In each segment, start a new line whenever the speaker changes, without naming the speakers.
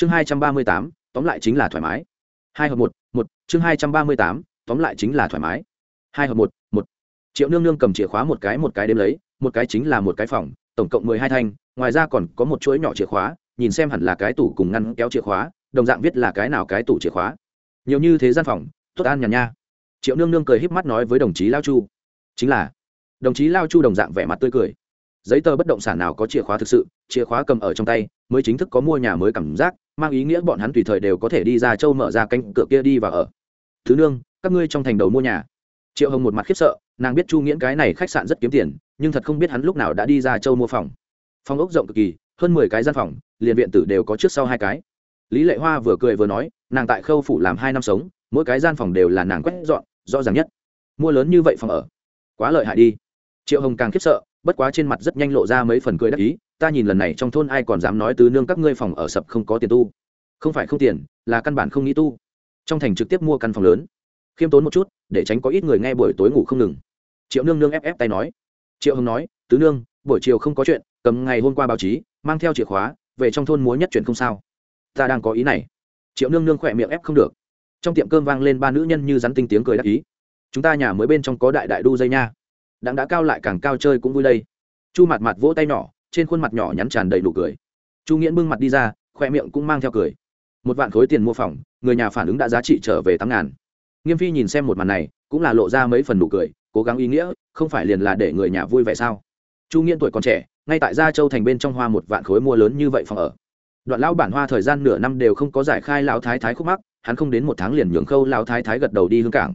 chương hai trăm ba mươi tám, tóm lại chính là thoải mái. Hai hợp một một, chương hai trăm ba mươi tám, tóm lại chính là thoải mái. Hai hợp một một. Triệu nương nương cầm chìa khóa một cái một cái đếm lấy, một cái chính là một cái phòng, tổng cộng mười hai thanh, ngoài ra còn có một chuỗi nhỏ chìa khóa, nhìn xem hẳn là cái tủ cùng ngăn kéo chìa khóa, đồng dạng viết là cái nào cái tủ chìa khóa. Nhiều như thế gian phòng, tốt an nhàn nha. Triệu nương nương cười híp mắt nói với đồng chí lao chu. Chính là, đồng chí lao chu đồng dạng vẻ mặt tươi cười. Giấy tờ bất động sản nào có chìa khóa thực sự, chìa khóa cầm ở trong tay mới chính thức có mua nhà mới cảm giác, mang ý nghĩa bọn hắn tùy thời đều có thể đi ra châu mở ra cánh cửa kia đi và ở. Thứ nương, các ngươi trong thành đầu mua nhà. Triệu hồng một mặt khiếp sợ, nàng biết chu nghiễn cái này khách sạn rất kiếm tiền, nhưng thật không biết hắn lúc nào đã đi ra châu mua phòng. Phòng ốc rộng cực kỳ, hơn mười cái gian phòng, liền viện tử đều có trước sau hai cái. Lý lệ hoa vừa cười vừa nói, nàng tại khâu phủ làm hai năm sống, mỗi cái gian phòng đều là nàng quét dọn, rõ ràng nhất. Mua lớn như vậy phòng ở, quá lợi hại đi. Triệu hồng càng khiếp sợ bất quá trên mặt rất nhanh lộ ra mấy phần cười đắc ý, ta nhìn lần này trong thôn ai còn dám nói tứ nương các ngươi phòng ở sập không có tiền tu. Không phải không tiền, là căn bản không nghĩ tu. Trong thành trực tiếp mua căn phòng lớn. Khiêm tốn một chút, để tránh có ít người nghe buổi tối ngủ không ngừng. Triệu nương nương ép ép tay nói. Triệu hưng nói, tứ nương, buổi chiều không có chuyện, cầm ngày hôm qua báo chí, mang theo chìa khóa, về trong thôn múa nhất chuyện không sao. Ta đang có ý này. Triệu nương nương khỏe miệng ép không được. Trong tiệm cơm vang lên ba nữ nhân như rắn tinh tiếng cười đắc ý. Chúng ta nhà mới bên trong có đại đại đu dây nha đặng đã cao lại càng cao chơi cũng vui đây. Chu mặt mặt vỗ tay nhỏ, trên khuôn mặt nhỏ nhắn tràn đầy đủ cười. Chu nghiễn bưng mặt đi ra, khoe miệng cũng mang theo cười. Một vạn khối tiền mua phòng, người nhà phản ứng đã giá trị trở về tám ngàn. Nghiêm phi nhìn xem một màn này, cũng là lộ ra mấy phần nụ cười, cố gắng ý nghĩa, không phải liền là để người nhà vui vẻ sao? Chu nghiễn tuổi còn trẻ, ngay tại gia châu thành bên trong hoa một vạn khối mua lớn như vậy phòng ở. Đoạn lão bản hoa thời gian nửa năm đều không có giải khai lão thái thái khúc mắc, hắn không đến một tháng liền nhường khâu lão thái thái gật đầu đi hương cảng.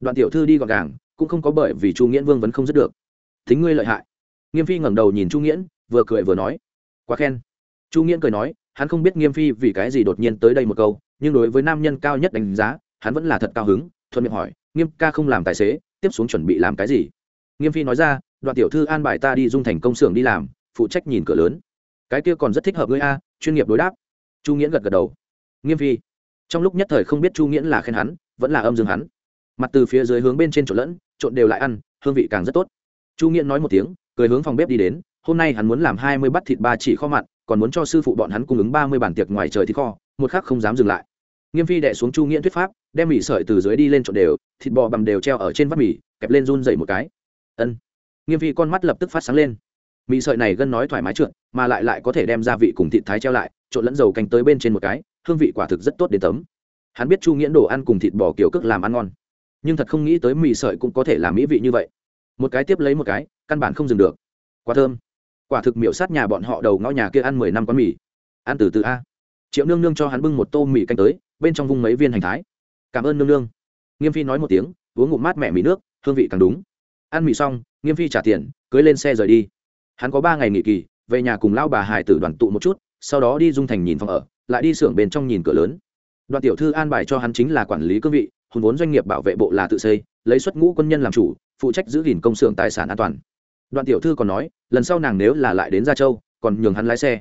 Đoạn tiểu thư đi gọn gàng cũng không có bởi vì chu nghiễn vương vẫn không dứt được. Thính ngươi lợi hại. Nghiêm phi ngẩng đầu nhìn chu nghiễn, vừa cười vừa nói. Quá khen. Chu nghiễn cười nói, hắn không biết nghiêm phi vì cái gì đột nhiên tới đây một câu, nhưng đối với nam nhân cao nhất đánh giá, hắn vẫn là thật cao hứng, thuận miệng hỏi, nghiêm ca không làm tài xế, tiếp xuống chuẩn bị làm cái gì? Nghiêm phi nói ra, đoạn tiểu thư an bài ta đi dung thành công xưởng đi làm, phụ trách nhìn cửa lớn. Cái kia còn rất thích hợp ngươi a, chuyên nghiệp đối đáp. Chu nghiễn gật gật đầu. Nghiêm phi. Trong lúc nhất thời không biết chu nghiễn là khen hắn, vẫn là âm dương hắn. Mặt từ phía dưới hướng bên trên chỗ lẫn trộn đều lại ăn, hương vị càng rất tốt. Chu nghiễn nói một tiếng, cười hướng phòng bếp đi đến, hôm nay hắn muốn làm hai mươi bát thịt ba chỉ kho mặn, còn muốn cho sư phụ bọn hắn cung ứng ba mươi bản tiệc ngoài trời thịt kho, một khắc không dám dừng lại. Nghiêm phi đệ xuống chu nghiễn thuyết pháp, đem mì sợi từ dưới đi lên trộn đều, thịt bò bằm đều treo ở trên vắt mì, kẹp lên run dậy một cái. Ân. Nghiêm phi con mắt lập tức phát sáng lên. Mì sợi này gân nói thoải mái trượt, mà lại lại có thể đem gia vị cùng thịt thái treo lại, trộn lẫn dầu canh tới bên trên một cái, hương vị quả thực rất tốt đến tấm. Hắn biết chu nghiễn đồ ăn cùng thịt bò kiểu cước làm ăn ngon nhưng thật không nghĩ tới mì sợi cũng có thể làm mỹ vị như vậy. Một cái tiếp lấy một cái, căn bản không dừng được. Quá thơm. Quả thực miểu sát nhà bọn họ đầu ngõ nhà kia ăn mười năm quán mì. Ăn từ từ a. Triệu nương nương cho hắn bưng một tô mì canh tới, bên trong vung mấy viên hành thái. Cảm ơn nương nương. Nghiêm phi nói một tiếng, uống ngụm mát mẹ mì nước, hương vị càng đúng. Ăn mì xong, nghiêm phi trả tiền, cưới lên xe rời đi. Hắn có ba ngày nghỉ kỳ, về nhà cùng lao bà hải tử đoàn tụ một chút, sau đó đi dung thành nhìn phòng ở, lại đi xưởng bên trong nhìn cửa lớn. Đoàn tiểu thư an bài cho hắn chính là quản lý cương vị hùn vốn doanh nghiệp bảo vệ bộ là tự xây, lấy xuất ngũ quân nhân làm chủ, phụ trách giữ gìn công xưởng tài sản an toàn. Đoạn tiểu thư còn nói, lần sau nàng nếu là lại đến gia châu, còn nhường hắn lái xe.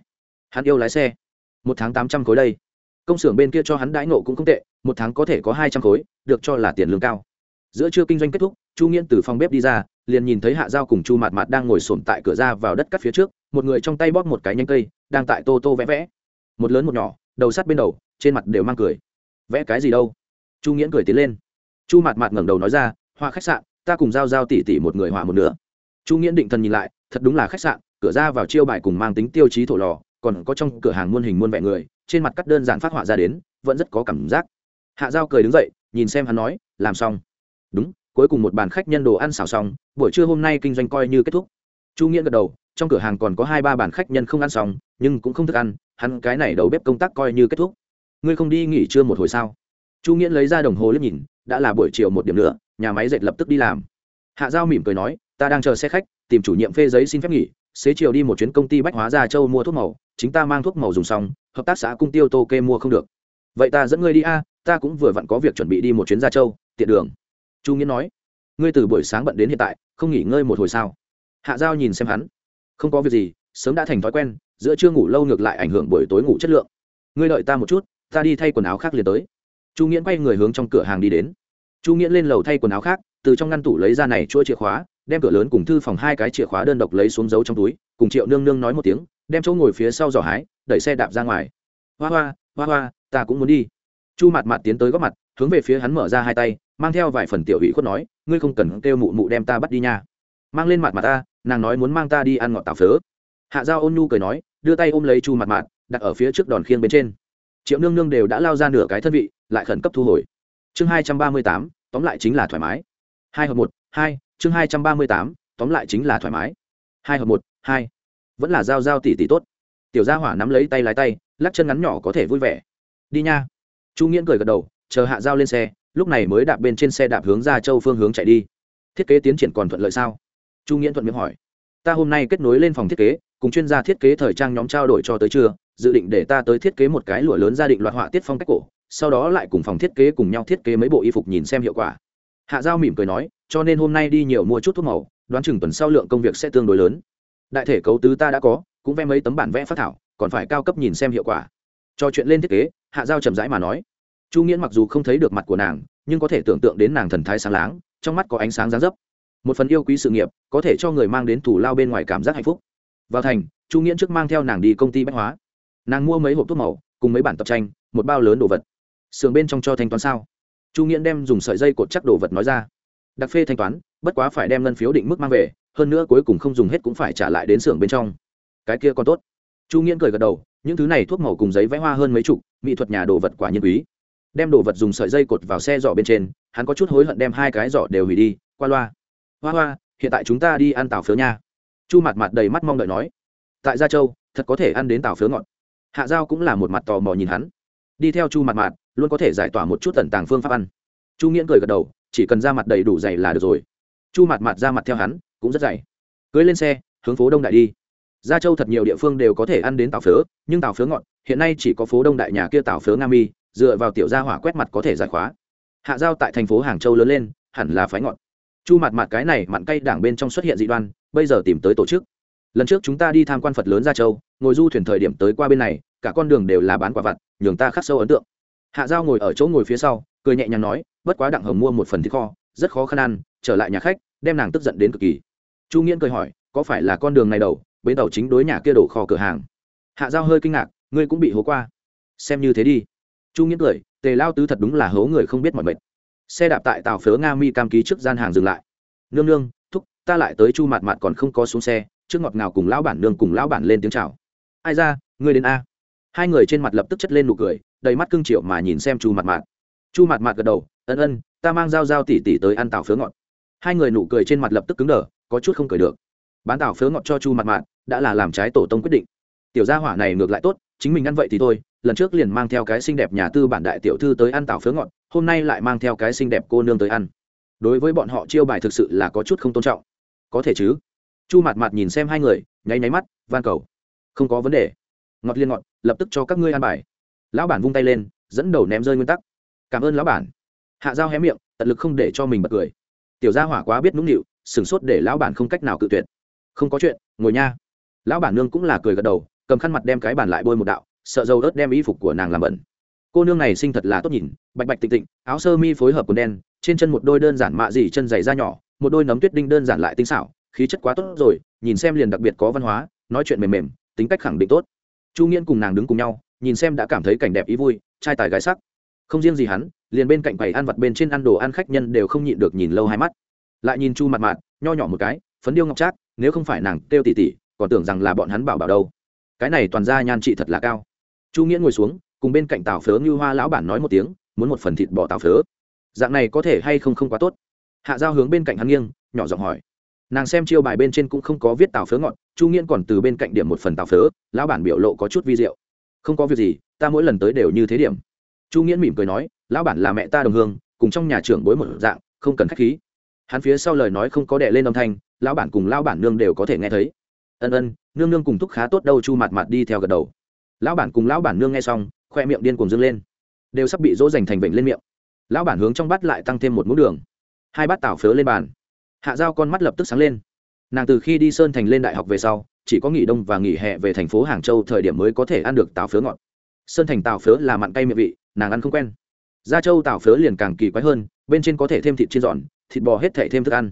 Hắn yêu lái xe. Một tháng tám trăm khối đây. Công xưởng bên kia cho hắn đãi nộ cũng không tệ, một tháng có thể có hai trăm khối, được cho là tiền lương cao. Giữa trưa kinh doanh kết thúc, chu nghiễn từ phòng bếp đi ra, liền nhìn thấy hạ giao cùng chu mạt mạt đang ngồi sổm tại cửa ra vào đất cắt phía trước, một người trong tay bóp một cái nhanh cây, đang tại tô tô vẽ vẽ. Một lớn một nhỏ, đầu sắt bên đầu, trên mặt đều mang cười. Vẽ cái gì đâu? Chu nghiễn cười tiến lên. Chu mạt mạt ngẩng đầu nói ra, hoa khách sạn, ta cùng giao giao tỉ tỉ một người hòa một nửa. Chu nghiễn định thần nhìn lại, thật đúng là khách sạn, cửa ra vào chiêu bài cùng mang tính tiêu chí thổ lò, còn có trong cửa hàng muôn hình muôn vẻ người, trên mặt cắt đơn giản phát họa ra đến, vẫn rất có cảm giác. Hạ giao cười đứng dậy, nhìn xem hắn nói, làm xong. Đúng, cuối cùng một bàn khách nhân đồ ăn xào xong, buổi trưa hôm nay kinh doanh coi như kết thúc. Chu nghĩa gật đầu, trong cửa hàng còn có hai ba bàn khách nhân không ăn xong, nhưng cũng không thức ăn, hắn cái này đầu bếp công tác coi như kết thúc. Ngươi không đi nghỉ trưa một hồi sao? Chu nghiễn lấy ra đồng hồ liếc nhìn, đã là buổi chiều một điểm nữa, nhà máy dệt lập tức đi làm. Hạ giao mỉm cười nói, ta đang chờ xe khách, tìm chủ nhiệm phê giấy xin phép nghỉ, xế chiều đi một chuyến công ty bách hóa gia châu mua thuốc màu, chính ta mang thuốc màu dùng xong, hợp tác xã cung tiêu tô kê mua không được. Vậy ta dẫn ngươi đi a, ta cũng vừa vặn có việc chuẩn bị đi một chuyến gia châu, tiện đường. Chu nghiễn nói, ngươi từ buổi sáng bận đến hiện tại, không nghỉ ngơi một hồi sao? Hạ giao nhìn xem hắn, không có việc gì, sớm đã thành thói quen, giữa chưa ngủ lâu ngược lại ảnh hưởng buổi tối ngủ chất lượng. Ngươi đợi ta một chút, ta đi thay quần áo khác liền tới chu nghiễn quay người hướng trong cửa hàng đi đến. Chu nghiễn lên lầu thay quần áo khác, từ trong ngăn tủ lấy ra này chuỗi chìa khóa, đem cửa lớn cùng thư phòng hai cái chìa khóa đơn độc lấy xuống giấu trong túi, cùng triệu nương nương nói một tiếng, đem chỗ ngồi phía sau giỏ hái, đẩy xe đạp ra ngoài. Hoa hoa hoa hoa, ta cũng muốn đi. Chu mặt mặt tiến tới góc mặt, hướng về phía hắn mở ra hai tay, mang theo vài phần tiểu ủy khuất nói, ngươi không cần kêu mụ mụ đem ta bắt đi nha. Mang lên mặt mặt ta, nàng nói muốn mang ta đi ăn ngọt tào phớ. Hạ giao ôn nhu cười nói, đưa tay ôm lấy chu mặt mặt đặt ở phía trước đòn khiêng bên trên triệu nương nương đều đã lao ra nửa cái thân vị, lại khẩn cấp thu hồi. Chương hai trăm ba mươi tám, tóm lại chính là thoải mái. Hai hợp một, hai, chương hai trăm ba mươi tám, tóm lại chính là thoải mái. Hai hợp một, hai. Vẫn là giao giao tỷ tỷ tốt. Tiểu gia hỏa nắm lấy tay lái tay, lắc chân ngắn nhỏ có thể vui vẻ. Đi nha. Chu nghiễn cười gật đầu, chờ hạ giao lên xe, lúc này mới đạp bên trên xe đạp hướng ra châu phương hướng chạy đi. Thiết kế tiến triển còn thuận lợi sao? Chu nghiễn thuận miệng hỏi. Ta hôm nay kết nối lên phòng thiết kế, cùng chuyên gia thiết kế thời trang nhóm trao đổi cho tới trưa dự định để ta tới thiết kế một cái lụa lớn gia định loạt họa tiết phong cách cổ, sau đó lại cùng phòng thiết kế cùng nhau thiết kế mấy bộ y phục nhìn xem hiệu quả. Hạ giao mỉm cười nói, cho nên hôm nay đi nhiều mua chút thuốc màu, đoán chừng tuần sau lượng công việc sẽ tương đối lớn. Đại thể cấu tứ ta đã có, cũng vẽ mấy tấm bản vẽ phát thảo, còn phải cao cấp nhìn xem hiệu quả. Cho chuyện lên thiết kế, hạ giao chậm rãi mà nói, chu nghiễn mặc dù không thấy được mặt của nàng, nhưng có thể tưởng tượng đến nàng thần thái sáng láng, trong mắt có ánh sáng giá dấp. Một phần yêu quý sự nghiệp, có thể cho người mang đến thủ lao bên ngoài cảm giác hạnh phúc. Vào thành, chu nghiễn trước mang theo nàng đi công ty bách hóa nàng mua mấy hộp thuốc màu, cùng mấy bản tập tranh, một bao lớn đồ vật. Sườn bên trong cho thanh toán sao? Chu nghiễn đem dùng sợi dây cột chắc đồ vật nói ra. Đặc phê thanh toán, bất quá phải đem ngân phiếu định mức mang về, hơn nữa cuối cùng không dùng hết cũng phải trả lại đến xưởng bên trong. Cái kia còn tốt. Chu nghiễn cười gật đầu, những thứ này thuốc màu cùng giấy vẽ hoa hơn mấy chục, mỹ thuật nhà đồ vật quả nhiên quý. Đem đồ vật dùng sợi dây cột vào xe giỏ bên trên, hắn có chút hối hận đem hai cái giỏ đều hủy đi, qua loa. Hoa hoa, hiện tại chúng ta đi ăn tàu phiếu nha. Chu mặt mặt đầy mắt mong đợi nói. Tại gia châu, thật có thể ăn đến tàu phiếu ngọt hạ giao cũng là một mặt tò mò nhìn hắn. Đi theo chu mặt mặt luôn có thể giải tỏa một chút tần tàng phương pháp ăn. Chu nghiễn cười gật đầu, chỉ cần ra mặt đầy đủ dày là được rồi. Chu mặt mặt ra mặt theo hắn, cũng rất dày. Cưới lên xe, hướng phố đông đại đi. Gia châu thật nhiều địa phương đều có thể ăn đến tàu phớ, nhưng tàu phớ ngọn hiện nay chỉ có phố đông đại nhà kia tàu phớ nga mi, dựa vào tiểu gia hỏa quét mặt có thể giải khóa. Hạ giao tại thành phố hàng châu lớn lên, hẳn là phái ngọn. Chu mặt mặt cái này mặn cay đảng bên trong xuất hiện dị đoan, bây giờ tìm tới tổ chức. Lần trước chúng ta đi tham quan phật lớn gia châu, ngồi du thuyền thời điểm tới qua bên này cả con đường đều là bán quả vặt, nhường ta khắc sâu ấn tượng. Hạ giao ngồi ở chỗ ngồi phía sau, cười nhẹ nhàng nói, bất quá đặng hồng mua một phần thịt kho, rất khó khăn ăn, trở lại nhà khách, đem nàng tức giận đến cực kỳ. Chu nghiễn cười hỏi, có phải là con đường này đầu, bến tàu chính đối nhà kia đổ kho cửa hàng? Hạ giao hơi kinh ngạc, ngươi cũng bị hố qua. Xem như thế đi. Chu nghiễn cười, tề lao tứ thật đúng là hố người không biết mọi mệt xe đạp tại tàu phớ nga mi cam ký trước gian hàng dừng lại. Nương nương, thúc, ta lại tới chu mặt mặt còn không có xuống xe, trước ngọt ngào cùng lão bản nương cùng lão bản lên tiếng chào. Ai ra, ngươi đến a? Hai người trên mặt lập tức chất lên nụ cười, đầy mắt cưng triệu mà nhìn xem chu mặt Mạt. chu mặt Mạt gật đầu, ân ân, ta mang dao dao tỉ tỉ tới ăn Tảo phớ ngọt. Hai người nụ cười trên mặt lập tức cứng đờ, có chút không cười được. Bán Tảo phớ ngọt cho chu mặt Mạt đã là làm trái tổ tông quyết định. Tiểu gia hỏa này ngược lại tốt, chính mình ăn vậy thì thôi, lần trước liền mang theo cái xinh đẹp nhà tư bản đại tiểu thư tới ăn Tảo phớ ngọt, hôm nay lại mang theo cái xinh đẹp cô nương tới ăn. Đối với bọn họ chiêu bài thực sự là có chút không tôn trọng. Có thể chứ? Chu mặt mặt nhìn xem hai người, nháy nháy mắt, van cầu. Không có vấn đề. Ngọt liên ngọt lập tức cho các ngươi ăn bài. Lão bản vung tay lên, dẫn đầu ném rơi nguyên tắc. Cảm ơn lão bản. Hạ dao hé miệng, tận lực không để cho mình bật cười. Tiểu gia hỏa quá biết nũng nịu, sửng sốt để lão bản không cách nào cự tuyệt. Không có chuyện, ngồi nha. Lão bản nương cũng là cười gật đầu, cầm khăn mặt đem cái bàn lại bôi một đạo, sợ dầu ớt đem y phục của nàng làm bẩn. Cô nương này sinh thật là tốt nhìn, bạch bạch tịnh tịnh, áo sơ mi phối hợp quần đen, trên chân một đôi đơn giản mạ dì chân dày da nhỏ, một đôi nấm tuyết đinh đơn giản lại tinh xảo, khí chất quá tốt rồi, nhìn xem liền đặc biệt có văn hóa, nói chuyện mềm mềm, tính cách khẳng định tốt chu nghiễn cùng nàng đứng cùng nhau, nhìn xem đã cảm thấy cảnh đẹp ý vui, trai tài gái sắc. Không riêng gì hắn, liền bên cạnh quầy ăn vặt bên trên ăn đồ ăn khách nhân đều không nhịn được nhìn lâu hai mắt. Lại nhìn chu mặt mạt, nho nhỏ một cái, phấn điêu ngọc trác, nếu không phải nàng kêu tỉ tỉ, còn tưởng rằng là bọn hắn bảo bảo đâu. Cái này toàn ra nhan trị thật là cao. Chu nghĩa ngồi xuống, cùng bên cạnh tào phớ như hoa lão bản nói một tiếng, muốn một phần thịt bò tào phớ. Dạng này có thể hay không không quá tốt. Hạ giao hướng bên cạnh hắn nghiêng, nhỏ giọng hỏi nàng xem chiêu bài bên trên cũng không có viết tào phớ ngọn, chu nghiễn còn từ bên cạnh điểm một phần tào phớ lão bản biểu lộ có chút vi d i ệ u không có việc gì ta mỗi lần tới đều như thế điểm. Chu nghiễn mỉm cười nói lão bản là mẹ ta đồng hương cùng trong nhà trưởng bối một dạng không cần k h á c h khí. Hắn phía sau lời nói không có đẻ lên âm thanh lão bản cùng lão bản nương đều có thể nghe thấy. Ân ân nương nương cùng thúc khá tốt đâu chu mặt mặt đi theo gật đầu. Lão bản cùng lão bản nương nghe xong khoe miệng điên cùng dâng lên. Đều sắp bị dỗ dành thành vịnh lên miệng. Lão bản hướng trong bát lại tăng thêm một mũ đường. Hai bát tảo phớ lên bàn hạ giao con mắt lập tức sáng lên. Nàng từ khi đi sơn thành lên đại học về sau, chỉ có nghỉ đông và nghỉ hè về thành phố hàng châu thời điểm mới có thể ăn được táo phớ ngọt. Sơn thành táo phớ là mặn cay miệng vị, nàng ăn không quen. Gia châu táo phớ liền càng kỳ quái hơn, bên trên có thể thêm thịt chiên giòn, thịt bò hết thể thêm thức ăn.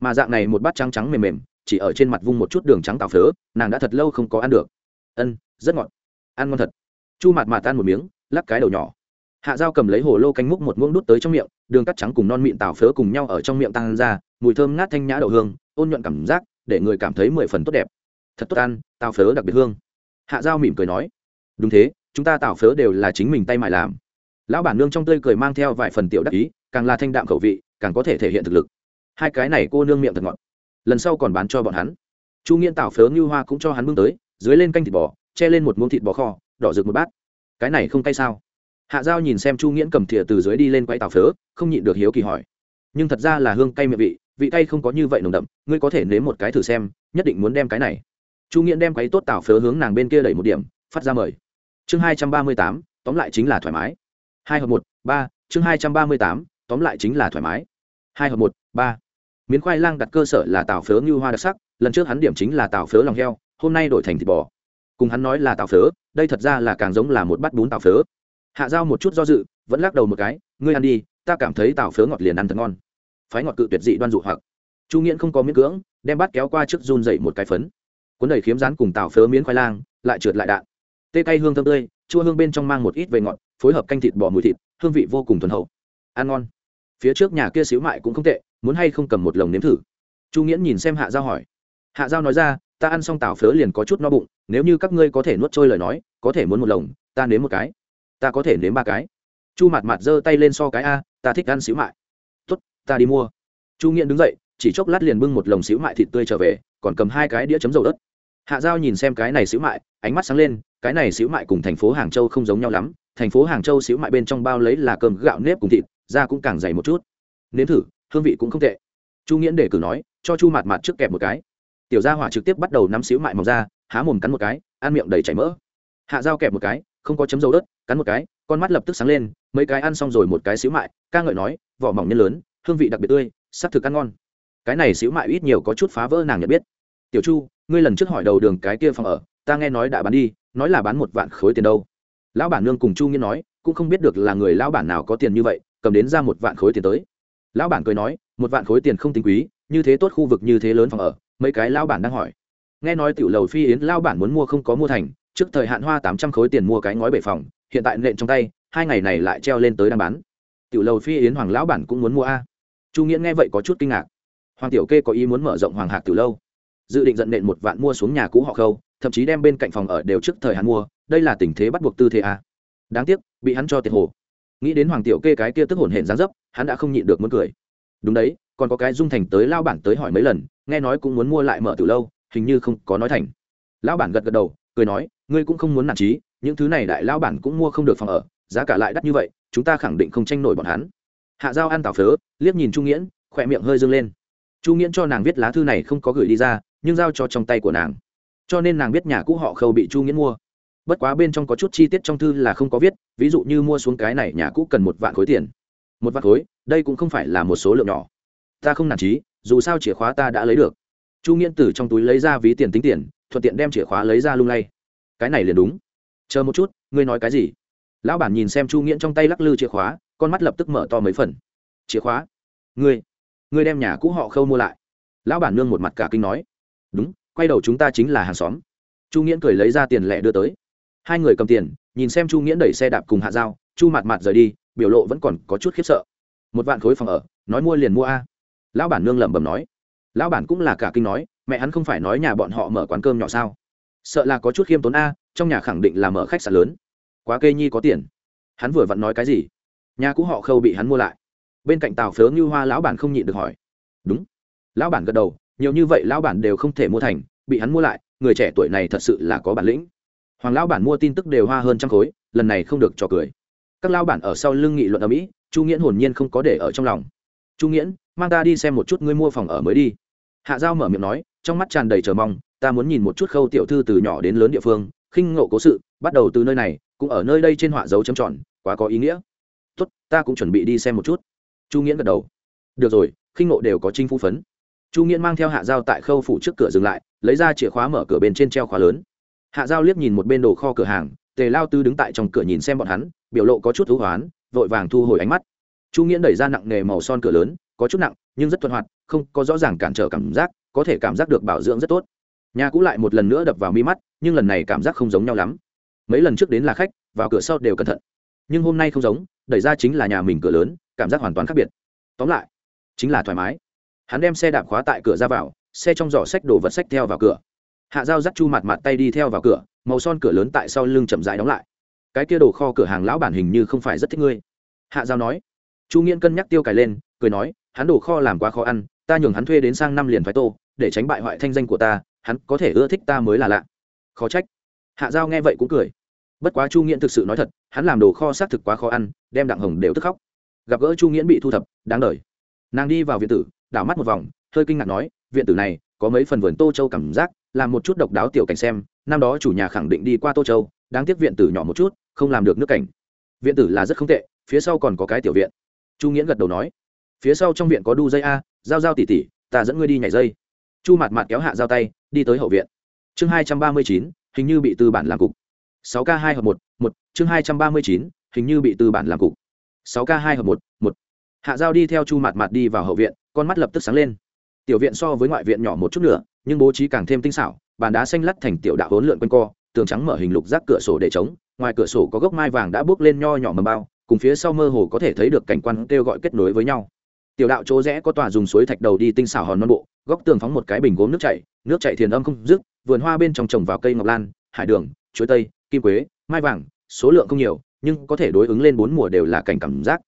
Mà dạng này một bát trắng trắng mềm mềm, chỉ ở trên mặt vung một chút đường trắng táo phớ nàng đã thật lâu không có ăn được. Ân, rất ngọt. Ăn ngon thật. Chu mạt mạt ăn một miếng, lắc cái đầu nhỏ. Hạ dao cầm lấy hồ lô canh múc một muỗng đút tới trong miệng, đường cắt trắng cùng non mịn tào phớ cùng nhau ở trong miệng tăng ra mùi thơm ngát thanh nhã đậu hương, ôn nhuận cảm giác, để người cảm thấy mười phần tốt đẹp. Thật tốt ăn tảo phớ đặc biệt hương. Hạ Giao mỉm cười nói, đúng thế, chúng ta tảo phớ đều là chính mình tay mại làm. Lão bản nương trong tươi cười mang theo vài phần tiểu đắc ý, càng là thanh đạm khẩu vị, càng có thể thể hiện thực lực. Hai cái này cô nương miệng thật ngọt. Lần sau còn bán cho bọn hắn. Chu nghiện tảo phớ như hoa cũng cho hắn bưng tới, dưới lên canh thịt bò, che lên một muỗng thịt bò kho, đỏ rực một bát. Cái này không tay sao? Hạ giao nhìn xem chu nghiễn cầm thìa từ dưới đi lên quay tào phớ, không nhịn được hiếu kỳ hỏi. Nhưng thật ra là hương cay miệng vị vị cay không có như vậy nồng đậm, ngươi có thể nếm một cái thử xem, nhất định muốn đem cái này. Chu nghiễn đem cái tốt tảo phớ hướng nàng bên kia đẩy một điểm, phát ra mời. Chương hai trăm ba mươi tám, tóm lại chính là thoải mái. Hai hợp một, ba, chương hai trăm ba mươi tám, tóm lại chính là thoải mái. Hai hợp một, ba. Miến khoai lang đặt cơ sở là tảo phớ như hoa đặc sắc, lần trước hắn điểm chính là tảo phớ lòng heo, hôm nay đổi thành thịt bò. Cùng hắn nói là tảo phớ, đây thật ra là càng giống là một bát bún tảo phớ. Hạ dao một chút do dự, vẫn lắc đầu một cái, ngươi ăn đi, ta cảm thấy tảo phớ ngọt liền ăn thật ngon phái ngọt cự tuyệt dị đoan dụ hoặc. Chu nghiễn không có miễn cưỡng, đem bát kéo qua trước run dậy một cái phấn. Cuốn đầy khiếm rán cùng tào phớ miến khoai lang, lại trượt lại đạn. Tê cay hương thơm tươi, chua hương bên trong mang một ít về ngọt, phối hợp canh thịt bò mùi thịt, hương vị vô cùng thuần hậu. Ăn ngon. Phía trước nhà kia xíu mại cũng không tệ, muốn hay không cầm một lồng nếm thử. Chu nghiễn nhìn xem hạ giao hỏi. Hạ giao nói ra, ta ăn xong tảo phớ liền có chút no bụng, nếu như các ngươi có thể nuốt trôi lời nói, có thể muốn một lồng, ta nếm một cái. Ta có thể nếm ba cái. Chu mặt mặt giơ tay lên so cái a, ta thích ăn xíu mại ta đi mua. Chu nghiện đứng dậy, chỉ chốc lát liền bưng một lồng xíu mại thịt tươi trở về, còn cầm hai cái đĩa chấm dầu đất hạ giao nhìn xem cái này xíu mại, ánh mắt sáng lên, cái này xíu mại cùng thành phố hàng châu không giống nhau lắm. Thành phố hàng châu xíu mại bên trong bao lấy là cơm gạo nếp cùng thịt, da cũng càng dày một chút. Nếm thử, hương vị cũng không tệ. Chu nghiễn để cử nói, cho chu mạt mạt trước kẹp một cái. Tiểu gia hỏa trực tiếp bắt đầu nắm xíu mại mỏng ra há mồm cắn một cái, ăn miệng đầy chảy mỡ. Hạ dao kẹp một cái, không có chấm dầu đất cắn một cái, con mắt lập tức sáng lên, mấy cái ăn xong rồi một cái xíu mại, ca ngợi nói, vỏ mỏng nhân lớn hương vị đặc biệt tươi, sắc thực ăn ngon. Cái này xíu mại ít nhiều có chút phá vỡ nàng nhận biết. Tiểu chu, ngươi lần trước hỏi đầu đường cái kia phòng ở, ta nghe nói đã bán đi, nói là bán một vạn khối tiền đâu. Lão bản nương cùng chu nghiên nói, cũng không biết được là người lão bản nào có tiền như vậy, cầm đến ra một vạn khối tiền tới. Lão bản cười nói, một vạn khối tiền không tính quý, như thế tốt khu vực như thế lớn phòng ở, mấy cái lão bản đang hỏi. Nghe nói tiểu lầu phi yến lão bản muốn mua không có mua thành, trước thời hạn hoa tám trăm khối tiền mua cái ngói bể phòng, hiện tại nện trong tay, hai ngày này lại treo lên tới đang bán. Tiểu lầu phi yến hoàng lão bản cũng muốn mua a chu nghĩa nghe vậy có chút kinh ngạc. Hoàng tiểu kê có ý muốn mở rộng hoàng hạc từ lâu. Dự định dẫn nện một vạn mua xuống nhà cũ họ khâu, thậm chí đem bên cạnh phòng ở đều trước thời hạn mua, đây là tình thế bắt buộc tư thế a đáng tiếc, bị hắn cho tiền hồ. Nghĩ đến hoàng tiểu kê cái kia tức hồn hển dáng dấp, hắn đã không nhịn được muốn cười. Đúng đấy, còn có cái dung thành tới lao bản tới hỏi mấy lần, nghe nói cũng muốn mua lại mở từ lâu, hình như không có nói thành. Lão bản gật gật đầu, cười nói, ngươi cũng không muốn nản trí, những thứ này đại lão bản cũng mua không được phòng ở, giá cả lại đắt như vậy, chúng ta khẳng định không tranh nổi bọn hắn hạ giao ăn tảo phớ, liếc nhìn trung nghiễn, khỏe miệng hơi dâng lên. Chu nghiễn cho nàng viết lá thư này không có gửi đi ra, nhưng giao cho trong tay của nàng. Cho nên nàng biết nhà cũ họ khâu bị chu nghiễn mua. Bất quá bên trong có chút chi tiết trong thư là không có viết, ví dụ như mua xuống cái này nhà cũ cần một vạn khối tiền. Một vạn khối, đây cũng không phải là một số lượng nhỏ. Ta không nản trí, dù sao chìa khóa ta đã lấy được. Chu nghiễn từ trong túi lấy ra ví tiền tính tiền, thuận tiện đem chìa khóa lấy ra lung lay. Cái này liền đúng. Chờ một chút, ngươi nói cái gì? Lão bản nhìn xem chu nghiễn trong tay lắc lư chìa khóa con mắt lập tức mở to mấy phần. Chìa khóa. Ngươi ngươi đem nhà cũ họ khâu mua lại. Lão bản nương một mặt cả kinh nói. Đúng, quay đầu chúng ta chính là hàng xóm. Chu nghiễn cười lấy ra tiền lẻ đưa tới. Hai người cầm tiền, nhìn xem chu nghiễn đẩy xe đạp cùng hạ dao chu mặt mặt rời đi, biểu lộ vẫn còn có chút khiếp sợ. Một vạn khối phòng ở, nói mua liền mua a. Lão bản nương lẩm bẩm nói. Lão bản cũng là cả kinh nói, mẹ hắn không phải nói nhà bọn họ mở quán cơm nhỏ sao? Sợ là có chút khiêm tốn a, trong nhà khẳng định là mở khách sạn lớn. Quá kê nhi có tiền. Hắn vừa vặn nói cái gì? Nhà cũ họ khâu bị hắn mua lại. Bên cạnh tàu phớ như hoa lão bản không nhịn được hỏi. Đúng. Lão bản gật đầu, nhiều như vậy lão bản đều không thể mua thành, bị hắn mua lại, người trẻ tuổi này thật sự là có bản lĩnh. Hoàng lão bản mua tin tức đều hoa hơn trăm khối, lần này không được trò cười. Các lão bản ở sau lưng nghị luận ở mỹ chu nghiễn hồn nhiên không có để ở trong lòng. Chu nghiễn, mang ta đi xem một chút ngươi mua phòng ở mới đi. Hạ giao mở miệng nói, trong mắt tràn đầy chờ mong, ta muốn nhìn một chút khâu tiểu thư từ nhỏ đến lớn địa phương, khinh ngộ cố sự, bắt đầu từ nơi này, cũng ở nơi đây trên họa dấu chấm tròn, quá có ý nghĩa tốt, ta cũng chuẩn bị đi xem một chút. Chu nghiễn gật đầu. Được rồi, khinh ngộ đều có trinh phu phấn. Chu nghiễn mang theo hạ dao tại khâu phủ trước cửa dừng lại, lấy ra chìa khóa mở cửa bên trên treo khóa lớn. Hạ dao liếc nhìn một bên đồ kho cửa hàng, tề lao tư đứng tại trong cửa nhìn xem bọn hắn, biểu lộ có chút thú hoán, vội vàng thu hồi ánh mắt. Chu nghiễn đẩy ra nặng nghề màu son cửa lớn, có chút nặng, nhưng rất thuận hoạt, không có rõ ràng cản trở cảm giác, có thể cảm giác được bảo dưỡng rất tốt. Nhà cũ lại một lần nữa đập vào mi mắt, nhưng lần này cảm giác không giống nhau lắm. Mấy lần trước đến là khách, vào cửa sau đều cẩn thận. Nhưng hôm nay không giống đẩy ra chính là nhà mình cửa lớn, cảm giác hoàn toàn khác biệt. Tóm lại, chính là thoải mái. Hắn đem xe đạp khóa tại cửa ra vào, xe trong giỏ sách đổ vật sách theo vào cửa. Hạ dao dắt chu mặt mặt tay đi theo vào cửa, màu son cửa lớn tại sau lưng chậm rãi đóng lại. Cái kia đồ kho cửa hàng lão bản hình như không phải rất thích ngươi. Hạ giao nói. Chu nghiễn cân nhắc tiêu cài lên, cười nói, hắn đồ kho làm quá khó ăn, ta nhường hắn thuê đến sang năm liền thoái tô, để tránh bại hoại thanh danh của ta, hắn có thể ưa thích ta mới là lạ. Khó trách. Hạ giao nghe vậy cũng cười bất quá chu nghiễn thực sự nói thật, hắn làm đồ kho xác thực quá khó ăn, đem đặng hồng đều tức khóc. Gặp gỡ chu nghiễn bị thu thập, đáng đời. Nàng đi vào viện tử, đảo mắt một vòng, hơi kinh ngạc nói, viện tử này, có mấy phần vườn tô châu cảm giác, làm một chút độc đáo tiểu cảnh xem, năm đó chủ nhà khẳng định đi qua tô châu, đáng tiếc viện tử nhỏ một chút, không làm được nước cảnh. Viện tử là rất không tệ, phía sau còn có cái tiểu viện. Chu nghiễn gật đầu nói, phía sau trong viện có đu dây a, giao giao tỉ tỉ, ta dẫn ngươi đi nhảy dây. Chu mặt mặt kéo hạ giao tay, đi tới hậu viện. Chương hai trăm ba mươi chín, hình như bị tư bản làm cục sáu k hai hợp một một, chương hai trăm ba mươi chín, hình như bị tư bản làm cục. sáu k hai hợp một một. Hạ giao đi theo chu mạt mạt đi vào hậu viện, con mắt lập tức sáng lên. Tiểu viện so với ngoại viện nhỏ một chút nữa, nhưng bố trí càng thêm tinh xảo, bàn đá xanh lắt thành tiểu đạo hỗn lượn quanh co, tường trắng mở hình lục rác cửa sổ để trống, ngoài cửa sổ có gốc mai vàng đã bước lên nho nhỏ mầm bao, cùng phía sau mơ hồ có thể thấy được cảnh quan kêu gọi kết nối với nhau. Tiểu đạo chỗ rẽ có tòa dùng suối thạch đầu đi tinh xảo hòn non bộ, góc tường phóng một cái bình gốm nước chảy nước chảy thiền âm không dứt, vườn hoa bên trong trồng vào cây ngọc lan, hải đường, chuối tây kim quế, mai vàng, số lượng không nhiều, nhưng có thể đối ứng lên bốn mùa đều là cảnh cảm giác.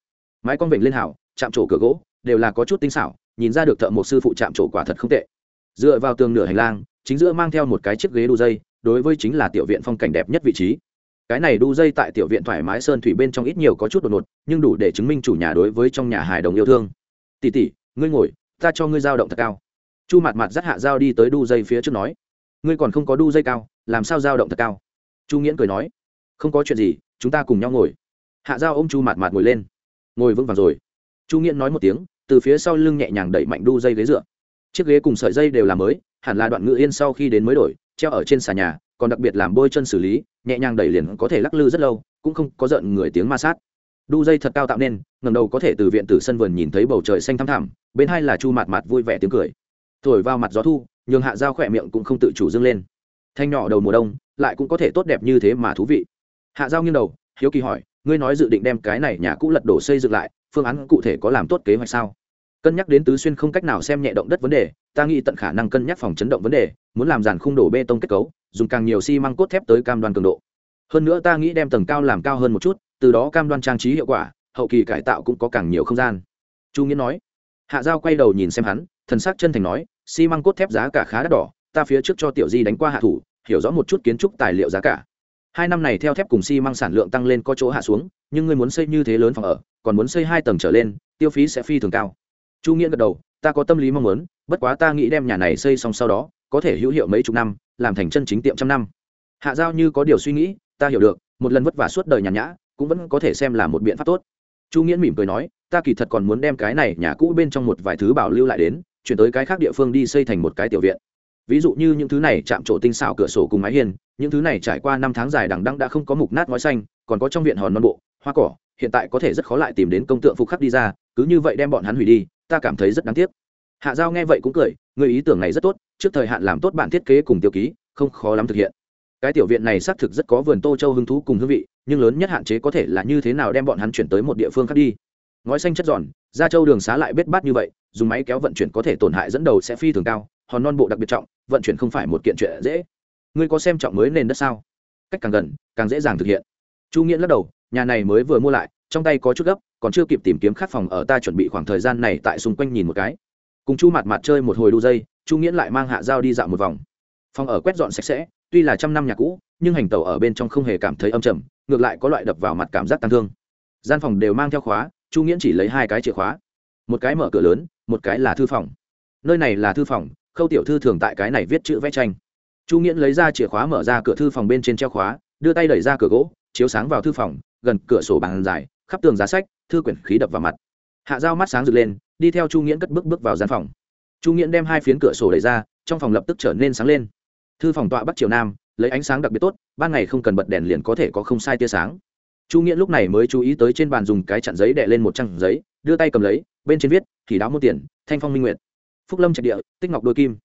Mái con vịnh lên hảo chạm trổ cửa gỗ, đều là có chút tinh xảo, nhìn ra được thợ một sư phụ chạm trổ quả thật không tệ. Dựa vào tường nửa hành lang, chính giữa mang theo một cái chiếc ghế đu dây, đối với chính là tiểu viện phong cảnh đẹp nhất vị trí. Cái này đu dây tại tiểu viện thoải mái sơn thủy bên trong ít nhiều có chút đột ngột, nhưng đủ để chứng minh chủ nhà đối với trong nhà hài đồng yêu thương. Tỉ tỉ ngươi ngồi, ta cho ngươi dao động thật cao. Chu mặt mặt dắt hạ dao đi tới đu dây phía trước nói. Ngươi còn không có đu dây cao, làm sao dao động thật cao? Chu nghiễn cười nói, không có chuyện gì, chúng ta cùng nhau ngồi. Hạ dao ôm chu Mạt Mạt ngồi lên. Ngồi vững vàng rồi. Chu nghiễn nói một tiếng, từ phía sau lưng nhẹ nhàng đẩy mạnh đu dây ghế dựa. Chiếc ghế cùng sợi dây đều là mới, hẳn là đoạn ngự yên sau khi đến mới đổi, treo ở trên xà nhà, còn đặc biệt làm bôi chân xử lý, nhẹ nhàng đẩy liền có thể lắc lư rất lâu, cũng không có giận người tiếng ma sát. Đu dây thật cao tạo nên ngầm đầu có thể từ viện tử sân vườn nhìn thấy bầu trời xanh thăm thẳm, bên hai là chu Mạt Mạt vui vẻ tiếng cười. Thổi vào mặt gió thu, nhường hạ dao khỏe miệng cũng không tự chủ dâng lên. Thanh nhỏ đầu mùa đông lại cũng có thể tốt đẹp như thế mà thú vị. Hạ giao nghiêng đầu, hiếu kỳ hỏi, ngươi nói dự định đem cái này nhà cũ lật đổ xây dựng lại, phương án cụ thể có làm tốt kế hoạch sao? Cân nhắc đến tứ xuyên không cách nào xem nhẹ động đất vấn đề, ta nghĩ tận khả năng cân nhắc phòng chấn động vấn đề, muốn làm giàn khung đổ bê tông kết cấu, dùng càng nhiều xi măng cốt thép tới cam đoan cường độ. Hơn nữa ta nghĩ đem tầng cao làm cao hơn một chút, từ đó cam đoan trang trí hiệu quả, hậu kỳ cải tạo cũng có càng nhiều không gian. Chu nghĩa nói. Hạ giao quay đầu nhìn xem hắn, thần sắc chân thành nói, xi măng cốt thép giá cả khá đắt đỏ, ta phía trước cho tiểu di đánh qua hạ thủ hiểu rõ một chút kiến trúc tài liệu giá cả. Hai năm này theo thép cùng xi măng sản lượng tăng lên có chỗ hạ xuống, nhưng ngươi muốn xây như thế lớn phòng ở, còn muốn xây hai tầng trở lên, tiêu phí sẽ phi thường cao. Chu nghĩa gật đầu, ta có tâm lý mong muốn, bất quá ta nghĩ đem nhà này xây xong sau đó, có thể hữu hiệu mấy chục năm, làm thành chân chính tiệm trăm năm. Hạ giao như có điều suy nghĩ, ta hiểu được, một lần vất vả suốt đời nhàn nhã, cũng vẫn có thể xem là một biện pháp tốt. Chu nghĩa mỉm cười nói, ta kỳ thật còn muốn đem cái này nhà cũ bên trong một vài thứ bảo lưu lại đến, chuyển tới cái khác địa phương đi xây thành một cái tiểu viện ví dụ như những thứ này chạm trổ tinh xảo cửa sổ cùng mái hiên, những thứ này trải qua năm tháng dài đằng đăng đã không có mục nát ngói xanh, còn có trong viện hòn non bộ, hoa cỏ, hiện tại có thể rất khó lại tìm đến công tượng phục khắc đi ra, cứ như vậy đem bọn hắn hủy đi, ta cảm thấy rất đáng tiếc. Hạ giao nghe vậy cũng cười, người ý tưởng này rất tốt, trước thời hạn làm tốt bản thiết kế cùng tiêu ký, không khó lắm thực hiện. Cái tiểu viện này xác thực rất có vườn tô châu hứng thú cùng hương vị, nhưng lớn nhất hạn chế có thể là như thế nào đem bọn hắn chuyển tới một địa phương khác đi. Ngói xanh chất giòn ra châu đường xá lại bết bát như vậy, dùng máy kéo vận chuyển có thể tổn hại dẫn đầu sẽ phi thường cao hòn non bộ đặc biệt trọng, vận chuyển không phải một kiện chuyện dễ. Ngươi có xem trọng mới nền đất sao? Cách càng gần, càng dễ dàng thực hiện. Chu nghiễn lắc đầu, nhà này mới vừa mua lại, trong tay có chút gấp, còn chưa kịp tìm kiếm khát phòng ở ta chuẩn bị khoảng thời gian này tại xung quanh nhìn một cái. Cùng chu mặt mặt chơi một hồi đu dây, chu nghiễn lại mang hạ dao đi dạo một vòng. Phòng ở quét dọn sạch sẽ, tuy là trăm năm nhà cũ, nhưng hành tàu ở bên trong không hề cảm thấy âm trầm, ngược lại có loại đập vào mặt cảm giác tăng thương. Gian phòng đều mang theo khóa, chu nghiễn chỉ lấy hai cái chìa khóa. Một cái mở cửa lớn, một cái là thư phòng. Nơi này là thư phòng khâu tiểu thư thường tại cái này viết chữ vẽ tranh. Chu nghiễn lấy ra chìa khóa mở ra cửa thư phòng bên trên treo khóa, đưa tay đẩy ra cửa gỗ, chiếu sáng vào thư phòng, gần cửa sổ bàn dài, khắp tường giá sách, thư quyển khí đập vào mặt. Hạ dao mắt sáng rực lên, đi theo chu nghiễn cất bước bước vào gian phòng. Chu nghiễn đem hai phiến cửa sổ đẩy ra, trong phòng lập tức trở nên sáng lên. Thư phòng tọa bắc triều nam, lấy ánh sáng đặc biệt tốt, ban ngày không cần bật đèn liền có thể có không sai tia sáng. Chu nghiễn lúc này mới chú ý tới trên bàn dùng cái chặn giấy đè lên một trang giấy, đưa tay cầm lấy, bên trên viết thì đáo mua tiền, thanh phong minh nguyệt phúc lâm trạch địa, tích ngọc đôi kim.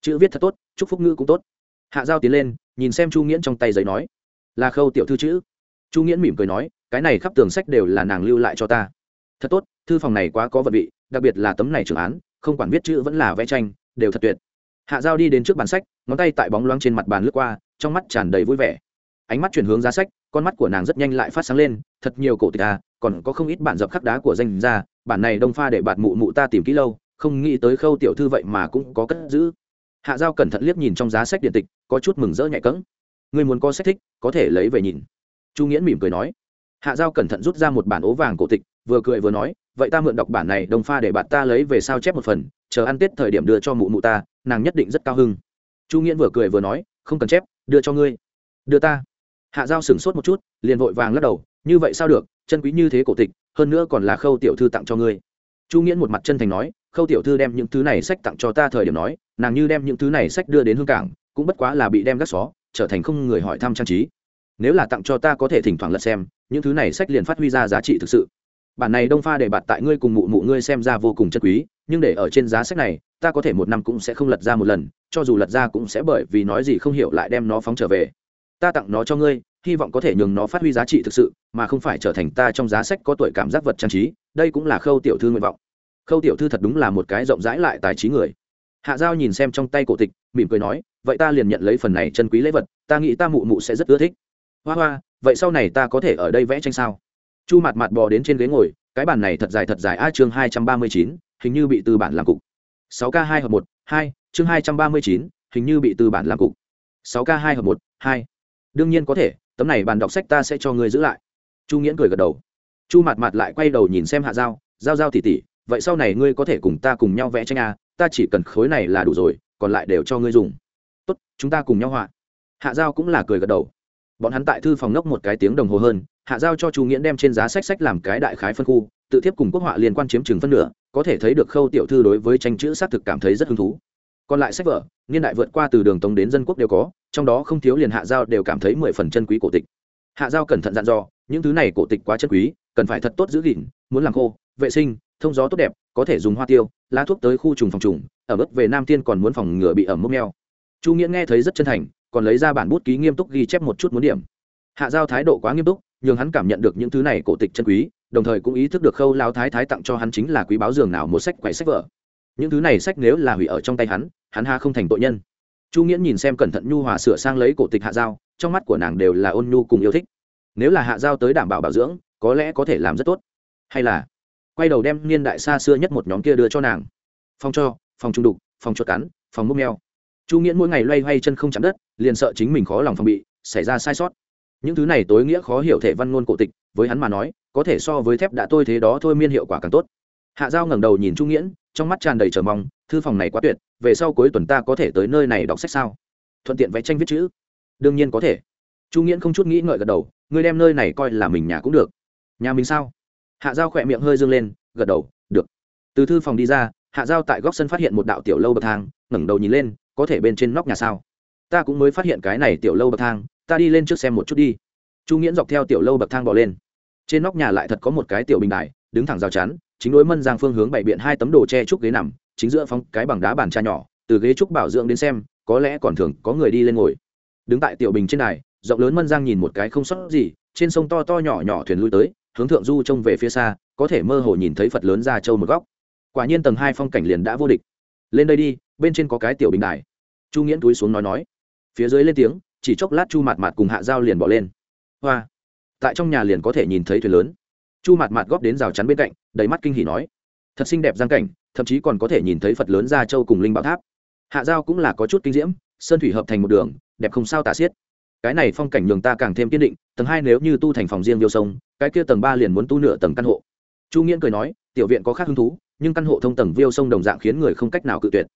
Chữ viết thật tốt, chúc phúc ngữ cũng tốt. Hạ giao tiến lên, nhìn xem chu nghiễn trong tay giấy nói. Là khâu tiểu thư chữ. Chu nghiễn mỉm cười nói, cái này khắp tường sách đều là nàng lưu lại cho ta. Thật tốt, thư phòng này quá có vật vị, đặc biệt là tấm này trưởng án, không quản viết chữ vẫn là vẽ tranh, đều thật tuyệt. Hạ giao đi đến trước bàn sách, ngón tay tại bóng loáng trên mặt bàn lướt qua, trong mắt tràn đầy vui vẻ. Ánh mắt chuyển hướng giá sách, con mắt của nàng rất nhanh lại phát sáng lên, thật nhiều cổ tịch à còn có không ít bản dập khắc đá của danh gia, bản này đông pha để bạt mụ mụ ta tìm kỹ lâu không nghĩ tới khâu tiểu thư vậy mà cũng có cất giữ. Hạ giao cẩn thận liếc nhìn trong giá sách điện tịch, có chút mừng rỡ nhạy cẫng. Người muốn có sách thích, có thể lấy về nhìn. Chu nghiễn mỉm cười nói. Hạ giao cẩn thận rút ra một bản ố vàng cổ tịch, vừa cười vừa nói, vậy ta mượn đọc bản này đồng pha để bạn ta lấy về sao chép một phần, chờ ăn tết thời điểm đưa cho mụ mụ ta, nàng nhất định rất cao hưng chu nghiễn vừa cười vừa nói, không cần chép, đưa cho ngươi. Đưa ta? Hạ giao sửng sốt một chút, liền vội vàng lắc đầu, như vậy sao được, chân quý như thế cổ tịch, hơn nữa còn là khâu tiểu thư tặng cho ngươi chu nghiễn một mặt chân thành nói, khâu tiểu thư đem những thứ này sách tặng cho ta thời điểm nói, nàng như đem những thứ này sách đưa đến hương cảng, cũng bất quá là bị đem gác xó, trở thành không người hỏi thăm trang trí. Nếu là tặng cho ta có thể thỉnh thoảng lật xem, những thứ này sách liền phát huy ra giá trị thực sự. Bản này đông pha để bạt tại ngươi cùng mụ mụ ngươi xem ra vô cùng chân quý, nhưng để ở trên giá sách này, ta có thể một năm cũng sẽ không lật ra một lần, cho dù lật ra cũng sẽ bởi vì nói gì không hiểu lại đem nó phóng trở về. Ta tặng nó cho ngươi, hy vọng có thể nhường nó phát huy giá trị thực sự, mà không phải trở thành ta trong giá sách có tuổi cảm giác vật trang trí đây cũng là khâu tiểu thư nguyện vọng. Khâu tiểu thư thật đúng là một cái rộng rãi lại tài trí người. Hạ giao nhìn xem trong tay cổ tịch, mỉm cười nói, vậy ta liền nhận lấy phần này chân quý lễ vật, ta nghĩ ta mụ mụ sẽ rất ưa thích. Hoa hoa, vậy sau này ta có thể ở đây vẽ tranh sao? Chu mặt mặt bò đến trên ghế ngồi, cái bàn này thật dài thật dài a chương hai trăm ba mươi chín, hình như bị từ bản làm cục. sáu k hai hợp một, hai, chương hai trăm ba mươi chín, hình như bị từ bản làm cục. sáu k hai hợp một, hai. Đương nhiên có thể, tấm này bàn đọc sách ta sẽ cho ngươi giữ lại. Chu nghiễn cười gật đầu chu mặt mặt lại quay đầu nhìn xem hạ giao giao giao tỉ tỉ vậy sau này ngươi có thể cùng ta cùng nhau vẽ tranh a ta chỉ cần khối này là đủ rồi, còn lại đều cho ngươi dùng. Tốt, chúng ta cùng nhau họa. Hạ giao cũng là cười gật đầu. Bọn hắn tại thư phòng ngốc một cái tiếng đồng hồ hơn, hạ giao cho chu nghiễn đem trên giá sách sách làm cái đại khái phân khu, tự thiếp cùng quốc họa liên quan chiếm chừng phân nửa, có thể thấy được khâu tiểu thư đối với tranh chữ xác thực cảm thấy rất hứng thú. Còn lại sách vở, niên đại vượt qua từ đường tống đến dân quốc đều có, trong đó không thiếu liền hạ giao đều cảm thấy mười phần chân quý cổ tịch hạ giao cẩn thận dặn dò, những thứ này cổ tịch quá chân quý, cần phải thật tốt giữ gìn, muốn làm khô, vệ sinh, thông gió tốt đẹp, có thể dùng hoa tiêu, lá thuốc tới khu trùng phòng trùng, ở mức về nam tiên còn muốn phòng ngừa bị ẩm mốc neo chu nghĩa nghe thấy rất chân thành, còn lấy ra bản bút ký nghiêm túc ghi chép một chút muốn điểm. Hạ giao thái độ quá nghiêm túc nhưng hắn cảm nhận được những thứ này cổ tịch chân quý, đồng thời cũng ý thức được khâu lao thái thái tặng cho hắn chính là quý báo giường nào một sách quầy sách vở. Những thứ này sách nếu là hủy ở trong tay hắn hắn ha không thành tội nhân chu nghiễn nhìn xem cẩn thận nhu hòa sửa sang lấy cổ tịch hạ giao trong mắt của nàng đều là ôn nhu cùng yêu thích. Nếu là hạ giao tới đảm bảo bảo dưỡng, có lẽ có thể làm rất tốt. Hay là, quay đầu đem niên đại xa xưa nhất một nhóm kia đưa cho nàng. Phòng cho, phòng trung đục, phòng chuột cắn, phòng múc neo chu nghiễn mỗi ngày loay hoay chân không chạm đất, liền sợ chính mình khó lòng phòng bị, xảy ra sai sót. Những thứ này tối nghĩa khó hiểu thể văn ngôn cổ tịch, với hắn mà nói, có thể so với thép đã tôi thế đó thôi miên hiệu quả càng tốt hạ giao ngẩng đầu nhìn trung nghiễn, trong mắt tràn đầy trờ mong, thư phòng này quá tuyệt, về sau cuối tuần ta có thể tới nơi này đọc sách sao? Thuận tiện vẽ tranh viết chữ. Đương nhiên có thể. Trung nghiễn không chút nghĩ ngợi gật đầu ngươi đem nơi này coi là mình nhà cũng được. Nhà mình sao? Hạ giao khỏe miệng hơi dương lên, gật đầu, được. Từ thư phòng đi ra, hạ giao tại góc sân phát hiện một đạo tiểu lâu bậc thang, ngẩng đầu nhìn lên, có thể bên trên nóc nhà sao? Ta cũng mới phát hiện cái này tiểu lâu bậc thang, ta đi lên trước xem một chút đi. Chu nghiễn dọc theo tiểu lâu bậc thang bỏ lên. Trên nóc nhà lại thật có một cái tiểu bình đài, đứng thẳng rào chắn chính đối mân giang phương hướng bày biện hai tấm đồ che trúc ghế nằm, chính giữa phong cái bằng đá bàn trà nhỏ, từ ghế trúc bảo dưỡng đến xem, có lẽ còn thường có người đi lên ngồi. Đứng tại tiểu bình trên này rộng lớn mân giang nhìn một cái không sót gì, trên sông to to nhỏ nhỏ thuyền lui tới, hướng thượng du trông về phía xa, có thể mơ hồ nhìn thấy phật lớn ra châu một góc. Quả nhiên tầng hai phong cảnh liền đã vô địch. Lên đây đi, bên trên có cái tiểu bình đài. Chu nghiễn túi xuống nói nói. Phía dưới lên tiếng, chỉ chốc lát chu mạt mạt cùng hạ dao liền bỏ lên. Hoa! Tại trong nhà liền có thể nhìn thấy thuyền lớn. Chu mạt mạt góp đến rào chắn bên cạnh đầy mắt kinh hỉ nói, thật xinh đẹp giang cảnh, thậm chí còn có thể nhìn thấy phật lớn ra châu cùng linh bảo tháp. Hạ giao cũng là có chút kinh diễm, sơn thủy hợp thành một đường, đẹp không sao tả xiết. Cái này phong cảnh nhường ta càng thêm kiên định, tầng hai nếu như tu thành phòng riêng yêu sông, cái kia tầng ba liền muốn tu nửa tầng căn hộ. Chu nghiễn cười nói, tiểu viện có khác hứng thú, nhưng căn hộ thông tầng viêu sông đồng dạng khiến người không cách nào cự tuyệt.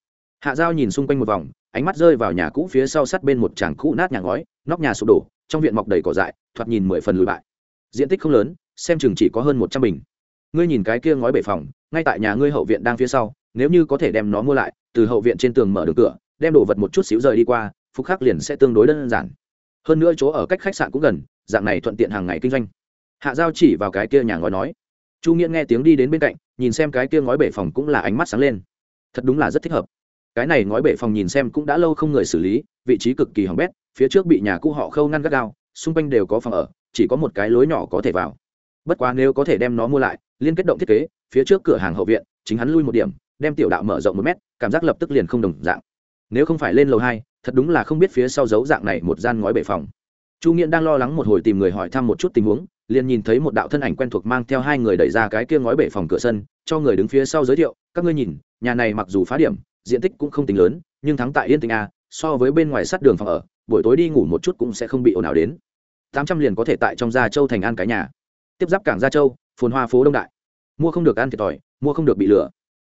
Hạ giao nhìn xung quanh một vòng, ánh mắt rơi vào nhà cũ phía sau sát bên một tràng cũ nát nhà ngói, nóc nhà sụp đổ, trong viện mọc đầy cỏ dại, thoạt nhìn mười phần lùi bại. Diện tích không lớn, xem chừng chỉ có hơn một trăm bình ngươi nhìn cái kia ngói bể phòng, ngay tại nhà ngươi hậu viện đang phía sau, nếu như có thể đem nó mua lại, từ hậu viện trên tường mở đường cửa, đem đồ vật một chút xíu rời đi qua phục khắc liền sẽ tương đối đơn giản. Hơn nữa chỗ ở cách khách sạn cũng gần, dạng này thuận tiện hàng ngày kinh doanh. Hạ giao chỉ vào cái kia nhà ngói nói. Chu nghĩa nghe tiếng đi đến bên cạnh, nhìn xem cái kia ngói bể phòng cũng là ánh mắt sáng lên. Thật đúng là rất thích hợp. Cái này ngói bể phòng nhìn xem cũng đã lâu không người xử lý, vị trí cực kỳ hỏng bét, phía trước bị nhà cũ họ khâu ngăn gắt gao, xung quanh đều có phòng ở, chỉ có một cái lối nhỏ có thể vào. Bất quá nếu có thể đem nó mua lại liên kết động thiết kế, phía trước cửa hàng hậu viện, chính hắn lui một điểm, đem tiểu đạo mở rộng một mét, cảm giác lập tức liền không đồng dạng. Nếu không phải lên lầu hai, thật đúng là không biết phía sau dấu dạng này một gian ngói bể phòng. Chu nghiễn đang lo lắng một hồi tìm người hỏi thăm một chút tình huống, liền nhìn thấy một đạo thân ảnh quen thuộc mang theo hai người đẩy ra cái kia ngói bể phòng cửa sân, cho người đứng phía sau giới thiệu, các ngươi nhìn, nhà này mặc dù phá điểm, diện tích cũng không tính lớn, nhưng thắng tại yên tĩnh a, so với bên ngoài sát đường phòng ở, buổi tối đi ngủ một chút cũng sẽ không bị ồn ào đến. Tám trăm liền có thể tại trong gia châu thành an cái nhà. Tiếp giáp cảng gia châu phồn hoa phố đông đại. Mua không được ăn thiệt thòi, mua không được bị lừa.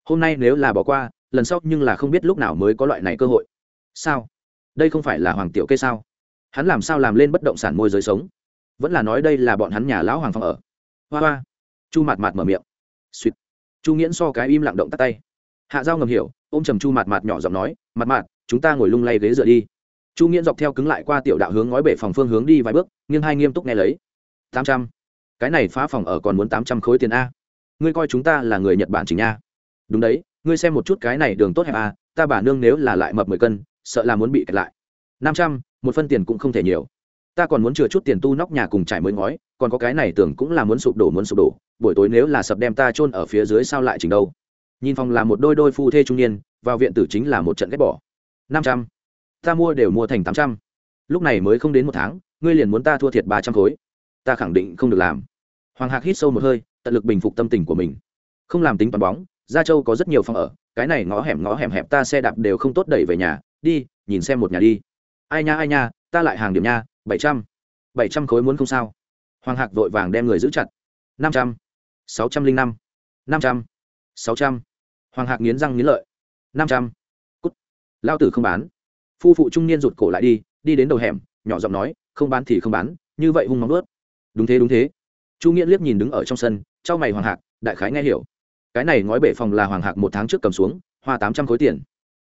Hôm nay nếu là bỏ qua, lần sau nhưng là không biết lúc nào mới có loại này cơ hội. Sao? Đây không phải là hoàng tiểu kê sao? Hắn làm sao làm lên bất động sản môi giới sống? Vẫn là nói đây là bọn hắn nhà lão hoàng phong ở. Hoa hoa. Chu mạt mạt mở miệng. Suýt chu nghiễn so cái im lặng động tắt tay. Hạ giao ngầm hiểu, ôm trầm chu mạt mạt nhỏ giọng nói mặt mạt, chúng ta ngồi lung lay ghế dựa đi. Chu nghiễn dọc theo cứng lại qua tiểu đạo hướng ngói bể phòng phương hướng đi vài bước, nghiêng hai nghiêm túc nghe lấy. Tám trăm cái này phá phòng ở còn muốn tám trăm khối tiền a. Ngươi coi chúng ta là người nhật bản chính nha. Đúng đấy, ngươi xem một chút cái này đường tốt hẹp a, ta bà nương nếu là lại mập mười cân, sợ là muốn bị kẹt lại. Năm trăm, một phân tiền cũng không thể nhiều. Ta còn muốn chừa chút tiền tu nóc nhà cùng trải mới ngói, còn có cái này tưởng cũng là muốn sụp đổ muốn sụp đổ, buổi tối nếu là sập đem ta chôn ở phía dưới sao lại chỉnh đâu? Nhìn phòng là một đôi đôi phu thê trung niên, vào viện tử chính là một trận ghét bỏ. Năm trăm, ta mua đều mua thành tám trăm. Lúc này mới không đến một tháng, ngươi liền muốn ta thua thiệt ba trăm khối. Ta khẳng định không được làm hoàng hạc hít sâu một hơi, tận lực bình phục tâm tình của mình. Không làm tính toán bóng, gia châu có rất nhiều phòng ở, cái này ngõ hẻm ngõ hẻm hẹp ta xe đạp đều không tốt đẩy về nhà, đi, nhìn xem một nhà đi. Ai nha ai nha, ta lại hàng điểm nha, bảy trăm. Bảy trăm khối muốn không sao. Hoàng hạc vội vàng đem người giữ chặt. Năm trăm. Sáu trăm linh năm. Năm trăm. Sáu trăm. Hoàng hạc nghiến răng nghiến lợi. Năm trăm. Cút. Lao tử không bán. Phu phụ trung niên rụt cổ lại đi đi đến đầu hẻm, nhỏ giọng nói, không bán thì không bán, như vậy hung móng ướt đúng thế đúng thế chu nghĩa liếc nhìn đứng ở trong sân trao mày hoàng hạc, đại khái nghe hiểu. Cái này ngói bể phòng là hoàng hạc một tháng trước cầm xuống, hoa tám trăm khối tiền.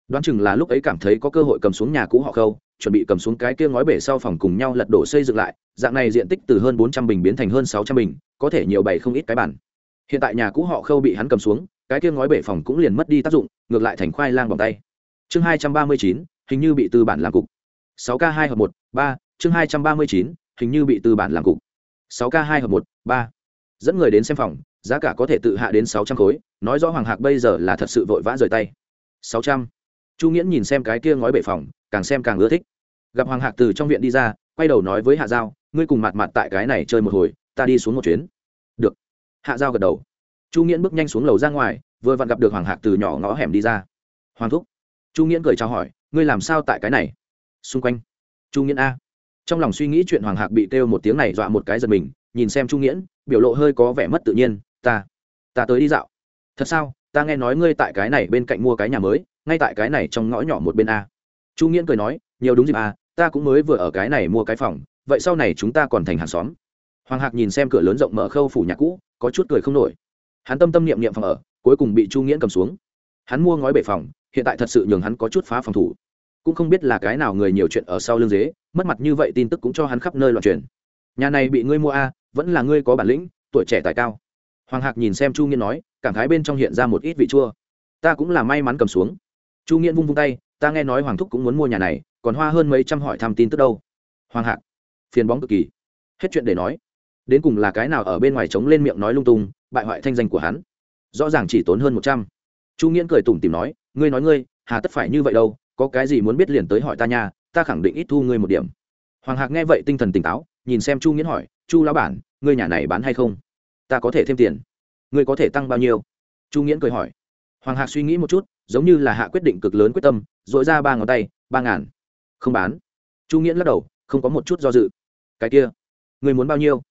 Đoán chừng là lúc ấy cảm thấy có cơ hội cầm xuống nhà cũ họ khâu, chuẩn bị cầm xuống cái kia ngói bể sau phòng cùng nhau lật đổ xây dựng lại, dạng này diện tích từ hơn bốn trăm bình biến thành hơn sáu trăm bình, có thể nhiều bày không ít cái bản hiện tại nhà cũ họ khâu bị hắn cầm xuống, cái kia ngói bể phòng cũng liền mất đi tác dụng, ngược lại thành khoai lang bằng tay. Chương hai trăm ba mươi chín, hình như bị tư bản làm cục. Sáu k hai hợp một, ba, chương hai trăm ba mươi chín, hình như bị tư bản làm cục sáu k hai hợp một, ba. Dẫn người đến xem phòng, giá cả có thể tự hạ đến sáu trăm khối, nói rõ hoàng hạc bây giờ là thật sự vội vã rời tay. sáu trăm. Chu nghiễn nhìn xem cái kia ngói bể phòng, càng xem càng ưa thích. Gặp hoàng hạc từ trong viện đi ra, quay đầu nói với hạ giao, ngươi cùng mặt mặt tại cái này chơi một hồi, ta đi xuống một chuyến. Được. Hạ giao gật đầu. Chu nghiễn bước nhanh xuống lầu ra ngoài, vừa vặn gặp được hoàng hạc từ nhỏ ngõ hẻm đi ra. Hoàng thúc. Chu nghiễn cười chào hỏi, ngươi làm sao tại cái này? Xung quanh. Chu nghiễn a trong lòng suy nghĩ chuyện hoàng hạc bị kêu một tiếng này dọa một cái giật mình, nhìn xem Trung nghiễn, biểu lộ hơi có vẻ mất tự nhiên, ta ta tới đi dạo. Thật sao? Ta nghe nói ngươi tại cái này bên cạnh mua cái nhà mới, ngay tại cái này trong ngõ nhỏ một bên a. Chu nghiễn cười nói, nhiều đúng dịp à ta cũng mới vừa ở cái này mua cái phòng, vậy sau này chúng ta còn thành hàng xóm. Hoàng hạc nhìn xem cửa lớn rộng mở khâu phủ nhà cũ, có chút cười không nổi. Hắn tâm tâm niệm niệm phòng ở, cuối cùng bị chu nghiễn cầm xuống. Hắn mua ngói bể phòng, hiện tại thật sự nhường hắn có chút phá phòng thủ cũng không biết là cái nào người nhiều chuyện ở sau lưng dế, mất mặt như vậy tin tức cũng cho hắn khắp nơi loạn truyền. Nhà này bị ngươi mua a, vẫn là ngươi có bản lĩnh, tuổi trẻ tài cao. Hoàng hạc nhìn xem chu nghiên nói, cảm thái bên trong hiện ra một ít vị chua. Ta cũng là may mắn cầm xuống. Chu nghiên vung vung tay, ta nghe nói hoàng thúc cũng muốn mua nhà này, còn hoa hơn mấy trăm hỏi thăm tin tức đâu. Hoàng hạc, phiền bóng cực kỳ. Hết chuyện để nói. Đến cùng là cái nào ở bên ngoài trống lên miệng nói lung tung, bại hoại thanh danh của hắn. Rõ ràng chỉ tốn hơn một trăm. Chu nghiễn cười tủm tìm nói, ngươi nói ngươi, hà tất phải như vậy đâu có cái gì muốn biết liền tới hỏi ta nha, ta khẳng định ít thu ngươi một điểm. Hoàng hạc nghe vậy tinh thần tỉnh táo, nhìn xem chu nghiễn hỏi, chu lão bản, ngươi nhà này bán hay không? Ta có thể thêm tiền. Ngươi có thể tăng bao nhiêu? Chu nghiễn cười hỏi. Hoàng hạc suy nghĩ một chút, giống như là hạ quyết định cực lớn quyết tâm dội ra ba ngón tay, ba ngàn. Không bán. Chu nghiễn lắc đầu, không có một chút do dự. Cái kia, ngươi muốn bao nhiêu?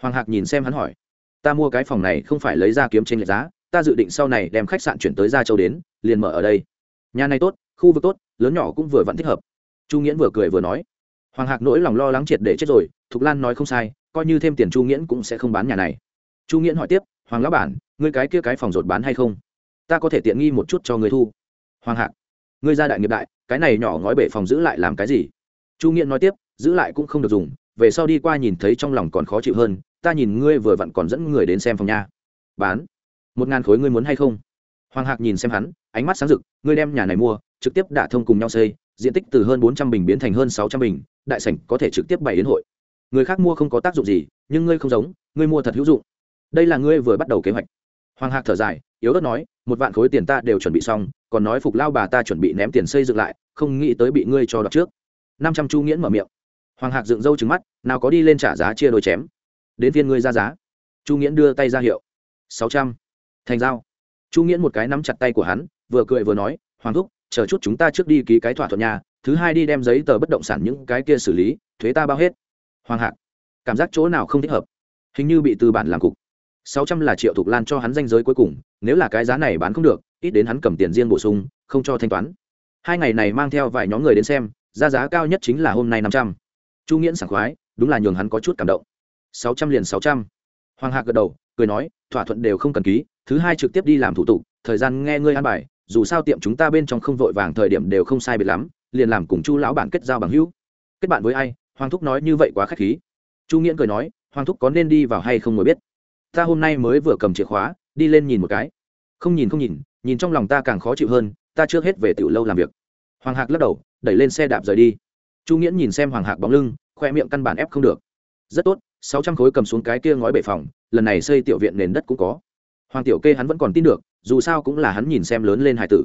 Hoàng hạc nhìn xem hắn hỏi. Ta mua cái phòng này không phải lấy ra kiếm trên lệch giá, ta dự định sau này đem khách sạn chuyển tới gia châu đến, liền mở ở đây. Nhà này tốt khu vực tốt, lớn nhỏ cũng vừa vẫn thích hợp. Chu nghiễn vừa cười vừa nói. Hoàng hạc nỗi lòng lo lắng triệt để chết rồi, thục lan nói không sai, coi như thêm tiền chu nghiễn cũng sẽ không bán nhà này. Chu nghiễn hỏi tiếp, hoàng lão bản, ngươi cái kia cái phòng rột bán hay không? Ta có thể tiện nghi một chút cho người thu. Hoàng hạc, ngươi ra đại nghiệp đại, cái này nhỏ ngói bể phòng giữ lại làm cái gì? Chu nghiễn nói tiếp, giữ lại cũng không được dùng, về sau đi qua nhìn thấy trong lòng còn khó chịu hơn, ta nhìn ngươi vừa vặn còn dẫn người đến xem phòng nha. Bán? Một ngàn khối ngươi muốn hay không? Hoàng hạc nhìn xem hắn, ánh mắt sáng rực, ngươi đem nhà này mua trực tiếp đả thông cùng nhau xây, diện tích từ hơn bốn trăm bình biến thành hơn sáu trăm bình, đại sảnh có thể trực tiếp bày đến hội. Người khác mua không có tác dụng gì, nhưng ngươi không giống, ngươi mua thật hữu dụng. Đây là ngươi vừa bắt đầu kế hoạch. Hoàng hạc thở dài, yếu ớt nói, một vạn khối tiền ta đều chuẩn bị xong, còn nói phục lao bà ta chuẩn bị ném tiền xây dựng lại, không nghĩ tới bị ngươi cho đọc trước. Năm trăm chu nghiễn mở miệng. Hoàng hạc dựng râu trứng mắt, nào có đi lên trả giá chia đôi chém. Đến phiên ngươi ra giá. Chu nghiễn đưa tay ra hiệu. Sáu trăm. Thành giao. Chu nghiễn một cái nắm chặt tay của hắn, vừa cười vừa nói, hoàng thúc chờ chút chúng ta trước đi ký cái thỏa thuận nhà thứ hai đi đem giấy tờ bất động sản những cái kia xử lý, thuế ta bao hết. Hoàng hạc, cảm giác chỗ nào không thích hợp? Hình như bị tư bản làm cục. Sáu trăm là triệu thục lan cho hắn danh giới cuối cùng, nếu là cái giá này bán không được, ít đến hắn cầm tiền riêng bổ sung, không cho thanh toán. Hai ngày này mang theo vài nhóm người đến xem, giá giá cao nhất chính là hôm nay năm trăm. Chu nghiễn sảng khoái, đúng là nhường hắn có chút cảm động. Sáu trăm liền sáu trăm. Hoàng hạc gật đầu, cười nói, thỏa thuận đều không cần ký, thứ hai trực tiếp đi làm thủ tục, thời gian nghe ngươi an bài dù sao tiệm chúng ta bên trong không vội vàng thời điểm đều không sai biệt lắm, liền làm cùng chu lão bản kết giao bằng hữu. Kết bạn với ai? Hoàng thúc nói như vậy quá k h á c h khí. Chu nghiễn cười nói, hoàng thúc có nên đi vào hay không mới biết? Ta hôm nay mới vừa cầm chìa khóa, đi lên nhìn một cái. Không nhìn không nhìn nhìn trong lòng ta càng khó chịu hơn, ta trước hết về tiểu lâu làm việc. Hoàng hạc lắc đầu, đẩy lên xe đạp rời đi. Chu nghiễn nhìn xem hoàng hạc bóng lưng, khoe miệng căn bản ép không được. Rất tốt, sáu trăm khối cầm xuống cái kia ngói bể phòng, lần này xây tiểu viện nền đất cũng có hoàng tiểu kê hắn vẫn còn tin được, dù sao cũng là hắn nhìn xem lớn lên hải tử.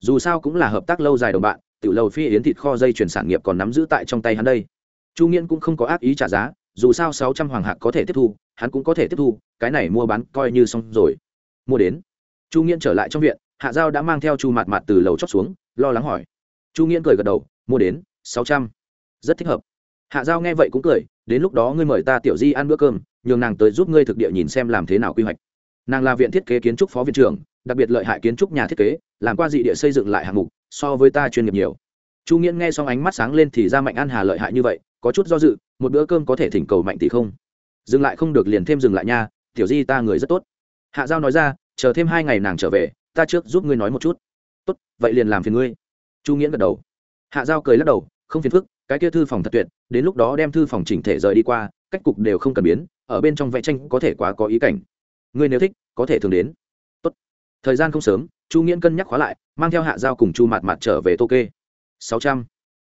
Dù sao cũng là hợp tác lâu dài đồng bạn, tiểu lầu phi yến thịt kho dây chuyển sản nghiệp còn nắm giữ tại trong tay hắn đây. Chu nghiễn cũng không có ác ý trả giá, dù sao sáu trăm hoàng hạc có thể tiếp thu, hắn cũng có thể tiếp thu, cái này mua bán coi như xong rồi. Mua đến. Chu nghiễn trở lại trong viện, hạ giao đã mang theo chu mạt mạt từ lầu chót xuống, lo lắng hỏi. Chu nghiễn cười gật đầu, mua đến, sáu trăm. Rất thích hợp. Hạ giao nghe vậy cũng cười, đến lúc đó ngươi mời ta tiểu di ăn bữa cơm, nhường nàng tới giúp ngươi thực địa nhìn xem làm thế nào quy hoạch nàng là viện thiết kế kiến trúc phó viện trưởng, đặc biệt lợi hại kiến trúc nhà thiết kế, làm qua dị địa xây dựng lại hạng mục, so với ta chuyên nghiệp nhiều. Chu nghiễn nghe xong ánh mắt sáng lên thì ra mạnh an hà lợi hại như vậy, có chút do dự, một bữa cơm có thể thỉnh cầu mạnh tỷ không? Dừng lại không được liền thêm dừng lại nha, tiểu di ta người rất tốt. Hạ giao nói ra, chờ thêm hai ngày nàng trở về, ta trước giúp ngươi nói một chút. Tốt, vậy liền làm phiền ngươi. Chu nghiễn gật đầu. Hạ giao cười lắc đầu, không phiền phức, cái kia thư phòng thật tuyệt, đến lúc đó đem thư phòng chỉnh thể rời đi qua, cách cục đều không cần biến, ở bên trong vẽ tranh có thể quá có ý cảnh ngươi nếu thích, có thể thường đến. Tốt. thời gian không sớm, chu nghiễn cân nhắc khóa lại, mang theo hạ giao cùng chu mạt mạt trở về tô kê. Sáu trăm.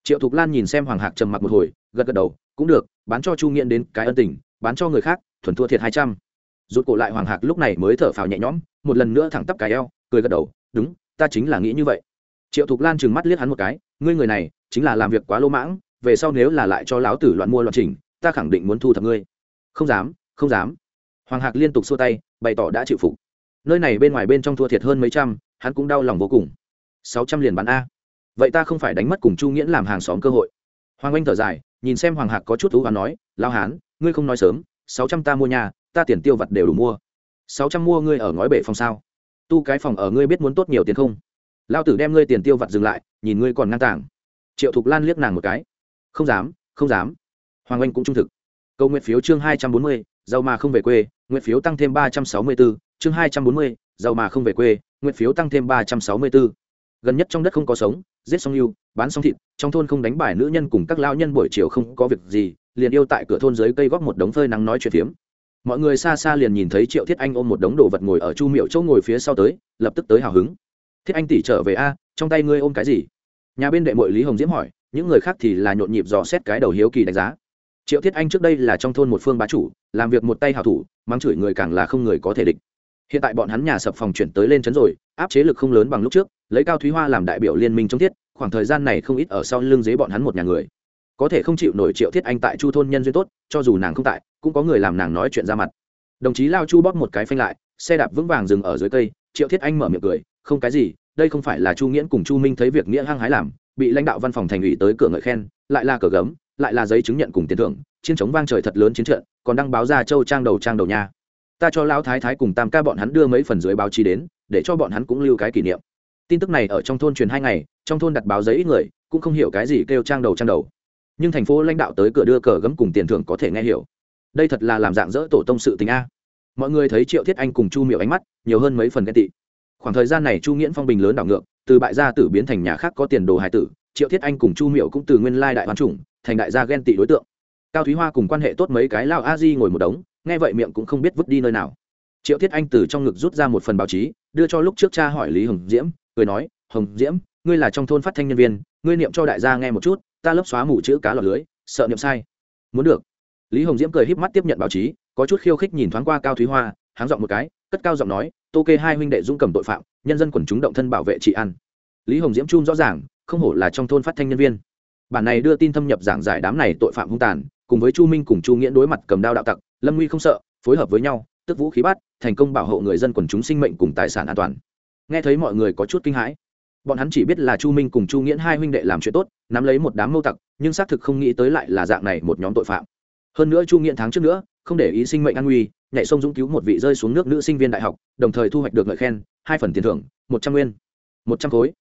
Triệu thục lan nhìn xem hoàng hạc trầm mặc một hồi, gật gật đầu, cũng được, bán cho chu nghiễn đến cái ân tình, bán cho người khác, thuần thua thiệt hai trăm. Rụt cổ lại hoàng hạc lúc này mới thở phào nhẹ nhõm, một lần nữa thẳng tắp cái eo, cười gật đầu, đúng, ta chính là nghĩ như vậy. Triệu thục lan trừng mắt liếc hắn một cái, ngươi người này, chính là làm việc quá lỗ mãng, về sau nếu là lại cho lão tử loạn mua loạn trình ta khẳng định muốn thu thập ngươi. Không dám không dám hoàng hạc liên tục xua tay, bày tỏ đã chịu phục. Nơi này bên ngoài bên trong thua thiệt hơn mấy trăm, hắn cũng đau lòng vô cùng. Sáu trăm liền bán a. Vậy ta không phải đánh mất cùng chu nghĩa làm hàng xóm cơ hội. Hoàng anh thở dài, nhìn xem hoàng hạc có chút thú và nói lao hán, ngươi không nói sớm, sáu trăm ta mua nhà, ta tiền tiêu vặt đều đủ mua. Sáu trăm mua ngươi ở ngói bể phòng sao? Tu cái phòng ở ngươi biết muốn tốt nhiều tiền không? Lao tử đem ngươi tiền tiêu vặt dừng lại, nhìn ngươi còn ngang tàng. Triệu thục lan liếc nàng một cái. Không dám không dám. Hoàng anh cũng trung thực. Câu nguyện phiếu chương hai trăm bốn mươi, giàu mà không về quê nguyện phiếu tăng thêm ba trăm sáu mươi bốn chương hai trăm bốn mươi, giàu mà không về quê, nguyện phiếu tăng thêm ba trăm sáu mươi bốn gần nhất trong đất không có sống, giết xong yêu, bán xong thịt, trong thôn không đánh bài nữ nhân cùng các lao nhân buổi chiều không có việc gì, liền yêu tại cửa thôn dưới cây góc một đống phơi nắng nói chuyện phiếm. Mọi người xa xa liền nhìn thấy triệu thiết anh ôm một đống đồ vật ngồi ở chu miệu chỗ ngồi phía sau tới, lập tức tới hào hứng. Thiết anh tỷ trở về a, trong tay ngươi ôm cái gì? Nhà bên đệ mội lý hồng diễm hỏi, những người khác thì là nhộn nhịp dò xét cái đầu hiếu kỳ đánh giá triệu thiết anh trước đây là trong thôn một phương bá chủ, làm việc một tay hào thủ, mắng chửi người càng là không người có thể địch. Hiện tại bọn hắn nhà sập phòng chuyển tới lên trấn rồi, áp chế lực không lớn bằng lúc trước, lấy cao thúy hoa làm đại biểu liên minh chống thiết, khoảng thời gian này không ít ở sau lưng dế bọn hắn một nhà người. Có thể không chịu nổi triệu thiết anh tại chu thôn nhân duyên tốt, cho dù nàng không tại, cũng có người làm nàng nói chuyện ra mặt. Đồng chí lao chu bóp một cái phanh lại, xe đạp vững vàng dừng ở dưới cây, triệu thiết anh mở miệng cười, không cái gì, đây không phải là chu nghiễn cùng chu minh thấy việc nghĩa hăng hái làm, bị lãnh đạo văn phòng thành ủy tới cửa ngợi khen, lại là cờ gấm lại là giấy chứng nhận cùng tiền thưởng, chiến chống vang trời thật lớn chiến trận, còn đăng báo ra châu trang đầu trang đầu nha. Ta cho lão thái thái cùng tam ca bọn hắn đưa mấy phần dưới báo chí đến, để cho bọn hắn cũng lưu cái kỷ niệm. Tin tức này ở trong thôn truyền hai ngày, trong thôn đặt báo giấy ít người, cũng không hiểu cái gì kêu trang đầu trang đầu. Nhưng thành phố lãnh đạo tới cửa đưa cờ gấm cùng tiền thưởng có thể nghe hiểu. Đây thật là làm dạng dỡ tổ tông sự tình a. Mọi người thấy triệu thiết anh cùng chu miểu ánh mắt, nhiều hơn mấy phần ghen tị. Khoảng thời gian này chu nghiễn phong bình lớn đảo ngược, từ bại gia tử biến thành nhà khác có tiền đồ hài tử triệu thiết anh cùng chu miệu cũng từ nguyên lai đại hoàn chủng, thành đại gia ghen tị đối tượng. Cao thúy hoa cùng quan hệ tốt mấy cái lao a di ngồi một đống, nghe vậy miệng cũng không biết vứt đi nơi nào. Triệu thiết anh từ trong ngực rút ra một phần báo chí, đưa cho lúc trước cha hỏi lý hồng diễm, cười nói, hồng diễm, ngươi là trong thôn phát thanh nhân viên, ngươi niệm cho đại gia nghe một chút, ta lấp xóa mù chữ cá lọt lưới, sợ niệm sai. Muốn được. Lý hồng diễm cười híp mắt tiếp nhận báo chí, có chút khiêu khích nhìn thoáng qua cao thúy hoa, háng giọng một cái, cất cao giọng nói, tô kê hai huynh đệ dũng cầm tội phạm, nhân dân quần chúng động thân bảo vệ trị an. Lý hồng diễm chun rõ ràng không hổ là trong thôn phát thanh nhân viên. Bản này đưa tin thâm nhập giảng giải đám này tội phạm hung tàn, cùng với chu minh cùng chu nghĩa đối mặt cầm đao đạo tặc, lâm nguy không sợ, phối hợp với nhau, tức vũ khí bắt, thành công bảo hộ người dân quần chúng sinh mệnh cùng tài sản an toàn. Nghe thấy mọi người có chút kinh hãi. Bọn hắn chỉ biết là chu minh cùng chu nghĩa hai huynh đệ làm chuyện tốt, nắm lấy một đám mâu tặc, nhưng xác thực không nghĩ tới lại là dạng này một nhóm tội phạm. Hơn nữa chu nghĩa tháng trước nữa, không để ý sinh mệnh an nguy, nhảy sông dũng cứu một vị rơi xuống nước nữ sinh viên đại học, đồng thời thu hoạch được ngợi khen, hai phần tiền thưởng, một trăm nguyên, một trăm khối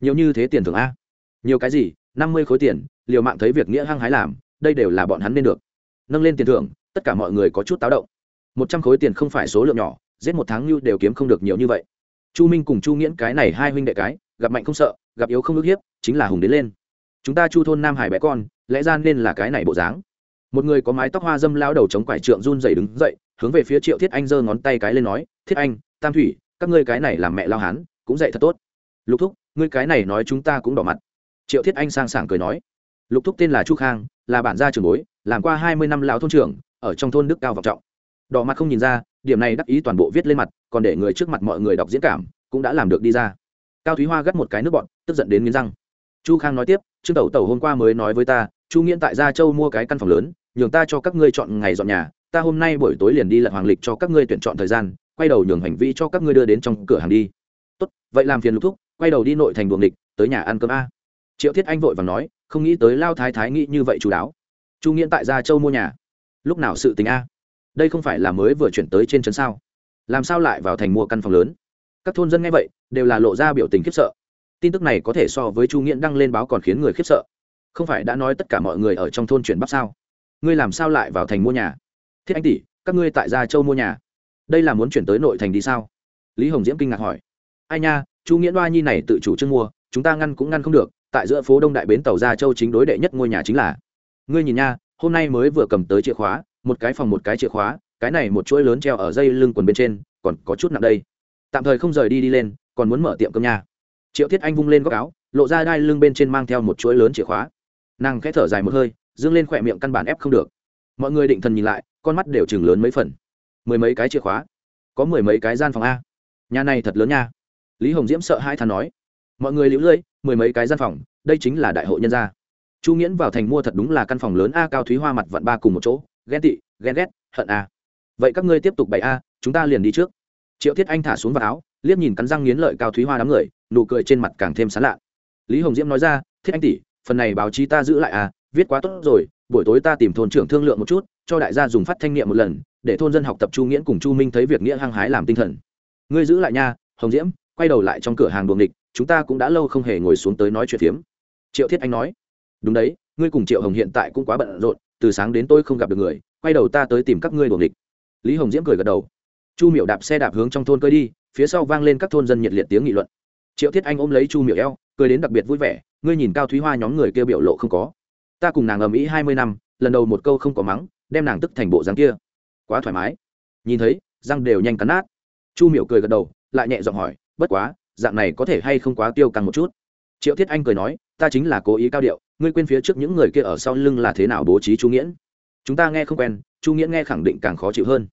nhiều như thế tiền thưởng a. Nhiều cái gì? Năm mươi khối tiền, liều mạng thấy việc nghĩa hăng hái làm, đây đều là bọn hắn nên được. Nâng lên tiền thưởng, tất cả mọi người có chút táo động. Một trăm khối tiền không phải số lượng nhỏ, giết một tháng như đều kiếm không được nhiều như vậy. Chu minh cùng chu nghiễn cái này hai huynh đệ cái, gặp mạnh không sợ, gặp yếu không ước hiếp, chính là hùng đến lên. Chúng ta chu thôn nam hải bé con, lẽ ra nên là cái này bộ dáng. Một người có mái tóc hoa dâm lao đầu chống quải trượng run dày đứng dậy, hướng về phía triệu thiết anh giơ ngón tay cái lên nói, thiết anh, tam thủy, các ngươi cái này làm mẹ lao hán, cũng dạy thật tốt. Lục thúc ngươi cái này nói chúng ta cũng đỏ mặt. Triệu thiết anh sang sảng cười nói, lục thúc tên là chu khang, là bản gia trường bối, làm qua hai mươi năm lão thôn trưởng, ở trong thôn đức cao vọng trọng. Đỏ mặt không nhìn ra, điểm này đắc ý toàn bộ viết lên mặt, còn để người trước mặt mọi người đọc diễn cảm, cũng đã làm được đi ra. Cao thúy hoa gắt một cái nước bọn, tức giận đến nghiến răng. Chu khang nói tiếp, trương tẩu tẩu hôm qua mới nói với ta, chu nghiễn tại gia châu mua cái căn phòng lớn, nhường ta cho các ngươi chọn ngày dọn nhà, ta hôm nay buổi tối liền đi lật hoàng lịch cho các ngươi tuyển chọn thời gian, quay đầu nhường hành vi cho các ngươi đưa đến trong cửa hàng đi. Tốt, vậy làm phiền lục thúc quay đầu đi nội thành buồng Địch, tới nhà ăn cơm a. Triệu thiết anh vội và nói không nghĩ tới lao thái thái nghĩ như vậy chú đáo. Chu nghiễn tại gia châu mua nhà. Lúc nào sự tình a? Đây không phải là mới vừa chuyển tới trên trấn sao? Làm sao lại vào thành mua căn phòng lớn? Các thôn dân nghe vậy đều là lộ ra biểu tình khiếp sợ. Tin tức này có thể so với chu nghiễn đăng lên báo còn khiến người khiếp sợ. Không phải đã nói tất cả mọi người ở trong thôn chuyển bắp sao? Ngươi làm sao lại vào thành mua nhà? Thiết anh tỷ các ngươi tại gia châu mua nhà. Đây là muốn chuyển tới nội thành đi sao? Lý hồng diễm kinh ngạc hỏi. Ai nha chu nghĩa đoa nhi này tự chủ trương mua, chúng ta ngăn cũng ngăn không được, tại giữa phố đông đại bến tàu gia châu chính đối đệ nhất ngôi nhà chính là. Ngươi nhìn nha, hôm nay mới vừa cầm tới chìa khóa, một cái phòng một cái chìa khóa, cái này một chuỗi lớn treo ở dây lưng quần bên trên, còn có chút nặng đây. Tạm thời không rời đi đi lên, còn muốn mở tiệm cơm nha. Triệu thiết anh vung lên góc áo, lộ ra đai lưng bên trên mang theo một chuỗi lớn chìa khóa. Nàng khẽ thở dài một hơi, dương lên khỏe miệng căn bản ép không được. Mọi người định thần nhìn lại, con mắt đều chừng lớn mấy phần. Mười mấy cái chìa khóa. Có mười mấy cái gian phòng a. Nhà này thật lớn nha lý hồng diễm sợ hai thằng nói, mọi người liễu lưỡi mười mấy cái gian phòng, đây chính là đại hội nhân gia. Chu nghiễn vào thành mua thật đúng là căn phòng lớn a, cao thúy hoa mặt vặn ba cùng một chỗ, ghen tị, ghen ghét, hận a. Vậy các ngươi tiếp tục bày a, chúng ta liền đi trước. Triệu thiết anh thả xuống vào áo, liếc nhìn cắn răng nghiến lợi cao thúy hoa đám người, nụ cười trên mặt càng thêm sán lạ. Lý hồng diễm nói ra, thiết anh tỷ, phần này báo chí ta giữ lại à viết quá tốt rồi, buổi tối ta tìm thôn trưởng thương lượng một chút, cho đại gia dùng phát thanh niệm một lần, để thôn dân học tập chu nghiễn cùng chu minh thấy việc nghĩa hăng hái làm tinh thần. Ngươi giữ lại nha, hồng diễm quay đầu lại trong cửa hàng buồng địch chúng ta cũng đã lâu không hề ngồi xuống tới nói chuyện phiếm. Triệu thiết anh nói, đúng đấy, ngươi cùng triệu hồng hiện tại cũng quá bận rộn, từ sáng đến tôi không gặp được người, quay đầu ta tới tìm các ngươi buồng địch lý hồng diễm cười gật đầu. Chu miệu đạp xe đạp hướng trong thôn cơi đi, phía sau vang lên các thôn dân nhiệt liệt tiếng nghị luận. Triệu thiết anh ôm lấy chu miệu eo, cười đến đặc biệt vui vẻ, ngươi nhìn cao thúy hoa nhóm người kia biểu lộ không có. Ta cùng nàng ầm ĩ hai mươi năm, lần đầu một câu không có mắng, đem nàng tức thành bộ dáng kia. Quá thoải mái. Nhìn thấy, răng đều nhanh cắn nát. Chu miệu cười gật đầu, lại nhẹ giọng hỏi bất quá, dạng này có thể hay không quá tiêu căng một chút? Triệu thiết anh cười nói, ta chính là cố ý cao điệu, ngươi quên phía trước những người kia ở sau lưng là thế nào bố trí chu nghiễn. Chúng ta nghe không quen, chu nghiễn nghe khẳng định càng khó chịu hơn.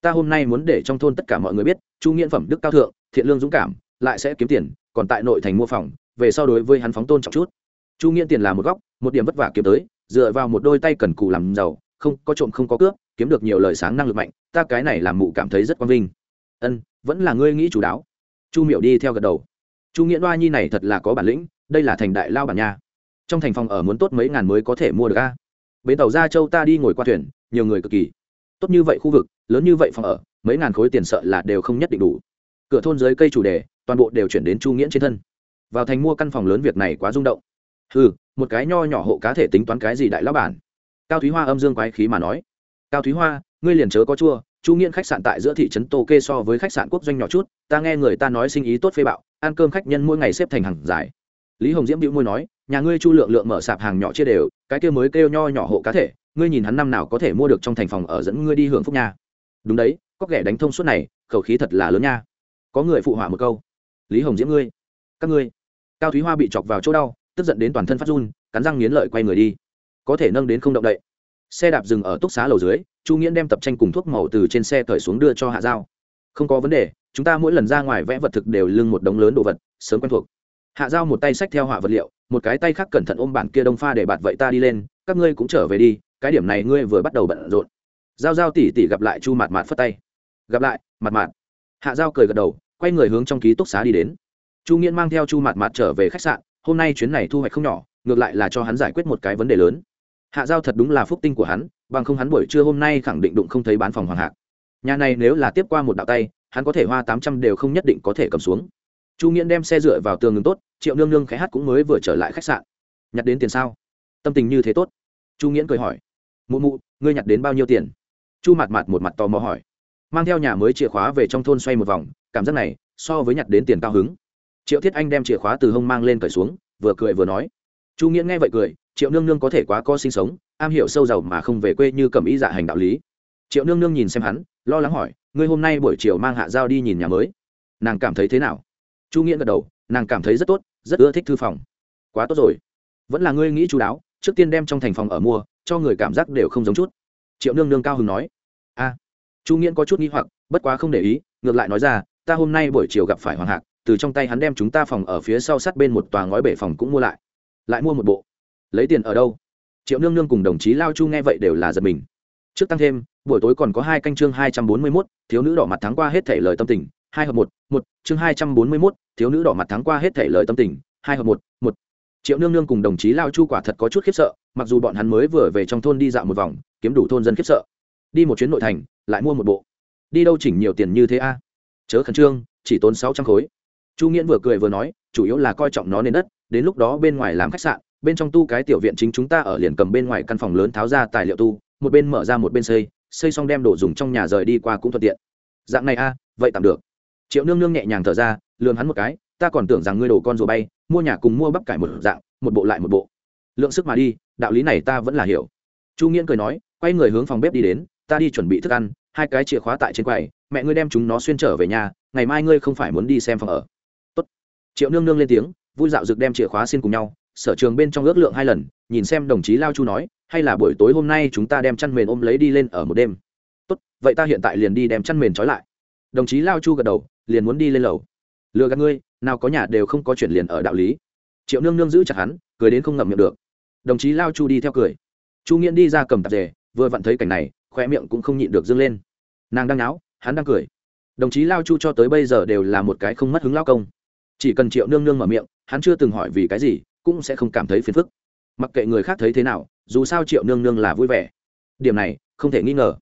Ta hôm nay muốn để trong thôn tất cả mọi người biết, chu nghiễn phẩm đức cao thượng, thiện lương dũng cảm, lại sẽ kiếm tiền, còn tại nội thành mua phòng, về sau đối với hắn phóng tôn trọng chút. Chu nghiễn tiền là một góc, một điểm vất vả kiếm tới, dựa vào một đôi tay cần cù làm giàu, không, có trộm không có cướp, kiếm được nhiều lời sáng năng lực mạnh, ta cái này làm mụ cảm thấy rất quang vinh. Ân, vẫn là ngươi nghĩ chủ đáo chu miệu đi theo gật đầu. Chu nghĩa đoa nhi này thật là có bản lĩnh, đây là thành đại lao bản nha. Trong thành phòng ở muốn tốt mấy ngàn mới có thể mua được a. Bến tàu ra châu ta đi ngồi qua thuyền, nhiều người cực kỳ. Tốt như vậy khu vực, lớn như vậy phòng ở, mấy ngàn khối tiền sợ là đều không nhất định đủ. Cửa thôn dưới cây chủ đề, toàn bộ đều chuyển đến chu nghĩa trên thân. Vào thành mua căn phòng lớn việc này quá rung động. Ừ một cái nho nhỏ hộ cá thể tính toán cái gì đại lão bản? Cao thúy hoa âm dương quái khí mà nói. Cao thúy hoa, ngươi liền chớ có chua chu nghiễn khách sạn tại giữa thị trấn tô kê so với khách sạn quốc doanh nhỏ chút, ta nghe người ta nói sinh ý tốt phê bạo, ăn cơm khách nhân mỗi ngày xếp thành hàng dài. Lý hồng diễm bĩu môi nói, nhà ngươi chu lượng lượng mở sạp hàng nhỏ chia đều, cái kia mới kêu nho nhỏ hộ cá thể, ngươi nhìn hắn năm nào có thể mua được trong thành phòng ở dẫn ngươi đi hưởng phúc nha. Đúng đấy, có kẻ đánh thông suốt này, khẩu khí thật là lớn nha. Có người phụ họa một câu. Lý hồng diễm ngươi, các ngươi. Cao thúy hoa bị chọc vào chỗ đau, tức giận đến toàn thân phát run, cắn răng nghiến lợi quay người đi. Có thể nâng đến không động đậy xe đạp dừng ở túc xá lầu dưới, chu nghiễn đem tập tranh cùng thuốc màu từ trên xe cởi xuống đưa cho hạ giao. Không có vấn đề, chúng ta mỗi lần ra ngoài vẽ vật thực đều lưng một đống lớn đồ vật, sớm quen thuộc. Hạ giao một tay xách theo họa vật liệu, một cái tay khác cẩn thận ôm bản kia đông pha để bạt vậy ta đi lên, các ngươi cũng trở về đi, cái điểm này ngươi vừa bắt đầu bận rộn. Giao giao tỉ tỉ gặp lại chu mạt mạt phất tay. Gặp lại mặt mạt. Hạ giao cười gật đầu, quay người hướng trong ký túc xá đi đến. Chu nghiễn mang theo chu mạt mạt trở về khách sạn, hôm nay chuyến này thu hoạch không nhỏ, ngược lại là cho hắn giải quyết một cái vấn đề lớn hạ giao thật đúng là phúc tinh của hắn, bằng không hắn buổi trưa hôm nay khẳng định đụng không thấy bán phòng hoàng hạc. Nhà này nếu là tiếp qua một đạo tay, hắn có thể hoa tám trăm đều không nhất định có thể cầm xuống. Chu nghiễn đem xe dựa vào tường ngừng tốt, triệu nương nương khẽ hát cũng mới vừa trở lại khách sạn. Nhặt đến tiền sao? Tâm tình như thế tốt. Chu nghiễn cười hỏi. Mụ mụ, ngươi nhặt đến bao nhiêu tiền? Chu mặt mặt một mặt tò mò hỏi. Mang theo nhà mới chìa khóa về trong thôn xoay một vòng, cảm giác này so với nhặt đến tiền cao hứng. Triệu thiết anh đem chìa khóa từ hông mang lên cởi xuống, vừa cười vừa nói. Chu nghiễn nghe vậy cười triệu nương nương có thể quá co sinh sống, am hiểu sâu giàu mà không về quê như cầm ý dạ hành đạo lý. Triệu nương nương nhìn xem hắn, lo lắng hỏi, ngươi hôm nay buổi chiều mang hạ giao đi nhìn nhà mới, nàng cảm thấy thế nào? Chu nghĩa gật đầu, nàng cảm thấy rất tốt, rất ưa thích thư phòng. Quá tốt rồi. Vẫn là ngươi nghĩ chú đáo, trước tiên đem trong thành phòng ở mua, cho người cảm giác đều không giống chút. Triệu nương nương cao hứng nói. A. Chu nghĩa có chút nghi hoặc, bất quá không để ý, ngược lại nói ra, ta hôm nay buổi chiều gặp phải hoàng hạc, từ trong tay hắn đem chúng ta phòng ở phía sau sát bên một tòa ngói bể phòng cũng mua lại. Lại mua một bộ lấy tiền ở đâu? Triệu nương nương cùng đồng chí lao chu nghe vậy đều là giật mình. Trước tăng thêm, buổi tối còn có hai canh chương hai trăm bốn mươi mốt, thiếu nữ đỏ mặt thắng qua hết thể lời tâm tình, hai hợp một một, chương hai trăm bốn mươi mốt, thiếu nữ đỏ mặt thắng qua hết thể lời tâm tình, hai hợp một một. Triệu nương nương cùng đồng chí lao chu quả thật có chút khiếp sợ, mặc dù bọn hắn mới vừa về trong thôn đi dạo một vòng, kiếm đủ thôn dân khiếp sợ. Đi một chuyến nội thành, lại mua một bộ. Đi đâu chỉnh nhiều tiền như thế a? Chớ khẩn trương, chỉ tốn sáu trăm khối. Chu nghiễn vừa cười vừa nói, chủ yếu là coi trọng nó nền đất, đến lúc đó bên ngoài làm khách sạn bên trong tu cái tiểu viện chính chúng ta ở liền cầm bên ngoài căn phòng lớn tháo ra tài liệu tu, một bên mở ra một bên xây xây xong đem đồ dùng trong nhà rời đi qua cũng thuận tiện. Dạng này a, vậy tạm được. Triệu nương nương nhẹ nhàng thở ra lường hắn một cái, ta còn tưởng rằng ngươi đổ con rùa bay, mua nhà cùng mua bắp cải một dạng, một bộ lại một bộ. Lượng sức mà đi, đạo lý này ta vẫn là hiểu. Chu nghiễn cười nói, quay người hướng phòng bếp đi đến, ta đi chuẩn bị thức ăn, hai cái chìa khóa tại trên quầy, mẹ ngươi đem chúng nó xuyên trở về nhà, ngày mai ngươi không phải muốn đi xem phòng ở. Tốt. triệu nương nương lên tiếng, vui dạo rực đem chìa khóa xin cùng nhau sở trường bên trong ước lượng hai lần, nhìn xem đồng chí lao chu nói, hay là buổi tối hôm nay chúng ta đem chăn mền ôm lấy đi lên ở một đêm. Tốt, vậy ta hiện tại liền đi đem chăn mền trói lại. Đồng chí lao chu gật đầu, liền muốn đi lên lầu. Lừa gạt ngươi, nào có nhà đều không có chuyển liền ở đạo lý. Triệu nương nương giữ chặt hắn, cười đến không ngậm miệng được. Đồng chí lao chu đi theo cười. Chu nghiễn đi ra cầm tạp dề, vừa vặn thấy cảnh này khoe miệng cũng không nhịn được dâng lên. Nàng đang náo, hắn đang cười. Đồng chí lao chu cho tới bây giờ đều là một cái không mất hứng lao công. Chỉ cần triệu nương nương mở miệng, hắn chưa từng hỏi vì cái gì cũng sẽ không cảm thấy phiền phức. Mặc kệ người khác thấy thế nào, dù sao triệu nương nương là vui vẻ. Điểm này, không thể nghi ngờ.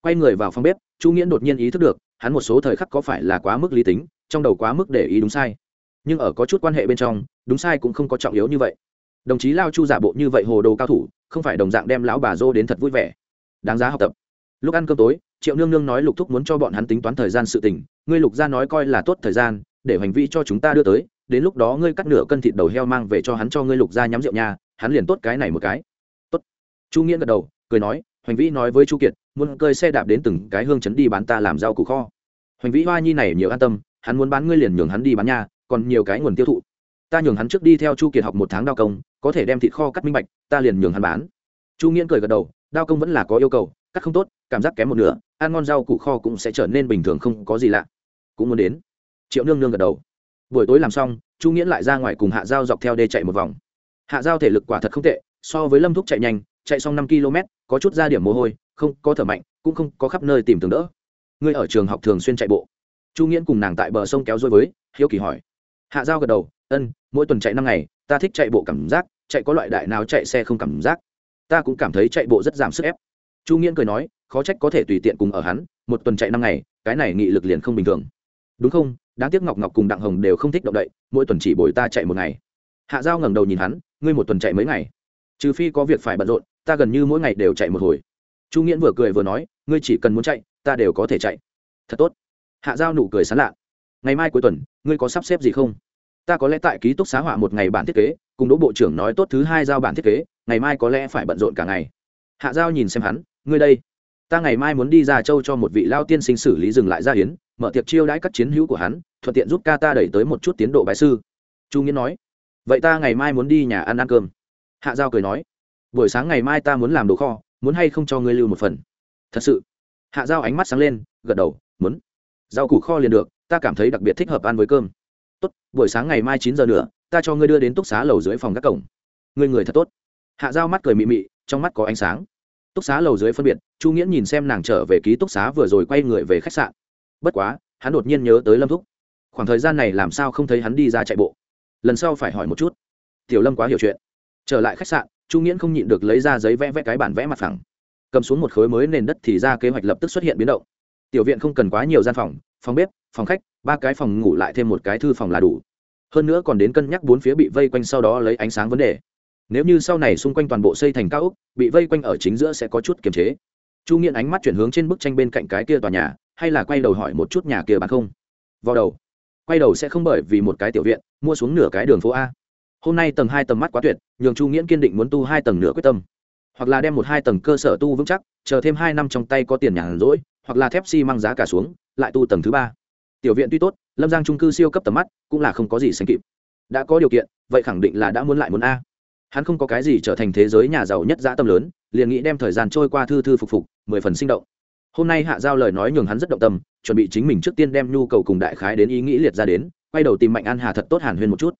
Quay người vào phòng bếp, chu nghiễn đột nhiên ý thức được, hắn một số thời khắc có phải là quá mức lý tính, trong đầu quá mức để ý đúng sai. Nhưng ở có chút quan hệ bên trong, đúng sai cũng không có trọng yếu như vậy. Đồng chí lao chu giả bộ như vậy hồ đồ cao thủ, không phải đồng dạng đem lão bà dô đến thật vui vẻ. Đáng giá học tập. Lúc ăn cơm tối, triệu nương nương nói lục thúc muốn cho bọn hắn tính toán thời gian sự tình, ngươi lục gia nói coi là tốt thời gian, để hành vi cho chúng ta đưa tới đến lúc đó ngươi cắt nửa cân thịt đầu heo mang về cho hắn cho ngươi lục ra nhắm rượu nha, hắn liền tốt cái này một cái. Tốt. Chu nghĩa gật đầu, cười nói, hoành vĩ nói với chu kiệt, muốn cơi xe đạp đến từng cái hương chấn đi bán ta làm rau củ kho. Hoành vĩ hoa nhi này nhiều an tâm, hắn muốn bán ngươi liền nhường hắn đi bán nha, còn nhiều cái nguồn tiêu thụ. Ta nhường hắn trước đi theo chu kiệt học một tháng đao công, có thể đem thịt kho cắt minh bạch, ta liền nhường hắn bán. Chu nghiễn cười gật đầu, đao công vẫn là có yêu cầu, cắt không tốt, cảm giác kém một nửa, ăn ngon rau củ kho cũng sẽ trở nên bình thường không có gì lạ. Cũng muốn đến. Triệu nương nương gật đầu buổi tối làm xong, chu nghiễn lại ra ngoài cùng hạ giao dọc theo đê chạy một vòng. Hạ giao thể lực quả thật không tệ, so với lâm thúc chạy nhanh, chạy xong năm km có chút ra điểm mồ hôi, không có thở mạnh, cũng không có khắp nơi tìm tường đỡ. Ngươi ở trường học thường xuyên chạy bộ. Chu nghiễn cùng nàng tại bờ sông kéo dôi với, hiếu kỳ hỏi. Hạ giao gật đầu, ân, mỗi tuần chạy năm ngày, ta thích chạy bộ cảm giác, chạy có loại đại nào chạy xe không cảm giác. Ta cũng cảm thấy chạy bộ rất giảm sức ép. Chu nghiễn cười nói, khó trách có thể tùy tiện cùng ở hắn, một tuần chạy năm ngày, cái này nghị lực liền không bình thường. Đúng không? Đáng tiếc ngọc ngọc cùng đặng hồng đều không thích động đậy, mỗi tuần chỉ bồi ta chạy một ngày. Hạ giao ngẩng đầu nhìn hắn, ngươi một tuần chạy mấy ngày? Trừ phi có việc phải bận rộn, ta gần như mỗi ngày đều chạy một hồi. Chu nghiễn vừa cười vừa nói, ngươi chỉ cần muốn chạy, ta đều có thể chạy. Thật tốt. Hạ giao nụ cười sán lạ. Ngày mai cuối tuần, ngươi có sắp xếp gì không? Ta có lẽ tại ký túc xá họa một ngày bản thiết kế, cùng đỗ bộ trưởng nói tốt thứ hai giao bản thiết kế, ngày mai có lẽ phải bận rộn cả ngày. Hạ giao nhìn xem hắn, ngươi đây. Ta ngày mai muốn đi ra châu cho một vị lao tiên sinh xử lý dừng lại gia hiến mở tiệc chiêu đãi các chiến hữu của hắn, thuận tiện giúp ca ta đẩy tới một chút tiến độ bài sư. Chu nghĩa nói. Vậy ta ngày mai muốn đi nhà ăn ăn cơm. Hạ giao cười nói. Buổi sáng ngày mai ta muốn làm đồ kho, muốn hay không cho ngươi lưu một phần? Thật sự. Hạ giao ánh mắt sáng lên, gật đầu, muốn. Rau củ kho liền được, ta cảm thấy đặc biệt thích hợp ăn với cơm. Tốt, buổi sáng ngày mai chín giờ nữa, ta cho ngươi đưa đến túc xá lầu dưới phòng các cổng. Ngươi người thật tốt. Hạ giao mắt cười mị mị, trong mắt có ánh sáng. Túc xá lầu dưới phân biệt, chu nghiễn nhìn xem nàng trở về ký túc xá vừa rồi quay người về khách sạn bất quá, hắn đột nhiên nhớ tới lâm thúc. Khoảng thời gian này làm sao không thấy hắn đi ra chạy bộ? Lần sau phải hỏi một chút. Tiểu lâm quá hiểu chuyện. Trở lại khách sạn, chu nghiễn không nhịn được lấy ra giấy vẽ vẽ cái bản vẽ mặt phẳng. Cầm xuống một khối mới nền đất thì ra kế hoạch lập tức xuất hiện biến động. Tiểu viện không cần quá nhiều gian phòng phòng bếp, phòng khách, ba cái phòng ngủ lại thêm một cái thư phòng là đủ. Hơn nữa còn đến cân nhắc bốn phía bị vây quanh sau đó lấy ánh sáng vấn đề. Nếu như sau này xung quanh toàn bộ xây thành cao ốc, bị vây quanh ở chính giữa sẽ có chút kiềm chế. Chu nghiện ánh mắt chuyển hướng trên bức tranh bên cạnh cái kia tòa nhà hay là quay đầu hỏi một chút nhà kia bán không? Vào đầu. Quay đầu sẽ không bởi vì một cái tiểu viện, mua xuống nửa cái đường phố a. Hôm nay tầng hai tầm mắt quá tuyệt, nhường chu nghiễn kiên định muốn tu hai tầng nửa quyết tâm. Hoặc là đem một hai tầng cơ sở tu vững chắc, chờ thêm hai năm trong tay có tiền nhàn rỗi, hoặc là thép xi、si、măng giá cả xuống, lại tu tầng thứ ba. Tiểu viện tuy tốt, lâm giang trung cư siêu cấp tầm mắt, cũng là không có gì sánh kịp. Đã có điều kiện, vậy khẳng định là đã muốn lại muốn a. Hắn không có cái gì trở thành thế giới nhà giàu nhất dã tâm lớn, liền nghĩ đem thời gian trôi qua thư thư phục phục, mười phần sinh động hôm nay hạ giao lời nói nhường hắn rất động tâm, chuẩn bị chính mình trước tiên đem nhu cầu cùng đại khái đến ý nghĩ liệt ra đến, quay đầu tìm mạnh an hà thật tốt hàn huyên một chút.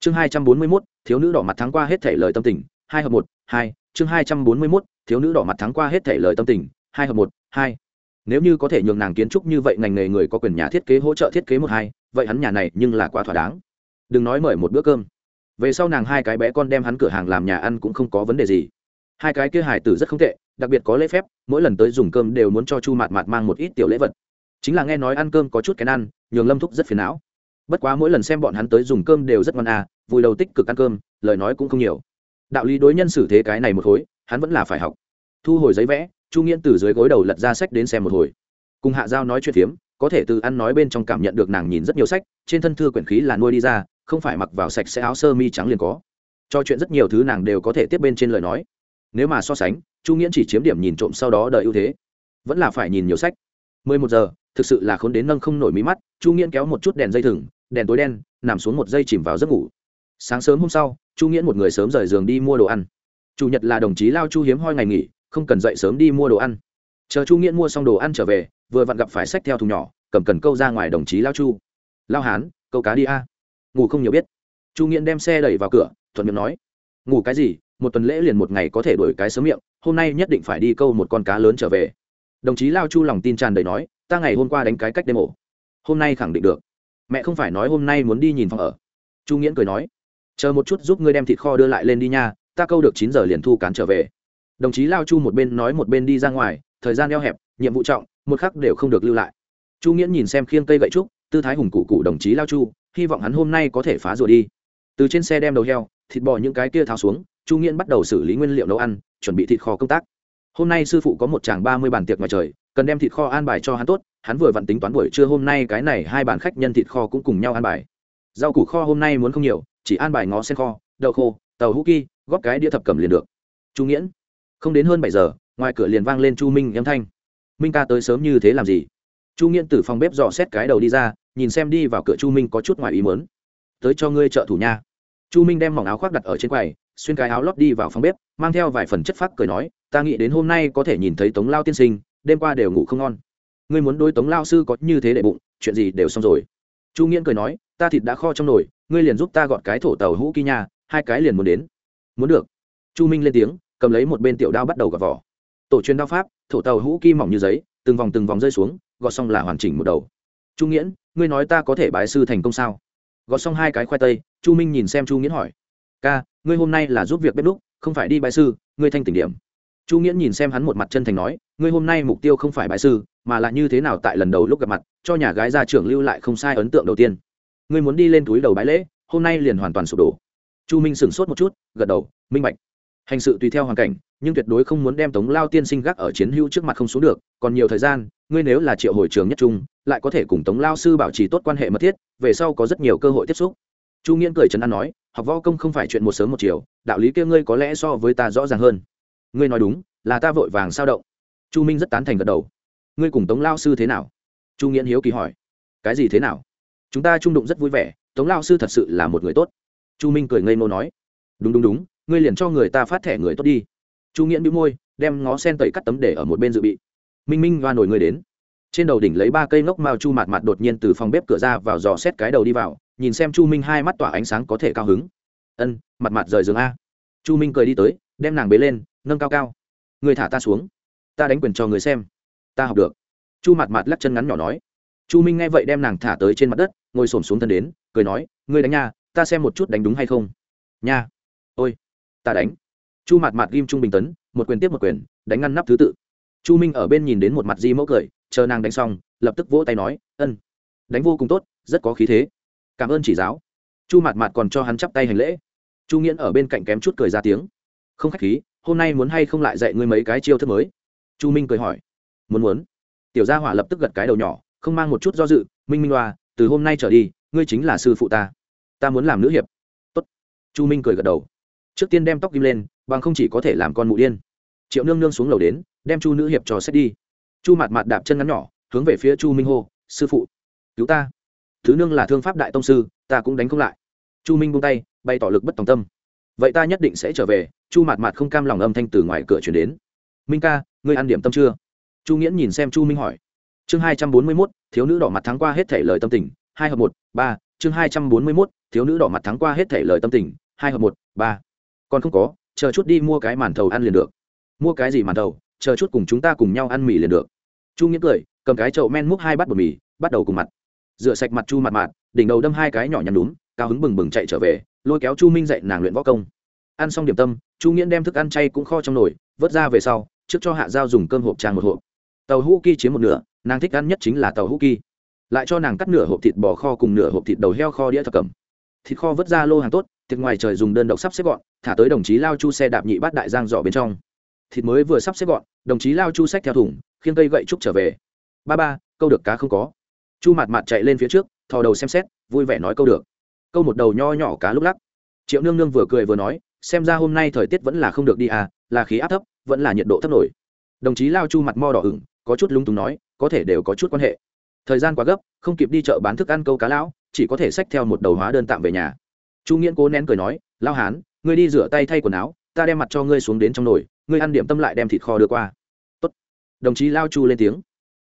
Chương hai trăm bốn mươi mốt, thiếu nữ đỏ mặt thắng qua hết thể lời tâm tình, hai hợp một, hai, chương hai trăm bốn mươi mốt, thiếu nữ đỏ mặt thắng qua hết thể lời tâm tình, hai hợp một, hai. Nếu như có thể nhường nàng kiến trúc như vậy ngành nghề người có quyền nhà thiết kế hỗ trợ thiết kế một hai, vậy hắn nhà này nhưng là quá thỏa đáng. Đừng nói mời một bữa cơm. Về sau nàng hai cái bé con đem hắn cửa hàng làm nhà ăn cũng không có vấn đề gì. Hai cái kia hải tử rất không tệ đặc biệt có lễ phép, mỗi lần tới dùng cơm đều muốn cho chu mạt mạt mang một ít tiểu lễ vật. Chính là nghe nói ăn cơm có chút cái ăn, nhường lâm thúc rất phiền não. Bất quá mỗi lần xem bọn hắn tới dùng cơm đều rất ngon à vui đầu tích cực ăn cơm, lời nói cũng không nhiều. Đạo lý đối nhân xử thế cái này một khối hắn vẫn là phải học. Thu hồi giấy vẽ, chu nghiễn từ dưới gối đầu lật ra sách đến xem một hồi. Cùng hạ giao nói chuyện phiếm, có thể từ ăn nói bên trong cảm nhận được nàng nhìn rất nhiều sách, trên thân thư quyển khí là nuôi đi ra, không phải mặc vào sạch sẽ áo sơ mi trắng liền có. Cho chuyện rất nhiều thứ nàng đều có thể tiếp bên trên lời nói nếu mà so sánh, chu nghiễn chỉ chiếm điểm nhìn trộm sau đó đợi ưu thế. Vẫn là phải nhìn nhiều sách. Mười một giờ, thực sự là khốn đến nâng không nổi mí mắt, chu nghiễn kéo một chút đèn dây thừng, đèn tối đen, nằm xuống một dây chìm vào giấc ngủ. Sáng sớm hôm sau, chu nghiễn một người sớm rời giường đi mua đồ ăn. Chủ nhật là đồng chí lao chu hiếm hoi ngày nghỉ, không cần dậy sớm đi mua đồ ăn. Chờ chu nghiễn mua xong đồ ăn trở về, vừa vặn gặp phải sách theo thùng nhỏ, cầm cần câu ra ngoài đồng chí lao chu. Lao hán, câu cá đi a. Ngủ không nhiều biết. Chu nghiễn đem xe đẩy vào cửa, thuận miệng nói. Ngủ cái gì? Một tuần lễ liền một ngày có thể đổi cái sớm miệng, hôm nay nhất định phải đi câu một con cá lớn trở về. Đồng chí lao chu lòng tin tràn đầy nói, ta ngày hôm qua đánh cái cách đêm ổ. Hôm nay khẳng định được. Mẹ không phải nói hôm nay muốn đi nhìn phòng ở. Chu nghiễn cười nói, chờ một chút giúp ngươi đem thịt kho đưa lại lên đi nha, ta câu được chín giờ liền thu cán trở về. Đồng chí lao chu một bên nói một bên đi ra ngoài, thời gian eo hẹp, nhiệm vụ trọng, một khắc đều không được lưu lại. Chu nghiễn nhìn xem khiêng cây gậy trúc, tư thái hùng cụ cụ đồng chí lao chu, hy vọng hắn hôm nay có thể phá rùa đi. Từ trên xe đem đầu heo, thịt bò những cái kia tháo xuống chu nghiễn bắt đầu xử lý nguyên liệu nấu ăn, chuẩn bị thịt kho công tác. Hôm nay sư phụ có một chàng ba mươi bàn tiệc ngoài trời, cần đem thịt kho an bài cho hắn tốt, hắn vừa vặn tính toán buổi trưa hôm nay cái này hai bàn khách nhân thịt kho cũng cùng nhau an bài. Rau củ kho hôm nay muốn không nhiều, chỉ an bài ngó sen kho, đậu khô, tàu hũ kỳ, góp cái đĩa thập cầm liền được. Chu nghiễn, không đến hơn bảy giờ, ngoài cửa liền vang lên chu minh âm thanh. Minh ca tới sớm như thế làm gì? Chu nghiễn từ phòng bếp dò xét cái đầu đi ra, nhìn xem đi vào cửa chu minh có chút ngoài ý mớn tới cho ngươi trợ thủ nha. Chu minh đem mỏng áo khoác đặt ở trên quầy xuyên cái áo lót đi vào phòng bếp, mang theo vài phần chất phác cười nói, ta nghĩ đến hôm nay có thể nhìn thấy tống lao tiên sinh, đêm qua đều ngủ không ngon. Ngươi muốn đối tống lao sư có như thế để bụng, chuyện gì đều xong rồi. Chu nghiễn cười nói, ta thịt đã kho trong nồi, ngươi liền giúp ta gọt cái thổ tàu hũ kỳ nha, hai cái liền muốn đến. Muốn được. Chu minh lên tiếng, cầm lấy một bên tiểu đao bắt đầu gọt vỏ. Tổ truyền đao pháp, thổ tàu hũ kỳ mỏng như giấy, từng vòng từng vòng rơi xuống, gọt xong là hoàn chỉnh một đầu. Chu nghiễn, ngươi nói ta có thể bái sư thành công sao? Gọt xong hai cái khoai tây, chu minh nhìn xem chu nghiễn hỏi, ca ngươi hôm nay là giúp việc bếp đúc, không phải đi bái sư, ngươi thanh tỉnh điểm. Chu nghĩa nhìn xem hắn một mặt chân thành nói, ngươi hôm nay mục tiêu không phải bái sư, mà là như thế nào tại lần đầu lúc gặp mặt, cho nhà gái gia trưởng lưu lại không sai ấn tượng đầu tiên. Ngươi muốn đi lên túi đầu bái lễ, hôm nay liền hoàn toàn sụp đổ. Chu minh sửng sốt một chút, gật đầu, minh bạch. Hành sự tùy theo hoàn cảnh, nhưng tuyệt đối không muốn đem tống lao tiên sinh gác ở chiến hữu trước mặt không xuống được, còn nhiều thời gian, ngươi nếu là triệu hồi trường nhất trung, lại có thể cùng tống lao sư bảo trì tốt quan hệ mật thiết, về sau có rất nhiều cơ hội tiếp xúc chu nghiễn cười trấn an nói, học võ công không phải chuyện một sớm một chiều, đạo lý kia ngươi có lẽ so với ta rõ ràng hơn. Ngươi nói đúng, là ta vội vàng sao động. Chu minh rất tán thành gật đầu. Ngươi cùng tống lao sư thế nào? Chu nghiễn hiếu kỳ hỏi. Cái gì thế nào? Chúng ta trung đụng rất vui vẻ, tống lao sư thật sự là một người tốt. Chu minh cười ngây ngô nói. Đúng đúng đúng, ngươi liền cho người ta phát thẻ người tốt đi. Chu nghiễn bị môi, đem ngó sen tẩy cắt tấm để ở một bên dự bị. Minh minh và nổi người đến. Trên đầu đỉnh lấy ba cây ngốc mao chu mặt mặt đột nhiên từ phòng bếp cửa ra vào dò xét cái đầu đi vào nhìn xem chu minh hai mắt tỏa ánh sáng có thể cao hứng. Ân, mặt mặt rời giường a. Chu minh cười đi tới, đem nàng bế lên, nâng cao cao. Người thả ta xuống, ta đánh quyền cho người xem, ta học được. Chu mặt mặt lắc chân ngắn nhỏ nói. Chu minh nghe vậy đem nàng thả tới trên mặt đất, ngồi s ổ m xuống thân đến, cười nói, ngươi đánh nha, ta xem một chút đánh đúng hay không? Nha. Ôi, ta đánh. Chu mặt mặt ghim trung bình tấn, một quyền tiếp một quyền, đánh ngăn nắp thứ tự. Chu minh ở bên nhìn đến một mặt di mẫu cười, chờ nàng đánh xong, lập tức vỗ tay nói, ân, đánh vô cùng tốt, rất có khí thế cảm ơn chỉ giáo. Chu mạt mạt còn cho hắn chắp tay hành lễ. Chu nghiễn ở bên cạnh kém chút cười ra tiếng. Không k h á c h khí, hôm nay muốn hay không lại dạy ngươi mấy cái chiêu thức mới? Chu minh cười hỏi. Muốn muốn. Tiểu gia hỏa lập tức gật cái đầu nhỏ, không mang một chút do dự. Minh minh loa, từ hôm nay trở đi, ngươi chính là sư phụ ta. Ta muốn làm nữ hiệp. Tốt. chu minh cười gật đầu. Trước tiên đem tóc kim lên, bằng không chỉ có thể làm con mụ điên. Triệu nương nương xuống lầu đến, đem chu nữ hiệp trò xét đi. Chu mạt mạt đạp chân ngắn nhỏ, hướng về phía chu minh hô, sư phụ, cứu ta thứ nương là thương pháp đại tông sư, ta cũng đánh không lại. Chu minh buông tay, bày tỏ lực bất tòng tâm. Vậy ta nhất định sẽ trở về, chu mạt mạt không cam lòng âm thanh từ ngoài cửa chuyển đến. Minh ca, ngươi ăn điểm tâm chưa? Chu nghiễn nhìn xem chu minh hỏi. Chương hai trăm bốn mươi mốt, thiếu nữ đỏ mặt thắng qua hết thể lời tâm tình, hai hợp một, ba. Chương hai trăm bốn mươi mốt, thiếu nữ đỏ mặt thắng qua hết thể lời tâm tình, hai hợp một, ba. Còn không có, chờ chút đi mua cái màn thầu ăn liền được. Mua cái gì màn thầu, chờ chút cùng chúng ta cùng nhau ăn mì liền được. Chu nghiễn cười, cầm cái chậu men múc hai bát bột mì, bắt đầu cùng mặt rửa sạch mặt chu mặt mạt, đỉnh đầu đâm hai cái nhỏ nhắn đúng cao hứng bừng bừng chạy trở về, lôi kéo chu minh dậy nàng luyện võ công. Ăn xong điểm tâm, chu nghiễn đem thức ăn chay cũng kho trong nồi, vớt ra về sau, trước cho hạ giao dùng cơm hộp tràn một hộp. Tàu hũ ki chiếm một nửa, nàng thích ăn nhất chính là tàu hũ ki. Lại cho nàng cắt nửa hộp thịt bò kho cùng nửa hộp thịt đầu heo kho đĩa thập cẩm. Thịt kho vớt ra lô hàng tốt thịt ngoài trời dùng đơn độc sắp xếp gọn, thả tới đồng chí lao chu xe đạp nhị bát đại giang dọ bên trong. Thịt mới vừa sắp xếp gọn, đồng chí lao chu sách theo thùng, khiêng cây gậy trúc trở về. Ba ba, câu được cá không có chu mặt mặt chạy lên phía trước, thò đầu xem xét, vui vẻ nói câu được. Câu một đầu nho nhỏ cá lúc lắc. Triệu nương nương vừa cười vừa nói, xem ra hôm nay thời tiết vẫn là không được đi à là khí áp thấp, vẫn là nhiệt độ thấp nổi. Đồng chí lao chu mặt mo đỏ ửng, có chút lung túng nói, có thể đều có chút quan hệ. Thời gian quá gấp, không kịp đi chợ bán thức ăn câu cá lão, chỉ có thể xách theo một đầu hóa đơn tạm về nhà. Chu nghiễn cố nén cười nói, lao hán, ngươi đi rửa tay thay quần áo, ta đem mặt cho ngươi xuống đến trong nồi, ngươi ăn điểm tâm lại đem thịt kho đưa qua. Tốt. đồng chí lao chu lên tiếng.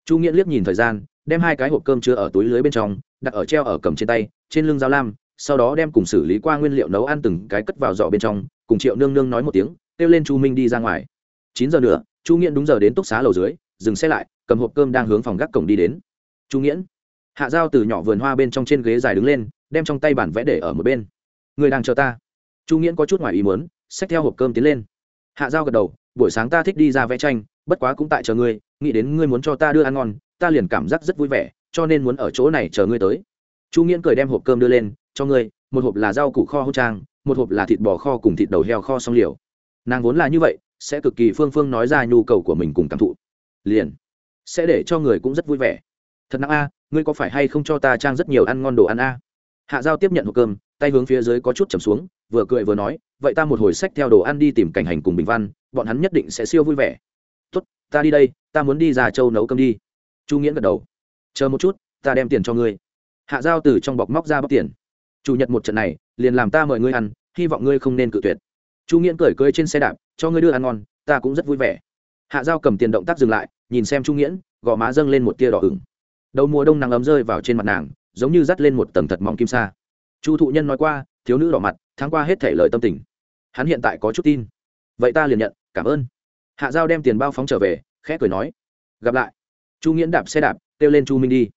Chu nghiễn liếc nhìn thời gian đem hai cái hộp cơm chứa ở túi lưới bên trong, đặt ở treo ở cầm trên tay, trên lưng dao lam, sau đó đem cùng xử lý qua nguyên liệu nấu ăn từng cái cất vào giỏ bên trong, cùng triệu nương nương nói một tiếng, kêu lên chu minh đi ra ngoài. Chín giờ nữa, chu nghiễn đúng giờ đến túc xá lầu dưới, dừng xe lại, cầm hộp cơm đang hướng phòng gác cổng đi đến. Chu nghiễn, hạ dao từ nhỏ vườn hoa bên trong trên ghế dài đứng lên, đem trong tay bản vẽ để ở một bên. Người đang chờ ta. Chu nghiễn có chút ngoài ý muốn, xách theo hộp cơm tiến lên. Hạ dao gật đầu, buổi sáng ta thích đi ra vẽ tranh, bất quá cũng tại chờ ngươi nghĩ đến ngươi muốn cho ta đưa ăn ngon, ta liền cảm giác rất vui vẻ, cho nên muốn ở chỗ này chờ ngươi tới. Chu nghiễn cười đem hộp cơm đưa lên, cho ngươi, một hộp là rau củ kho hỗ trang, một hộp là thịt bò kho cùng thịt đầu heo kho xong liều. Nàng vốn là như vậy, sẽ cực kỳ phương phương nói ra nhu cầu của mình cùng cảm thụ. Liền sẽ để cho người cũng rất vui vẻ. Thật nặng a, ngươi có phải hay không cho ta trang rất nhiều ăn ngon đồ ăn a? Hạ giao tiếp nhận hộp cơm, tay hướng phía dưới có chút chầm xuống, vừa cười vừa nói, vậy ta một hồi sách theo đồ ăn đi tìm cảnh hành cùng bình văn, bọn hắn nhất định sẽ siêu vui vẻ. Tốt, ta đi đây ta muốn đi ra châu nấu cơm đi. Chu nghiễn gật đầu. Chờ một chút, ta đem tiền cho ngươi. Hạ giao từ trong bọc móc ra bóc tiền. Chủ nhật một trận này, liền làm ta mời ngươi ăn, hy vọng ngươi không nên cự tuyệt. Chu nghiễn cười cười trên xe đạp, cho ngươi đưa ăn ngon, ta cũng rất vui vẻ. Hạ giao cầm tiền động tác dừng lại, nhìn xem chu nghiễn, gò má dâng lên một tia đỏ ửng. Đầu mùa đông nắng ấm rơi vào trên mặt nàng, giống như dắt lên một tầng thật mỏng kim sa. Chu thụ nhân nói qua, thiếu nữ đỏ mặt tháng qua hết thể lời tâm tình. Hắn hiện tại có chút tin. Vậy ta liền nhận, cảm ơn. Hạ giao đem tiền bao phóng trở về khẽ cười nói, gặp lại. Chu nghiễn đạp xe đạp, kêu lên chu minh đi.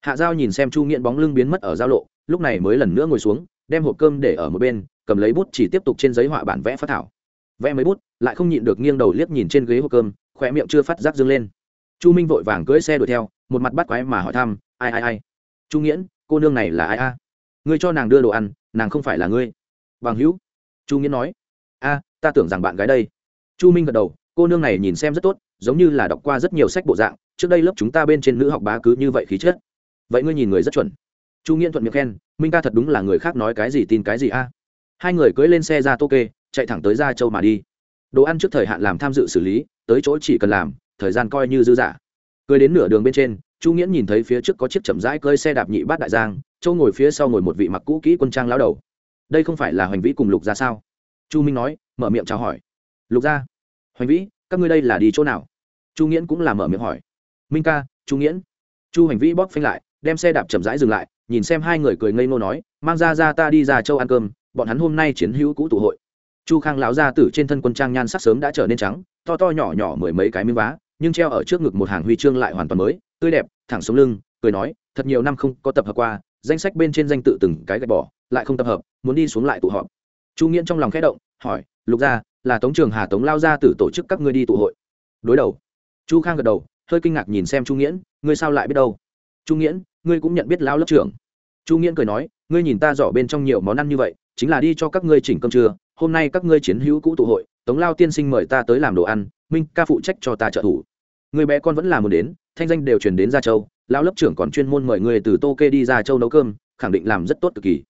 Hạ giao nhìn xem chu nghiễn bóng lưng biến mất ở giao lộ, lúc này mới lần nữa ngồi xuống, đem hộp cơm để ở một bên, cầm lấy bút chỉ tiếp tục trên giấy họa bản vẽ phát thảo. Vẽ mấy bút, lại không nhịn được nghiêng đầu liếc nhìn trên ghế hộp cơm khỏe miệng chưa phát giác dâng lên. Chu minh vội vàng cưỡi xe đuổi theo, một mặt bắt quái mà hỏi thăm, ai ai ai? Chu nghiễn, cô nương này là ai a? Ngươi cho nàng đưa đồ ăn, nàng không phải là ngươi. Bằng hữu. Chu nghiễn nói. A, ta tưởng rằng bạn gái đây. Chu minh gật đầu, cô nương này nhìn xem rất tốt giống như là đọc qua rất nhiều sách bộ dạng, trước đây lớp chúng ta bên trên nữ học bá cứ như vậy khí chất. Vậy ngươi nhìn người rất chuẩn. Chu nghiễn thuận miệng khen, minh ca thật đúng là người khác nói cái gì tin cái gì a. Hai người cưỡi lên xe ra tô kê, chạy thẳng tới gia châu mà đi. Đồ ăn trước thời hạn làm tham dự xử lý, tới chỗ chỉ cần làm, thời gian coi như dư dả. Cưới đến nửa đường bên trên, chu nghiễn nhìn thấy phía trước có chiếc chậm rãi cơi xe đạp nhị bát đại giang, châu ngồi phía sau ngồi một vị mặc cũ kỹ quân trang lao đầu. Đây không phải là hoành vĩ cùng lục gia sao? Chu minh nói, mở miệng chào hỏi. Lục gia, hoành vĩ các ngươi đây là đi chỗ nào? Chu nghiễn cũng là mở miệng hỏi. Minh ca, chu nghiễn. Chu hành vĩ bóp phanh lại, đem xe đạp chậm rãi dừng lại, nhìn xem hai người cười ngây ngô nói, mang ra ra ta đi ra châu ăn cơm, bọn hắn hôm nay chiến hữu cũ tụ hội. Chu khang lão gia tử trên thân quân trang nhan sắc sớm đã trở nên trắng, to to nhỏ nhỏ mười mấy cái miếng vá, nhưng treo ở trước ngực một hàng huy chương lại hoàn toàn mới, tươi đẹp, thẳng sống lưng, cười nói, thật nhiều năm không có tập hợp qua, danh sách bên trên danh tự từng cái gạch bỏ, lại không tập hợp, muốn đi xuống lại tụ họp. Chu nghiễn trong lòng khẽ động, hỏi, lục gia là tống trường hà tống lao ra từ tổ chức các ngươi đi tụ hội. Đối đầu. Chu khang gật đầu, hơi kinh ngạc nhìn xem chu nghiễn, ngươi sao lại biết đâu? Chu nghiễn, ngươi cũng nhận biết lao lớp trưởng. Chu nghiễn cười nói, ngươi nhìn ta dỏ bên trong nhiều món ăn như vậy, chính là đi cho các ngươi chỉnh cơm trưa, hôm nay các ngươi chiến hữu cũ tụ hội, tống lao tiên sinh mời ta tới làm đồ ăn, minh ca phụ trách cho ta trợ thủ. Người bé con vẫn là muốn đến, thanh danh đều truyền đến gia châu, lao lớp trưởng còn chuyên môn mời người từ tô kê đi ra châu nấu cơm, khẳng định làm rất tốt cực kỳ.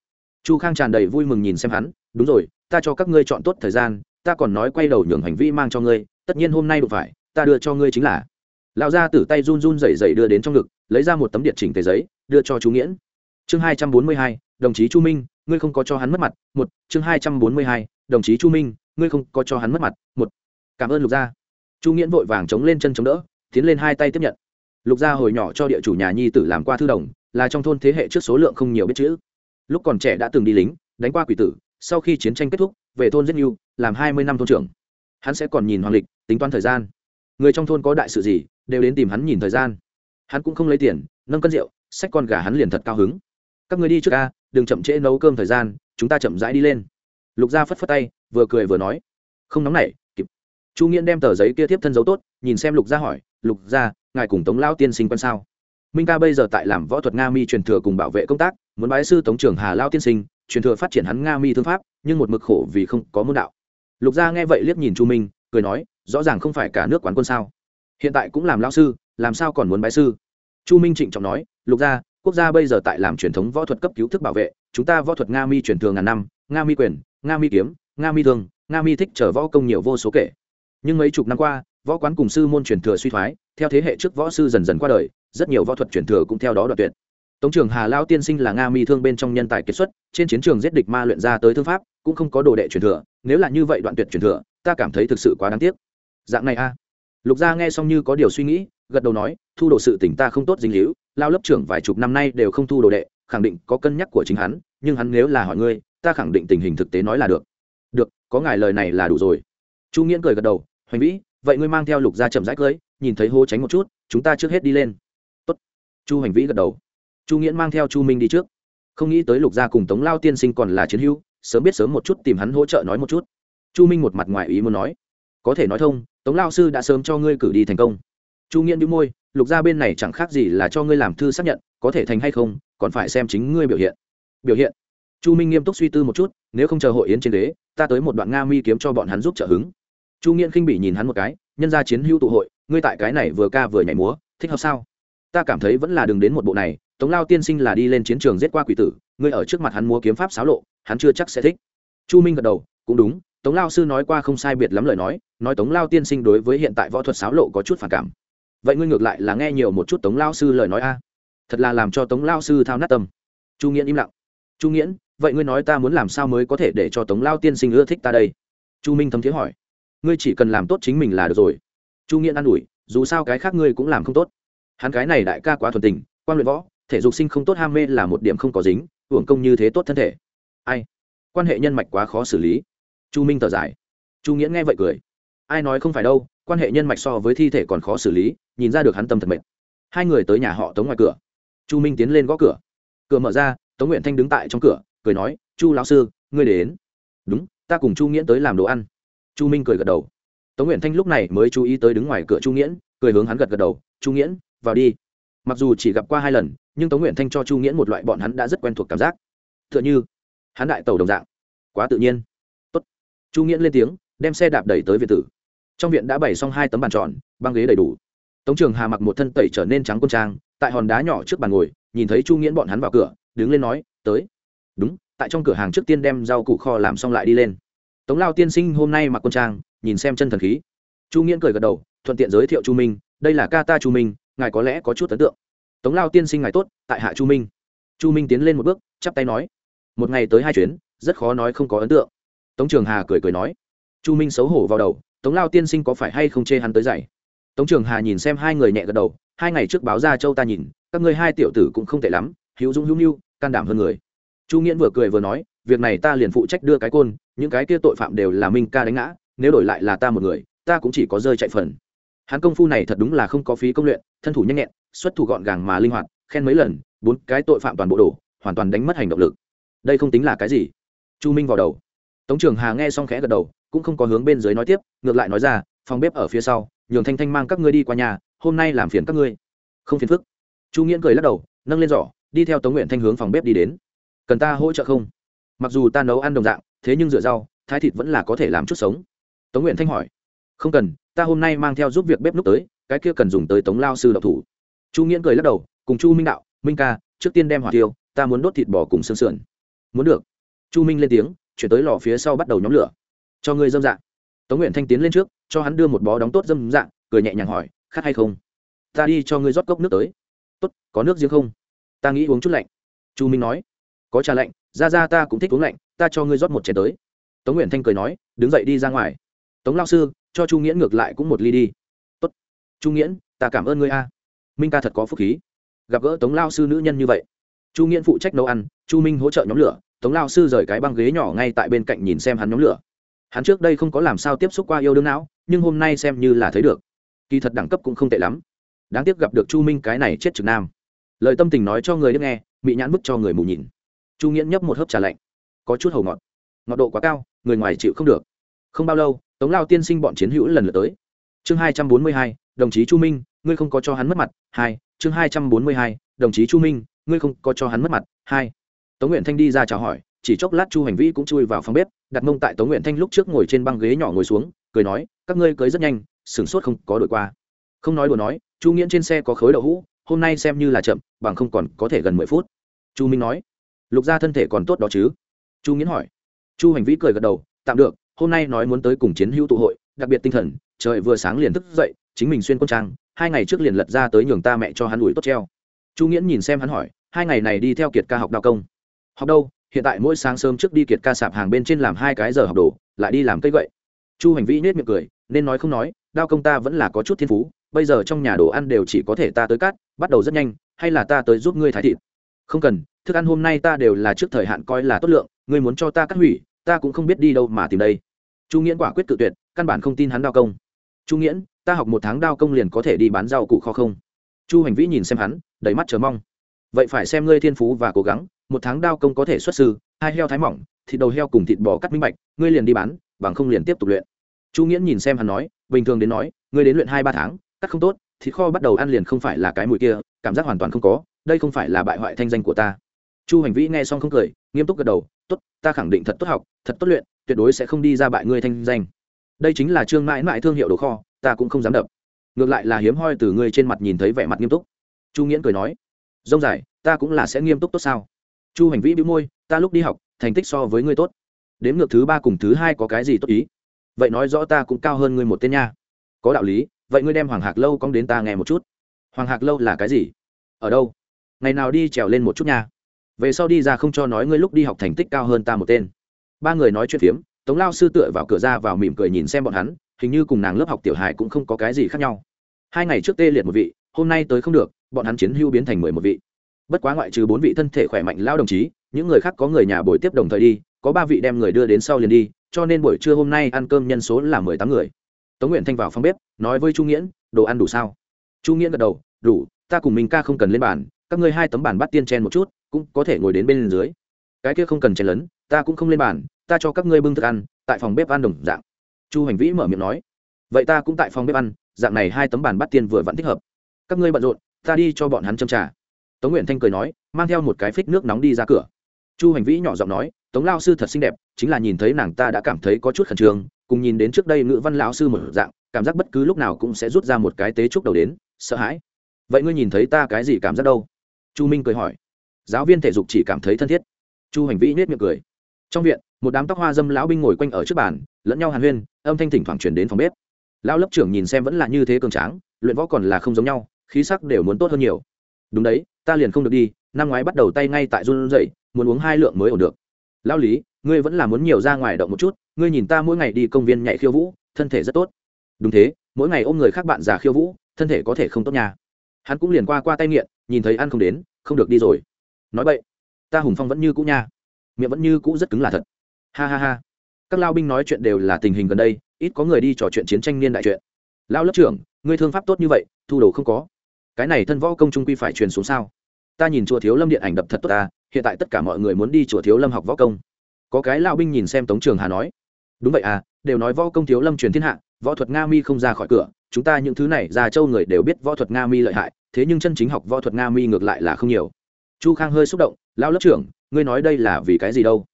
Chu khang tràn đầy vui mừng nhìn xem hắn, đúng rồi, ta cho các ngươi chọn tốt thời gian ta còn nói quay đầu nhường hành vi mang cho ngươi, tất nhiên hôm nay đụng phải, ta đưa cho ngươi chính là. Lão gia tử tay run run rẩy rẩy đưa đến trong ngực, lấy ra một tấm điện chỉnh tề giấy, đưa cho chú nghiễn. Chương hai trăm bốn mươi hai, đồng chí chu minh, ngươi không có cho hắn mất mặt, một, chương hai trăm bốn mươi hai, đồng chí chu minh, ngươi không có cho hắn mất mặt, một. Cảm ơn lục gia. Chu nghiễn vội vàng chống lên chân chống đỡ, tiến lên hai tay tiếp nhận. Lục gia hồi nhỏ cho địa chủ nhà nhi tử làm qua thư đồng, là trong thôn thế hệ trước số lượng không nhiều biết chữ. Lúc còn trẻ đã từng đi lính, đánh qua quỷ tử, sau khi chiến tranh kết thúc, về thôn rất nhiều làm hai mươi năm thôn trưởng. Hắn sẽ còn nhìn hoàng lịch, tính toán thời gian. Người trong thôn có đại sự gì, đều đến tìm hắn nhìn thời gian. Hắn cũng không lấy tiền, nâng cân rượu, xách con gà hắn liền thật cao hứng. Các người đi trước ca đừng chậm trễ nấu cơm thời gian, chúng ta chậm rãi đi lên. Lục gia phất phất tay, vừa cười vừa nói. Không nóng nảy, kịp. Chu nghiễn đem tờ giấy kia tiếp thân dấu tốt, nhìn xem lục gia hỏi, lục gia, ngài cùng tống Lão tiên sinh quan sao? Minh ca bây giờ tại làm võ thuật nga mi truyền thừa cùng bảo vệ công tác, muốn bái sư tống trưởng hà lao tiên sinh, truyền thừa phát triển hắn nga mi thương pháp, nhưng một mực khổ vì không có môn đạo lục gia nghe vậy liếc nhìn chu minh, cười nói, rõ ràng không phải cả nước quán quân sao? Hiện tại cũng làm lao sư, làm sao còn muốn bái sư? Chu minh trịnh trọng nói, lục gia, quốc gia bây giờ tại làm truyền thống võ thuật cấp cứu thức bảo vệ, chúng ta võ thuật nga mi truyền thừa ngàn năm, nga mi quyền, nga mi kiếm, nga mi thương, nga mi thích trở võ công nhiều vô số kể. Nhưng mấy chục năm qua, võ quán cùng sư môn truyền thừa suy thoái, theo thế hệ trước võ sư dần dần qua đời, rất nhiều võ thuật truyền thừa cũng theo đó đoạn tuyệt. Tống trưởng hà lao tiên sinh là nga mi thương bên trong nhân tài kiệt xuất, trên chiến trường giết địch ma luyện ra tới thương pháp cũng không có đồ đệ truyền thừa, nếu là như vậy đoạn tuyệt truyền thừa, ta cảm thấy thực sự quá đáng tiếc. Dạng này a. Lục gia nghe xong như có điều suy nghĩ, gật đầu nói, thu đồ sự tỉnh ta không tốt dính hữu lao lớp trưởng vài chục năm nay đều không thu đồ đệ, khẳng định có cân nhắc của chính hắn, nhưng hắn nếu là hỏi ngươi, ta khẳng định tình hình thực tế nói là được. Được, có ngài lời này là đủ rồi. Chu nghiễn cười gật đầu, hoành vĩ, vậy ngươi mang theo lục gia chậm rãi cưới, nhìn thấy hô tránh một chút, chúng ta trước hết đi lên. Tốt. chu hoành vĩ gật đầu. Chu nghiễn mang theo chu minh đi trước. Không nghĩ tới lục gia cùng tống lao tiên sinh còn là chiến hữu sớm biết sớm một chút tìm hắn hỗ trợ nói một chút. Chu minh một mặt ngoài ý muốn nói. Có thể nói thông, tống lao sư đã sớm cho ngươi cử đi thành công. Chu nghiễn đĩu môi, lục gia bên này chẳng khác gì là cho ngươi làm thư xác nhận, có thể thành hay không, còn phải xem chính ngươi biểu hiện. Biểu hiện. Chu minh nghiêm túc suy tư một chút, nếu không chờ hội yến trên đế ta tới một đoạn nga mi kiếm cho bọn hắn giúp trợ hứng. Chu nghiễn khinh bị nhìn hắn một cái, nhân ra chiến hữu tụ hội, ngươi tại cái này vừa ca vừa nhảy múa, thích hợp sao? Ta cảm thấy vẫn là đừng đến một bộ này tống lao tiên sinh là đi lên chiến trường giết qua quỷ tử, ngươi ở trước mặt hắn múa kiếm pháp xáo lộ, hắn chưa chắc sẽ thích. Chu minh gật đầu, cũng đúng, tống lao sư nói qua không sai biệt lắm lời nói nói tống lao tiên sinh đối với hiện tại võ thuật xáo lộ có chút phản cảm. Vậy ngươi ngược lại là nghe nhiều một chút tống lao sư lời nói a. Thật là làm cho tống lao sư thao nát tâm. Chu nghiễn im lặng. Chu nghiễn, vậy ngươi nói ta muốn làm sao mới có thể để cho tống lao tiên sinh ưa thích ta đây? Chu minh thấm thiế hỏi. Ngươi chỉ cần làm tốt chính mình là được rồi. Chu nghiễn an ủi, dù sao cái khác ngươi cũng làm không tốt. Hắn cái này đại ca quá thuần tình, quan luyện võ thể dục sinh không tốt ham mê là một điểm không có dính, hưởng công như thế tốt thân thể. Ai? Quan hệ nhân mạch quá khó xử lý. Chu minh thở dài. Chu nghĩa nghe vậy cười. Ai nói không phải đâu, quan hệ nhân mạch so với thi thể còn khó xử lý, nhìn ra được hắn tâm thật mệt. Hai người tới nhà họ tống ngoài cửa. Chu minh tiến lên gõ cửa. Cửa mở ra, tống nguyện thanh đứng tại trong cửa, cười nói, chu lão sư, ngươi đến. Đúng, ta cùng chu nghĩa tới làm đồ ăn. Chu minh cười gật đầu. Tống nguyện thanh lúc này mới chú ý tới đứng ngoài cửa chu nghĩa cười hướng hắn gật gật đầu, chu nghĩa vào đi mặc dù chỉ gặp qua hai lần, nhưng tống nguyện thanh cho chu nghiễn một loại bọn hắn đã rất quen thuộc cảm giác. T h ư ợ n h ư hắn đại tàu đồng dạng. Quá tự nhiên. Tốt. chu nghiễn lên tiếng, đem xe đạp đẩy tới viện tử. Trong viện đã bày xong hai tấm bàn tròn, băng ghế đầy đủ. Tống trường hà mặc một thân tẩy trở nên trắng quân trang, tại hòn đá nhỏ trước bàn ngồi, nhìn thấy chu nghiễn bọn hắn vào cửa, đứng lên nói, tới. Đúng, tại trong cửa hàng trước tiên đem rau củ kho làm xong lại đi lên. Tống lao tiên sinh hôm nay mặc quân trang, nhìn xem chân thần khí. Chu nghiễn cười gật đầu, thuận tiện giới thiệu chu minh, đây là ca ta chu minh ngài có lẽ có chút ấn tượng. Tống lao tiên sinh ngài tốt, tại hạ chu minh. Chu minh tiến lên một bước, chắp tay nói, một ngày tới hai chuyến, rất khó nói không có ấn tượng. Tống trường hà cười cười nói, chu minh xấu hổ vào đầu, tống lao tiên sinh có phải hay không chê hắn tới dạy? Tống trường hà nhìn xem hai người nhẹ gật đầu, hai ngày trước báo ra châu ta nhìn, các ngươi hai tiểu tử cũng không tệ lắm, hữu dũng hữu nhu can đảm hơn người. Chu nghiễn vừa cười vừa nói, việc này ta liền phụ trách đưa cái côn, những cái kia tội phạm đều là minh ca đánh ngã, nếu đổi lại là ta một người, ta cũng chỉ có rơi chạy phần hắn công phu này thật đúng là không có phí công luyện, thân thủ nhanh nhẹn, xuất thủ gọn gàng mà linh hoạt, khen mấy lần, bốn cái tội phạm toàn bộ đổ, hoàn toàn đánh mất hành động lực. Đây không tính là cái gì. Chu minh vào đầu. Tống trường hà nghe xong khẽ gật đầu, cũng không có hướng bên dưới nói tiếp, ngược lại nói ra, phòng bếp ở phía sau, nhường thanh thanh mang các ngươi đi qua nhà, hôm nay làm phiền các ngươi. Không phiền phức. Chu nghiễn cười lắc đầu, nâng lên giỏ, đi theo tống nguyện thanh hướng phòng bếp đi đến. Cần ta hỗ trợ không? Mặc dù ta nấu ăn đồng dạng, thế nhưng rửa rau, thái thịt vẫn là có thể làm chút sống. Tống nguyện thanh hỏi không cần, ta hôm nay mang theo giúp việc bếp núc tới, cái kia cần dùng tới tống lao sư độc thủ. Chu nghiễn cười lắc đầu, cùng chu minh đạo, minh ca, trước tiên đem hỏa tiêu, ta muốn đốt thịt bò cùng xương sườn. Muốn được. Chu minh lên tiếng, chuyển tới lò phía sau bắt đầu nhóm lửa. Cho ngươi dâm dạng. Tống nguyện thanh tiến lên trước, cho hắn đưa một bó đóng tốt dâm dạng, cười nhẹ nhàng hỏi, khát hay không? Ta đi cho ngươi rót cốc nước tới. Tốt, có nước riêng không? Ta nghĩ uống chút lạnh. Chu minh nói, có trà lạnh, ra ra ta cũng thích uống lạnh, ta cho ngươi rót một chén tới. Tống nguyện thanh cười nói, đứng dậy đi ra ngoài. Tống lao sư cho chu nghiễn ngược lại cũng một ly đi. Tốt. Chu nghiễn, ta cảm ơn ngươi a. Minh ca thật có phúc khí. Gặp gỡ tống lao sư nữ nhân như vậy. Chu nghiễn phụ trách nấu ăn, chu minh hỗ trợ nhóm lửa, tống lao sư rời cái băng ghế nhỏ ngay tại bên cạnh nhìn xem hắn nhóm lửa. Hắn trước đây không có làm sao tiếp xúc qua yêu đương não, nhưng hôm nay xem như là thấy được. Kỳ thật đẳng cấp cũng không tệ lắm. Đáng tiếc gặp được chu minh cái này chết trực nam. Lời tâm tình nói cho người đ nghe bị nhãn bức cho người mù nhìn. Chu nghiễn nhấp một hớp trà lạnh. Có chút hầu ngọt. Ngọt độ quá cao, người ngoài chịu không được. Không bao lâu tống lao tiên sinh bọn chiến hữu lần lượt tới. Chương hai trăm bốn mươi hai, đồng chí chu minh, ngươi không có cho hắn mất mặt. Hai, chương hai trăm bốn mươi hai, đồng chí chu minh, ngươi không có cho hắn mất mặt. Hai, tống nguyện thanh đi ra chào hỏi, chỉ chốc lát chu hành vĩ cũng chui vào phòng bếp, đặt mông tại tống nguyện thanh lúc trước ngồi trên băng ghế nhỏ ngồi xuống, cười nói, các ngươi cưới rất nhanh, sửng sốt không có đổi qua. Không nói đùa nói, chu nghiễn trên xe có khối đậu hũ, hôm nay xem như là chậm, bằng không còn có thể gần mười phút. Chu minh nói, lục gia thân thể còn tốt đó chứ? Chu nghiễn hỏi. Chu hành vĩ cười gật đầu, tạm được hôm nay nói muốn tới cùng chiến hữu tụ hội, đặc biệt tinh thần, trời vừa sáng liền thức dậy, chính mình xuyên quân trang, hai ngày trước liền lật ra tới nhường ta mẹ cho hắn ủi tốt treo. Chu nghiễn nhìn xem hắn hỏi, hai ngày này đi theo kiệt ca học đao công. Học đâu? Hiện tại mỗi sáng sớm trước đi kiệt ca sạp hàng bên trên làm hai cái giờ học đồ, lại đi làm cây gậy. Chu hành vĩ nết miệng cười, nên nói không nói, đao công ta vẫn là có chút thiên phú, bây giờ trong nhà đồ ăn đều chỉ có thể ta tới cắt, bắt đầu rất nhanh, hay là ta tới giúp ngươi thái thịt? Không cần, thức ăn hôm nay ta đều là trước thời hạn coi là tốt lượng, ngươi muốn cho ta cắt hủy, ta cũng không biết đi đâu mà tìm đây chu nghiễn quả quyết tự tuyệt, căn bản không tin hắn đao công. Chu nghiễn, ta học một tháng đao công liền có thể đi bán rau cụ kho không? Chu hành vĩ nhìn xem hắn, đầy mắt chờ mong. Vậy phải xem ngươi thiên phú và cố gắng, một tháng đao công có thể xuất sư, hai heo thái mỏng, thịt đầu heo cùng thịt bò cắt minh bạch, ngươi liền đi bán, bằng không liền tiếp tục luyện. Chu nghiễn nhìn xem hắn nói, bình thường đến nói, ngươi đến luyện hai ba tháng, cắt không tốt, thịt kho bắt đầu ăn liền không phải là cái mùi kia, cảm giác hoàn toàn không có, đây không phải là bại hoại thanh danh của ta. Chu hành vĩ nghe xong không cười, nghiêm túc gật đầu, tốt, ta khẳng định thật tốt học, thật tốt luyện tuyệt đối sẽ không đi ra bại ngươi thanh danh. Đây chính là trương mãi mãi thương hiệu đồ kho, ta cũng không dám đập. Ngược lại là hiếm hoi từ ngươi trên mặt nhìn thấy vẻ mặt nghiêm túc. Chu nghiễn cười nói. Dông dài, ta cũng là sẽ nghiêm túc tốt sao? Chu hành vĩ bị môi, ta lúc đi học, thành tích so với ngươi tốt. Đến ngược thứ ba cùng thứ hai có cái gì tốt ý? Vậy nói rõ ta cũng cao hơn ngươi một tên nha. Có đạo lý, vậy ngươi đem hoàng hạc lâu cong đến ta nghe một chút. Hoàng hạc lâu là cái gì? Ở đâu? Ngày nào đi trèo lên một chút nha. Về sau đi ra không cho nói ngươi lúc đi học thành tích cao hơn ta một tên ba người nói chuyện phiếm, tống lao sư tựa vào cửa ra vào mỉm cười nhìn xem bọn hắn, hình như cùng nàng lớp học tiểu hài cũng không có cái gì khác nhau. Hai ngày trước tê liệt một vị, hôm nay tới không được, bọn hắn chiến hưu biến thành mười một vị. Bất quá ngoại trừ bốn vị thân thể khỏe mạnh lao đồng chí, những người khác có người nhà buổi tiếp đồng thời đi, có ba vị đem người đưa đến sau liền đi, cho nên buổi trưa hôm nay ăn cơm nhân số là mười tám người. Tống nguyện thanh vào phòng bếp, nói với chu nghiễn, đồ ăn đủ sao? Chu nghiễn gật đầu, đủ, ta cùng mình ca không cần lên bàn, các ngươi hai tấm bàn bắt tiên chen một chút, cũng có thể ngồi đến bên dưới. Cái kia không cần chen lấn ta cũng không lên bàn, ta cho các ngươi bưng thức ăn, tại phòng bếp ăn đồng dạng. Chu hành vĩ mở miệng nói. Vậy ta cũng tại phòng bếp ăn, dạng này hai tấm bàn bắt tiên vừa vẫn thích hợp. Các ngươi bận rộn, ta đi cho bọn hắn châm trà. Tống nguyện thanh cười nói, mang theo một cái phích nước nóng đi ra cửa. Chu hành vĩ nhỏ giọng nói, tống lao sư thật xinh đẹp, chính là nhìn thấy nàng ta đã cảm thấy có chút khẩn trương, cùng nhìn đến trước đây ngữ văn lão sư một dạng, cảm giác bất cứ lúc nào cũng sẽ rút ra một cái tế trúc đầu đến, sợ hãi. Vậy ngươi nhìn thấy ta cái gì cảm giác đâu? Chu minh cười hỏi. Giáo viên thể dục chỉ cảm thấy thân thiết. Chu hành vĩ nết miệng cười trong viện, một đám tóc hoa dâm lão binh ngồi quanh ở trước bàn, lẫn nhau hàn huyên, âm thanh thỉnh thoảng chuyển đến phòng bếp. Lão lớp trưởng nhìn xem vẫn là như thế cường tráng, luyện võ còn là không giống nhau, khí sắc đều muốn tốt hơn nhiều. Đúng đấy, ta liền không được đi, năm ngoái bắt đầu tay ngay tại run dậy muốn uống hai lượng mới ổn được. Lão lý, ngươi vẫn là muốn nhiều ra ngoài động một chút, ngươi nhìn ta mỗi ngày đi công viên nhảy khiêu vũ, thân thể rất tốt. Đúng thế, mỗi ngày ôm người khác bạn già khiêu vũ, thân thể có thể không tốt nhà hắn cũng liền qua qua tay nghiện, nhìn thấy ăn không đến, không được đi rồi. Nói vậy ta hùng phong vẫn như cũ nha miệng vẫn như cũ rất cứng là thật. Ha ha ha. Các lao binh nói chuyện đều là tình hình gần đây, ít có người đi trò chuyện chiến tranh niên đại chuyện. Lao lớp trưởng, ngươi thương pháp tốt như vậy, thu đồ không có. Cái này thân võ công trung quy phải truyền xuống sao? Ta nhìn chùa thiếu lâm điện ảnh đập thật tốt ta, hiện tại tất cả mọi người muốn đi chùa thiếu lâm học võ công. Có cái lao binh nhìn xem tống trường hà nói. Đúng vậy à đều nói võ công thiếu lâm truyền thiên hạ, võ thuật nga mi không ra khỏi cửa, chúng ta những thứ này ra châu người đều biết võ thuật nga mi lợi hại, thế nhưng chân chính học võ thuật nga mi ngược lại là không nhiều chu khang hơi xúc động lao lớp trưởng, ngươi nói đây là vì cái gì đâu?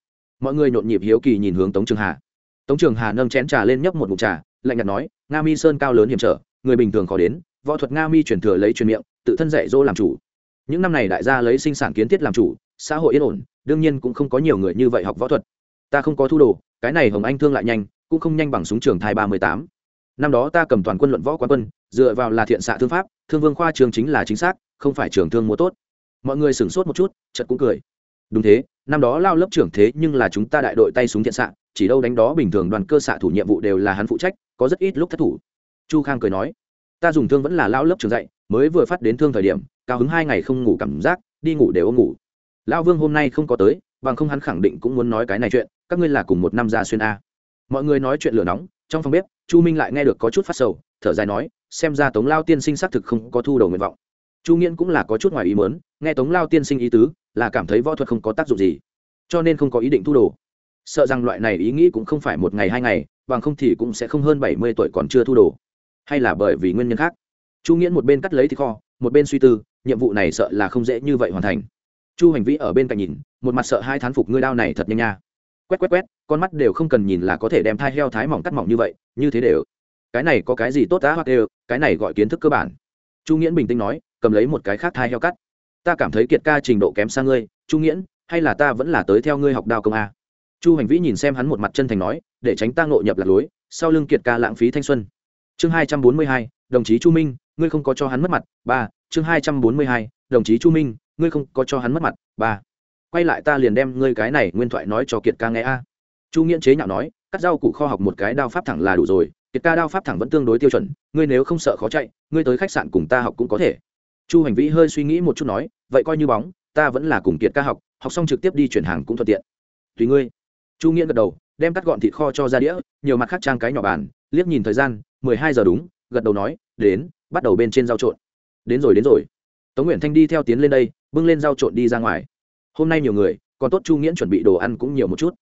Mọi người nhộn nhịp hiếu kỳ nhìn hướng tống trường hà. Tống trường hà nâng chén trà lên nhấp một mụn trà, lạnh nhạt nói, nga mi sơn cao lớn hiểm trở, người bình thường khó đến, võ thuật nga mi truyền thừa lấy truyền miệng, tự thân dạy dỗ làm chủ. Những năm này đại gia lấy sinh sản kiến thiết làm chủ, xã hội yên ổn, đương nhiên cũng không có nhiều người như vậy học võ thuật. Ta không có thu đồ, cái này hồng anh thương lại nhanh, cũng không nhanh bằng súng trường thai ba mươi tám. Năm đó ta cầm toàn quân luận võ quán quân, dựa vào là thiện xạ thương pháp, thương vương khoa trường chính là chính xác, không phải trường thương mua tốt mọi người sửng sốt một chút chật cũng cười. Đúng thế, năm đó lao lớp trưởng thế nhưng là chúng ta đại đội tay súng thiện xạ, chỉ đâu đánh đó bình thường đoàn cơ xạ thủ nhiệm vụ đều là hắn phụ trách, có rất ít lúc thất thủ. Chu khang cười nói, ta dùng thương vẫn là lao lớp trưởng dạy, mới vừa phát đến thương thời điểm, cao hứng hai ngày không ngủ cảm giác, đi ngủ đều ôm ngủ. Lao vương hôm nay không có tới, bằng không hắn khẳng định cũng muốn nói cái này chuyện, các ngươi là cùng một năm ra xuyên a. Mọi người nói chuyện lửa nóng, trong phòng bếp, chu minh lại nghe được có chút phát sầu, thở dài nói, xem ra tống lao tiên sinh xác thực không có thu đầu nguyện vọng chu nghiễn cũng là có chút ngoài ý mớn nghe tống lao tiên sinh ý tứ, là cảm thấy võ thuật không có tác dụng gì, cho nên không có ý định thu đồ. Sợ rằng loại này ý nghĩ cũng không phải một ngày hai ngày, bằng không thì cũng sẽ không hơn bảy mươi tuổi còn chưa thu đồ. Hay là bởi vì nguyên nhân khác? Chu nghiễn một bên cắt lấy thì kho, một bên suy tư, nhiệm vụ này sợ là không dễ như vậy hoàn thành. Chu hành vĩ ở bên cạnh nhìn, một mặt sợ hai thán phục ngươi đao này thật nhanh nha. Quét quét quét, con mắt đều không cần nhìn là có thể đem thai heo thái mỏng cắt mỏng như vậy, như thế đều. Cái này có cái gì tốt đã hoặc đều, cái này gọi kiến thức cơ bản. Chu nghiễn bình tĩnh nói cầm lấy một cái khác thai heo cắt. Ta cảm thấy kiệt ca trình độ kém sang ngươi, chu nghiễn, hay là ta vẫn là tới theo ngươi học đao công a? Chu hành vĩ nhìn xem hắn một mặt chân thành nói, để tránh ta ngộ nhập lạc lối, sau lưng kiệt ca lãng phí thanh xuân. Chương hai trăm bốn mươi hai, đồng chí chu minh, ngươi không có cho hắn mất mặt, ba, chương hai trăm bốn mươi hai, đồng chí chu minh, ngươi không có cho hắn mất mặt, ba. Quay lại ta liền đem ngươi cái này nguyên thoại nói cho kiệt ca nghe a. Chu nghiễn chế nhạo nói, cắt rau củ kho học một cái đao pháp thẳng là đủ rồi, kiệt ca đao pháp thẳng vẫn tương đối tiêu chuẩn, ngươi nếu không sợ khó chạy, ngươi tới khách sạn cùng ta học cũng có thể chu hành vĩ hơi suy nghĩ một chút nói, vậy coi như bóng, ta vẫn là cùng kiệt ca học học xong trực tiếp đi chuyển hàng cũng thuận tiện. Tùy ngươi. Chu nghĩa gật đầu, đem cắt gọn thịt kho cho ra đĩa, nhiều mặt khác trang cái nhỏ bàn, liếc nhìn thời gian, mười hai giờ đúng, gật đầu nói, đến, bắt đầu bên trên rau trộn. Đến rồi đến rồi. Tống nguyễn thanh đi theo tiến lên đây, bưng lên rau trộn đi ra ngoài. Hôm nay nhiều người, còn tốt chu nghiễn chuẩn bị đồ ăn cũng nhiều một chút.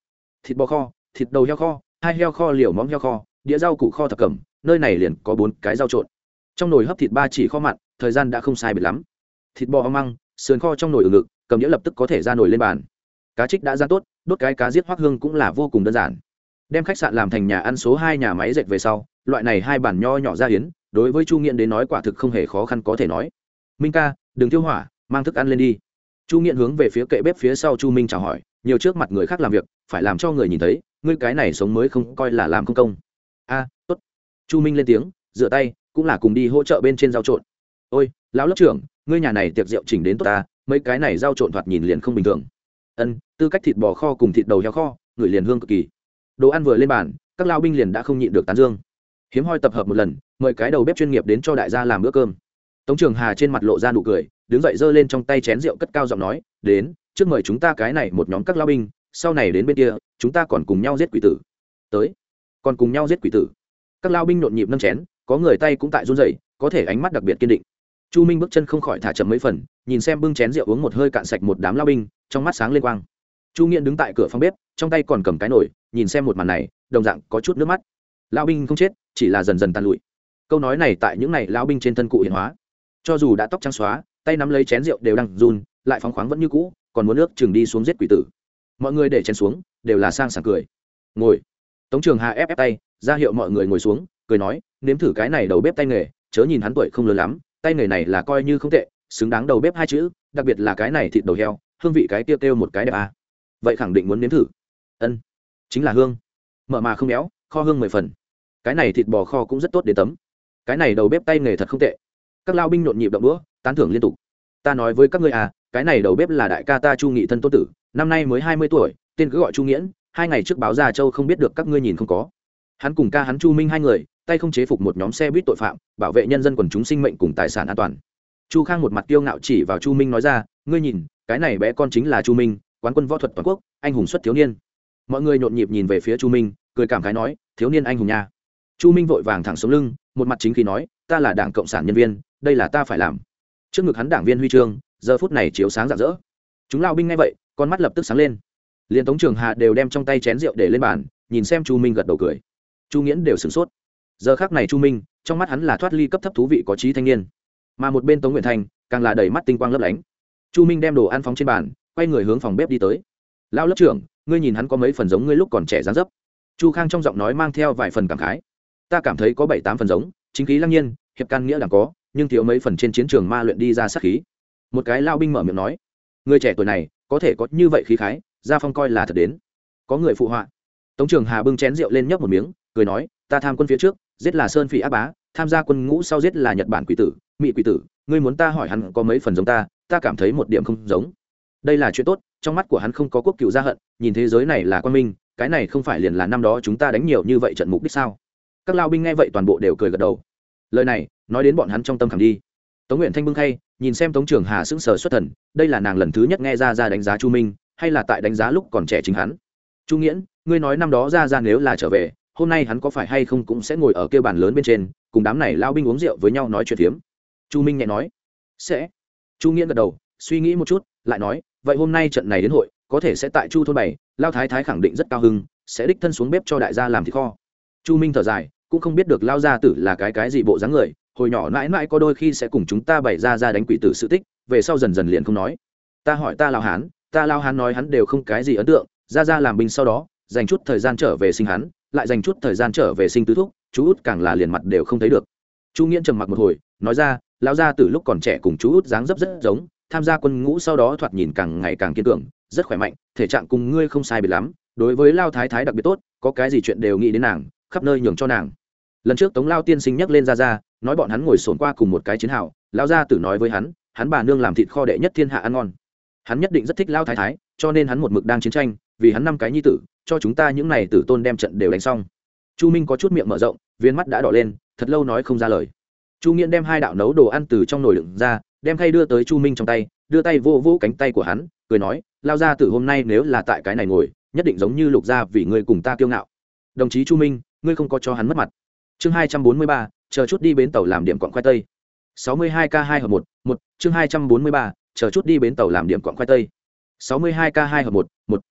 Thịt bò kho, thịt đầu heo kho, hai heo kho, liều móng heo kho, đĩa rau củ kho thập cẩm, nơi này liền có bốn cái rau trộn. Trong nồi hấp thịt ba chỉ kho mặn thời gian đã không sai biệt lắm. Thịt bò hoang măng sườn kho trong nồi ở ngực, cầm đĩa lập tức có thể ra nồi lên bàn. Cá trích đã ra tốt, đốt cái cá giết hoác hương cũng là vô cùng đơn giản. Đem khách sạn làm thành nhà ăn số hai nhà máy dệt về sau, loại này hai bản nho nhỏ ra hiến đối với chu nghiện đến nói quả thực không hề khó khăn có thể nói. Minh ca, đừng tiêu hỏa, mang thức ăn lên đi. Chu nghiện hướng về phía kệ bếp phía sau chu minh chào hỏi, nhiều trước mặt người khác làm việc, phải làm cho người nhìn thấy, ngươi cái này sống mới không coi là làm không công. A, tốt. Chu minh lên tiếng, rửa tay, cũng là cùng đi hỗ trợ bên trên rau trộn ôi, lão lớp trưởng, ngươi nhà này tiệc rượu chỉnh đến tốt ta, mấy cái này giao trộn thoạt nhìn liền không bình thường. Ân, tư cách thịt bò kho cùng thịt đầu heo kho, người liền hương cực kỳ. Đồ ăn vừa lên bàn, các lao binh liền đã không nhịn được tán dương. Hiếm hoi tập hợp một lần, mời cái đầu bếp chuyên nghiệp đến cho đại gia làm bữa cơm. Tống trường hà trên mặt lộ ra nụ cười, đứng dậy giơ lên trong tay chén rượu cất cao giọng nói, đến, trước mời chúng ta cái này một nhóm các lao binh, sau này đến bên kia, chúng ta còn cùng nhau giết quỷ tử. Tới, còn cùng nhau giết quỷ tử? Các lao binh nhộn nhịp nâng chén, có người tay cũng tại run rẩy, có thể ánh mắt đặc biệt kiên định chu minh bước chân không khỏi thả chậm mấy phần, nhìn xem bưng chén rượu uống một hơi cạn sạch một đám lao binh, trong mắt sáng lên quang. Chu nghiện đứng tại cửa phòng bếp, trong tay còn cầm cái nổi nhìn xem một màn này, đồng dạng có chút nước mắt. Lao binh không chết, chỉ là dần dần tàn lụi. Câu nói này tại những ngày lao binh trên thân cụ hiền hóa. Cho dù đã tóc trắng xóa, tay nắm lấy chén rượu đều đang run, lại phóng khoáng vẫn như cũ, còn muốn nước chừng đi xuống giết quỷ tử. Mọi người để chén xuống, đều là sang sảng cười. Ngồi. Tống trường hà ép ép tay, ra hiệu mọi người ngồi xuống, cười nói, nếm thử cái này đầu bếp tay nghề, chớ nhìn hắn tuổi không lớn lắm tay nghề này là coi như không tệ, xứng đáng đầu bếp hai chữ, đặc biệt là cái này thịt đầu heo, hương vị cái tiêu kêu một cái đẹp à. vậy khẳng định muốn nếm thử. Ân, chính là hương. Mở mà không béo kho hương mười phần. Cái này thịt bò kho cũng rất tốt để tấm. Cái này đầu bếp tay nghề thật không tệ. Các lao binh nhộn nhịp động đũa, tán thưởng liên tục. Ta nói với các ngươi à cái này đầu bếp là đại ca ta chu nghị thân tôn tử, năm nay mới hai mươi tuổi, tên cứ gọi chu nghiễn, hai ngày trước báo ra châu không biết được các ngươi nhìn không có. Hắn cùng ca hắn chu minh hai người tay không chế phục một nhóm xe buýt tội phạm, bảo vệ nhân dân quần chúng sinh mệnh cùng tài sản an toàn. Chu khang một mặt kiêu ngạo chỉ vào chu minh nói ra, ngươi nhìn, cái này bé con chính là chu minh, quán quân võ thuật toàn quốc, anh hùng xuất thiếu niên. Mọi người nhộn nhịp nhìn về phía chu minh, cười cảm khái nói, thiếu niên anh hùng nha. Chu minh vội vàng thẳng xuống lưng, một mặt chính khí nói, ta là đảng cộng sản nhân viên, đây là ta phải làm. Trước ngực hắn đảng viên huy chương, giờ phút này chiếu sáng rạng rỡ. Chúng lao binh nghe vậy, con mắt lập tức sáng lên. Liền tống trường hạ đều đem trong tay chén rượu để lên bàn, nhìn xem chu minh gật đầu cười. Chu nghiễn đều sửng sốt giờ khác này chu minh trong mắt hắn là thoát ly cấp thấp thú vị có trí thanh niên mà một bên tống nguyện thành càng là đầy mắt tinh quang lấp lánh chu minh đem đồ ăn phóng trên bàn quay người hướng phòng bếp đi tới lao lớp trưởng ngươi nhìn hắn có mấy phần giống ngươi lúc còn trẻ dán dấp chu khang trong giọng nói mang theo vài phần cảm khái ta cảm thấy có bảy tám phần giống chính khí lăng nhiên hiệp can nghĩa là có nhưng thiếu mấy phần trên chiến trường ma luyện đi ra sát khí một cái lao binh mở miệng nói người trẻ tuổi này có thể có như vậy khí khái gia phong coi là thật đến có người phụ họa tống trường hà bưng chén rượu lên nhấp một miếng cười nói ta tham quân phía trước giết là sơn phỉ áp bá, tham gia quân ngũ sau giết là nhật bản quỷ tử, mỹ quỷ tử. Ngươi muốn ta hỏi hắn có mấy phần giống ta ta cảm thấy một điểm không giống. Đây là chuyện tốt, trong mắt của hắn không có quốc cựu gia hận, nhìn thế giới này là quan minh, cái này không phải liền là năm đó chúng ta đánh nhiều như vậy trận mục đích sao? Các lao binh nghe vậy toàn bộ đều cười gật đầu. Lời này, nói đến bọn hắn trong tâm khảm đi. Tống nguyện thanh bưng khay, nhìn xem tống trường hà sững sờ xuất thần, đây là nàng lần thứ nhất nghe ra ra đánh giá chu minh, hay là tại đánh giá lúc còn trẻ chính hắn? Chu nghiễn, ngươi nói năm đó ra ra nếu là trở về hôm nay hắn có phải hay không cũng sẽ ngồi ở kêu bàn lớn bên trên, cùng đám này lao binh uống rượu với nhau nói chuyện phiếm. Chu minh nhẹ nói. Sẽ. Chu nghĩa gật đầu, suy nghĩ một chút, lại nói, vậy hôm nay trận này đến hội, có thể sẽ tại chu thôn bảy, lao thái thái khẳng định rất cao hưng, sẽ đích thân xuống bếp cho đại gia làm thịt kho. Chu minh thở dài, cũng không biết được lao gia tử là cái cái gì bộ dáng người, hồi nhỏ mãi mãi có đôi khi sẽ cùng chúng ta bày ra ra đánh quỷ tử sự tích, về sau dần dần liền không nói. Ta hỏi ta lao hán, ta lao hán nói hắn đều không cái gì ấn tượng, ra ra làm binh sau đó, dành chút thời gian trở về sinh hắn lại dành chút thời gian trở về sinh tứ thúc, chú út càng là liền mặt đều không thấy được. Chu nghiễn trầm mặc một hồi, nói ra, lão gia từ lúc còn trẻ cùng chú út dáng dấp rất giống, tham gia quân ngũ sau đó thoạt nhìn càng ngày càng kiên cường, rất khỏe mạnh, thể trạng cùng ngươi không sai biệt lắm, đối với lao thái thái đặc biệt tốt, có cái gì chuyện đều nghĩ đến nàng, khắp nơi nhường cho nàng. Lần trước tống lao tiên sinh nhắc lên ra ra nói bọn hắn ngồi sồn qua cùng một cái chiến hào lao gia tử nói với hắn hắn bà nương làm thịt kho đệ nhất thiên hạ ăn ngon. Hắn nhất định rất thích lao thái thái, cho nên hắn một mực đang chiến tranh vì hắn năm cái nhi tử, cho chúng ta những n à y tử tôn đem trận đều đánh xong. Chu minh có chút miệng mở rộng, viên mắt đã đỏ lên, thật lâu nói không ra lời. Chu nghiễn đem hai đạo nấu đồ ăn từ trong nồi đựng ra, đem khay đưa tới chu minh trong tay, đưa tay vô vô cánh tay của hắn, cười nói, lao ra từ hôm nay nếu là tại cái này ngồi, nhất định giống như lục gia vì ngươi cùng ta kiêu ngạo. Đồng chí chu minh, ngươi không có cho hắn mất mặt. Chương hai trăm bốn mươi ba, chờ chút đi bến tàu làm điểm quặng khoai tây. sáu mươi hai k hai hợp một một, chương hai trăm bốn mươi ba, chờ chút đi bến tàu làm điểm quặng khoai tây. sáu mươi hai k hai hợp một một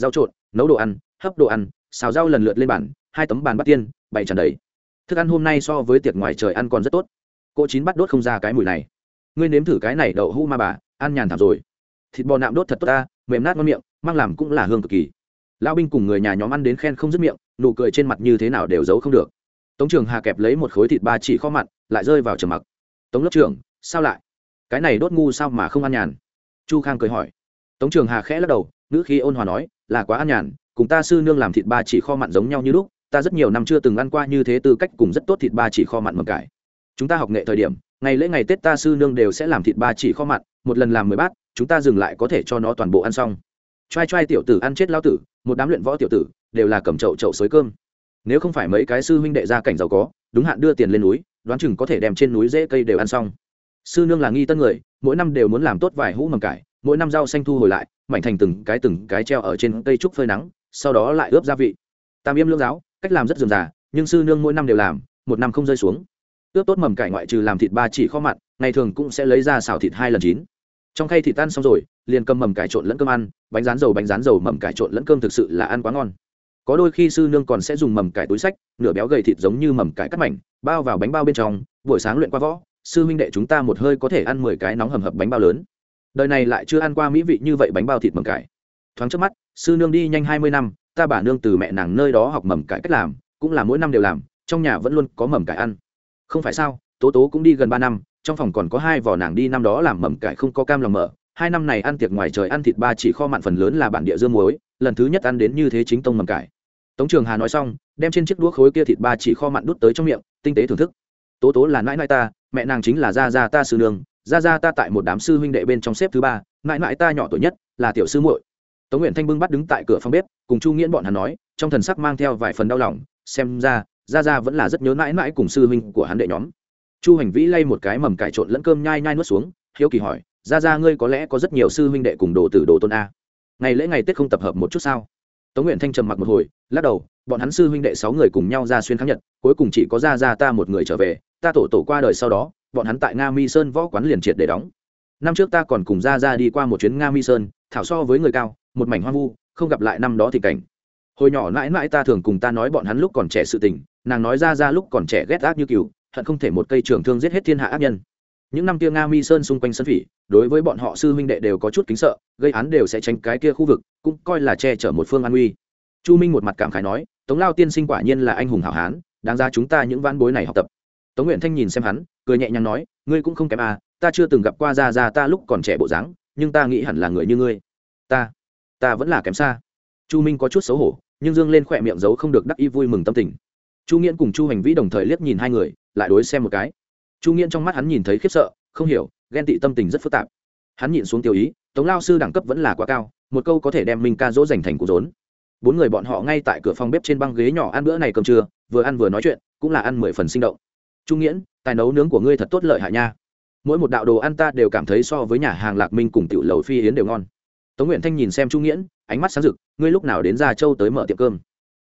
rau trộn, nấu đồ ăn, hấp đồ ăn, xào rau lần lượt lên bàn, hai tấm bàn bắt tiên, bày tràn đầy. Thức ăn hôm nay so với tiệc ngoài trời ăn còn rất tốt. Cô chín bắt đốt không ra cái mùi này. Ngươi nếm thử cái này đậu hũ ma bà, ăn nhàn thảm rồi. Thịt bò nạm đốt thật tốt ta, mềm nát ngon miệng, mang làm cũng là hương cực kỳ. Lão binh cùng người nhà nhóm ăn đến khen không dứt miệng, nụ cười trên mặt như thế nào đều giấu không được. Tống trường hà kẹp lấy một khối thịt ba chỉ kho mặn, lại rơi vào trầm mặc. Tống lớp trưởng, sao lại? Cái này đốt ngu sao mà không ăn nhàn? Chu khang cười hỏi. Tống trường hà khẽ lắc đầu, ngữ khi ôn hòa nói là quá an nhàn, cùng ta sư nương làm thịt ba chỉ kho mặn giống nhau như lúc, ta rất nhiều năm chưa từng ăn qua như thế tư cách cùng rất tốt thịt ba chỉ kho mặn mầm cải. Chúng ta học nghệ thời điểm, ngày lễ ngày tết ta sư nương đều sẽ làm thịt ba chỉ kho mặn, một lần làm mười bát, chúng ta dừng lại có thể cho nó toàn bộ ăn xong. Trai trai a i a i tiểu tử ăn chết lao tử, một đám luyện võ tiểu tử, đều là cầm chậu chậu xới cơm. Nếu không phải mấy cái sư huynh đệ gia cảnh giàu có, đúng hạn đưa tiền lên núi, đoán chừng có thể đem trên núi dễ cây đều ăn xong. Sư nương là nghi tân người, mỗi năm đều muốn làm tốt vài hũ mầm cải, mỗi năm rau xanh thu hồi lại mảnh thành từng cái từng cái treo ở trên cây trúc phơi nắng, sau đó lại ướp gia vị. Tam yêm lương giáo, cách làm rất dườm già, nhưng sư nương mỗi năm đều làm, một năm không rơi xuống. Ướp tốt mầm cải ngoại trừ làm thịt ba chỉ kho mặn, ngày thường cũng sẽ lấy ra xào thịt hai lần chín. Trong khay thịt tan xong rồi, liền cầm mầm cải trộn lẫn cơm ăn, bánh rán dầu bánh rán dầu mầm cải trộn lẫn cơm thực sự là ăn quá ngon. Có đôi khi sư nương còn sẽ dùng mầm cải túi sách, nửa béo gầy thịt giống như mầm cải cắt mảnh, bao vào bánh bao bên trong, buổi sáng luyện qua võ, sư huynh đệ chúng ta một hơi có thể ăn mười cái nóng hầm hập bánh bao lớn đời này lại chưa ăn qua mỹ vị như vậy bánh bao thịt mầm cải. Thoáng trước mắt, sư nương đi nhanh hai mươi năm, ta bà nương từ mẹ nàng nơi đó học mầm cải cách làm, cũng là mỗi năm đều làm, trong nhà vẫn luôn có mầm cải ăn. Không phải sao, tố tố cũng đi gần ba năm, trong phòng còn có hai vỏ nàng đi năm đó làm mầm cải không có cam lòng mở. Hai năm này ăn tiệc ngoài trời ăn thịt ba chỉ kho mặn phần lớn là bản địa dương muối, lần thứ nhất ăn đến như thế chính tông mầm cải. Tống trường hà nói xong, đem trên chiếc đũa khối kia thịt ba chỉ kho mặn đút tới trong miệng, tinh tế thưởng thức. Tố tố là nãi nãi ta, mẹ nàng chính là gia gia ta sư nương gia gia ta tại một đám sư huynh đệ bên trong xếp thứ ba, mãi mãi ta nhỏ tuổi nhất là tiểu sư muội. Tống nguyện thanh bưng bắt đứng tại cửa phòng bếp, cùng chu nghiễn bọn hắn nói, trong thần sắc mang theo vài phần đau lòng, xem ra gia gia vẫn là rất nhớ mãi mãi cùng sư huynh của hắn đệ nhóm. Chu hành vĩ lay một cái mầm cải trộn lẫn cơm nhai nhai nuốt xuống, hiếu kỳ hỏi, ra ra ngươi có lẽ có rất nhiều sư huynh đệ cùng đồ tử đồ tôn a? Ngày lễ ngày tết không tập hợp một chút sao? Tống nguyện thanh trầm mặc một hồi, lắc đầu, bọn hắn sư huynh đệ sáu người cùng nhau ra xuyên kháng nhật, cuối cùng chỉ có ra ra ta một người trở về, ta tổ tổ qua đời sau đó bọn hắn tại nga mi sơn võ quán liền triệt để đóng. Năm trước ta còn cùng ra ra đi qua một chuyến nga mi sơn, thảo so với người cao, một mảnh hoang vu, không gặp lại năm đó thì cảnh. Hồi nhỏ mãi mãi ta thường cùng ta nói bọn hắn lúc còn trẻ sự tình, nàng nói ra ra lúc còn trẻ ghét ác như cừu, hận không thể một cây trường thương giết hết thiên hạ ác nhân. Những năm kia nga mi sơn xung quanh sân phỉ, đối với bọn họ sư huynh đệ đều có chút kính sợ, gây án đều sẽ tránh cái kia khu vực, cũng coi là che chở một phương an uy. Chu minh một mặt cảm khái nói, tống lao tiên sinh quả nhiên là anh hùng hảo hán, đáng ra chúng ta những van bối này học tập tống nguyện thanh nhìn xem hắn, cười nhẹ nhàng nói, ngươi cũng không kém à ta chưa từng gặp qua ra ra ta lúc còn trẻ bộ dáng, nhưng ta nghĩ hẳn là người như ngươi. Ta ta vẫn là kém xa. Chu minh có chút xấu hổ, nhưng dương lên khỏe miệng giấu không được đắc y vui mừng tâm tình. Chu nghiễn cùng chu hành vĩ đồng thời liếc nhìn hai người, lại đối xem một cái. Chu nghiễn trong mắt hắn nhìn thấy khiếp sợ, không hiểu, ghen tị tâm tình rất phức tạp. Hắn nhìn xuống tiêu ý, tống lao sư đẳng cấp vẫn là quá cao, một câu có thể đem minh ca dỗ dành thành cụ rốn. Bốn người bọn họ ngay tại cửa phòng bếp trên băng ghế nhỏ ăn bữa này cơm trưa, vừa ăn vừa nói chuyện, cũng là ăn mười phần sinh động trung nghiễn, tài nấu nướng của ngươi thật tốt lợi hại nha. Mỗi một đạo đồ ăn ta đều cảm thấy so với nhà hàng lạc minh cùng tiểu lầu phi yến đều ngon. Tống nguyện thanh nhìn xem trung nghiễn, ánh mắt sáng rực, ngươi lúc nào đến gia châu tới mở tiệm cơm?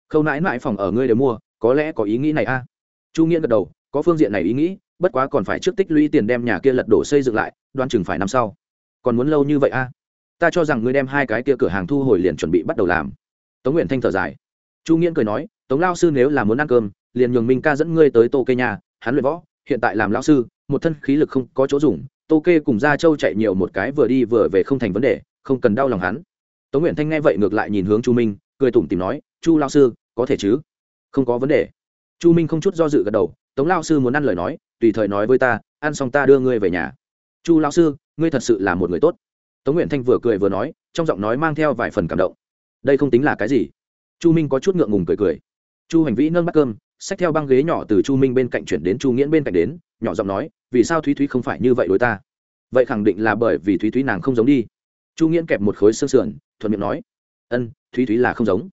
Khâu nãi mãi phòng ở ngươi đều mua, có lẽ có ý nghĩ này a. À? chu nghiễn gật đầu, có phương diện này ý nghĩ, bất quá còn phải trước tích lũy tiền đem nhà kia lật đổ xây dựng lại đoan chừng phải năm sau. Còn muốn lâu như vậy a? À? ta cho rằng ngươi đem hai cái kia cửa hàng thu hồi liền chuẩn bị bắt đầu làm. Tống nguyện thanh thở dài. Chu nghiễn cười nói, tống lao sư nếu là muốn ăn cơm, liền nhường minh ca dẫn ngươi tới tô cây nhà hắn luyện võ, hiện tại làm lão sư, một thân khí lực không có chỗ dùng, tô kê cùng gia châu chạy nhiều một cái vừa đi vừa về không thành vấn đề, không cần đau lòng hắn. Tống nguyện thanh nghe vậy ngược lại nhìn hướng chu minh, cười tủm tìm nói, chu lao sư, có thể chứ? Không có vấn đề. Chu minh không chút do dự gật đầu, tống lao sư muốn ăn lời nói, tùy thời nói với ta, ăn xong ta đưa ngươi về nhà. Chu lao sư, ngươi thật sự là một người tốt. Tống nguyện thanh vừa cười vừa nói, trong giọng nói mang theo vài phần cảm động. Đây không tính là cái gì. Chu minh có chút ngượng ngùng cười cười. Chu hành vĩ nâng bát cơm xách theo băng ghế nhỏ từ chu minh bên cạnh chuyển đến chu nghiễn bên cạnh đến, nhỏ giọng nói, vì sao thúy thúy không phải như vậy đối ta? Vậy khẳng định là bởi vì thúy thúy nàng không giống đi. Chu nghiễn kẹp một khối xương sườn, thuận miệng nói, ân, thúy thúy là không giống.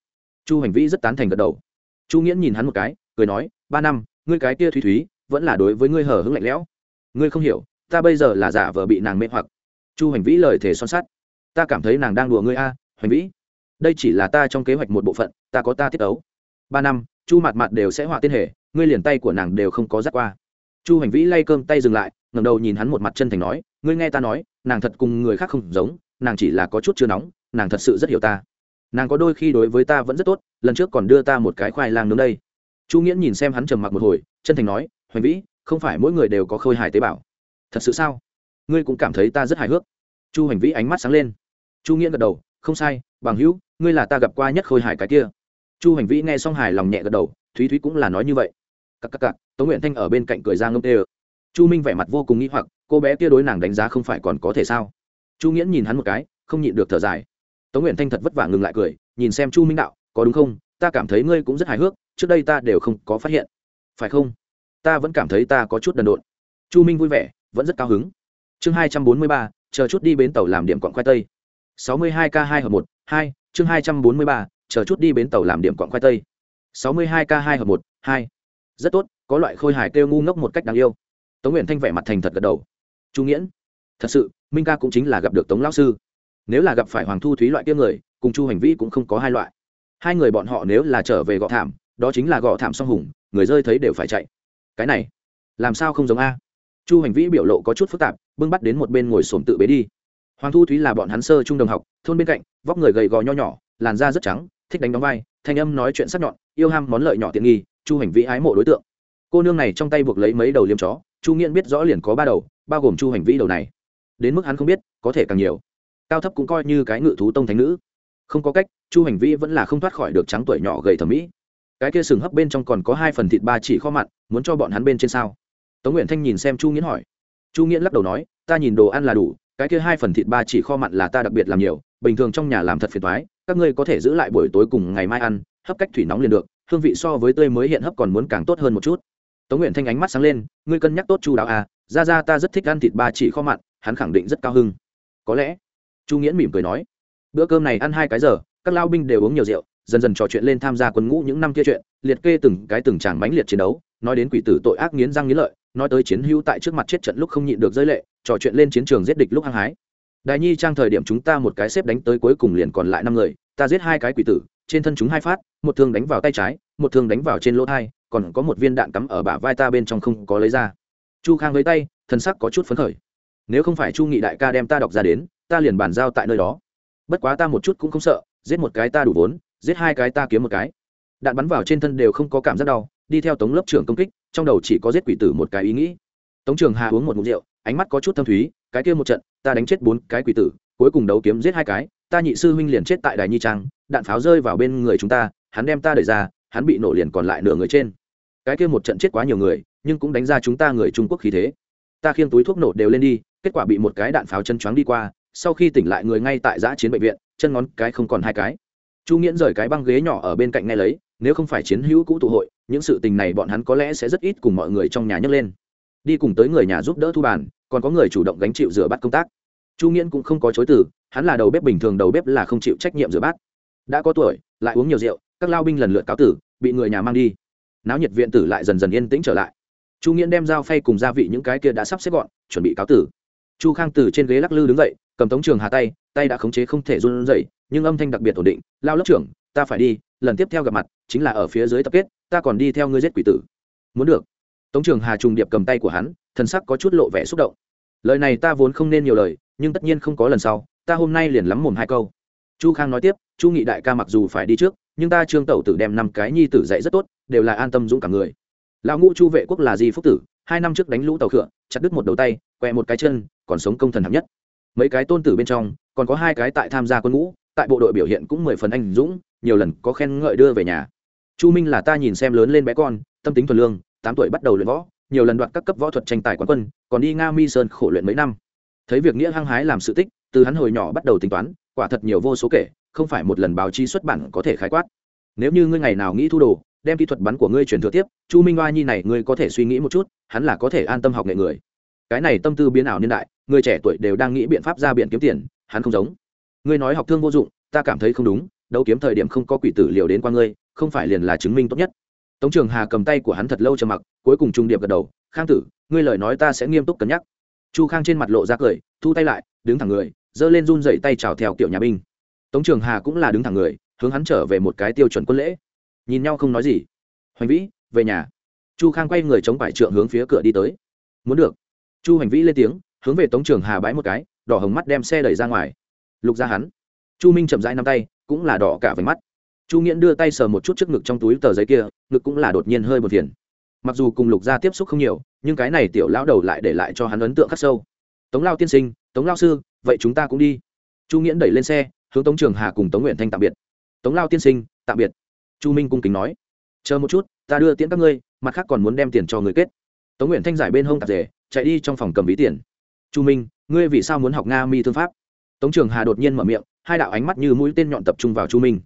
Chu hành vĩ rất tán thành gật đầu. Chu nghiễn nhìn hắn một cái, cười nói, ba năm, ngươi cái kia thúy thúy, vẫn là đối với ngươi hờ hững lạnh lẽo. Ngươi không hiểu, ta bây giờ là giả vờ bị nàng mê hoặc. Chu hành vĩ lời thề son sắt, ta cảm thấy nàng đang đùa ngươi a hành vĩ. Đây chỉ là ta trong kế hoạch một bộ phận, ta có ta tiết ấu. Ba năm chu mặt mặt đều sẽ họa tiên hệ ngươi liền tay của nàng đều không có dắt qua. Chu hành vĩ lay cơm tay dừng lại ngầm đầu nhìn hắn một mặt chân thành nói, ngươi nghe ta nói, nàng thật cùng người khác không giống, nàng chỉ là có chút chưa nóng, nàng thật sự rất hiểu ta. Nàng có đôi khi đối với ta vẫn rất tốt, lần trước còn đưa ta một cái khoai lang nướng đây. Chu nghĩa nhìn xem hắn trầm mặc một hồi, chân thành nói, hoành vĩ, không phải mỗi người đều có khôi hài tế bào. Thật sự sao? Ngươi cũng cảm thấy ta rất hài hước. Chu hoành vĩ ánh mắt sáng lên. Chu nghĩa gật đầu, không sai, bằng hữu, ngươi là ta gặp qua nhất khôi hài cái kia chu hoành vĩ nghe xong hài lòng nhẹ gật đầu, thúy thúy cũng là nói như vậy. Cặp cặp cặp tống nguyện thanh ở bên cạnh cười ra ngâm tê ơ. Chu minh vẻ mặt vô cùng nghĩ hoặc, cô bé kia đối nàng đánh giá không phải còn có thể sao? Chu nghiễn nhìn hắn một cái, không nhịn được thở dài. Tống nguyện thanh thật vất vả ngừng lại cười, nhìn xem chu minh đạo, có đúng không? Ta cảm thấy ngươi cũng rất hài hước, trước đây ta đều không có phát hiện. Phải không? Ta vẫn cảm thấy ta có chút đần độn. Chu minh vui vẻ, vẫn rất cao hứng. Chương hai trăm bốn mươi ba, chờ chút đi bến tàu làm điểm quặng khoai tây. sáu mươi hai k hai hợp một, hai, chương hai trăm bốn mươi ba chờ chút đi bến tàu làm điểm quặng khoai tây. Sáu mươi hai k hai hợp một, hai. Rất tốt, có loại khôi hài kêu ngu ngốc một cách đáng yêu. Tống nguyện thanh vẻ mặt thành thật gật đầu. Chu nghiễn, thật sự, minh ca cũng chính là gặp được tống lão sư. Nếu là gặp phải hoàng thu thúy loại kia người, cùng chu hành vĩ cũng không có hai loại. Hai người bọn họ nếu là trở về gọ thảm, đó chính là gọ thảm song hùng, người rơi thấy đều phải chạy. Cái này, làm sao không giống a? Chu hành vĩ biểu lộ có chút phức tạp, bưng bắt đến một bên ngồi xổm tự bế đi. Hoàng thu thúy là bọn hắn sơ trung đồng học, thôn bên cạnh, vóc người gầy gò nho nhỏ, làn da rất trắng thích đánh đóng vai, thanh âm nói chuyện sắc nhọn, yêu ham món lợi nhỏ tiện nghi, chu hành vĩ ái mộ đối tượng. Cô nương này trong tay buộc lấy mấy đầu liêm chó, chu nghiễn biết rõ liền có ba đầu, bao gồm chu hành vĩ đầu này. Đến mức hắn không biết, có thể càng nhiều. Cao thấp cũng coi như cái ngự thú tông thánh nữ. Không có cách, chu hành vĩ vẫn là không thoát khỏi được trắng tuổi nhỏ gầy thẩm mỹ. Cái kia sừng hấp bên trong còn có hai phần thịt ba chỉ kho mặn, muốn cho bọn hắn bên trên sao? Tống nguyện thanh nhìn xem chu nghiễn hỏi. Chu nghiễn lắc đầu nói, ta nhìn đồ ăn là đủ, cái kia hai phần thịt ba chỉ kho mặn là ta đặc biệt làm nhiều, bình thường trong nhà làm thật phiền thoái các ngươi có thể giữ lại buổi tối cùng ngày mai ăn, hấp cách thủy nóng liền được, hương vị so với tươi mới hiện hấp còn muốn càng tốt hơn một chút. Tống nguyện thanh ánh mắt sáng lên, ngươi cân nhắc tốt chu đáo à ra ra ta rất thích ăn thịt ba chỉ kho mặn, hắn khẳng định rất cao hưng. Có lẽ, chu nghiễn mỉm cười nói, bữa cơm này ăn hai cái giờ, các lao binh đều uống nhiều rượu, dần dần trò chuyện lên tham gia quân ngũ những năm kia chuyện, liệt kê từng cái từng tràng mãnh liệt chiến đấu, nói đến quỷ tử tội ác nghiến răng nghiến lợi, nói tới chiến hữu tại trước mặt chết trận lúc không nhịn được rơi lệ, trò chuyện lên chiến trường giết địch lúc hăng hái đài nhi trang thời điểm chúng ta một cái xếp đánh tới cuối cùng liền còn lại năm người, ta giết hai cái quỷ tử, trên thân chúng hai phát, một thương đánh vào tay trái, một thương đánh vào trên lỗ thai, còn có một viên đạn cắm ở bả vai ta bên trong không có lấy ra. Chu khang lấy tay thân sắc có chút phấn khởi. Nếu không phải chu nghị đại ca đem ta đọc ra đến, ta liền bàn giao tại nơi đó. Bất quá ta một chút cũng không sợ, giết một cái ta đủ vốn, giết hai cái ta kiếm một cái. Đạn bắn vào trên thân đều không có cảm giác đau, đi theo tống lớp trưởng công kích, trong đầu chỉ có giết quỷ tử một cái ý nghĩ. Tống trường hà uống một mục rượu ánh mắt có chút thâm thúy, cái kia một trận, ta đánh chết bốn cái quỷ tử, cuối cùng đấu kiếm giết hai cái, ta nhị sư huynh liền chết tại đài nhi trang, đạn pháo rơi vào bên người chúng ta, hắn đem ta đẩy ra, hắn bị nổ liền còn lại nửa người trên. Cái kia một trận chết quá nhiều người, nhưng cũng đánh ra chúng ta người trung quốc khí thế. Ta khiêng túi thuốc nổ đều lên đi, kết quả bị một cái đạn pháo chân choáng đi qua, sau khi tỉnh lại người ngay tại giã chiến bệnh viện, chân ngón cái không còn hai cái. Chu nghiễn rời cái băng ghế nhỏ ở bên cạnh ngay lấy, nếu không phải chiến hữu cũ tụ hội, những sự tình này bọn hắn có lẽ sẽ rất ít cùng mọi người trong nhà nhấc lên đi cùng tới người nhà giúp đỡ thu bàn, còn có người chủ động gánh chịu rửa bát công tác. Chu nghiễn cũng không có chối từ, hắn là đầu bếp bình thường, đầu bếp là không chịu trách nhiệm rửa bát. Đã có tuổi, lại uống nhiều rượu, các lao binh lần lượt cáo tử, bị người nhà mang đi. Náo nhiệt viện tử lại dần dần yên tĩnh trở lại. Chu nghiễn đem dao phay cùng gia vị những cái kia đã sắp xếp gọn, chuẩn bị cáo tử. Chu khang từ trên ghế lắc lư đứng dậy, cầm tống trường hà tay tay đã khống chế không thể run dậy nhưng âm thanh đặc biệt ổn định, lao lớp trưởng, ta phải đi, lần tiếp theo gặp mặt, chính là ở phía dưới tập kết, ta còn đi theo ngươi giết quỷ tử. Muốn được tống trường hà trùng điệp cầm tay của hắn, thần sắc có chút lộ vẻ xúc động. Lời này ta vốn không nên nhiều lời, nhưng tất nhiên không có lần sau, ta hôm nay liền lắm mồm hai câu. Chu khang nói tiếp, chu nghị đại ca mặc dù phải đi trước, nhưng ta trương tẩu tử đem năm cái nhi tử dạy rất tốt, đều là an tâm dũng cả người. Lão ngũ chu vệ quốc là di phúc tử, hai năm trước đánh lũ tàu khựa, chặt đứt một đầu tay, quẹ một cái chân, còn sống công thần hạng nhất. Mấy cái tôn tử bên trong, còn có hai cái tại tham gia quân ngũ, tại bộ đội biểu hiện cũng mười phần anh dũng, nhiều lần có khen ngợi đưa về nhà. Chu minh là ta nhìn xem lớn lên bé con, tâm tính thuần lương tám tuổi bắt đầu luyện võ, nhiều lần đoạt các cấp võ thuật tranh tài quán quân, còn đi nga mi sơn khổ luyện mấy năm. Thấy việc nghĩa hăng hái làm sự tích, từ hắn hồi nhỏ bắt đầu tính toán, quả thật nhiều vô số kể, không phải một lần báo chí xuất bản có thể khái quát. Nếu như ngươi ngày nào nghĩ thu đồ, đem kỹ thuật bắn của ngươi truyền thừa tiếp, chu minh hoa nhi này ngươi có thể suy nghĩ một chút, hắn là có thể an tâm học nghệ người. Cái này tâm tư biến ảo niên đại, người trẻ tuổi đều đang nghĩ biện pháp ra biện kiếm tiền, hắn không giống. Ngươi nói học thương vô dụng, ta cảm thấy không đúng, đấu kiếm thời điểm không có quỷ tử liều đến qua ngươi, không phải liền là chứng minh tốt nhất tống trường hà cầm tay của hắn thật lâu trầm mặc, cuối cùng trung điệp gật đầu, khang tử, ngươi lời nói ta sẽ nghiêm túc cân nhắc. Chu khang trên mặt lộ ra cười, thu tay lại, đứng thẳng người, giơ lên run dậy tay chào theo kiểu nhà binh. Tống trường hà cũng là đứng thẳng người, hướng hắn trở về một cái tiêu chuẩn quân lễ. Nhìn nhau không nói gì. Hoành vĩ, về nhà. Chu khang quay người chống vải trượng hướng phía cửa đi tới. Muốn được. Chu Hoành vĩ lên tiếng, hướng về tống trường hà bãi một cái, đỏ hồng mắt đem xe đẩy ra ngoài. Lục ra hắn. Chu minh chậm rãi nắm tay, cũng là đỏ cả váy mắt chu nghiễn đưa tay sờ một chút trước ngực trong túi tờ giấy kia, ngực cũng là đột nhiên hơi một phiền. Mặc dù cùng lục gia tiếp xúc không nhiều, nhưng cái này tiểu lão đầu lại để lại cho hắn ấn tượng khắc sâu. Tống lao tiên sinh, tống lao sư, vậy chúng ta cũng đi. Chu nghiễn đẩy lên xe, hướng tống trường hà cùng tống nguyện thanh tạm biệt. Tống lao tiên sinh, tạm biệt. Chu minh cung kính nói. Chờ một chút, ta đưa tiễn các ngươi, mặt khác còn muốn đem tiền cho người kết. Tống nguyện thanh giải bên hông tạp rể chạy đi trong phòng cầm ví tiền. Chu minh, ngươi vì sao muốn học nga mi thương pháp? Tống trường hà đột nhiên mở miệng, hai đạo ánh mắt như mũi tên nhọn tập trung vào chu minh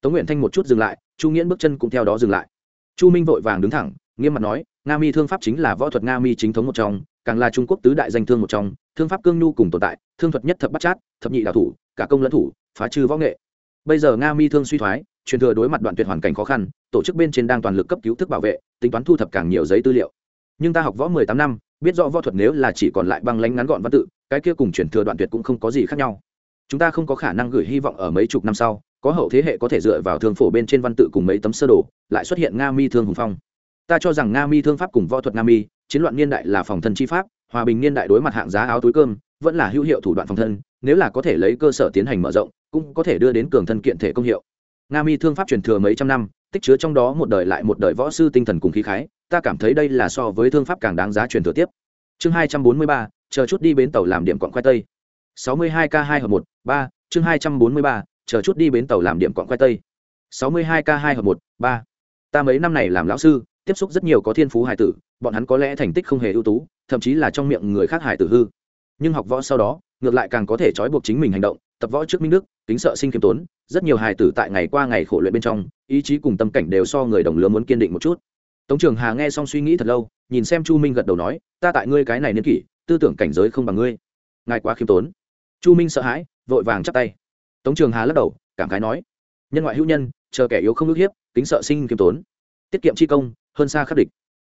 tống nguyện thanh một chút dừng lại, chu nghiễn bước chân cũng theo đó dừng lại. Chu minh vội vàng đứng thẳng, nghiêm mặt nói, nga mi thương pháp chính là võ thuật nga mi chính thống một trong, càng là trung quốc tứ đại danh thương một trong, thương pháp cương nhu cùng tồn tại, thương thuật nhất thập bắt chát, thập nhị đạo thủ, cả công lẫn thủ, phá trừ võ nghệ. Bây giờ nga mi thương suy thoái, truyền thừa đối mặt đoạn tuyệt hoàn cảnh khó khăn, tổ chức bên trên đang toàn lực cấp cứu thức bảo vệ, tính toán thu thập càng nhiều giấy tư liệu. Nhưng ta học võ mười tám năm, biết rõ võ thuật nếu là chỉ còn lại băng lánh ngắn gọn văn tự, cái kia cùng truyền thừa đoạn tuyệt cũng không có gì khác nhau. Chúng ta không có khả năng gửi hy vọng ở mấy chục năm sau có hậu thế hệ có thể dựa vào thương phổ bên trên văn tự cùng mấy tấm sơ đồ, lại xuất hiện nga mi thương hùng phong. Ta cho rằng nga mi thương pháp cùng võ thuật nga mi, chiến loạn niên đại là phòng thân chi pháp, hòa bình niên đại đối mặt hạng giá áo túi cơm, vẫn là hữu hiệu thủ đoạn phòng thân, nếu là có thể lấy cơ sở tiến hành mở rộng, cũng có thể đưa đến cường thân kiện thể công hiệu. Nga mi thương pháp truyền thừa mấy trăm năm, tích chứa trong đó một đời lại một đời võ sư tinh thần cùng khí khái, ta cảm thấy đây là so với thương pháp càng đáng giá truyền thừa tiếp. Chương hai trăm bốn mươi ba, chờ chút đi bến tàu làm điểm quặng khoai tây. sáu mươi hai k hai hợp một, ba, chương hai trăm bốn mươi ba chờ chút đi bến tàu làm điểm quặng khoai tây. Sáu mươi hai k hai hợp một, ba. Ta mấy năm này làm lão sư, tiếp xúc rất nhiều có thiên phú hải tử, bọn hắn có lẽ thành tích không hề ưu tú, thậm chí là trong miệng người khác hải tử hư. Nhưng học võ sau đó, ngược lại càng có thể trói buộc chính mình hành động, tập võ trước minh đức tính sợ sinh khiêm tốn, rất nhiều hài tử tại ngày qua ngày khổ luyện bên trong, ý chí cùng tâm cảnh đều so người đồng lứa muốn kiên định một chút. Tống trường hà nghe xong suy nghĩ thật lâu, nhìn xem chu minh gật đầu nói, ta tại ngươi cái này niên kỷ, tư tưởng cảnh giới không bằng ngươi. Ngài quá khiêm tốn. Chu minh sợ hãi, vội vàng chắp tay tống trường hà lắc đầu, cảm khái nói, nhân ngoại hữu nhân, chờ kẻ yếu không ước hiếp tính sợ sinh kiêm tốn. Tiết kiệm chi công, hơn xa khắc địch.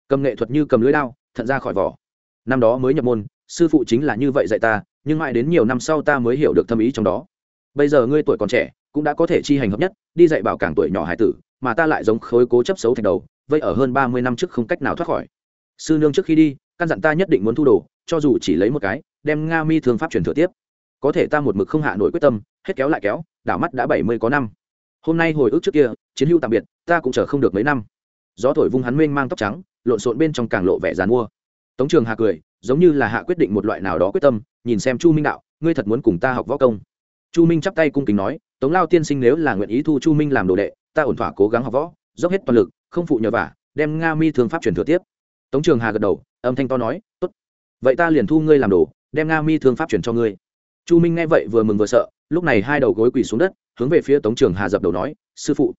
Cầm nghệ thuật như cầm lưới đao, thận ra khỏi vỏ. Năm đó mới nhập môn, sư phụ chính là như vậy dạy ta, nhưng mãi đến nhiều năm sau ta mới hiểu được thâm ý trong đó. Bây giờ ngươi tuổi còn trẻ, cũng đã có thể chi hành hợp nhất, đi dạy bảo càng tuổi nhỏ hải tử, mà ta lại giống khối cố chấp xấu thành đầu, vậy ở hơn ba mươi năm trước không cách nào thoát khỏi. Sư nương trước khi đi, căn dặn ta nhất định muốn thu đồ, cho dù chỉ lấy một cái, đem nga mi thương pháp truyền thừa tiếp có thể ta một mực không hạ nổi quyết tâm, hết kéo lại kéo, đảo mắt đã bảy mươi có năm. Hôm nay hồi ức trước kia, chiến hữu tạm biệt, ta cũng chờ không được mấy năm. Gió thổi vung hắn mênh mang tóc trắng, lộn xộn bên trong càng lộ vẻ dàn mua. Tống trường hà cười, giống như là hạ quyết định một loại nào đó quyết tâm, nhìn xem chu minh đạo, ngươi thật muốn cùng ta học võ công. Chu minh chắp tay cung kính nói, tống lao tiên sinh nếu là nguyện ý thu chu minh làm đồ đệ, ta ổn thỏa cố gắng học võ, dốc hết toàn lực, không phụ nhờ vả, đem nga mi thương pháp truyền thừa tiếp. Tống trường hà gật đầu, âm thanh to nói, tốt. Vậy ta liền thu ngươi làm đồ, đem nga mi thương pháp truyền cho ngươi chu minh nghe vậy vừa mừng vừa sợ, lúc này hai đầu gối quỳ xuống đất, hướng về phía tống trường hà dập đầu nói, sư phụ,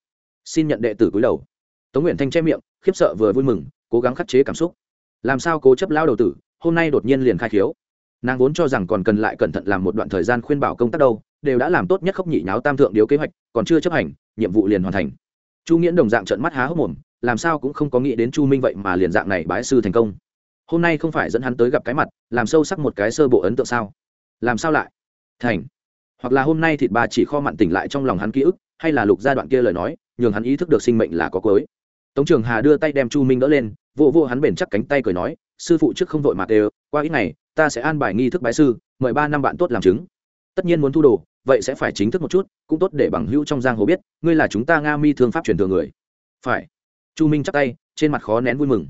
xin nhận đệ tử cúi đầu. Tống nguyện thanh che miệng, khiếp sợ vừa vui mừng, cố gắng khắc chế cảm xúc. Làm sao cố chấp lao đầu tử, hôm nay đột nhiên liền khai khiếu? Nàng vốn cho rằng còn cần lại cẩn thận làm một đoạn thời gian khuyên bảo công tác đâu, đều đã làm tốt nhất khốc nhị nháo tam thượng điếu kế hoạch, còn chưa chấp hành, nhiệm vụ liền hoàn thành. Chu nghiễn đồng dạng trận mắt há hốc mồm, làm sao cũng không có nghĩ đến chu minh vậy mà liền dạng này bái sư thành công. Hôm nay không phải dẫn hắn tới gặp cái mặt, làm sâu sắc một cái sơ bộ ấn tượng sao? Làm sao lại? Thành. Hoặc là hôm nay thịt bà chỉ kho mặn tỉnh lại trong lòng hắn ký ức, hay là lục gia đoạn kia lời nói, nhường hắn ý thức được sinh mệnh là có cối. Tống trường hà đưa tay đem chu minh đỡ lên vô vô hắn bền chắc cánh tay cười nói, sư phụ trước không vội mà đều qua ít ngày, ta sẽ an bài nghi thức bái sư, mời ba năm bạn tốt làm chứng. Tất nhiên muốn thu đồ, vậy sẽ phải chính thức một chút, cũng tốt để bằng hữu trong giang hồ biết, ngươi là chúng ta nga mi thương pháp truyền thừa người. Phải. Chu minh chắc tay, trên mặt khó nén vui mừng.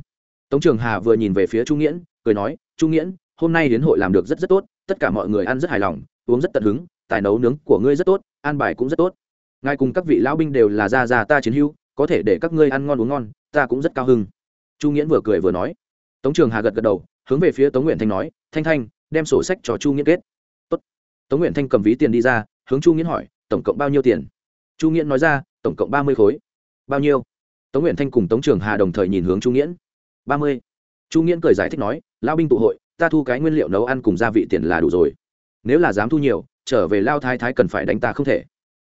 Tống trường hà vừa nhìn về phía chu nghiễn, cười nói, chu nghiễn, hôm nay đến hội làm được rất rất tốt, tất cả mọi người ăn rất hài lòng uống rất tận hứng, tài nấu nướng của ngươi rất tốt, an bài cũng rất tốt. Ngài cùng các vị lão binh đều là gia gia ta chiến hữu, có thể để các ngươi ăn ngon uống ngon, ta cũng rất cao hưng chu nghiễn vừa cười vừa nói. Tống trường hà gật gật đầu, hướng về phía tống nguyện thanh nói, thanh thanh, đem sổ sách cho chu nghiễn kết. Tốt. tống nguyện thanh cầm ví tiền đi ra, hướng chu nghiễn hỏi, tổng cộng bao nhiêu tiền? Chu nghiễn nói ra, tổng cộng ba mươi khối. Bao nhiêu? Tống nguyện thanh cùng tống trường hà đồng thời nhìn hướng chu nghiễn. Ba mươi. Chu nghiễn cười giải thích nói, Lão binh tụ hội, ta thu cái nguyên liệu nấu ăn cùng gia vị tiền là đủ rồi nếu là dám thu nhiều, trở về lao thái thái cần phải đánh ta không thể.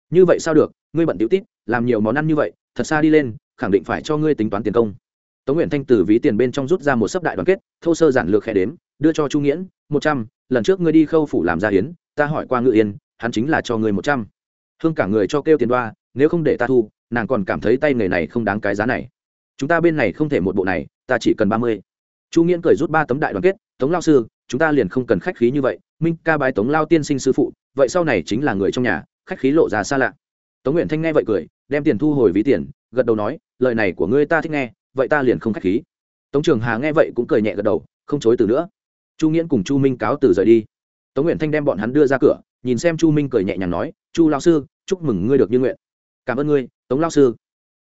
Như vậy sao được, ngươi bận tiểu tít, làm nhiều món ăn như vậy, thật xa đi lên, khẳng định phải cho ngươi tính toán tiền công. Tống nguyện thanh từ ví tiền bên trong rút ra một sấp đại đoàn kết, thô sơ giản lược khẽ đếm, đưa cho chu nghiễn, một trăm, lần trước ngươi đi khâu phủ làm gia hiến, ta hỏi qua ngự yên, hắn chính là cho ngươi một trăm. Hương cả người cho kêu tiền đoa, nếu không để ta thu, nàng còn cảm thấy tay nghề này không đáng cái giá này. Chúng ta bên này không thể một bộ này, ta chỉ cần ba mươi. Chu nghiễn cười rút ba tấm đại đoàn kết, tống lao sư, chúng ta liền không cần khách khí như vậy minh ca bái tống lao tiên sinh sư phụ, vậy sau này chính là người trong nhà, khách khí lộ ra xa lạ. Tống nguyện thanh nghe vậy cười, đem tiền thu hồi ví tiền, gật đầu nói, lời này của ngươi ta thích nghe, vậy ta liền không khách khí. Tống trường hà nghe vậy cũng cười nhẹ gật đầu, không chối từ nữa. Chu nghiễn cùng chu minh cáo từ rời đi. Tống nguyện thanh đem bọn hắn đưa ra cửa, nhìn xem chu minh cười nhẹ nhàng nói, chu lao sư, chúc mừng ngươi được như nguyện. Cảm ơn ngươi, tống lao sư.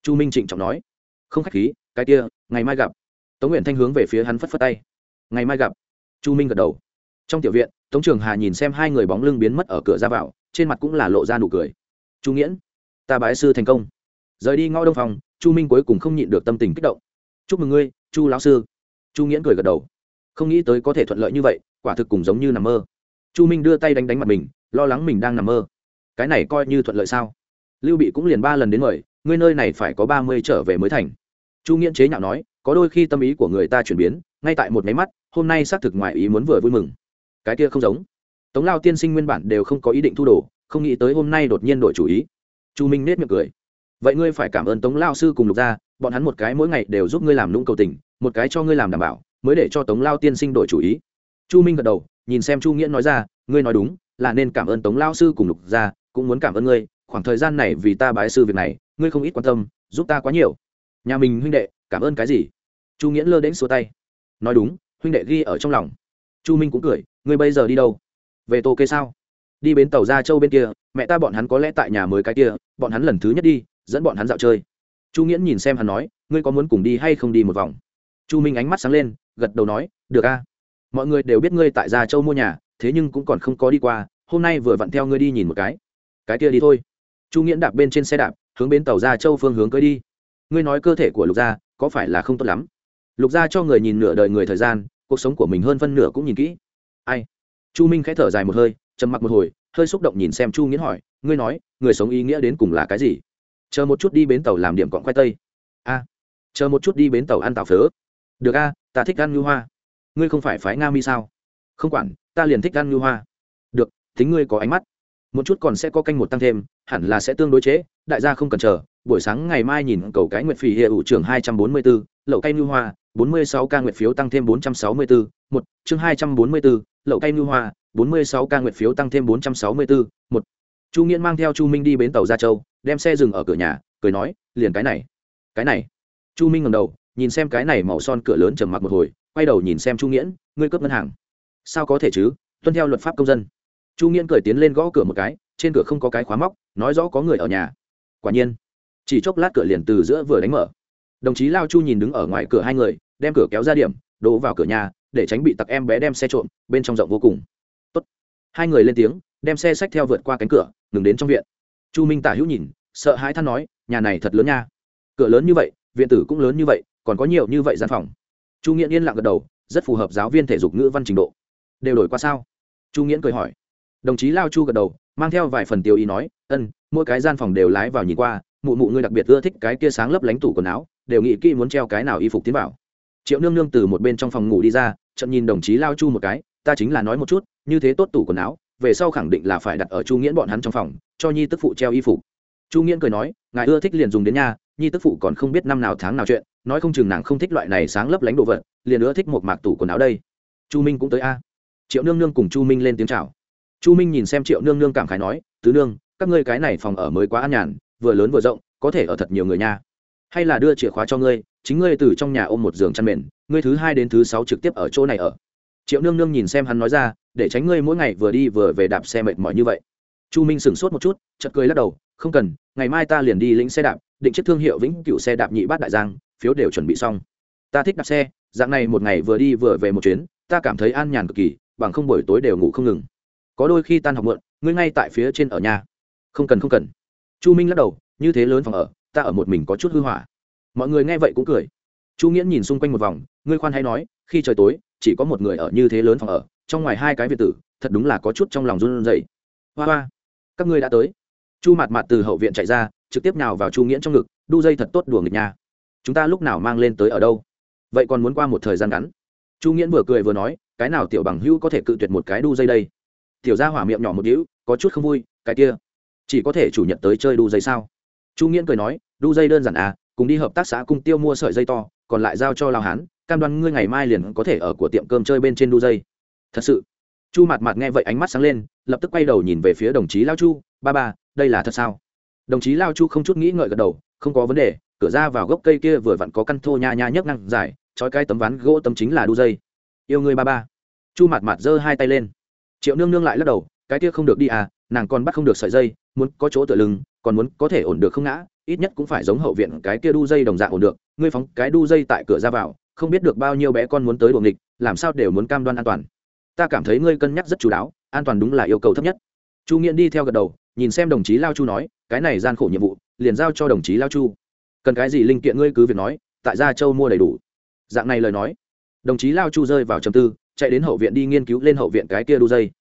Chu minh trịnh trọng nói. Không khách khí, cái kia, ngày mai gặp. Tống nguyện thanh hướng về phía hắn phất phất tay. Ngày mai gặp. Chu minh gật đầu. Trong tiểu viện tống trường hà nhìn xem hai người bóng lưng biến mất ở cửa ra vào, trên mặt cũng là lộ ra nụ cười. Chu nghiễn, ta bái sư thành công. Rời đi ngõ đông phòng, chu minh cuối cùng không nhịn được tâm tình kích động. Chúc mừng ngươi, chu lão sư. Chu nghiễn cười gật đầu. Không nghĩ tới có thể thuận lợi như vậy, quả thực cùng giống như nằm mơ. Chu minh đưa tay đánh đánh mặt mình, lo lắng mình đang nằm mơ. Cái này coi như thuận lợi sao? Lưu bị cũng liền ba lần đến mời, ngươi nơi này phải có ba mươi trở về mới thành. Chu nghiễn chế nhạo nói, có đôi khi tâm ý của người ta chuyển biến, ngay tại một máy mắt, hôm nay xác thực ngoài ý muốn vừa vui mừng cái kia không giống. Tống lao tiên sinh nguyên bản đều không có ý định thu đồ, không nghĩ tới hôm nay đột nhiên đổi chủ ý. Chu minh nết miệng cười. Vậy ngươi phải cảm ơn tống lao sư cùng lục gia, bọn hắn một cái mỗi ngày đều giúp ngươi làm lũng cầu tình, một cái cho ngươi làm đảm bảo, mới để cho tống lao tiên sinh đổi chủ ý. Chu minh gật đầu, nhìn xem chu nghĩa nói ra, ngươi nói đúng, là nên cảm ơn tống lao sư cùng lục gia, cũng muốn cảm ơn ngươi, khoảng thời gian này vì ta bái sư việc này, ngươi không ít quan tâm, giúp ta quá nhiều. Nhà mình huynh đệ, cảm ơn cái gì? Chu nghĩa lơ đến xua tay. Nói đúng, huynh đệ ghi ở trong lòng chu minh cũng cười, ngươi bây giờ đi đâu? Về tô kê sao? Đi bến tàu ra châu bên kia, mẹ ta bọn hắn có lẽ tại nhà mới cái kia, bọn hắn lần thứ nhất đi, dẫn bọn hắn dạo chơi. Chu nghiễn nhìn xem hắn nói, ngươi có muốn cùng đi hay không đi một vòng? Chu minh ánh mắt sáng lên, gật đầu nói, được a. Mọi người đều biết ngươi tại gia châu mua nhà, thế nhưng cũng còn không có đi qua, hôm nay vừa vặn theo ngươi đi nhìn một cái. Cái kia đi thôi. Chu nghiễn đạp bên trên xe đạp, hướng bến tàu gia châu phương hướng cưới đi. Ngươi nói cơ thể của lục gia, có phải là không tốt lắm? Lục gia cho người nhìn nửa đời người thời gian cuộc sống của mình hơn phân nửa cũng nhìn kỹ. Ai? Chu minh khẽ thở dài một hơi, trầm mặc một hồi, hơi xúc động nhìn xem chu nghiễn hỏi, ngươi nói, người sống ý nghĩa đến cùng là cái gì? Chờ một chút đi bến tàu làm điểm cọn khoai tây. A, chờ một chút đi bến tàu ăn tàu phớ. Được a, ta thích ăn ngư hoa. Ngươi không phải phái nga mi sao? Không quản, ta liền thích ăn ngư hoa. Được, tính ngươi có ánh mắt. Một chút còn sẽ có canh một tăng thêm, hẳn là sẽ tương đối chế, đại gia không cần chờ. Buổi sáng ngày mai nhìn cầu cái nguyệt phỉ hệ ủ trưởng hai trăm bốn mươi bốn lậu cay ngư hoa bốn mươi sáu ca nguyệt phiếu tăng thêm bốn trăm sáu mươi bốn một, chương hai trăm bốn mươi bốn lậu cay ngư hoa, bốn mươi sáu ca nguyệt phiếu tăng thêm bốn trăm sáu mươi bốn một. Chu nghiễn mang theo chu minh đi bến tàu gia châu, đem xe dừng ở cửa nhà, cười nói, liền cái này cái này. Chu minh ngẩng đầu, nhìn xem cái này màu son cửa lớn trầm mặc một hồi, quay đầu nhìn xem chu nghiễn, ngươi cướp ngân hàng. Sao có thể chứ? Tuân theo luật pháp công dân. Chu nghiễn cười tiến lên gõ cửa một cái, trên cửa không có cái khóa móc, nói rõ có người ở nhà. Quả nhiên, chỉ chốc lát cửa liền từ giữa vừa đánh mở đồng chí lao chu nhìn đứng ở ngoài cửa hai người, đem cửa kéo ra điểm, đổ vào cửa nhà, để tránh bị tặc em bé đem xe trộm, bên trong rộng vô cùng. Tốt. hai người lên tiếng, đem xe sách theo vượt qua cánh cửa, ngừng đến trong viện. Chu minh tả hữu nhìn, sợ hãi than nói, nhà này thật lớn nha. Cửa lớn như vậy, viện tử cũng lớn như vậy, còn có nhiều như vậy gian phòng. Chu nghĩa yên lặng gật đầu, rất phù hợp giáo viên thể dục ngữ văn trình độ. Đều đổi qua sao? Chu nghĩa cười hỏi. Đồng chí lao chu gật đầu, mang theo vài phần tiêu ý nói, ân, mỗi cái gian phòng đều lái vào nhìn qua, mụ mụ ngươi đặc biệt ưa thích cái kia sáng lấp lánh tủ quần áo đều nghĩ kỹ muốn treo cái nào y phục tiến vào. Triệu nương nương từ một bên trong phòng ngủ đi ra trận nhìn đồng chí lao chu một cái, ta chính là nói một chút, như thế tốt tủ quần áo, về sau khẳng định là phải đặt ở chu nghiễn bọn hắn trong phòng, cho nhi tức phụ treo y phục. Chu nghiễn cười nói, ngài ưa thích liền dùng đến nhà nhi tức phụ còn không biết năm nào tháng nào chuyện, nói không chừng nàng không thích loại này sáng lấp lánh đồ vật, liền ưa thích một mạc tủ quần áo đây. Chu minh cũng tới a. Triệu nương nương cùng chu minh lên tiếng chào. Chu minh nhìn xem triệu nương nương cảm khái nói, tứ nương, các ngươi cái này phòng ở mới quá an nhàn, vừa lớn vừa rộng, có thể ở thật nhiều người nha hay là đưa chìa khóa cho ngươi, chính ngươi từ trong nhà ôm một giường chăn mền, ngươi thứ hai đến thứ sáu trực tiếp ở chỗ này ở. Triệu nương nương nhìn xem hắn nói ra, để tránh ngươi mỗi ngày vừa đi vừa về đạp xe mệt mỏi như vậy. Chu minh sửng sốt một chút chật cười lắc đầu, không cần, ngày mai ta liền đi lĩnh xe đạp, định chiếc thương hiệu vĩnh cựu xe đạp nhị bát đại giang, phiếu đều chuẩn bị xong. Ta thích đạp xe, dạng này một ngày vừa đi vừa về một chuyến, ta cảm thấy an nhàn cực kỳ, bằng không buổi tối đều ngủ không ngừng. Có đôi khi tan học muộn, ngươi ngay tại phía trên ở nhà. Không cần không cần. Chu minh lắc đầu, như thế lớn phòng ở ta ở một mình có chút hư hỏa. Mọi người nghe vậy cũng cười. Chu nghiễn nhìn xung quanh một vòng, ngươi khoan hay nói, khi trời tối, chỉ có một người ở như thế lớn phòng ở, trong ngoài hai cái việt tử, thật đúng là có chút trong lòng run rẩy. Hoa hoa, các ngươi đã tới. Chu mặt mặt từ hậu viện chạy ra, trực tiếp nào vào chu nghiễn trong ngực, đu dây thật tốt đùa nghịch nhà chúng ta lúc nào mang lên tới ở đâu? Vậy còn muốn qua một thời gian ngắn? Chu nghiễn vừa cười vừa nói, cái nào tiểu bằng hữu có thể cự tuyệt một cái đu dây đây? Tiểu ra hỏa miệng nhỏ một hữu có chút không vui, cái kia, chỉ có thể chủ nhật tới chơi đu dây sao? Chu nghiễn cười nói, đu dây đơn giản à cùng đi hợp tác xã cung tiêu mua sợi dây to, còn lại giao cho lao hán, cam đoan ngươi ngày mai liền có thể ở của tiệm cơm chơi bên trên đu dây. Thật sự, chu mặt mặt nghe vậy ánh mắt sáng lên, lập tức quay đầu nhìn về phía đồng chí lao chu, ba ba, đây là thật sao? Đồng chí lao chu không chút nghĩ ngợi gật đầu, không có vấn đề, cửa ra vào gốc cây kia vừa vặn có căn thô nha nha nhấc năng dài, trói cái tấm ván gỗ tấm chính là đu dây. Yêu ngươi ba ba. Chu mặt mặt giơ hai tay lên. Triệu nương nương lại lắc đầu, cái kia không được đi à nàng còn bắt không được sợi dây, muốn có chỗ tựa lưng, còn muốn có thể ổn được không ngã, ít nhất cũng phải giống hậu viện cái kia đu dây đồng dạng ổn được. Ngươi phóng cái đu dây tại cửa ra vào, không biết được bao nhiêu bé con muốn tới đuồng nghịch, làm sao đều muốn cam đoan an toàn. Ta cảm thấy ngươi cân nhắc rất chú đáo, an toàn đúng là yêu cầu thấp nhất. Chu nghiễn đi theo gật đầu, nhìn xem đồng chí lao chu nói, cái này gian khổ nhiệm vụ, liền giao cho đồng chí lao chu. Cần cái gì linh kiện ngươi cứ việc nói, tại gia châu mua đầy đủ. Dạng này lời nói, đồng chí lao chu rơi vào trầm tư, chạy đến hậu viện đi nghiên cứu lên hậu viện cái kia đu dây.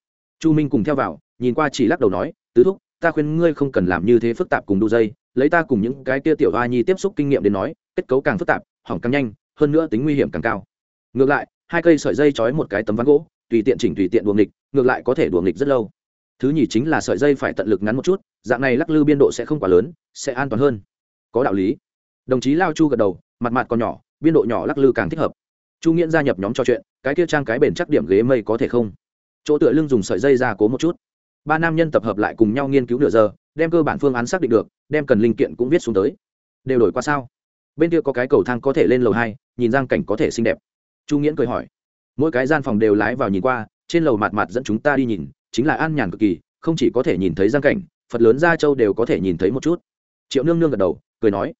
Chu minh cùng theo vào nhìn qua chỉ lắc đầu nói, tứ thúc, ta khuyên ngươi không cần làm như thế phức tạp cùng đu dây, lấy ta cùng những cái kia tiểu hoa nhi tiếp xúc kinh nghiệm đến nói, kết cấu càng phức tạp, hỏng càng nhanh, hơn nữa tính nguy hiểm càng cao. Ngược lại, hai cây sợi dây trói một cái tấm ván gỗ, tùy tiện chỉnh tùy tiện đuồng nghịch, ngược lại có thể đuồng nghịch rất lâu. Thứ nhì chính là sợi dây phải tận lực ngắn một chút, dạng này lắc lư biên độ sẽ không quá lớn, sẽ an toàn hơn. Có đạo lý. Đồng chí lao chu gật đầu, mặt mặt còn nhỏ, biên độ nhỏ lắc lư càng thích hợp. Chu nghiễn gia nhập nhóm trò chuyện, cái kia trang cái bền chắc điểm ghế mây có thể không? Chỗ tựa lưng dùng sợi dây ra cố một chút ba nam nhân tập hợp lại cùng nhau nghiên cứu nửa giờ, đem cơ bản phương án xác định được, đem cần linh kiện cũng viết xuống tới. Đều đổi qua sao? Bên kia có cái cầu thang có thể lên lầu hai, nhìn giang cảnh có thể xinh đẹp. Chu nghiễn cười hỏi. Mỗi cái gian phòng đều lái vào nhìn qua, trên lầu mặt mặt dẫn chúng ta đi nhìn, chính là an nhàn cực kỳ, không chỉ có thể nhìn thấy giang cảnh, phật lớn gia châu đều có thể nhìn thấy một chút. Triệu nương nương gật đầu, cười nói.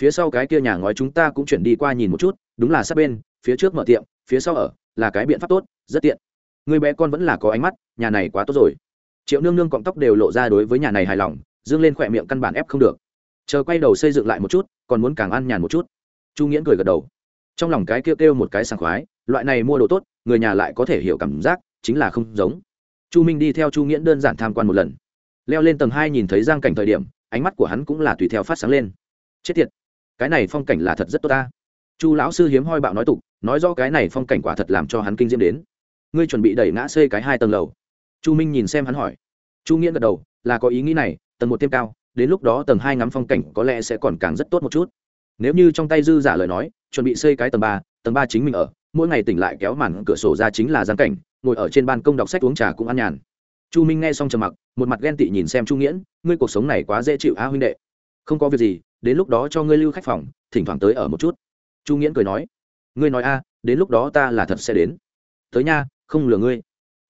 Phía sau cái kia nhà ngói chúng ta cũng chuyển đi qua nhìn một chút, đúng là sát bên, phía trước mở tiệm, phía sau ở, là cái biện pháp tốt, rất tiện. Người bé con vẫn là có ánh mắt, nhà này quá tốt rồi triệu nương nương cọng tóc đều lộ ra đối với nhà này hài lòng, dương lên khỏe miệng căn bản ép không được. Chờ quay đầu xây dựng lại một chút, còn muốn càng ăn nhàn một chút. Chu nghiễn cười gật đầu. Trong lòng cái kêu kêu một cái sảng khoái, loại này mua đồ tốt, người nhà lại có thể hiểu cảm giác, chính là không giống. Chu minh đi theo chu nghiễn đơn giản tham quan một lần. Leo lên tầng hai nhìn thấy giang cảnh thời điểm, ánh mắt của hắn cũng là tùy theo phát sáng lên. Chết tiệt, cái này phong cảnh là thật rất tốt ta. Chu lão sư hiếm hoi bạo nói tục, nói rõ cái này phong cảnh quả thật làm cho hắn kinh diễm đến. Ngươi chuẩn bị đẩy ngã xây cái hai tầng lầu chu minh nhìn xem hắn hỏi. Chu nghĩa gật đầu, là có ý nghĩ này, tầng một thêm cao, đến lúc đó tầng hai ngắm phong cảnh có lẽ sẽ còn càng rất tốt một chút. Nếu như trong tay dư giả lời nói, chuẩn bị xây cái tầng ba tầng ba chính mình ở, mỗi ngày tỉnh lại kéo màn cửa sổ ra chính là giang cảnh, ngồi ở trên ban công đọc sách uống trà cũng ăn nhàn. Chu minh nghe xong trầm mặc, một mặt ghen tị nhìn xem chu nghiễn ngươi cuộc sống này quá dễ chịu a huynh đệ. Không có việc gì, đến lúc đó cho ngươi lưu khách phòng, thỉnh thoảng tới ở một chút. Chu nghiễn cười nói, ngươi nói a, đến lúc đó ta là thật sẽ đến. Tới nha, không lừa ngươi.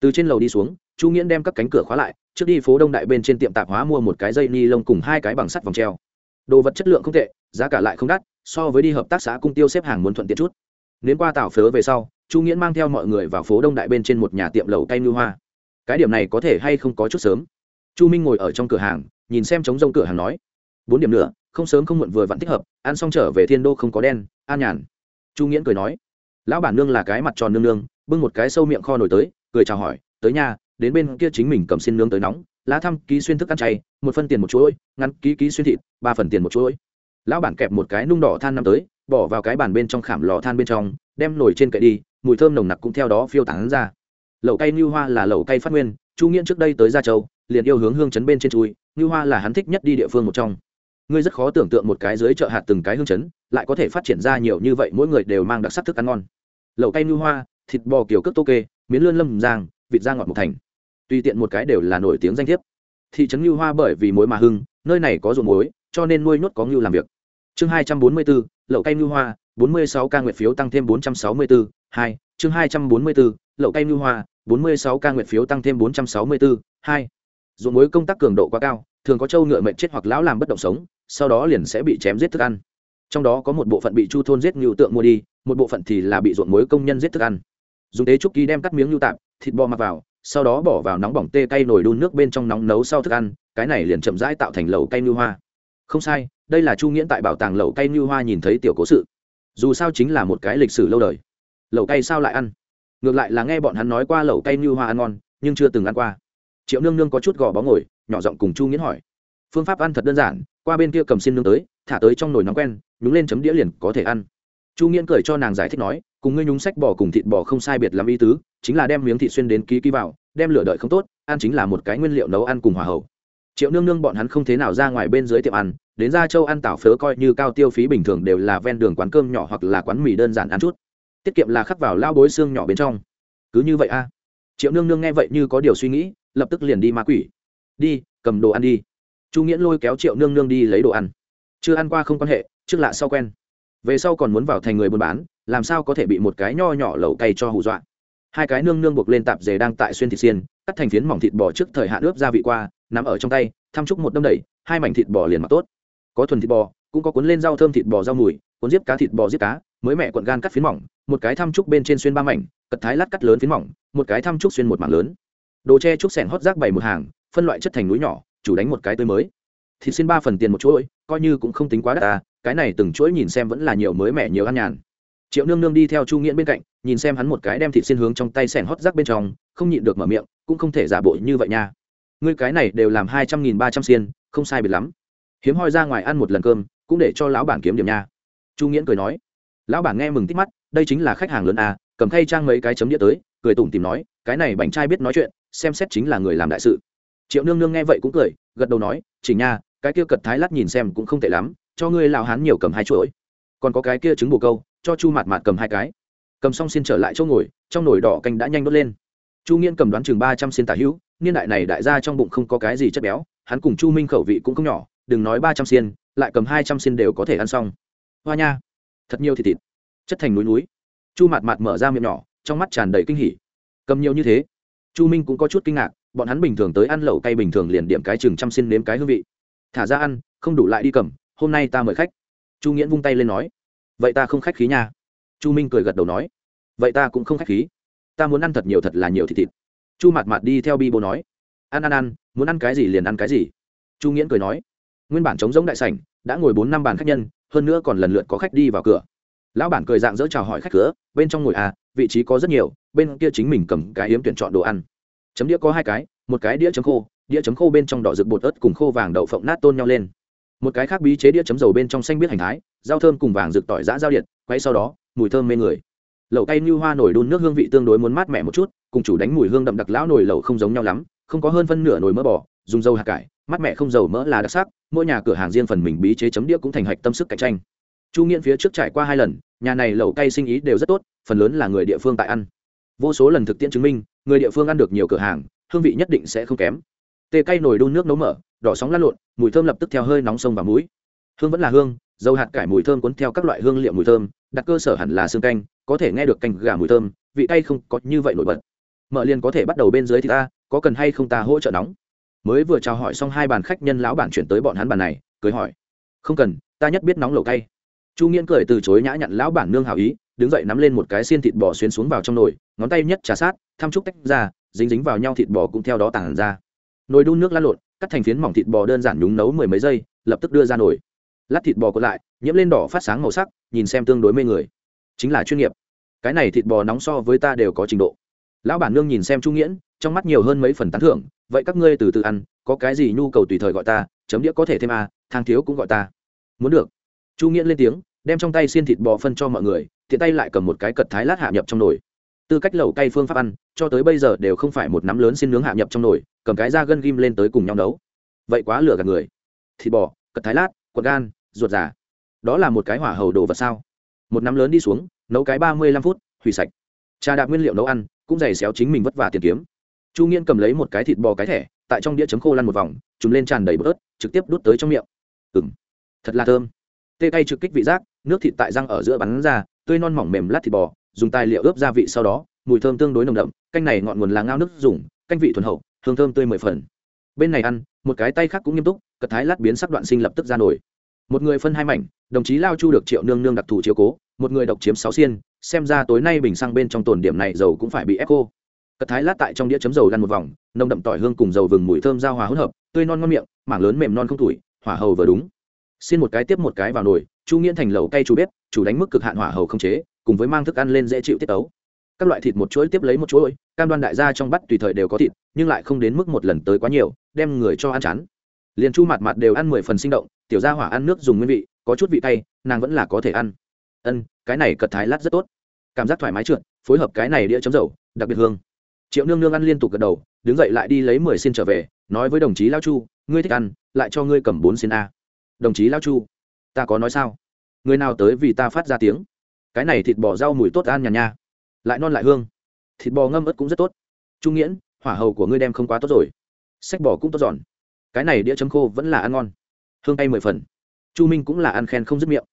Từ trên lầu đi xuống chu nghiễn đem các cánh cửa khóa lại, trước đi phố đông đại bên trên tiệm tạp hóa mua một cái dây ni lông cùng hai cái bằng sắt vòng treo. Đồ vật chất lượng không tệ, giá cả lại không đắt, so với đi hợp tác xã cung tiêu xếp hàng muốn thuận tiện chút. Nếu qua tảo phớ về sau, chu nghiễn mang theo mọi người vào phố đông đại bên trên một nhà tiệm lầu cay ngư hoa. Cái điểm này có thể hay không có chút sớm? Chu minh ngồi ở trong cửa hàng, nhìn xem trống rông cửa hàng nói. Bốn điểm nữa, không sớm không muộn vừa vặn thích hợp, ăn xong trở về thiên đô không có đen, an nhàn. Chu nghiễn cười nói. Lão bản nương là cái mặt tròn nương nương, bưng một cái sâu miệng kho nổi tới, cười chào hỏi, tới nhà đến bên kia chính mình cầm xin nướng tới nóng, lá thăm, ký xuyên thức ăn chay, một phân tiền một chuỗi, ngắn, ký ký xuyên thịt, ba phần tiền một chuỗi. Lão bản kẹp một cái nung đỏ than năm tới, bỏ vào cái bàn bên trong khảm lò than bên trong, đem nổi trên cậy đi, mùi thơm nồng nặc cũng theo đó phiêu tán ra. Lẩu cây như hoa là lẩu cây phát nguyên, chu nghiễn trước đây tới gia châu, liền yêu hướng hương chấn bên trên chui như hoa là hắn thích nhất đi địa phương một trong. Ngươi rất khó tưởng tượng một cái dưới chợ hạt từng cái hương chấn, lại có thể phát triển ra nhiều như vậy, mỗi người đều mang đặc sắc thức ăn ngon. Lẩu cây như hoa, thịt bò kiểu cước tô kê, miến lươn lâm giang, vịt da ngọt một thành tùy tiện một cái đều là nổi tiếng danh thiếp. Thị trấn ngưu hoa bởi vì mối mà hưng, nơi này có ruộng muối, cho nên nuôi nhốt có ngưu làm việc. Chương hai trăm bốn mươi bốn lậu cây ngưu hoa, bốn mươi sáu ca nguyện phiếu tăng thêm bốn trăm sáu mươi bốn hai, chương hai trăm bốn mươi bốn lậu cây ngưu hoa, bốn mươi sáu ca nguyện phiếu tăng thêm bốn trăm sáu mươi bốn hai. Ruộng muối công tác cường độ quá cao, thường có trâu ngựa mệnh chết hoặc lão làm bất động sống, sau đó liền sẽ bị chém giết thức ăn. Trong đó có một bộ phận bị chu thôn giết ngưu tượng mua đi, một bộ phận thì là bị ruộng muối công nhân giết thức ăn. Dùng tế trúc ký đem cắt miếng ngưu tạm thịt bò mặc vào sau đó bỏ vào nóng bỏng tê cay nồi đun nước bên trong nóng nấu sau thức ăn, cái này liền chậm rãi tạo thành lẩu cay như hoa. Không sai, đây là chu nghiễn tại bảo tàng lẩu cay như hoa nhìn thấy tiểu cố sự. Dù sao chính là một cái lịch sử lâu đời. Lẩu cay sao lại ăn? Ngược lại là nghe bọn hắn nói qua lẩu cay như hoa ăn ngon, nhưng chưa từng ăn qua. Triệu nương nương có chút gò bó ngồi, nhỏ giọng cùng chu nghiễn hỏi. Phương pháp ăn thật đơn giản, qua bên kia cầm xin nương tới, thả tới trong nồi nóng quen, nhúng lên chấm đĩa liền có thể ăn chu nghiễn cười cho nàng giải thích nói, cùng ngươi nhúng sách bò cùng thịt bò không sai biệt làm ý tứ, chính là đem miếng thịt xuyên đến ký ký vào, đem lửa đợi không tốt, ăn chính là một cái nguyên liệu nấu ăn cùng hòa hậu. Triệu nương nương bọn hắn không thế nào ra ngoài bên dưới tiệm ăn, đến ra châu ăn tảo phớ coi như cao tiêu phí bình thường đều là ven đường quán cơm nhỏ hoặc là quán mì đơn giản ăn chút. Tiết kiệm là khắc vào lao bối xương nhỏ bên trong. Cứ như vậy a. Triệu nương nương nghe vậy như có điều suy nghĩ, lập tức liền đi ma quỷ. Đi, cầm đồ ăn đi. Chu nghiễn lôi kéo triệu nương nương đi lấy đồ ăn. Chưa ăn qua không quan hệ, trước lạ sau quen về sau còn muốn vào thành người buôn bán, làm sao có thể bị một cái nho nhỏ lẩu cay cho hù dọa? Hai cái nương nương buộc lên tạp dề đang tại xuyên thịt xiên, cắt thành phiến mỏng thịt bò trước thời hạn ướp gia vị qua nằm ở trong tay, thăm chúc một đâm đẩy hai mảnh thịt bò liền mặc tốt. Có thuần thịt bò, cũng có cuốn lên rau thơm thịt bò rau mùi, cuốn diếp cá thịt bò diếp cá, mới mẹ cuộn gan cắt phiến mỏng, một cái thăm chúc bên trên xuyên ba mảnh, cật thái lát cắt lớn phiến mỏng, một cái thăm chúc xuyên một mảng lớn. Đồ tre trúc sẻn hót rác bày một hàng, phân loại chất thành núi nhỏ, chủ đánh một cái tươi mới. Thịt xin ba phần tiền một chuỗi, coi như cũng không tính quá đắt ta cái này từng chuỗi nhìn xem vẫn là nhiều mới mẻ nhiều ăn nhàn. Triệu nương nương đi theo chu nghiễn bên cạnh, nhìn xem hắn một cái đem thịt xin hướng trong tay sẻn hót rác bên trong, không nhịn được mở miệng, cũng không thể giả bộ như vậy nha. Ngươi cái này đều làm hai trăm nghìn ba trăm xiên, không sai biệt lắm. Hiếm hoi ra ngoài ăn một lần cơm, cũng để cho lão bản kiếm điểm nha. Chu nghiễn cười nói. Lão bản nghe mừng tít mắt, đây chính là khách hàng lớn à cầm khay trang mấy cái chấm đĩa tới, cười tủm tìm nói, cái này bánh trai biết nói chuyện, xem xét chính là người làm đại sự. Triệu nương nương nghe vậy cũng cười, gật đầu nói, chỉ nha, cái kia cật thái lát nhìn xem cũng không tệ lắm cho ngươi lão hán nhiều cầm hai chuỗi. Còn có cái kia trứng bồ câu, cho chu mạt mạt cầm hai cái. Cầm xong xin trở lại chỗ ngồi, trong nồi đỏ canh đã nhanh đốt lên. Chu nghiễn cầm đoán chừng ba trăm xin tả hữu, niên đại này đại gia trong bụng không có cái gì chất béo, hắn cùng chu minh khẩu vị cũng không nhỏ, đừng nói ba trăm xiên lại cầm hai trăm xiên đều có thể ăn xong. Hoa nha, thật nhiều thịt thịt, chất thành núi núi. Chu mạt mạt mở ra miệng nhỏ, trong mắt tràn đầy kinh hỉ. Cầm nhiều như thế, chu minh cũng có chút kinh ngạc, bọn hắn bình thường tới ăn lẩu cay bình thường liền điểm cái chừng trăm xin nếm cái hương vị. Thả ra ăn, không đủ lại đi cầm hôm nay ta mời khách. Chu nghiễn vung tay lên nói. Vậy ta không khách khí nha. Chu minh cười gật đầu nói. Vậy ta cũng không khách khí. Ta muốn ăn thật nhiều thật là nhiều thịt thịt. Chu Mạt Mạt đi theo bi bố nói. Ăn ăn ăn, muốn ăn cái gì liền ăn cái gì. Chu nghiễn cười nói. Nguyên bản chống giống đại sảnh, đã ngồi bốn năm bàn khách nhân, hơn nữa còn lần lượt có khách đi vào cửa. Lão bản cười dạng dỡ chào hỏi khách cửa, bên trong ngồi à vị trí có rất nhiều, bên kia chính mình cầm cái hiếm tuyển chọn đồ ăn. Chấm đĩa có hai cái, một cái đĩa chấm khô, đĩa chấm khô bên trong đỏ rực bột ớt cùng khô vàng đậu phộng nát tôn nhau lên một cái khác bí chế đĩa chấm dầu bên trong xanh biết hành thái, rau thơm cùng vàng rực tỏi giã giao điện, quay sau đó, mùi thơm mê người. Lẩu cay như hoa nổi đun nước hương vị tương đối muốn mát mẻ một chút, cùng chủ đánh mùi hương đậm đặc lão nổi lẩu không giống nhau lắm, không có hơn phân nửa nồi mỡ bò, dùng dầu hạt cải, mát mẻ không dầu mỡ là đặc sắc, mỗi nhà cửa hàng riêng phần mình bí chế chấm đĩa cũng thành hạch tâm sức cạnh tranh. Chu nghiện phía trước trải qua hai lần, nhà này lẩu cay sinh ý đều rất tốt, phần lớn là người địa phương tại ăn. Vô số lần thực tiễn chứng minh, người địa phương ăn được nhiều cửa hàng, hương vị nhất định sẽ không kém tê cay nồi đun nước nấu mở, đỏ sóng lăn lộn, mùi thơm lập tức theo hơi nóng sông vào mũi. Hương vẫn là hương, dầu hạt cải mùi thơm cuốn theo các loại hương liệu mùi thơm, đặt cơ sở hẳn là xương canh, có thể nghe được canh gà mùi thơm, vị cay không có như vậy nổi bật. Mở liền có thể bắt đầu bên dưới thì ta, có cần hay không ta hỗ trợ nóng? Mới vừa chào hỏi xong hai bàn khách nhân lão bản chuyển tới bọn hắn bàn này, cười hỏi. Không cần, ta nhất biết nóng lẩu cay. Chu nghiễn cười từ chối nhã nhặn lão bản nương hào ý, đứng dậy nắm lên một cái xiên thịt bò xuyên xuống vào trong nồi, ngón tay nhất trà sát, thăm chúc tách ra, dính dính vào nhau thịt bò cũng theo đó tàn ra nồi đun nước lăn lộn, cắt thành phiến mỏng thịt bò đơn giản nhúng nấu mười mấy giây, lập tức đưa ra nồi. Lát thịt bò còn lại, nhiễm lên đỏ phát sáng màu sắc, nhìn xem tương đối mê người. Chính là chuyên nghiệp. Cái này thịt bò nóng so với ta đều có trình độ. Lão bản nương nhìn xem chu nghiễn, trong mắt nhiều hơn mấy phần tán thưởng, vậy các ngươi từ từ ăn, có cái gì nhu cầu tùy thời gọi ta, chấm đĩa có thể thêm à thang thiếu cũng gọi ta. Muốn được. Chu nghiễn lên tiếng, đem trong tay xiên thịt bò phân cho mọi người, tiện tay lại cầm một cái cật thái lát hạ nhập trong nồi. Tư cách lẩu cay phương pháp ăn, cho tới bây giờ đều không phải một nắm lớn xin nướng hạ nhập trong nồi cầm cái da gân ghim lên tới cùng nhau nấu. Vậy quá lửa gạt người. Thịt bò, cật thái lát quật gan, ruột già. Đó là một cái hỏa hầu đồ vật sao? Một nắm lớn đi xuống, nấu cái ba mươi lăm phút, hủy sạch. Trà đạp nguyên liệu nấu ăn, cũng dày xéo chính mình vất vả tiền kiếm. Chu nghiên cầm lấy một cái thịt bò cái thẻ, tại trong đĩa chấm khô lăn một vòng chúng lên tràn đầy bớt trực tiếp đút tới trong miệng. Ừng thật là thơm. Tê tay trực kích vị giác, nước thịt tại răng ở giữa bắn ra, tươi non mỏng mềm lát thịt bò, dùng tài liệu ướp gia vị sau đó, mùi thơm tương đối nồng đậm, canh này ngọn nguồn là ngao nước dùng, canh vị thuần hậu hương thơm tươi mười phần. Bên này ăn, một cái tay khác cũng nghiêm túc cật thái lát biến sắc đoạn sinh lập tức ra nổi. Một người phân hai mảnh, đồng chí lao chu được triệu nương nương đặc thù chiếu cố, một người độc chiếm sáu xiên, xem ra tối nay bình sang bên trong tồn điểm này dầu cũng phải bị ép khô. Cật thái lát tại trong đĩa chấm dầu lăn một vòng, nồng đậm tỏi hương cùng dầu vừng mùi thơm giao hòa hỗn hợp, tươi non ngon miệng, mảng lớn mềm non không tuổi hỏa hầu vừa đúng. Xin một cái tiếp một cái vào nồi, chu nghiễn thành lẩu cay chủ bếp, chủ đánh mức cực hạn hỏa hầu không chế, cùng với mang thức ăn lên dễ chịu tiết tấu các loại thịt một chuỗi tiếp lấy một chuỗi, cam đoan đại gia trong bắt tùy thời đều có thịt, nhưng lại không đến mức một lần tới quá nhiều, đem người cho ăn chán. Liền chu mặt mặt đều ăn mười phần sinh động, tiểu gia hỏa ăn nước dùng nguyên vị, có chút vị cay, nàng vẫn là có thể ăn. Ân, cái này cật thái lát rất tốt. Cảm giác thoải mái trượt, phối hợp cái này đĩa chấm dầu, đặc biệt hương. Triệu nương nương ăn liên tục gật đầu, đứng dậy lại đi lấy mười xin trở về, nói với đồng chí lao chu, ngươi thích ăn, lại cho ngươi cầm bốn xin a. Đồng chí lao chu, ta có nói sao? Người nào tới vì ta phát ra tiếng? Cái này thịt bỏ rau mùi tốt ăn nhàn nha lại non lại hương. Thịt bò ngâm ớt cũng rất tốt. Trung nghiễn, hỏa hầu của ngươi đem không quá tốt rồi. Sách bò cũng tốt giòn cái này đĩa chấm khô vẫn là ăn ngon. Hương tay mười phần. Chu minh cũng là ăn khen không dứt miệng.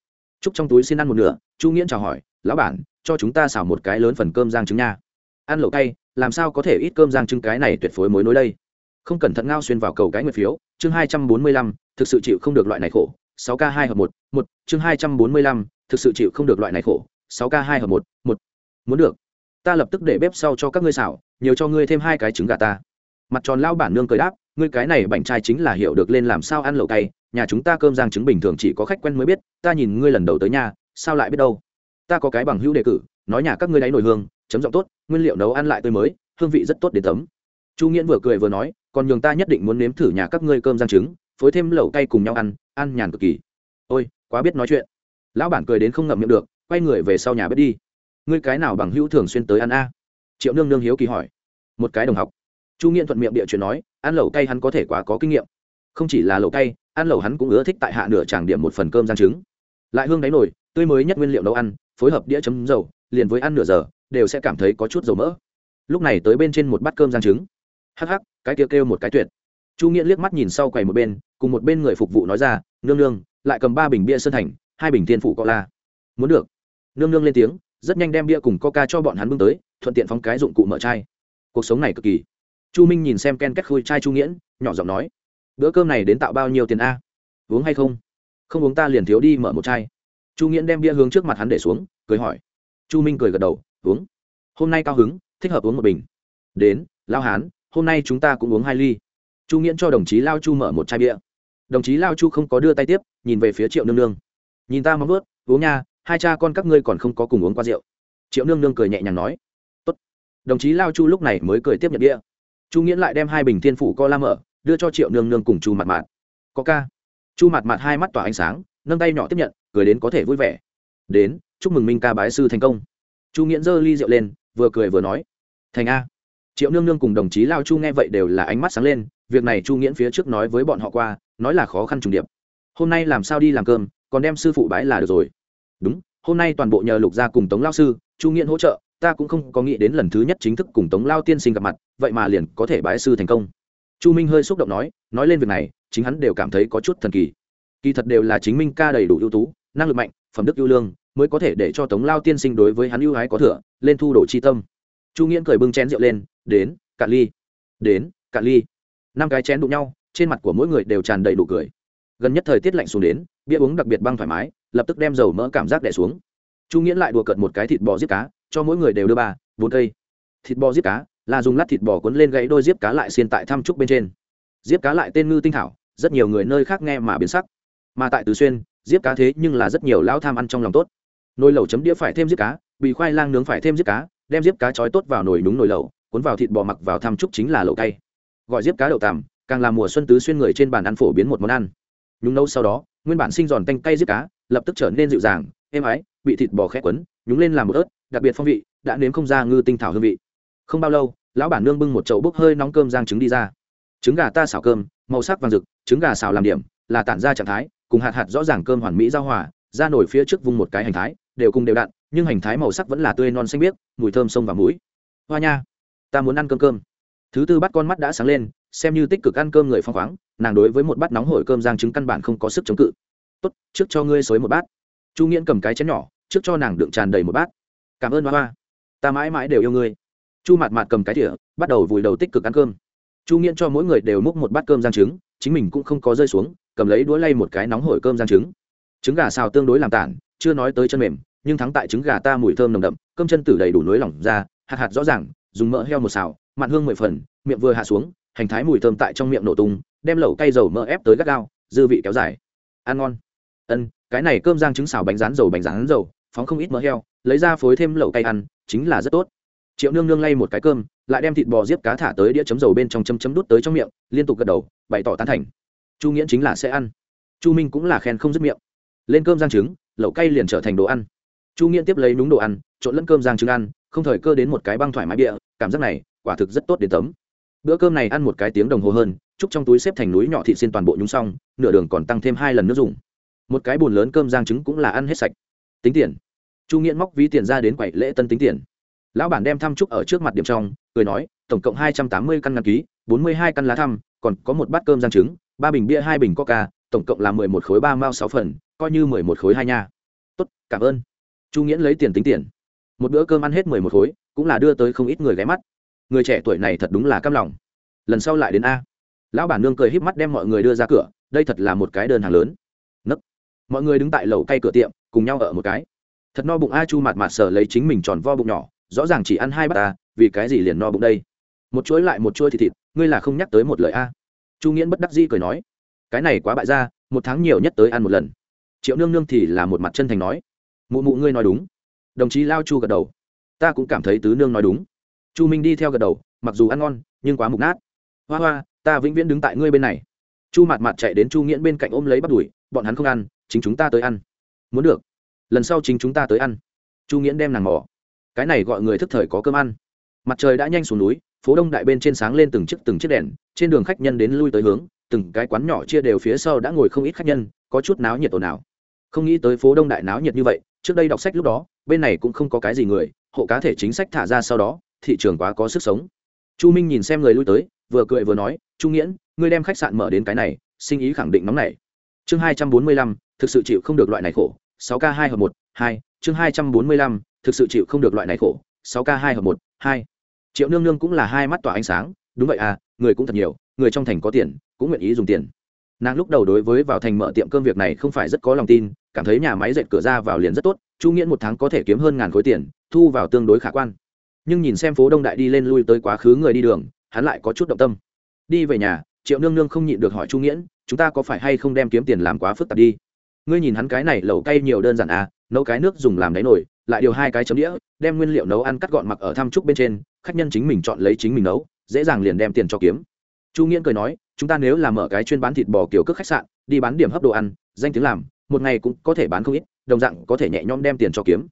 Chúc trong túi xin ăn một nửa, chu nghiễn chào hỏi, lão bản, cho chúng ta xảo một cái lớn phần cơm giang trứng nha. Ăn lẩu cay, làm sao có thể ít cơm giang trứng cái này tuyệt phối mối nối đây? Không cẩn thận ngao xuyên vào cầu cái nguyệt phiếu, chương hai trăm bốn mươi lăm, thực sự chịu không được loại này khổ, sáu k hai hợp một một, chương hai trăm bốn mươi lăm, thực sự chịu không được loại này khổ, sáu k hai hợp một một. Muốn được ta lập tức để bếp sau cho các ngươi xảo nhiều cho ngươi thêm hai cái trứng gà ta. Mặt tròn lao bản nương cười đáp, ngươi cái này bảnh trai chính là hiểu được lên làm sao ăn lẩu cay, nhà chúng ta cơm giang trứng bình thường chỉ có khách quen mới biết, ta nhìn ngươi lần đầu tới nhà, sao lại biết đâu? Ta có cái bằng hữu đề cử, nói nhà các ngươi đáy nồi hương, chấm giọng tốt, nguyên liệu nấu ăn lại tươi mới, hương vị rất tốt đến tấm. Chu nghiễn vừa cười vừa nói, còn nhường ta nhất định muốn nếm thử nhà các ngươi cơm giang trứng, phối thêm lẩu cay cùng nhau ăn ăn nhàn cực kỳ. Ôi, quá biết nói chuyện. Lão bản cười đến không ngậm miệng được, quay người về sau nhà bếp đi ngươi cái nào bằng hữu thường xuyên tới ăn a? Triệu nương nương hiếu kỳ hỏi. Một cái đồng học. Chu nghiện thuận miệng địa chuyện nói, ăn lẩu cay hắn có thể quá có kinh nghiệm. Không chỉ là lẩu cay, ăn lẩu hắn cũng ưa thích tại hạ nửa tràng điểm một phần cơm giang trứng. Lại hương đáy nổi tươi mới nhất nguyên liệu nấu ăn, phối hợp đĩa chấm dầu, liền với ăn nửa giờ, đều sẽ cảm thấy có chút dầu mỡ. Lúc này tới bên trên một bát cơm giang trứng. Hắc hắc, cái kêu kêu một cái tuyệt. Chu nghiện liếc mắt nhìn sau quầy một bên, cùng một bên người phục vụ nói ra, nương nương, lại cầm ba bình bia sơn thành, hai bình tiên phụ cọ la. Muốn được. Nương nương lên tiếng rất nhanh đem bia cùng coca cho bọn hắn bưng tới, thuận tiện phóng cái dụng cụ mở chai. Cuộc sống này cực kỳ. Chu minh nhìn xem ken két khui chai chu nghiễn, nhỏ giọng nói, bữa cơm này đến tạo bao nhiêu tiền a? Uống hay không? Không uống ta liền thiếu đi mở một chai. Chu nghiễn đem bia hướng trước mặt hắn để xuống, cười hỏi. Chu minh cười gật đầu, uống. Hôm nay cao hứng, thích hợp uống một bình. Đến, lao hán, hôm nay chúng ta cũng uống hai ly. Chu nghiễn cho đồng chí lao chu mở một chai bia. Đồng chí lao chu không có đưa tay tiếp, nhìn về phía triệu nương nương. Nhìn ta mong vớt uống nha hai cha con các ngươi còn không có cùng uống qua rượu. Triệu nương nương cười nhẹ nhàng nói, Tốt. đồng chí lao chu lúc này mới cười tiếp nhận đĩa. Chu nghiễn lại đem hai bình thiên phủ co la mở, đưa cho triệu nương nương cùng chu mặt mạt. Có ca. Chu mặt mạt hai mắt tỏa ánh sáng, nâng tay nhỏ tiếp nhận, cười đến có thể vui vẻ. Đến, chúc mừng minh ca bái sư thành công. Chu nghiễn giơ ly rượu lên, vừa cười vừa nói, thành a. Triệu nương nương cùng đồng chí lao chu nghe vậy đều là ánh mắt sáng lên, việc này chu nghiễn phía trước nói với bọn họ qua, nói là khó khăn trùng điệp. Hôm nay làm sao đi làm cơm, còn đem sư phụ bái là được rồi đúng, hôm nay toàn bộ nhờ lục gia cùng tống lao sư, chu nghiện hỗ trợ, ta cũng không có nghĩ đến lần thứ nhất chính thức cùng tống lao tiên sinh gặp mặt, vậy mà liền có thể bái sư thành công. Chu minh hơi xúc động nói nói lên việc này, chính hắn đều cảm thấy có chút thần kỳ. Kỳ thật đều là chính minh ca đầy đủ ưu tú, năng lực mạnh, phẩm đức ưu lương, mới có thể để cho tống lao tiên sinh đối với hắn ưu ái có thừa, lên thu đồ chi tâm. Chu nghiễn cười bưng chén rượu lên, đến, cạn ly. Đến, cạn ly. Năm cái chén đụng nhau, trên mặt của mỗi người đều tràn đầy đủ cười. Gần nhất thời tiết lạnh xuống đến, bia uống đặc biệt băng thoải mái lập tức đem dầu mỡ cảm giác đẻ xuống. Chu nghiễn lại đùa cợt một cái thịt bò giết cá, cho mỗi người đều đưa ba, bốn cây. Thịt bò giết cá là dùng lát thịt bò cuốn lên gãy đôi diếp cá lại xiên tại thăm trúc bên trên. Diếp cá lại tên ngư tinh thảo, rất nhiều người nơi khác nghe mà biến sắc. Mà tại tứ xuyên diếp cá thế nhưng là rất nhiều lão tham ăn trong lòng tốt. Nồi lẩu chấm đĩa phải thêm diếp cá, bị khoai lang nướng phải thêm diếp cá, đem diếp cá trói tốt vào nồi đúng nồi lẩu, cuốn vào thịt bò mặc vào thăm trúc chính là lẩu cay. Gọi diếp cá đậu tằm, càng là mùa xuân tứ xuyên người trên bàn ăn phổ biến một món ăn. Nhúng nấu sau đó, nguyên bản sinh giòn tanh cay diếp cá lập tức trở nên dịu dàng, êm ái, bị thịt bò khẽ quấn, nhúng lên làm một ớt, đặc biệt phong vị, đã nếm không ra ngư tinh thảo hương vị. Không bao lâu, lão bản nương bưng một chậu bốc hơi nóng cơm rang trứng đi ra. Trứng gà ta xào cơm, màu sắc vàng rực, trứng gà xào làm điểm, là tản ra trạng thái, cùng hạt hạt rõ ràng cơm hoàn mỹ giao hòa, ra nổi phía trước vung một cái hành thái, đều cùng đều đặn, nhưng hành thái màu sắc vẫn là tươi non xanh biếc, mùi thơm sông và mũi hoa nha, ta muốn ăn cơm cơm. Thứ tư bắt con mắt đã sáng lên, xem như tích cực ăn cơm người phong khoáng, nàng đối với một bát nóng hổi cơm giang trứng căn bản không có sức chống cự tốt, trước cho ngươi xối một bát. Chu nghiễn cầm cái chén nhỏ, trước cho nàng đựng tràn đầy một bát. Cảm ơn hoa hoa, ta mãi mãi đều yêu ngươi. Chu mạt mạt cầm cái thỉa bắt đầu vùi đầu tích cực ăn cơm. Chu nghiễn cho mỗi người đều múc một bát cơm giang trứng, chính mình cũng không có rơi xuống, cầm lấy đũa lay một cái nóng hổi cơm giang trứng. Trứng gà xào tương đối làm tản, chưa nói tới chân mềm, nhưng thắng tại trứng gà ta mùi thơm nồng đậm, cơm chân tử đầy đủ nối lỏng ra, hạt hạt rõ ràng, dùng mỡ heo một xào, mặn hương mười phần, miệng vừa hạ xuống, hành thái mùi thơm tại trong miệng nổ tung, đem lẩu cay dầu mỡ ép tới gắt gao, dư vị kéo dài. Ăn ngon ân, cái này cơm giang trứng xào bánh rán dầu bánh rán dầu, phóng không ít mỡ heo, lấy ra phối thêm lẩu cay ăn, chính là rất tốt. Triệu nương nương lay một cái cơm, lại đem thịt bò diếp cá thả tới đĩa chấm dầu bên trong chấm chấm đút tới trong miệng, liên tục gật đầu, bày tỏ tán thành. Chu nghĩa chính là sẽ ăn. Chu minh cũng là khen không dứt miệng. Lên cơm giang trứng, lẩu cay liền trở thành đồ ăn. Chu nghĩa tiếp lấy đúng đồ ăn, trộn lẫn cơm giang trứng ăn, không thời cơ đến một cái băng thoải mái bịa, cảm giác này, quả thực rất tốt đến tấm. Bữa cơm này ăn một cái tiếng đồng hồ hơn, chúc trong túi xếp thành núi nhỏ thịt xin toàn bộ nhúng xong, nửa đường còn tăng thêm hai lần nước dùng một cái bùn lớn cơm giang trứng cũng là ăn hết sạch. Tính tiền. Chu nghiễn móc ví tiền ra đến quầy lễ tân tính tiền. Lão bản đem thăm trúc ở trước mặt điểm trong, cười nói, tổng cộng hai trăm tám mươi căn ngăn ký, bốn mươi hai căn lá thăm, còn có một bát cơm giang trứng, ba bình bia, hai bình coca, tổng cộng là mười một khối ba mao sáu phần, coi như mười một khối hai nha. Tốt, cảm ơn. Chu nghiễn lấy tiền tính tiền. Một bữa cơm ăn hết mười một khối, cũng là đưa tới không ít người ghé mắt. Người trẻ tuổi này thật đúng là căm lòng. Lần sau lại đến a. Lão bản nương cười híp mắt đem mọi người đưa ra cửa, đây thật là một cái đơn hàng lớn mọi người đứng tại lầu cay cửa tiệm, cùng nhau ở một cái. Thật no bụng a chu mạt mạt sở lấy chính mình tròn vo bụng nhỏ, rõ ràng chỉ ăn hai bát ta vì cái gì liền no bụng đây? Một chuỗi lại một chuỗi thì thịt, ngươi là không nhắc tới một lời a. Chu nghiễn bất đắc dĩ cười nói, cái này quá bại ra, một tháng nhiều nhất tới ăn một lần. Triệu nương nương thì là một mặt chân thành nói, mụ mụ ngươi nói đúng. Đồng chí lao chu gật đầu, ta cũng cảm thấy tứ nương nói đúng. Chu minh đi theo gật đầu, mặc dù ăn ngon, nhưng quá mục nát. Hoa hoa, ta vĩnh viễn đứng tại ngươi bên này. Chu mạt mạt chạy đến chu nghiễn bên cạnh ôm lấy bắt đùi, bọn hắn không ăn chính chúng ta tới ăn. Muốn được. Lần sau chính chúng ta tới ăn. Chu nghiễn đem nàng mỏ cái này gọi người thức thời có cơm ăn. Mặt trời đã nhanh xuống núi, phố đông đại bên trên sáng lên từng chiếc từng chiếc đèn, trên đường khách nhân đến lui tới hướng, từng cái quán nhỏ chia đều phía sau đã ngồi không ít khách nhân, có chút náo nhiệt ồn ào. Không nghĩ tới phố đông đại náo nhiệt như vậy, trước đây đọc sách lúc đó, bên này cũng không có cái gì người, hộ cá thể chính sách thả ra sau đó, thị trường quá có sức sống. Chu minh nhìn xem người lui tới, vừa cười vừa nói, chu nghiễn, ngươi đem khách sạn mở đến cái này, sinh ý khẳng định nóng này chương hai trăm bốn mươi lăm thực sự chịu không được loại này khổ. Sáu k hai hợp một, hai, chương hai trăm bốn mươi lăm, thực sự chịu không được loại này khổ. Sáu k hai hợp một, hai. Triệu nương nương cũng là hai mắt tỏa ánh sáng. Đúng vậy à người cũng thật nhiều, người trong thành có tiền, cũng nguyện ý dùng tiền. Nàng lúc đầu đối với vào thành mở tiệm cơm việc này không phải rất có lòng tin, cảm thấy nhà máy dệt cửa ra vào liền rất tốt, chu nghiễn một tháng có thể kiếm hơn ngàn khối tiền, thu vào tương đối khả quan. Nhưng nhìn xem phố đông đại đi lên lui tới quá khứ người đi đường, hắn lại có chút động tâm. Đi về nhà, triệu nương nương không nhịn được hỏi chu nghiễn, chúng ta có phải hay không đem kiếm tiền làm quá phức tạp đi? Ngươi nhìn hắn cái này lẩu cay nhiều đơn giản à nấu cái nước dùng làm đáy nổi lại điều hai cái chấm đĩa, đem nguyên liệu nấu ăn cắt gọn mặc ở tham trúc bên trên, khách nhân chính mình chọn lấy chính mình nấu, dễ dàng liền đem tiền cho kiếm. Chu nghiễn cười nói, chúng ta nếu làm mở cái chuyên bán thịt bò kiểu cước khách sạn, đi bán điểm hấp đồ ăn, danh tiếng làm, một ngày cũng có thể bán không ít, đồng dạng có thể nhẹ nhõm đem tiền cho kiếm.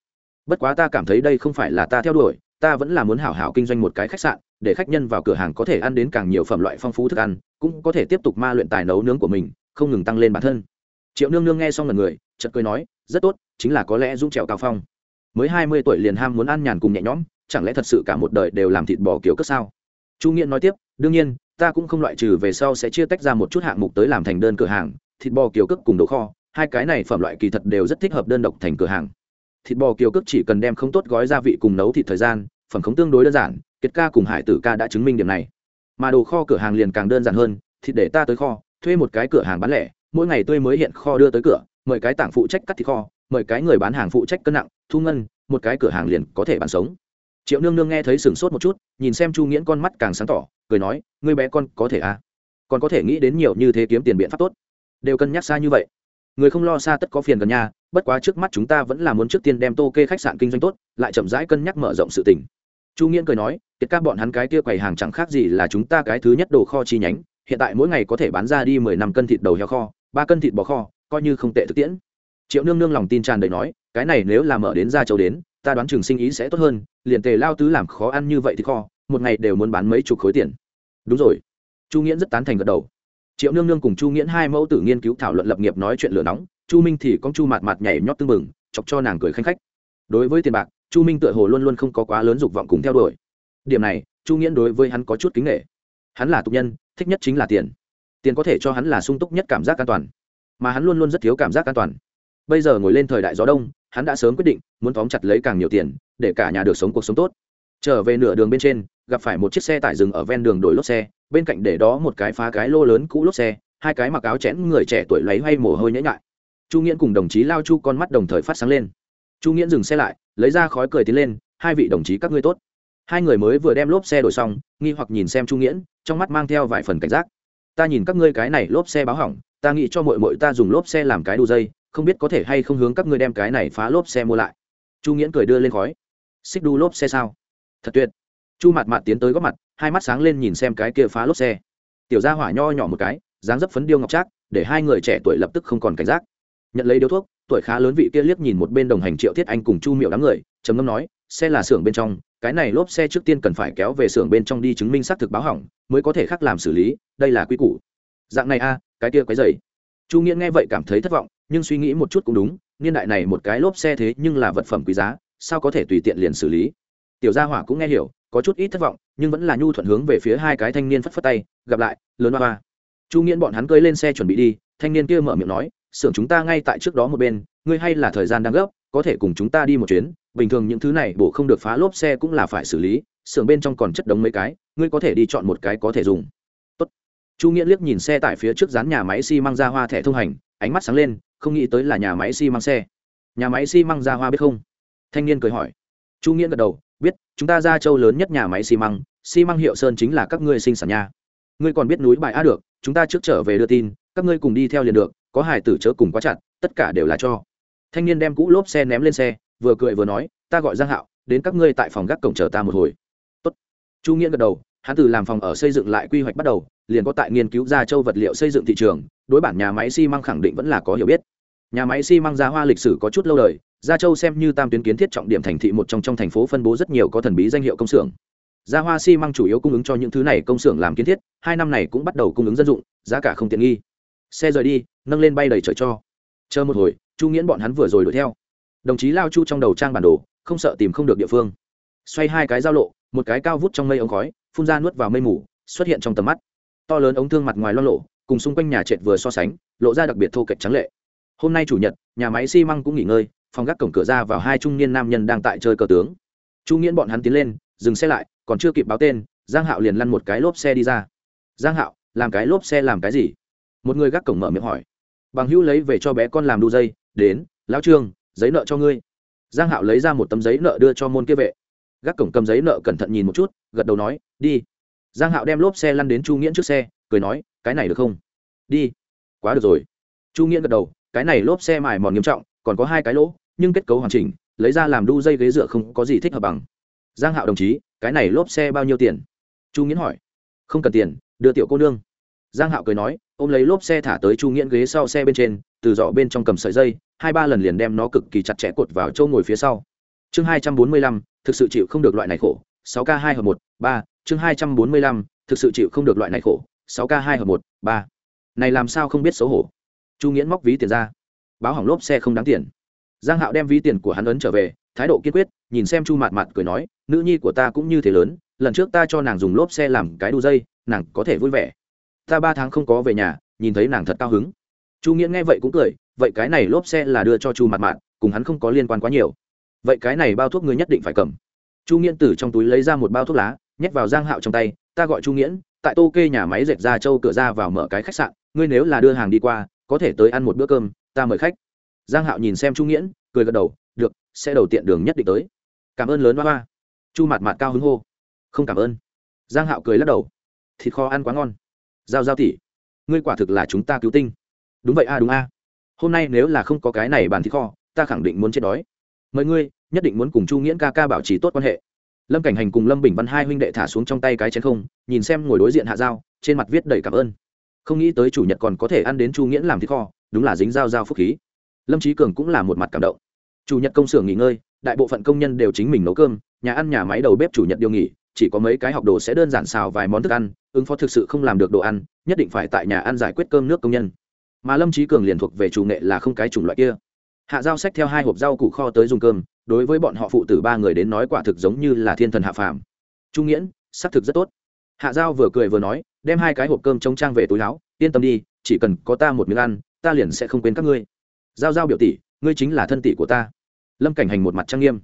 Bất quá ta cảm thấy đây không phải là ta theo đuổi, ta vẫn là muốn hảo hảo kinh doanh một cái khách sạn, để khách nhân vào cửa hàng có thể ăn đến càng nhiều phẩm loại phong phú thức ăn, cũng có thể tiếp tục ma luyện tài nấu nướng của mình, không ngừng tăng lên bản thân triệu nương nương nghe xong lần người, chợt cười nói, rất tốt, chính là có lẽ dũng trèo cao phong. Mới hai mươi tuổi liền ham muốn ăn nhàn cùng nhẹ nhõm, chẳng lẽ thật sự cả một đời đều làm thịt bò kiểu cất sao? Chu nghiện nói tiếp, đương nhiên, ta cũng không loại trừ về sau sẽ chia tách ra một chút hạng mục tới làm thành đơn cửa hàng, thịt bò kiểu cất cùng đồ kho, hai cái này phẩm loại kỳ thật đều rất thích hợp đơn độc thành cửa hàng. Thịt bò kiểu cất chỉ cần đem không tốt gói gia vị cùng nấu thịt thời gian, phẩm khống tương đối đơn giản, kiệt ca cùng hải tử ca đã chứng minh điểm này. Mà đồ kho cửa hàng liền càng đơn giản hơn, thịt để ta tới kho, thuê một cái cửa hàng bán lẻ mỗi ngày tươi mới hiện kho đưa tới cửa, mời cái tảng phụ trách cắt thịt kho, mời cái người bán hàng phụ trách cân nặng, thu ngân, một cái cửa hàng liền có thể bán sống. Triệu nương nương nghe thấy sửng sốt một chút, nhìn xem chu nghiễn con mắt càng sáng tỏ, cười nói, ngươi bé con có thể à? Còn có thể nghĩ đến nhiều như thế kiếm tiền biện pháp tốt. Đều cân nhắc xa như vậy. Người không lo xa tất có phiền gần nhà, bất quá trước mắt chúng ta vẫn là muốn trước tiên đem tô kê khách sạn kinh doanh tốt, lại chậm rãi cân nhắc mở rộng sự tình. Chu nghiễn cười nói kiệt các bọn hắn cái kia quầy hàng chẳng khác gì là chúng ta cái thứ nhất đồ kho chi nhánh, hiện tại mỗi ngày có thể bán ra đi mười năm cân thịt đầu heo kho ba cân thịt bò kho, coi như không tệ thực tiễn. Triệu nương nương lòng tin tràn đầy nói, cái này nếu là mở đến ra châu đến, ta đoán trường sinh ý sẽ tốt hơn, liền tề lao tứ làm khó ăn như vậy thì kho, một ngày đều muốn bán mấy chục khối tiền. Đúng rồi. Chu nghiễn rất tán thành gật đầu. Triệu nương nương cùng chu nghiễn hai mẫu tử nghiên cứu thảo luận lập nghiệp nói chuyện lửa nóng, chu minh thì con chu mạt mạt nhảy nhót tưng bừng, chọc cho nàng cười khanh khách. Đối với tiền bạc, chu minh tựa hồ luôn luôn không có quá lớn dục vọng cùng theo đuổi. Điểm này, chu nghiễn đối với hắn có chút kính nghệ hắn là tục nhân, thích nhất chính là tiền tiền có thể cho hắn là sung túc nhất cảm giác an toàn, mà hắn luôn luôn rất thiếu cảm giác an toàn. Bây giờ ngồi lên thời đại gió đông, hắn đã sớm quyết định muốn tóm chặt lấy càng nhiều tiền, để cả nhà được sống cuộc sống tốt. Trở về nửa đường bên trên, gặp phải một chiếc xe tải dừng ở ven đường đổi lốp xe, bên cạnh để đó một cái phá cái lô lớn cũ lốp xe, hai cái mặc áo chẽn người trẻ tuổi lấy hay mồ hôi nhễ nhại. Chu nghiễn cùng đồng chí lao chu con mắt đồng thời phát sáng lên. Chu nghiễn dừng xe lại, lấy ra khói cười tiến lên, hai vị đồng chí các ngươi tốt. Hai người mới vừa đem lốp xe đổi xong, nghi hoặc nhìn xem chu nghiễn, trong mắt mang theo vài phần cảnh giác ta nhìn các ngươi cái này lốp xe báo hỏng, ta nghĩ cho mội mội ta dùng lốp xe làm cái đu dây, không biết có thể hay không hướng các ngươi đem cái này phá lốp xe mua lại. Chu nghiễn cười đưa lên khói. Xích đu lốp xe sao? Thật tuyệt. Chu mặt mặt tiến tới góp mặt, hai mắt sáng lên nhìn xem cái kia phá lốp xe. Tiểu gia hỏa nho nhỏ một cái, dáng dấp phấn điêu ngọc trác, để hai người trẻ tuổi lập tức không còn cảnh giác. Nhận lấy điếu thuốc, tuổi khá lớn vị kia liếc nhìn một bên đồng hành triệu thiết anh cùng chu miệu đám người, trầm ngâm nói, xe là xưởng bên trong cái này lốp xe trước tiên cần phải kéo về xưởng bên trong đi chứng minh xác thực báo hỏng, mới có thể khác làm xử lý, đây là quy củ. Dạng này a, cái kia cái dày chu nghĩa nghe vậy cảm thấy thất vọng, nhưng suy nghĩ một chút cũng đúng, niên đại này một cái lốp xe thế nhưng là vật phẩm quý giá, sao có thể tùy tiện liền xử lý? Tiểu gia hỏa cũng nghe hiểu, có chút ít thất vọng, nhưng vẫn là nhu thuận hướng về phía hai cái thanh niên phất phất tay, gặp lại, lớn hoa chu nghĩa bọn hắn cơi lên xe chuẩn bị đi, thanh niên kia mở miệng nói, xưởng chúng ta ngay tại trước đó một bên, ngươi hay là thời gian đang gấp có thể cùng chúng ta đi một chuyến, bình thường những thứ này bổ không được phá lốp xe cũng là phải xử lý, xưởng bên trong còn chất đống mấy cái, ngươi có thể đi chọn một cái có thể dùng. Tốt. chu nghĩa liếc nhìn xe tải phía trước dán nhà máy xi măng ra hoa thẻ thông hành, ánh mắt sáng lên, không nghĩ tới là nhà máy xi măng xe. Nhà máy xi măng ra hoa biết không? Thanh niên cười hỏi. Chu nghĩa gật đầu, biết, chúng ta ra châu lớn nhất nhà máy xi măng xi măng hiệu sơn chính là các ngươi sinh sản nhà. Ngươi còn biết núi bài a được, chúng ta trước trở về đưa tin, các ngươi cùng đi theo liền được, có hải tử chớ cùng quá chặt, tất cả đều là cho thanh niên đem cũ lốp xe ném lên xe, vừa cười vừa nói, ta gọi giang hạo, đến các ngươi tại phòng gác cổng chờ ta một hồi. Tốt. chu nghĩa gật đầu, hắn từ làm phòng ở xây dựng lại quy hoạch bắt đầu, liền có tại nghiên cứu ra châu vật liệu xây dựng thị trường, đối bản nhà máy xi măng khẳng định vẫn là có hiểu biết. Nhà máy xi măng gia hoa lịch sử có chút lâu đời, gia châu xem như tam tuyến kiến thiết trọng điểm thành thị một trong trong thành phố phân bố rất nhiều có thần bí danh hiệu công xưởng. Gia hoa xi măng chủ yếu cung ứng cho những thứ này công xưởng làm kiến thiết, hai năm này cũng bắt đầu cung ứng dân dụng, giá cả không tiện nghi. Xe rời đi, nâng lên bay đầy trời cho. Chờ một hồi chu nghiễn bọn hắn vừa rồi đuổi theo. Đồng chí lao chu trong đầu trang bản đồ, không sợ tìm không được địa phương. Xoay hai cái giao lộ, một cái cao vút trong mây ống khói, phun ra nuốt vào mây mù, xuất hiện trong tầm mắt. To lớn ống thương mặt ngoài lo lộ, cùng xung quanh nhà trệt vừa so sánh, lộ ra đặc biệt thô kệch trắng lệ. Hôm nay chủ nhật, nhà máy xi măng cũng nghỉ ngơi, phòng gác cổng cửa ra vào hai trung niên nam nhân đang tại chơi cờ tướng. Chu nghiễn bọn hắn tiến lên, dừng xe lại, còn chưa kịp báo tên, giang hạo liền lăn một cái lốp xe đi ra. Giang hạo, làm cái lốp xe làm cái gì? Một người gác cổng mở miệng hỏi. Bằng hữu lấy về cho bé con làm đu dây đến, lão trương, giấy nợ cho ngươi. Giang hạo lấy ra một tấm giấy nợ đưa cho môn kia vệ. Gác cổng cầm giấy nợ cẩn thận nhìn một chút, gật đầu nói, đi. Giang hạo đem lốp xe lăn đến chu nghiễn trước xe, cười nói, cái này được không? Đi. Quá được rồi. Chu nghiễn gật đầu, cái này lốp xe mài mòn nghiêm trọng, còn có hai cái lỗ, nhưng kết cấu hoàn chỉnh, lấy ra làm đu dây ghế dựa không có gì thích hợp bằng. Giang hạo đồng chí, cái này lốp xe bao nhiêu tiền? Chu nghiễn hỏi. Không cần tiền, đưa tiểu cô nương. Giang hạo cười nói ôm lấy lốp xe thả tới chu nghiễn ghế sau xe bên trên, từ giỏ bên trong cầm sợi dây, hai ba lần liền đem nó cực kỳ chặt chẽ cột vào chỗ ngồi phía sau. Chương hai trăm bốn mươi lăm, thực sự chịu không được loại này khổ, sáu k hai hợp một, ba, chương hai trăm bốn mươi lăm, thực sự chịu không được loại này khổ, sáu k hai hợp một, ba. Này làm sao không biết xấu hổ? Chu nghiễn móc ví tiền ra. Báo hỏng lốp xe không đáng tiền. Giang hạo đem ví tiền của hắn ấn trở về, thái độ kiên quyết, nhìn xem chu mạt mạt cười nói, nữ nhi của ta cũng như thế lớn, lần trước ta cho nàng dùng lốp xe làm cái đu dây, nàng có thể vui vẻ ta ba tháng không có về nhà, nhìn thấy nàng thật cao hứng. Chu nghĩa nghe vậy cũng cười, vậy cái này lốp xe là đưa cho chu mặt mạn cùng hắn không có liên quan quá nhiều. Vậy cái này bao thuốc ngươi nhất định phải cầm. Chu nghĩa từ trong túi lấy ra một bao thuốc lá, nhét vào giang hạo trong tay, ta gọi chu nghĩa tại tô kê nhà máy dệt ra châu cửa ra vào mở cái khách sạn, ngươi nếu là đưa hàng đi qua, có thể tới ăn một bữa cơm, ta mời khách. Giang hạo nhìn xem chu nghĩa cười gật đầu, được, sẽ đầu tiện đường nhất định tới. Cảm ơn lớn ba ba chu mặt mặt cao hứng hô. Không cảm ơn. Giang hạo cười lắc đầu. Thịt kho ăn quá ngon giao giao tỷ, ngươi quả thực là chúng ta cứu tinh. Đúng vậy a đúng a. Hôm nay nếu là không có cái này bàn thịt kho ta khẳng định muốn chết đói. Mời ngươi nhất định muốn cùng chu nghiễn ca ca bảo trì tốt quan hệ. Lâm cảnh hành cùng lâm bình văn hai huynh đệ thả xuống trong tay cái chén không nhìn xem ngồi đối diện hạ dao trên mặt viết đầy cảm ơn. Không nghĩ tới chủ nhật còn có thể ăn đến chu nghiễn làm thịt kho đúng là dính dao dao phúc khí. Lâm trí cường cũng là một mặt cảm động. Chủ nhật công xưởng nghỉ ngơi đại bộ phận công nhân đều chính mình nấu cơm nhà ăn nhà máy đầu bếp chủ nhật điều nghỉ chỉ có mấy cái học đồ sẽ đơn giản xào vài món thức ăn, ứng phó thực sự không làm được đồ ăn, nhất định phải tại nhà ăn giải quyết cơm nước công nhân. Mà lâm trí cường liền thuộc về chủ nghệ là không cái chủng loại kia. Hạ giao sách theo hai hộp rau củ kho tới dùng cơm, đối với bọn họ phụ tử ba người đến nói quả thực giống như là thiên thần hạ phàm. Trung nghiễn, xác thực rất tốt. Hạ giao vừa cười vừa nói, đem hai cái hộp cơm trông trang về túi áo, yên tâm đi, chỉ cần có ta một miếng ăn, ta liền sẽ không quên các ngươi. Giao giao biểu tỷ, ngươi chính là thân tỷ của ta. Lâm cảnh hành một mặt trang nghiêm.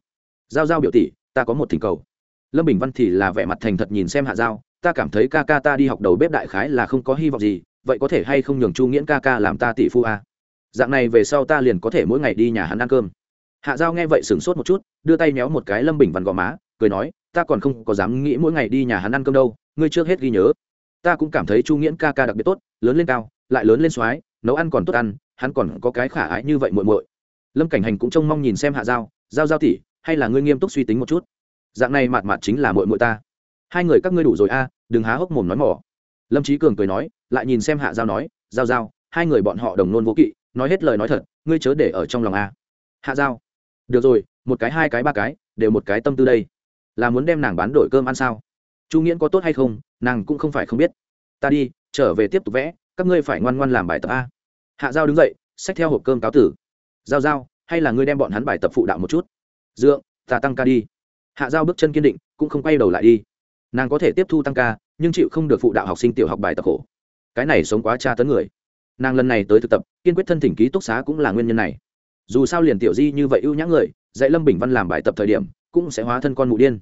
Giao giao biểu tỷ, ta có một thỉnh cầu lâm bình văn thì là vẻ mặt thành thật nhìn xem hạ giao, ta cảm thấy ca ca ta đi học đầu bếp đại khái là không có hy vọng gì, vậy có thể hay không nhường chu nghiễn ca ca làm ta tỷ phu à? dạng này về sau ta liền có thể mỗi ngày đi nhà hắn ăn cơm. Hạ giao nghe vậy sửng sốt một chút, đưa tay méo một cái lâm bình văn gò má, cười nói, ta còn không có dám nghĩ mỗi ngày đi nhà hắn ăn cơm đâu, ngươi trước hết ghi nhớ. Ta cũng cảm thấy chu nghiễn ca ca đặc biệt tốt, lớn lên cao, lại lớn lên x nấu ăn còn tốt ăn, hắn còn có cái khả ái như vậy muội muội. Lâm cảnh hành cũng trông mong nhìn xem hạ giao giao giao tỉ hay là ngươi nghiêm túc suy tính một chút? Dạng này mạt mạt chính là muội muội ta. Hai người các ngươi đủ rồi a, đừng há hốc mồm nói mỏ. Lâm trí cường cười nói, lại nhìn xem hạ giao nói, giao giao, hai người bọn họ đồng nôn vô kỵ, nói hết lời nói thật, ngươi chớ để ở trong lòng a. Hạ giao, được rồi, một cái hai cái ba cái, đều một cái tâm tư đây. Là muốn đem nàng bán đổi cơm ăn sao? Chu nghiễn có tốt hay không, nàng cũng không phải không biết. Ta đi, trở về tiếp tục vẽ, các ngươi phải ngoan ngoan làm bài tập a. Hạ giao đứng dậy, xách theo hộp cơm cáo tử. Giao giao, hay là ngươi đem bọn hắn bài tập phụ đạo một chút? Dượng, ta tăng ca đi hạ giao bước chân kiên định, cũng không quay đầu lại đi. Nàng có thể tiếp thu tăng ca, nhưng chịu không được phụ đạo học sinh tiểu học bài tập khổ. Cái này sống quá tra tấn người. Nàng lần này tới thực tập, kiên quyết thân thỉnh ký túc xá cũng là nguyên nhân này. Dù sao liền tiểu di như vậy ưu nhã người, dạy lâm bình văn làm bài tập thời điểm, cũng sẽ hóa thân con mụ điên.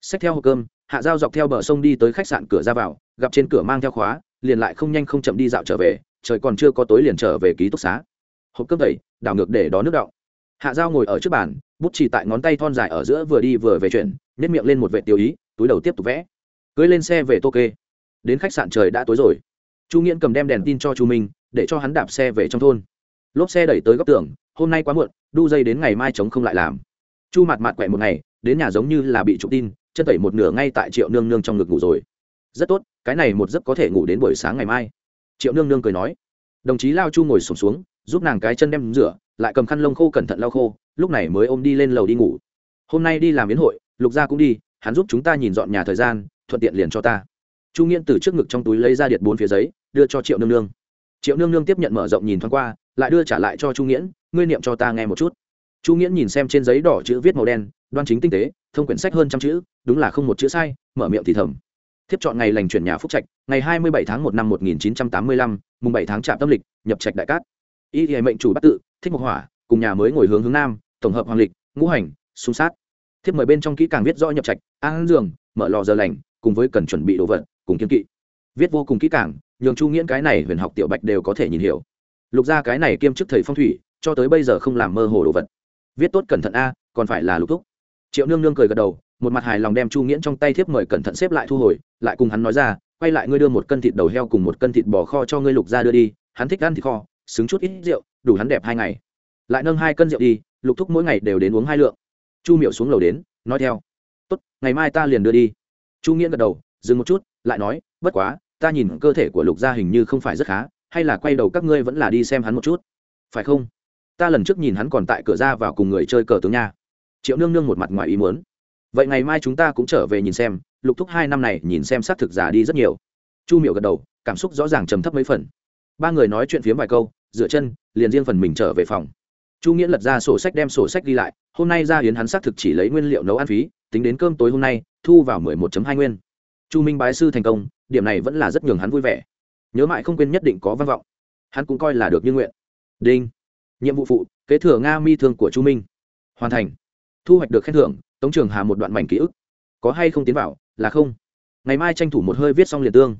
Xách theo hộp cơm, hạ giao dọc theo bờ sông đi tới khách sạn cửa ra vào, gặp trên cửa mang theo khóa, liền lại không nhanh không chậm đi dạo trở về, trời còn chưa có tối liền trở về ký túc xá. Hộp cơm tẩy đảo ngược để đó nước đọng. Hạ giao ngồi ở trước bàn bút chỉ tại ngón tay thon dài ở giữa vừa đi vừa về chuyển nhét miệng lên một vệ tiêu ý túi đầu tiếp tục vẽ. Cưới lên xe về tô kê đến khách sạn trời đã tối rồi. Chu nghiễn cầm đem đèn tin cho chu minh để cho hắn đạp xe về trong thôn. Lốp xe đẩy tới góc tường hôm nay quá muộn đu dây đến ngày mai chống không lại làm. Chu mặt mặt quẹ một ngày đến nhà giống như là bị trục tin chân tẩy một nửa ngay tại triệu nương nương trong ngực ngủ rồi. Rất tốt cái này một giấc có thể ngủ đến buổi sáng ngày mai. Triệu nương nương cười nói. Đồng chí lao chu ngồi sùng xuống, xuống giúp nàng cái chân đem rửa lại cầm khăn lông khô cẩn thận lau khô, lúc này mới ôm đi lên lầu đi ngủ. Hôm nay đi làm biến hội, lục gia cũng đi, hắn giúp chúng ta nhìn dọn nhà thời gian, thuận tiện liền cho ta. Chu nghiễn từ trước ngực trong túi lấy ra điện bốn phía giấy, đưa cho triệu nương nương. Triệu nương nương tiếp nhận mở rộng nhìn thoáng qua, lại đưa trả lại cho chu nghiễn, ngươi niệm cho ta nghe một chút. Chu nghiễn nhìn xem trên giấy đỏ chữ viết màu đen, đoan chính tinh tế, thông quyển sách hơn trăm chữ, đúng là không một chữ sai, mở miệng thì thầm. Thiếp chọn ngày lành chuyển nhà phúc trạch, ngày hai mươi bảy tháng một năm một nghìn chín trăm tám mươi lăm, mùng bảy tháng trạm tâm lịch, nhập trạch đại cát. Y hệ mệnh chủ bắt tự thích mộc hỏa, cùng nhà mới ngồi hướng hướng nam, tổng hợp hoàng lịch, ngũ hành xung sát. Thiếp mời bên trong kỹ càng viết rõ nhập trạch, an giường mở lò giờ lành, cùng với cần chuẩn bị đồ vật, cùng kiên kỵ. Viết vô cùng kỹ càng, nhường chu nghiễn cái này huyền học tiểu bạch đều có thể nhìn hiểu. Lục ra cái này kiêm chức thầy phong thủy, cho tới bây giờ không làm mơ hồ đồ vật. Viết tốt cẩn thận a, còn phải là lục thúc. Triệu nương nương cười gật đầu, một mặt hài lòng đem chu nghiễn trong tay thiếp mời cẩn thận xếp lại thu hồi, lại cùng hắn nói ra, quay lại ngươi đưa một cân thịt đầu heo cùng một cân thịt bò kho cho ngươi lục ra đưa đi, hắn thích ăn thịt kho, xứng chút ít rượu đủ hắn đẹp hai ngày. Lại nâng hai cân rượu đi, lục thúc mỗi ngày đều đến uống hai lượng. Chu miệu xuống lầu đến, nói theo. Tốt, ngày mai ta liền đưa đi. Chu nghĩa gật đầu, dừng một chút, lại nói, bất quá, ta nhìn cơ thể của lục gia hình như không phải rất khá, hay là quay đầu các ngươi vẫn là đi xem hắn một chút. Phải không? Ta lần trước nhìn hắn còn tại cửa ra vào cùng người chơi cờ tướng nha. Triệu nương nương một mặt ngoài ý muốn. Vậy ngày mai chúng ta cũng trở về nhìn xem, lục thúc hai năm này nhìn xem s á t thực giả đi rất nhiều. Chu miệu gật đầu, cảm xúc rõ ràng trầm thấp mấy phần. Ba người nói chuyện phía vài câu dựa chân, liền riêng phần mình trở về phòng. Chu nghĩa lật ra sổ sách đem sổ sách đi lại, hôm nay ra hiến hắn xác thực chỉ lấy nguyên liệu nấu ăn phí, tính đến cơm tối hôm nay, thu vào mười một hai nguyên. Chu minh bái sư thành công, điểm này vẫn là rất nhường hắn vui vẻ. Nhớ mãi không quên nhất định có văn vọng. Hắn cũng coi là được như nguyện. Đinh. Nhiệm vụ phụ, kế thừa nga mi thương của chu minh. Hoàn thành. Thu hoạch được khen thưởng, tống trường hà một đoạn mảnh ký ức. Có hay không tiến vào, là không. Ngày mai tranh thủ một hơi viết xong liền tương.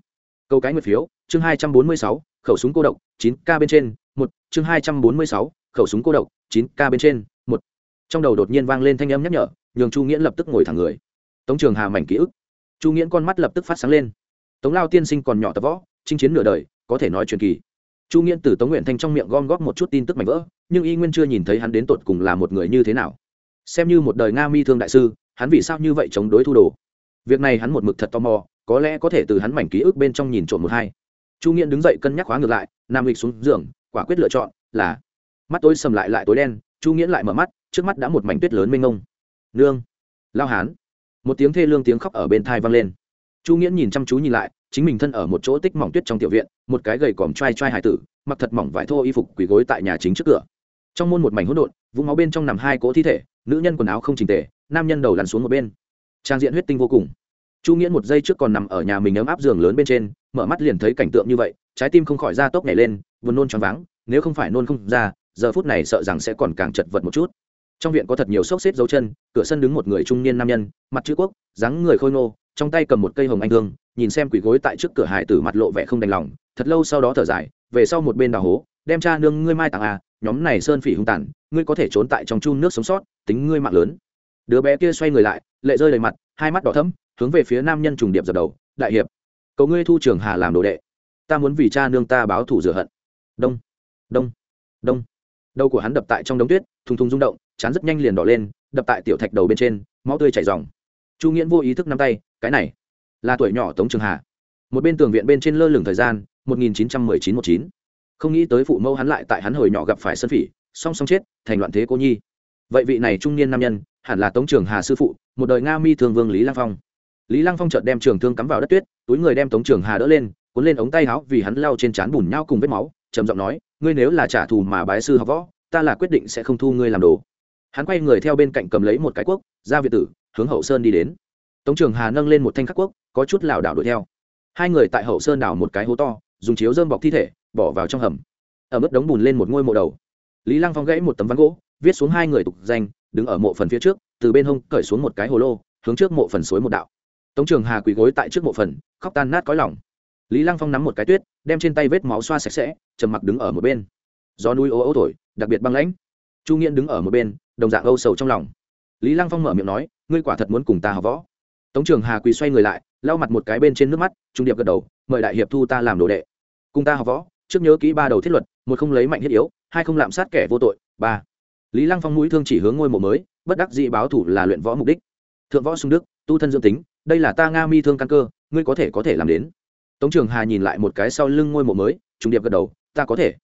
Câu cái nguyệt phiếu, chương hai trăm bốn mươi sáu khẩu súng cô độc, chín k bên trên, một, chương hai trăm bốn mươi sáu, khẩu súng cô độc, chín k bên trên, một. Trong đầu đột nhiên vang lên thanh âm nhắc nhở, nhường chu nghiễn lập tức ngồi thẳng người. Tống trường hà mảnh ký ức. Chu nghiễn con mắt lập tức phát sáng lên. Tống lao tiên sinh còn nhỏ tập võ, chinh chiến nửa đời, có thể nói truyền kỳ. Chu nghiễn từ tống nguyện thanh trong miệng gom góp một chút tin tức mảnh vỡ, nhưng y nguyên chưa nhìn thấy hắn đến tột cùng là một người như thế nào. Xem như một đời nga mi thương đại sư, hắn vì sao như vậy chống đối thu đồ? Việc này hắn một mực thật tò mò, có lẽ có thể từ hắn mảnh ký ức bên trong nhìn trộm một hai chu nghiễn đứng dậy cân nhắc khóa ngược lại nam lịch xuống giường, quả quyết lựa chọn là mắt tối sầm lại lại tối đen, chu nghiễn lại mở mắt, trước mắt đã một mảnh tuyết lớn mênh ngông nương! Lao hán. Một tiếng thê lương tiếng khóc ở bên thai vang lên. Chu nghiễn nhìn chăm chú nhìn lại, chính mình thân ở một chỗ tích mỏng tuyết trong tiểu viện, một cái gầy còm t r a i t r a i hải tử, mặc thật mỏng vải thô y phục quỳ gối tại nhà chính trước cửa. Trong môn một mảnh hỗn độn, vũng máu bên trong nằm hai cỗ thi thể, nữ nhân quần áo không trình tề, nam nhân đầu lăn xuống một bên. Trang diện huyết tinh vô cùng chu nghĩa một giây trước còn nằm ở nhà mình ấm áp giường lớn bên trên mở mắt liền thấy cảnh tượng như vậy trái tim không khỏi ra tốc nhảy lên buồn nôn choáng váng nếu không phải nôn không ra giờ phút này sợ rằng sẽ còn càng chật vật một chút. Trong viện có thật nhiều xốc xếp dấu chân cửa sân đứng một người trung niên nam nhân mặt chữ quốc dáng người khôi nô, trong tay cầm một cây hồng anh thương nhìn xem quỷ gối tại trước cửa hải tử mặt lộ vẻ không đành lòng thật lâu sau đó thở dài về sau một bên đào hố đem cha nương ngươi mai tặng à nhóm này sơn phỉ hung tàn ngươi có thể trốn tại trong chun nước sống sót tính ngươi mạng lớn. Đứa bé kia xoay người lại lệ rơi đầy mặt hai mắt đỏ thẫm hướng về phía nam nhân trùng điệp dập đầu, đại hiệp, cầu ngươi thu trường hà làm đồ đệ. Ta muốn vì cha nương ta báo thủ rửa hận. Đông đông đông. Đầu của hắn đập tại trong đống tuyết, thùng thùng rung động, chán rất nhanh liền đỏ lên, đập tại tiểu thạch đầu bên trên, máu tươi chảy dòng chu nghiễn vô ý thức nắm tay, cái này là tuổi nhỏ tống trường hà. Một bên tường viện bên trên lơ lửng thời gian, một nghìn chín trăm mười chín một chín. Không nghĩ tới phụ mẫu hắn lại tại hắn hồi nhỏ gặp phải sân phỉ, song song chết, thành loạn thế cô nhi. Vậy vị này trung niên nam nhân, hẳn là tống trường hà sư phụ, một đời nga mi thường vương lý lang phong lý lăng phong chợt đem trường thương cắm vào đất tuyết, túi người đem tống trường hà đỡ lên, cuốn lên ống tay áo vì hắn lao trên trán bùn nhau cùng vết máu, trầm giọng nói, ngươi nếu là trả thù mà bái sư học võ, ta là quyết định sẽ không thu ngươi làm đồ. Hắn quay người theo bên cạnh cầm lấy một cái cuốc, ra việt tử, hướng hậu sơn đi đến. Tống trường hà nâng lên một thanh khắc cuốc, có chút lảo đảo đuổi theo. Hai người tại hậu sơn đào một cái hố to, dùng chiếu dơm bọc thi thể, bỏ vào trong hầm. Ở mức đống bùn lên một ngôi mộ đầu. Lý lăng phong gãy một tấm ván gỗ, viết xuống hai người tục danh, đứng ở mộ phần phía trước, từ bên hông cởi xuống một cái hồ lô, hướng trước mộ phần suối một đạo tống trường hà quỳ gối tại trước mộ phần, khóc tan nát cõi lòng. Lý lăng phong nắm một cái tuyết, đem trên tay vết máu xoa sạch sẽ, trầm mặc đứng ở một bên. Gió núi ố ố thổi, đặc biệt băng lãnh. Chu nghiễn đứng ở một bên, đồng dạng âu sầu trong lòng. Lý lăng phong mở miệng nói, ngươi quả thật muốn cùng ta học võ. Tống trường hà quỳ xoay người lại, lau mặt một cái bên trên nước mắt, trung điệp gật đầu, mời đại hiệp thu ta làm đồ đệ. Cùng ta học võ, trước nhớ kỹ ba đầu thiết luật, một không lấy mạnh thiết yếu, hai không lạm sát kẻ vô tội, ba. Lý lăng phong mũi thương chỉ hướng ngôi mộ mới, bất đắc dĩ báo thủ là luyện võ mục đích. Thượng võ sung đức, tu thân dưỡng tính đây là ta nga mi thương căn cơ, ngươi có thể có thể làm đến. Tống trường hà nhìn lại một cái sau lưng ngôi mộ mới, trùng điệp gật đầu, ta có thể.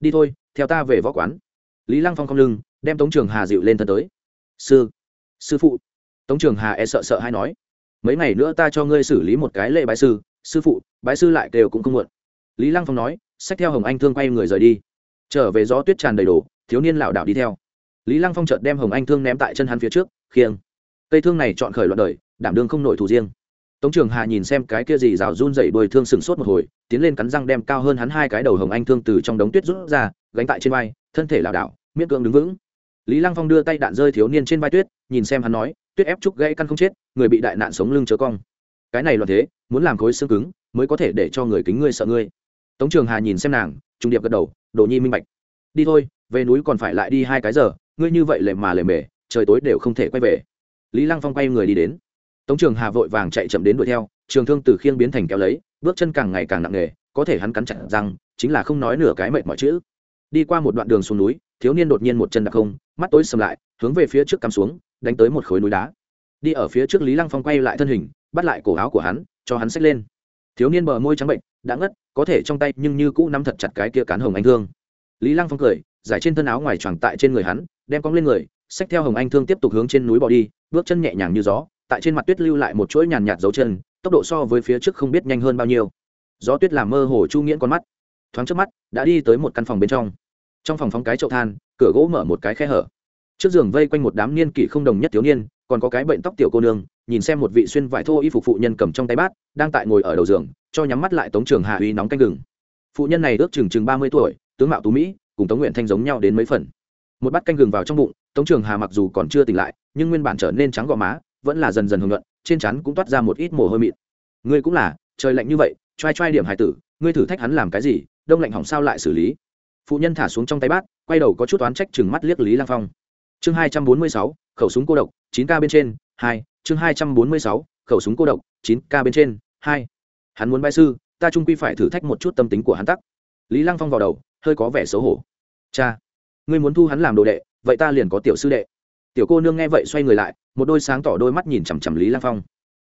Đi thôi, theo ta về võ quán. Lý lăng phong không lưng, đem tống trường hà dịu lên thân tới. Sư sư phụ. Tống trường hà e sợ sợ hay nói. Mấy ngày nữa ta cho ngươi xử lý một cái lễ bái sư sư phụ, bái sư lại đều cũng không muộn. Lý lăng phong nói, xách theo hồng anh thương quay người rời đi. Trở về gió tuyết tràn đầy đủ thiếu niên lảo đảo đi theo. Lý lăng phong chợt đem hồng anh thương ném tại chân hắn phía trước, khiêng. Cây thương này chọn khởi loạn đời đảm đương không nổi thủ riêng. Tống trường hà nhìn xem cái kia gì rào run dậy đôi thương sừng sốt một hồi, tiến lên cắn răng đem cao hơn hắn hai cái đầu hồng anh thương từ trong đống tuyết rút ra, gánh tại trên vai, thân thể lảo đảo, miễn cưỡng đứng vững. Lý lăng phong đưa tay đạn rơi thiếu niên trên vai tuyết, nhìn xem hắn nói, tuyết ép trúc gãy căn không chết, người bị đại nạn sống lưng chớ cong. Cái này loạn thế, muốn làm khối xương cứng, mới có thể để cho người kính ngươi sợ ngươi. Tống trường hà nhìn xem nàng, trung điệp gật đầu, đồ nhi minh bạch. Đi thôi, về núi còn phải lại đi hai cái giờ, ngươi như vậy lệ mà lệ mề, trời tối đều không thể quay về. Lý lăng phong quay người đi đến tống trường hà vội vàng chạy chậm đến đuổi theo, trường thương từ khiêng biến thành kéo lấy, bước chân càng ngày càng nặng nề, có thể hắn cắn chặt răng, chính là không nói nửa cái mệt mọi chữ. Đi qua một đoạn đường xuống núi, thiếu niên đột nhiên một chân đặc không, mắt tối sầm lại, hướng về phía trước cắm xuống, đánh tới một khối núi đá. Đi ở phía trước lý lăng phong quay lại thân hình, bắt lại cổ áo của hắn, cho hắn xách lên. Thiếu niên bờ môi trắng bệnh, đã ngất, có thể trong tay nhưng như cũ nắm thật chặt cái kia cán hồng anh thương. Lý lăng phong cười, giải trên thân áo ngoài choàng tại trên người hắn, đem cong lên người, xách theo hồng anh thương tiếp tục hướng trên núi bỏ đi, bước chân nhẹ nhàng như gió tại trên mặt tuyết lưu lại một chuỗi nhàn nhạt dấu chân, tốc độ so với phía trước không biết nhanh hơn bao nhiêu. Gió tuyết làm mơ hồ chu nghiễn con mắt. Thoáng trước mắt, đã đi tới một căn phòng bên trong. Trong phòng phóng cái chậu than, cửa gỗ mở một cái khe hở. Trước giường vây quanh một đám niên kỷ không đồng nhất thiếu niên, còn có cái bệnh tóc tiểu cô nương, nhìn xem một vị xuyên vải thô y phục phụ nhân cầm trong tay bát, đang tại ngồi ở đầu giường, cho nhắm mắt lại tống trường hạ uy nóng canh gừng. Phụ nhân này ước chừng chừng ba mươi tuổi, tướng mạo tú mỹ, cùng tống nguyện thanh giống nhau đến mấy phần. Một bát canh gừng vào trong bụng, tống trường hà mặc dù còn chưa tỉnh lại, nhưng nguyên bản trở nên trắng gò má vẫn là dần dần hưởng luận, trên chắn cũng toát ra một ít mồ hôi mịn. Ngươi cũng là, trời lạnh như vậy t r a i t r a i điểm hải tử, ngươi thử thách hắn làm cái gì, đông lạnh hỏng sao lại xử lý? Phụ nhân thả xuống trong tay bát, quay đầu có chút oán trách chừng mắt liếc lý lang phong. Chương hai trăm bốn mươi sáu, khẩu súng cô độc, chín k bên trên, hai, chương hai trăm bốn mươi sáu, khẩu súng cô độc, chín k bên trên, hai. Hắn muốn bãi sư, ta trung quy phải thử thách một chút tâm tính của hắn tắc. Lý lăng phong vào đầu, hơi có vẻ xấu hổ. Cha, ngươi muốn thu hắn làm đồ đệ, vậy ta liền có tiểu sư đệ. Tiểu cô nương nghe vậy xoay người lại một đôi sáng tỏ đôi mắt nhìn chằm chằm lý lăng phong.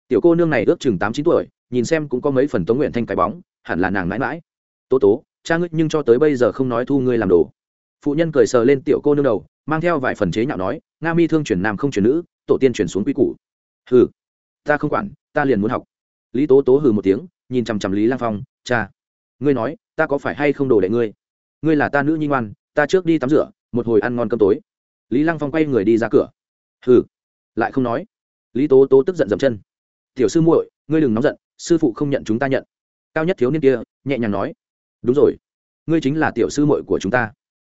Tiểu cô nương này ước chừng tám chín tuổi, nhìn xem cũng có mấy phần tống nguyện thanh cái bóng, hẳn là nàng mãi mãi. Tố tố, cha ngươi nhưng cho tới bây giờ không nói thu ngươi làm đồ. Phụ nhân cười sờ lên tiểu cô nương đầu, mang theo vài phần chế nhạo nói, nga mi thương chuyển nam không chuyển nữ, tổ tiên chuyển xuống quy củ. Hừ, ta không quản, ta liền muốn học. Lý tố tố hừ một tiếng, nhìn chằm chằm lý lang phong, cha, ngươi nói, ta có phải hay không đồ đệ ngươi? Ngươi là ta nữ nhi ngoan, ta trước đi tắm rửa, một hồi ăn ngon cơm tối. Lý lăng phong quay người đi ra cửa. Hừ lại không nói. Lý tố tố tức giận dậm chân. Tiểu sư muội, ngươi đừng nóng giận, sư phụ không nhận chúng ta nhận. Cao nhất thiếu niên kia nhẹ nhàng nói. Đúng rồi, ngươi chính là tiểu sư muội của chúng ta.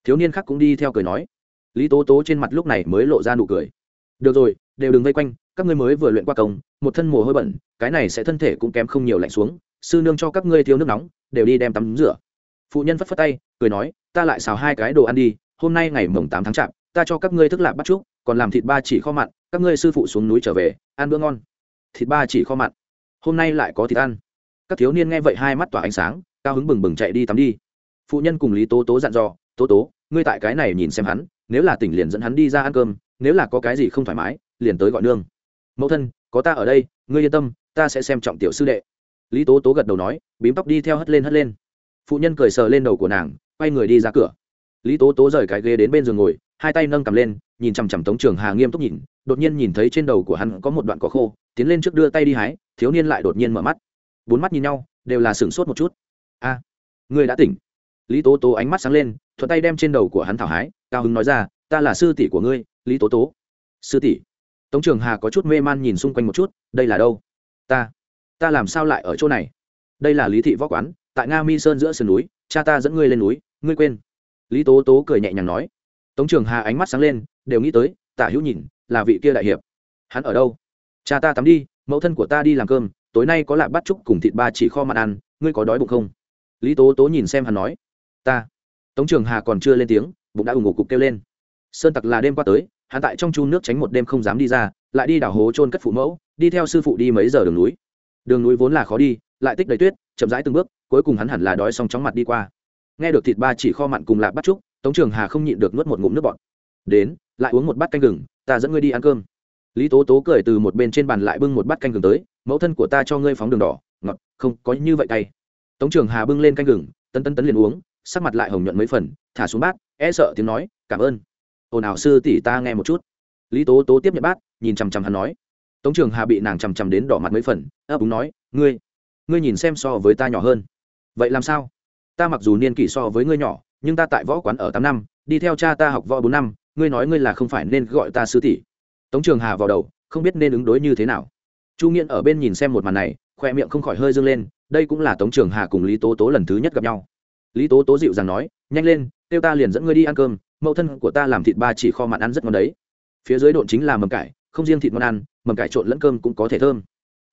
Thiếu niên khác cũng đi theo cười nói. Lý tố tố trên mặt lúc này mới lộ ra nụ cười. Được rồi, đều đừng vây quanh, các ngươi mới vừa luyện qua công, một thân mồ hôi bẩn, cái này sẽ thân thể cũng kém không nhiều lạnh xuống, sư nương cho các ngươi thiếu nước nóng, đều đi đem tắm rửa. Phụ nhân phất phất tay, cười nói, ta lại xào hai cái đồ ăn đi, hôm nay ngày mồng tám tháng chạp, ta cho các ngươi thức lạc bắt chúc còn làm thịt ba chỉ kho mặn, các ngươi sư phụ xuống núi trở về, ăn bữa ngon. Thịt ba chỉ kho mặn. Hôm nay lại có thịt ăn. Các thiếu niên nghe vậy hai mắt tỏa ánh sáng, cao hứng bừng bừng chạy đi tắm đi. Phụ nhân cùng lý tố tố dặn dò, tố tố, ngươi tại cái này nhìn xem hắn, nếu là tỉnh liền dẫn hắn đi ra ăn cơm, nếu là có cái gì không thoải mái, liền tới gọi nương. Mẫu thân, có ta ở đây, ngươi yên tâm, ta sẽ xem trọng tiểu sư đệ. Lý tố tố gật đầu nói, bím tóc đi theo hất lên hất lên. Phụ nhân cười sờ lên đầu của nàng, quay người đi ra cửa. Lý tố tố rời cái ghế đến bên giường ngồi, hai tay nâng cầm lên nhìn chằm chằm tống trường hà nghiêm túc nhìn đột nhiên nhìn thấy trên đầu của hắn có một đoạn cỏ khô tiến lên trước đưa tay đi hái thiếu niên lại đột nhiên mở mắt. Bốn mắt nhìn nhau đều là sửng sốt một chút. A à, người đã tỉnh. Lý tố tố ánh mắt sáng lên thuận tay đem trên đầu của hắn thảo hái cao hứng nói ra ta là sư tỷ của ngươi lý tố tố. Sư tỷ? Tống trường hà có chút mê man nhìn xung quanh một chút đây là đâu? Ta ta làm sao lại ở chỗ này? Đây là lý thị võ quán tại nga mi sơn giữa sườn núi cha ta dẫn ngươi lên núi ngươi quên. Lý tố tố cười nhẹ nhàng nói. Tống trường hà ánh mắt sáng lên đều nghĩ tới, tả hữu nhìn, là vị kia đại hiệp. Hắn ở đâu? Cha ta tắm đi, mẫu thân của ta đi làm cơm, tối nay có lạ bắt chúc cùng thịt ba chỉ kho mặn ăn, ngươi có đói bụng không? Lý tố tố nhìn xem hắn nói. Ta. Tống trường hà còn chưa lên tiếng, bụng đã ủng ngủ cục kêu lên. Sơn tặc là đêm qua tới, hắn tại trong chu nước tránh một đêm không dám đi ra, lại đi đảo hố trôn cất phụ mẫu, đi theo sư phụ đi mấy giờ đường núi. Đường núi vốn là khó đi, lại tích đầy tuyết, chậm rãi từng bước, cuối cùng hắn hẳn là đói xong chóng mặt đi qua. Nghe được thịt ba chỉ kho mặn cùng lạc bắt trúc, tống trường hà không nhịn được nuốt một ngụm nước bọt. Đến lại uống một bát canh gừng, ta dẫn ngươi đi ăn cơm. Lý tố tố cười từ một bên trên bàn lại bưng một bát canh gừng tới, mẫu thân của ta cho ngươi phóng đường đỏ, ngọt, không, có như vậy tay tống trường hà bưng lên canh gừng tân tân tấn liền uống, sắc mặt lại hồng nhuận mấy phần, thả xuống bát e sợ tiếng nói, cảm ơn. Ồn ào sư tỷ ta nghe một chút. Lý tố tố tiếp nhận bát, nhìn chằm chằm hắn nói. Tống trường hà bị nàng chằm chằm đến đỏ mặt mấy phần, ấp úng nói, ngươi ngươi nhìn xem so với ta nhỏ hơn. Vậy làm sao? Ta mặc dù niên kỷ so với ngươi nhỏ, nhưng ta tại võ quán ở tám năm, đi theo cha ta học võ bốn năm ngươi nói ngươi là không phải nên gọi ta sư tỷ. Tống trường hà vào đầu, không biết nên ứng đối như thế nào. Chu nghiễn ở bên nhìn xem một màn này khoe miệng không khỏi hơi dâng lên, đây cũng là tống trường hà cùng lý tố tố lần thứ nhất gặp nhau. Lý tố tố dịu dàng nói, nhanh lên, kêu ta liền dẫn ngươi đi ăn cơm, mẫu thân của ta làm thịt ba chỉ kho mặn ăn rất ngon đấy. Phía dưới độn chính là mầm cải, không riêng thịt ngon ăn, mầm cải trộn lẫn cơm cũng có thể thơm.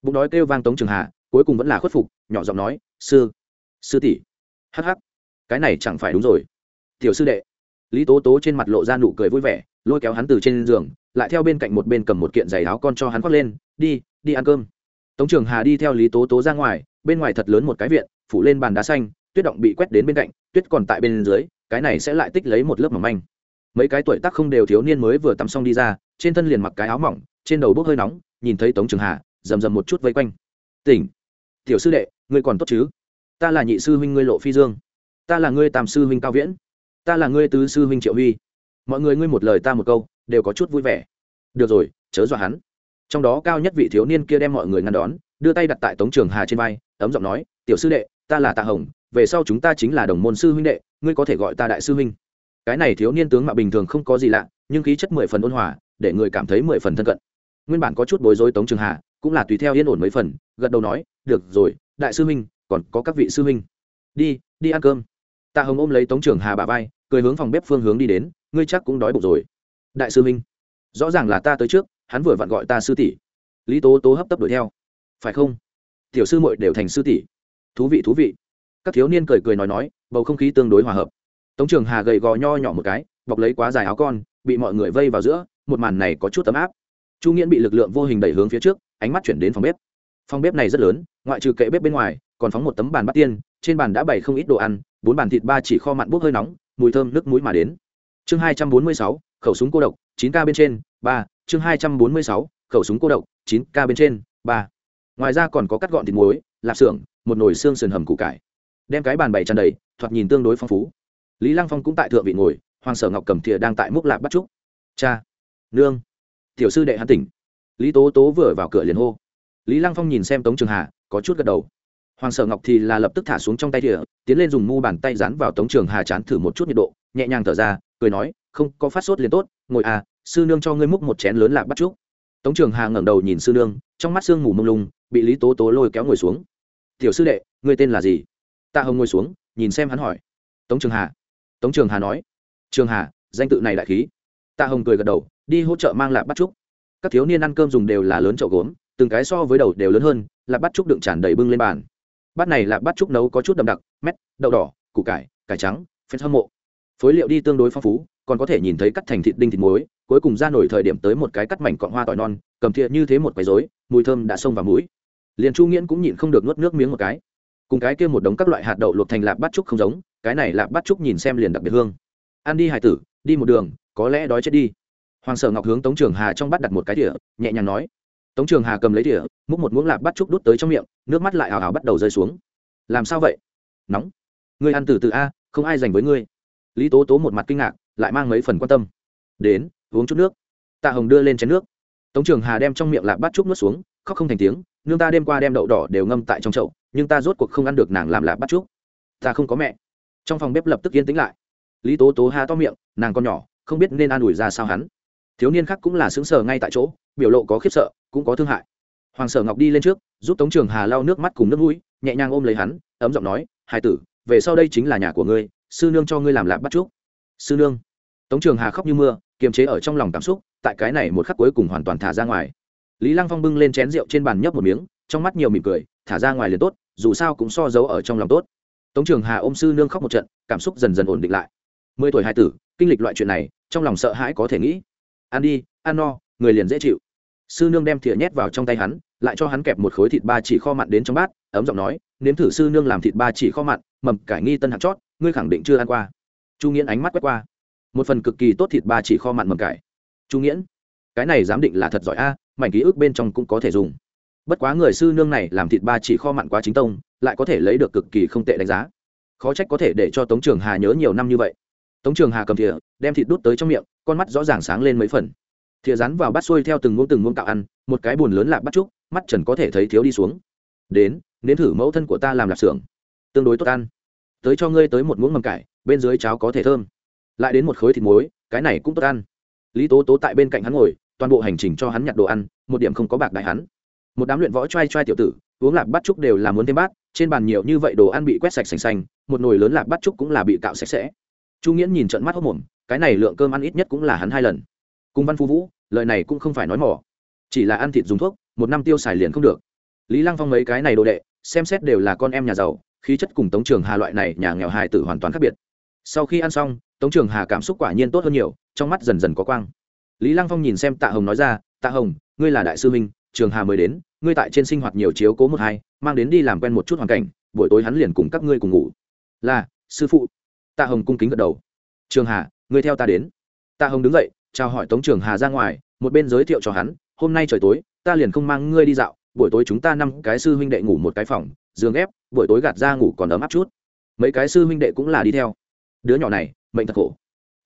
Bụng đói kêu vang tống trường hà, cuối cùng vẫn là khuất phục, nhỏ giọng nói, sư sư tỷ. Hh cái này chẳng phải đúng rồi. Tiểu sư đệ lý tố tố trên mặt lộ ra nụ cười vui vẻ, lôi kéo hắn từ trên giường, lại theo bên cạnh một bên cầm một kiện giày áo con cho hắn khoác lên, đi đi ăn cơm. Tống trường hà đi theo lý tố tố ra ngoài, bên ngoài thật lớn một cái viện, phủ lên bàn đá xanh, tuyết động bị quét đến bên cạnh, tuyết còn tại bên dưới, cái này sẽ lại tích lấy một lớp mỏng manh. Mấy cái tuổi tác không đều thiếu niên mới vừa tắm xong đi ra, trên thân liền mặc cái áo mỏng, trên đầu bốc hơi nóng, nhìn thấy tống trường hà, rầm rầm một chút vây quanh. Tỉnh, tiểu sư đệ, ngươi còn tốt chứ? Ta là nhị sư huynh ngươi lộ phi dương. Ta là ngươi tam sư huynh cao viễn ta là ngươi tứ sư huynh triệu huy. Mọi người ngươi một lời ta một câu, đều có chút vui vẻ. Được rồi, chớ dọa hắn. Trong đó cao nhất vị thiếu niên kia đem mọi người ngăn đón, đưa tay đặt tại tống trường hà trên vai, ấm giọng nói, tiểu sư đệ, ta là tạ hồng, về sau chúng ta chính là đồng môn sư huynh đệ, ngươi có thể gọi ta đại sư huynh. Cái này thiếu niên tướng mạo bình thường không có gì lạ, nhưng khí chất mười phần ôn hòa, để người cảm thấy mười phần thân cận. Nguyên bản có chút bối rối tống trường hà, cũng là tùy theo yên ổn mấy phần, gật đầu nói, được rồi, đại sư huynh, còn có các vị sư huynh. Đi đi ăn cơm tạ hồng ôm lấy tống trường hà bà vai, cười hướng phòng bếp phương hướng đi đến, ngươi chắc cũng đói bụng rồi. Đại sư huynh rõ ràng là ta tới trước, hắn vừa vặn gọi ta sư tỷ. Lý tố tố hấp tấp đuổi theo. Phải không? Tiểu sư muội đều thành sư tỷ. Thú vị thú vị. Các thiếu niên cười cười nói nói, bầu không khí tương đối hòa hợp. Tống trường hà gầy gò nho nhỏ một cái, bọc lấy quá dài áo con, bị mọi người vây vào giữa, một màn này có chút ấm áp. Chu nghiễn bị lực lượng vô hình đẩy hướng phía trước, ánh mắt chuyển đến phòng bếp. Phòng bếp này rất lớn, ngoại trừ kệ bếp bên ngoài, còn phóng một tấm bàn bát tiên trên bàn đã bày không ít đồ ăn, bốn bàn thịt ba chỉ kho mặn bốc hơi nóng, mùi thơm nước mũi mà đến. Chương hai trăm bốn mươi sáu, khẩu súng cô độc, chín k bên trên, ba. Chương hai trăm bốn mươi sáu, khẩu súng cô độc, chín k bên trên, ba. Ngoài ra còn có cắt gọn thịt muối, lạp xưởng, một nồi xương sườn hầm củ cải. Đem cái bàn bày tràn đầy, thoạt nhìn tương đối phong phú. Lý lăng phong cũng tại thượng vị ngồi, hoàng sở ngọc cầm thìa đang tại múc lạp bắt trúc cha, nương, tiểu sư đệ hắn tỉnh. Lý tố tố vừa vào cửa liền hô. Lý lăng phong nhìn xem tống trường hà, có chút gật đầu hoàng sở ngọc thì là lập tức thả xuống trong tay thìa, tiến lên dùng mu bàn tay dán vào tống trường hà chán thử một chút nhiệt độ, nhẹ nhàng thở ra, cười nói, không, có phát sốt liền tốt, ngồi à sư nương cho ngươi múc một chén lớn lạ bắt chúc. tống trường hà ngẩng đầu nhìn sư nương, trong mắt sương mù mông lung, bị lý tố tố lôi kéo ngồi xuống. Tiểu sư đệ, ngươi tên là gì? Tạ hồng ngồi xuống, nhìn xem hắn hỏi. Tống trường hà. Tống trường hà nói. Trường hà, danh tự này đại khí. Tạ hồng cười gật đầu, đi hỗ trợ mang lạp bắt trúc. Các thiếu niên ăn cơm dùng đều là lớn chậu gốm, từng cái so với đầu đều lớn hơn lạp bắt trúc đựng tràn đầy bưng lên bàn bát này là bát trúc nấu có chút đậm đặc, mét, đậu đỏ, củ cải cải trắng phết hâm mộ. Phối liệu đi tương đối phong phú, còn có thể nhìn thấy cắt thành thịt đinh thịt muối, cuối cùng ra nổi thời điểm tới một cái cắt mảnh cọn hoa tỏi non, cầm thìa như thế một quấy rối, mùi thơm đã xông vào mũi. Liền chu nghiễn cũng nhịn không được nuốt nước miếng một cái. Cùng cái kia một đống các loại hạt đậu luộc thành lạp bát trúc không giống, cái này lạp bát trúc nhìn xem liền đặc biệt hương. Ăn đi hải tử, đi một đường, có lẽ đói chết đi. Hoàng sở ngọc hướng tống trường hà trong bát đặt một cái đĩa nhẹ nhàng nói tống trường hà cầm lấy đĩa múc một muỗng lạp bát trúc đút tới trong miệng, nước mắt lại hào hào bắt đầu rơi xuống. Làm sao vậy? Nóng. Ngươi ăn từ từ a, không ai dành với ngươi. Lý tố tố một mặt kinh ngạc, lại mang mấy phần quan tâm. Đến, uống chút nước. Tạ hồng đưa lên chén nước. Tống trường hà đem trong miệng lạp bát trúc nuốt xuống, khóc không thành tiếng, nương ta đêm qua đem đậu đỏ đều ngâm tại trong chậu, nhưng ta rốt cuộc không ăn được nàng làm lạp bát trúc. Ta không có mẹ. Trong phòng bếp lập tức yên tĩnh lại. Lý tố tố ha to miệng, nàng con nhỏ, không biết nên an ủi ra sao hắn thiếu niên khác cũng là xứng sờ ngay tại chỗ, biểu lộ có khiếp sợ, cũng có thương hại. Hoàng sở ngọc đi lên trước, giúp tống trường hà lau nước mắt cùng nước mũi, nhẹ nhàng ôm lấy hắn, ấm giọng nói hai tử, về sau đây chính là nhà của ngươi, sư nương cho ngươi làm lạp bắt chúc sư nương? Tống trường hà khóc như mưa, kiềm chế ở trong lòng cảm xúc, tại cái này một khắc cuối cùng hoàn toàn thả ra ngoài. Lý lăng phong bưng lên chén rượu trên bàn nhấp một miếng, trong mắt nhiều mỉm cười, thả ra ngoài liền tốt, dù sao cũng so giấu ở trong lòng tốt. Tống trường hà ôm sư nương khóc một trận, cảm xúc dần dần ổn định lại. Mười tuổi hai tử, kinh lịch loại chuyện này, trong lòng sợ hãi có thể nghĩ ăn đi, ăn no, người liền dễ chịu. Sư nương đem thìa nhét vào trong tay hắn, lại cho hắn kẹp một khối thịt ba chỉ kho mặn đến trong bát, ấm giọng nói, nếm thử sư nương làm thịt ba chỉ kho mặn, mầm cải nghi tân hạt chót, ngươi khẳng định chưa ăn qua. Chu nghiễn ánh mắt quét qua. Một phần cực kỳ tốt thịt ba chỉ kho mặn mầm cải. Chu nghiễn, cái này giám định là thật giỏi a, mảnh ký ức bên trong cũng có thể dùng. Bất quá người sư nương này làm thịt ba chỉ kho mặn quá chính tông, lại có thể lấy được cực kỳ không tệ đánh giá. Khó trách có thể để cho tống trường hà nhớ nhiều năm như vậy tống trường hà cầm thìa, đem thịt đút tới trong miệng, con mắt rõ ràng sáng lên mấy phần. Thìa rắn vào bát xuôi theo từng muỗng từng muỗng cạo ăn, một cái bùn lớn lạ bắt trúc mắt trần có thể thấy thiếu đi xuống. Đến, nếm thử mẫu thân của ta làm lạp xưởng. Tương đối tốt ăn. Tới cho ngươi tới một muỗng mầm cải, bên dưới cháo có thể thơm. Lại đến một khối thịt muối, cái này cũng tốt ăn. Lý tố tố tại bên cạnh hắn ngồi, toàn bộ hành trình cho hắn nhặt đồ ăn, một điểm không có bạc đại hắn. Một đám luyện võ t r a i t r a i tiểu tử, uống lạc bắt trúc đều là muốn thêm bát, trên bàn nhiều như vậy đồ ăn bị quét sạch sành xanh một nồi lớn lạc bắt trúc cũng là bị cạo sạch sẽ chu nghiễn nhìn trận mắt hốc mồm, cái này lượng cơm ăn ít nhất cũng là hắn hai lần. Cùng văn phu vũ, lời này cũng không phải nói mỏ. Chỉ là ăn thịt dùng thuốc, một năm tiêu xài liền không được. Lý lăng phong mấy cái này đồ đệ, xem xét đều là con em nhà giàu, khí chất cùng tống trường hà loại này nhà nghèo hài tử hoàn toàn khác biệt. Sau khi ăn xong, tống trường hà cảm xúc quả nhiên tốt hơn nhiều, trong mắt dần dần có quang. Lý lăng phong nhìn xem tạ hồng nói ra, tạ hồng, ngươi là đại sư minh trường hà mới đến, ngươi tại trên sinh hoạt nhiều chiếu cố một hai, mang đến đi làm quen một chút hoàn cảnh, buổi tối hắn liền cùng các ngươi cùng ngủ. Là, sư phụ tạ hồng cung kính gật đầu. Trường hà, ngươi theo ta đến. Tạ hồng đứng dậy, chào hỏi tống trường hà ra ngoài, một bên giới thiệu cho hắn, hôm nay trời tối, ta liền không mang ngươi đi dạo, buổi tối chúng ta năm cái sư huynh đệ ngủ một cái phòng, giường ép buổi tối gạt ra ngủ còn ấm áp chút. Mấy cái sư huynh đệ cũng là đi theo. Đứa nhỏ này, mệnh thật khổ.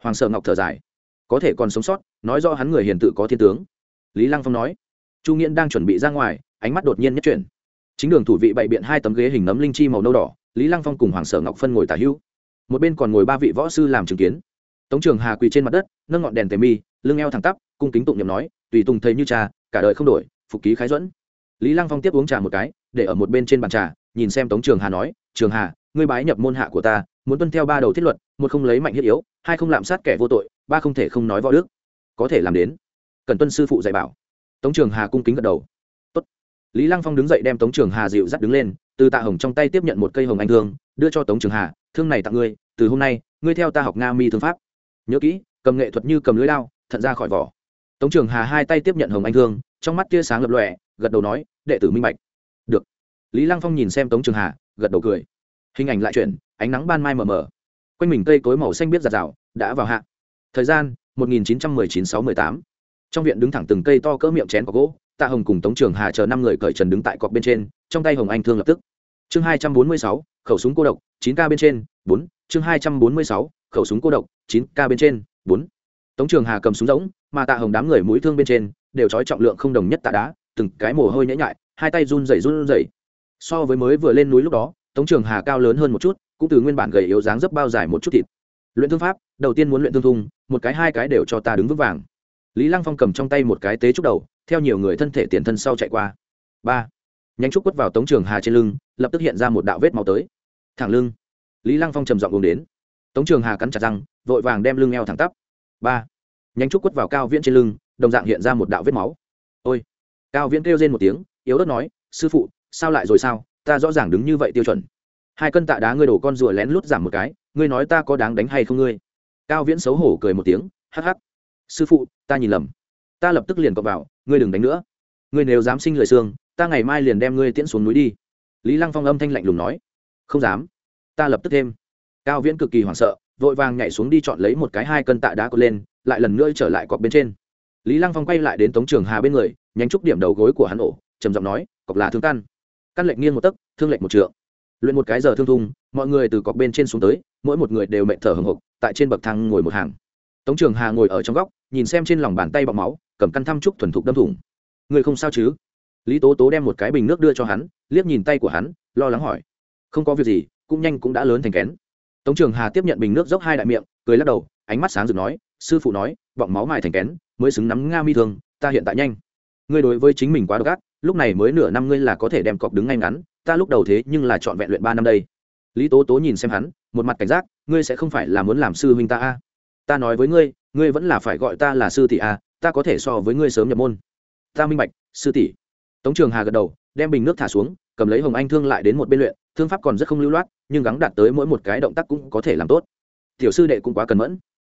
Hoàng sợ ngọc thở dài. Có thể còn sống sót, nói do hắn người hiền tự có thiên tướng. Lý lăng phong nói. Chu nghiễn đang chuẩn bị ra ngoài, ánh mắt đột nhiên nhất chuyển. Chính đường thủ vị bày biện hai tấm ghế hình nấm linh chi màu nâu đỏ, lý lăng phong cùng hoàng sở ngọc phân ngồi tả hữu một bên còn ngồi ba vị võ sư làm chứng kiến. Tống trường hà quỳ trên mặt đất, nâng ngọn đèn tề mi, lưng eo thẳng tắp, cung kính tụng nhậm nói, tùy tùng thầy như cha, cả đời không đổi, phục ký khái dẫn lý lăng phong tiếp uống trà một cái, để ở một bên trên bàn trà, nhìn xem tống trường hà nói, trường hà, ngươi bái nhập môn hạ của ta, muốn tuân theo ba đầu thiết luật, một không lấy mạnh thiết yếu, hai không lạm sát kẻ vô tội, ba không thể không nói võ đức. Có thể làm đến. Cần tuân sư phụ dạy bảo. Tống trường hà cung kính gật đầu. Tốt. lý lăng phong đứng dậy đem tống trường hà dịu dắt đứng lên, từ tạ hồng trong tay tiếp nhận một cây hồng anh thương, đưa cho tống trường hà thương này tặng ngươi từ hôm nay ngươi theo ta học nga mi thương pháp. Nhớ kỹ cầm nghệ thuật như cầm lưới lao thận ra khỏi vỏ. Tống trường hà hai tay tiếp nhận hồng anh thương trong mắt tia sáng lập lòe gật đầu nói đệ tử minh bạch. Được. Lý lăng phong nhìn xem tống trường hà gật đầu cười. Hình ảnh lại chuyển ánh nắng ban mai mờ mờ. Quanh mình cây cối màu xanh biết giạt rào đã vào hạ. Thời gian 1919-6-18. trong viện đứng thẳng từng cây to cỡ miệng chén có gỗ tạ hồng cùng tống trường hà chờ năm người cởi trần đứng tại cọc bên trên trong tay hồng anh thương lập tức. Chương 246, khẩu súng cô độc 9 k bên trên 4, chương 246, khẩu súng cô độc 9 k bên trên 4. tống trường hà cầm súng rỗng mà tạ hồng đám người mũi thương bên trên đều trói trọng lượng không đồng nhất tạ đá từng cái mồ hôi nhễ nhại hai tay run rẩy run rẩy. So với mới vừa lên núi lúc đó tống trường hà cao lớn hơn một chút cũng từ nguyên bản gầy yếu dáng dấp bao dài một chút thịt. Luyện thương pháp đầu tiên muốn luyện thương thung một cái hai cái đều cho ta đứng vững vàng. Lý lăng phong cầm trong tay một cái tế trúc đầu theo nhiều người thân thể tiền thân sau chạy qua. Ba. Nhánh trúc quất vào tống trường hà trên lưng lập tức hiện ra một đạo vết máu tới thẳng lưng. Lý lăng phong trầm giọng uống đến. Tống trường hà cắn chặt răng, vội vàng đem lưng eo thẳng tắp. Ba. Nhánh trúc quất vào cao viễn trên lưng, đồng dạng hiện ra một đạo vết máu. Ôi. Cao viễn kêu lên một tiếng, yếu ớt nói, sư phụ, sao lại rồi sao? Ta rõ ràng đứng như vậy tiêu chuẩn. Hai cân tạ đá ngươi đổ con rùa lén lút giảm một cái, ngươi nói ta có đáng đánh hay không ngươi? Cao viễn xấu hổ cười một tiếng, hắc hắc. Sư phụ, ta nhìn lầm. Ta lập tức liền cọc vào, ngươi đừng đánh nữa. Ngươi nếu dám sinh lời xương, ta ngày mai liền đem ngươi tiễn xuống núi đi. Lý lăng phong âm thanh lạnh lùng nói, không dám ta lập tức thêm. Cao viễn cực kỳ hoảng sợ, vội vàng nhảy xuống đi chọn lấy một cái hai cân tạ đá cột lên, lại lần nữa trở lại cọc bên trên. Lý lăng phong quay lại đến tống trường hà bên người, nhánh trúc điểm đầu gối của hắn ổ, trầm giọng nói, cọc là thương căn. Căn lệnh nghiêng một tấc, thương lệnh một trượng. Luyện một cái giờ thương thung mọi người từ cọc bên trên xuống tới, mỗi một người đều mệnh thở hồng hộc, tại trên bậc thang ngồi một hàng. Tống trường hà ngồi ở trong góc, nhìn xem trên lòng bàn tay bọc máu, cầm căn thăm trúc thuần thục đâm thủng. Người không sao chứ? Lý tố tố đem một cái bình nước đưa cho hắn, liếc nhìn tay của hắn, lo lắng hỏi. Không có việc gì cũng nhanh cũng đã lớn thành kén. Tống trường hà tiếp nhận bình nước dốc hai đại miệng, cười lắc đầu, ánh mắt sáng rực nói, sư phụ nói, vọng máu mài thành kén, mới xứng nắm nga mi thương, ta hiện tại nhanh. Ngươi đối với chính mình quá độc ác, lúc này mới nửa năm ngươi là có thể đem cọc đứng ngay ngắn, ta lúc đầu thế nhưng là chọn vẹn luyện ba năm đây. Lý tố tố nhìn xem hắn, một mặt cảnh giác, ngươi sẽ không phải là muốn làm sư huynh ta a? Ta nói với ngươi ngươi vẫn là phải gọi ta là sư tỷ a, ta có thể so với ngươi sớm nhập môn. Ta minh bạch, sư tỷ. Tống trường hà gật đầu, đem bình nước thả xuống cầm lấy hồng anh thương lại đến một bên luyện, thương pháp còn rất không lưu loát, nhưng gắng đạt tới mỗi một cái động tác cũng có thể làm tốt. Tiểu sư đệ cũng quá cần mẫn.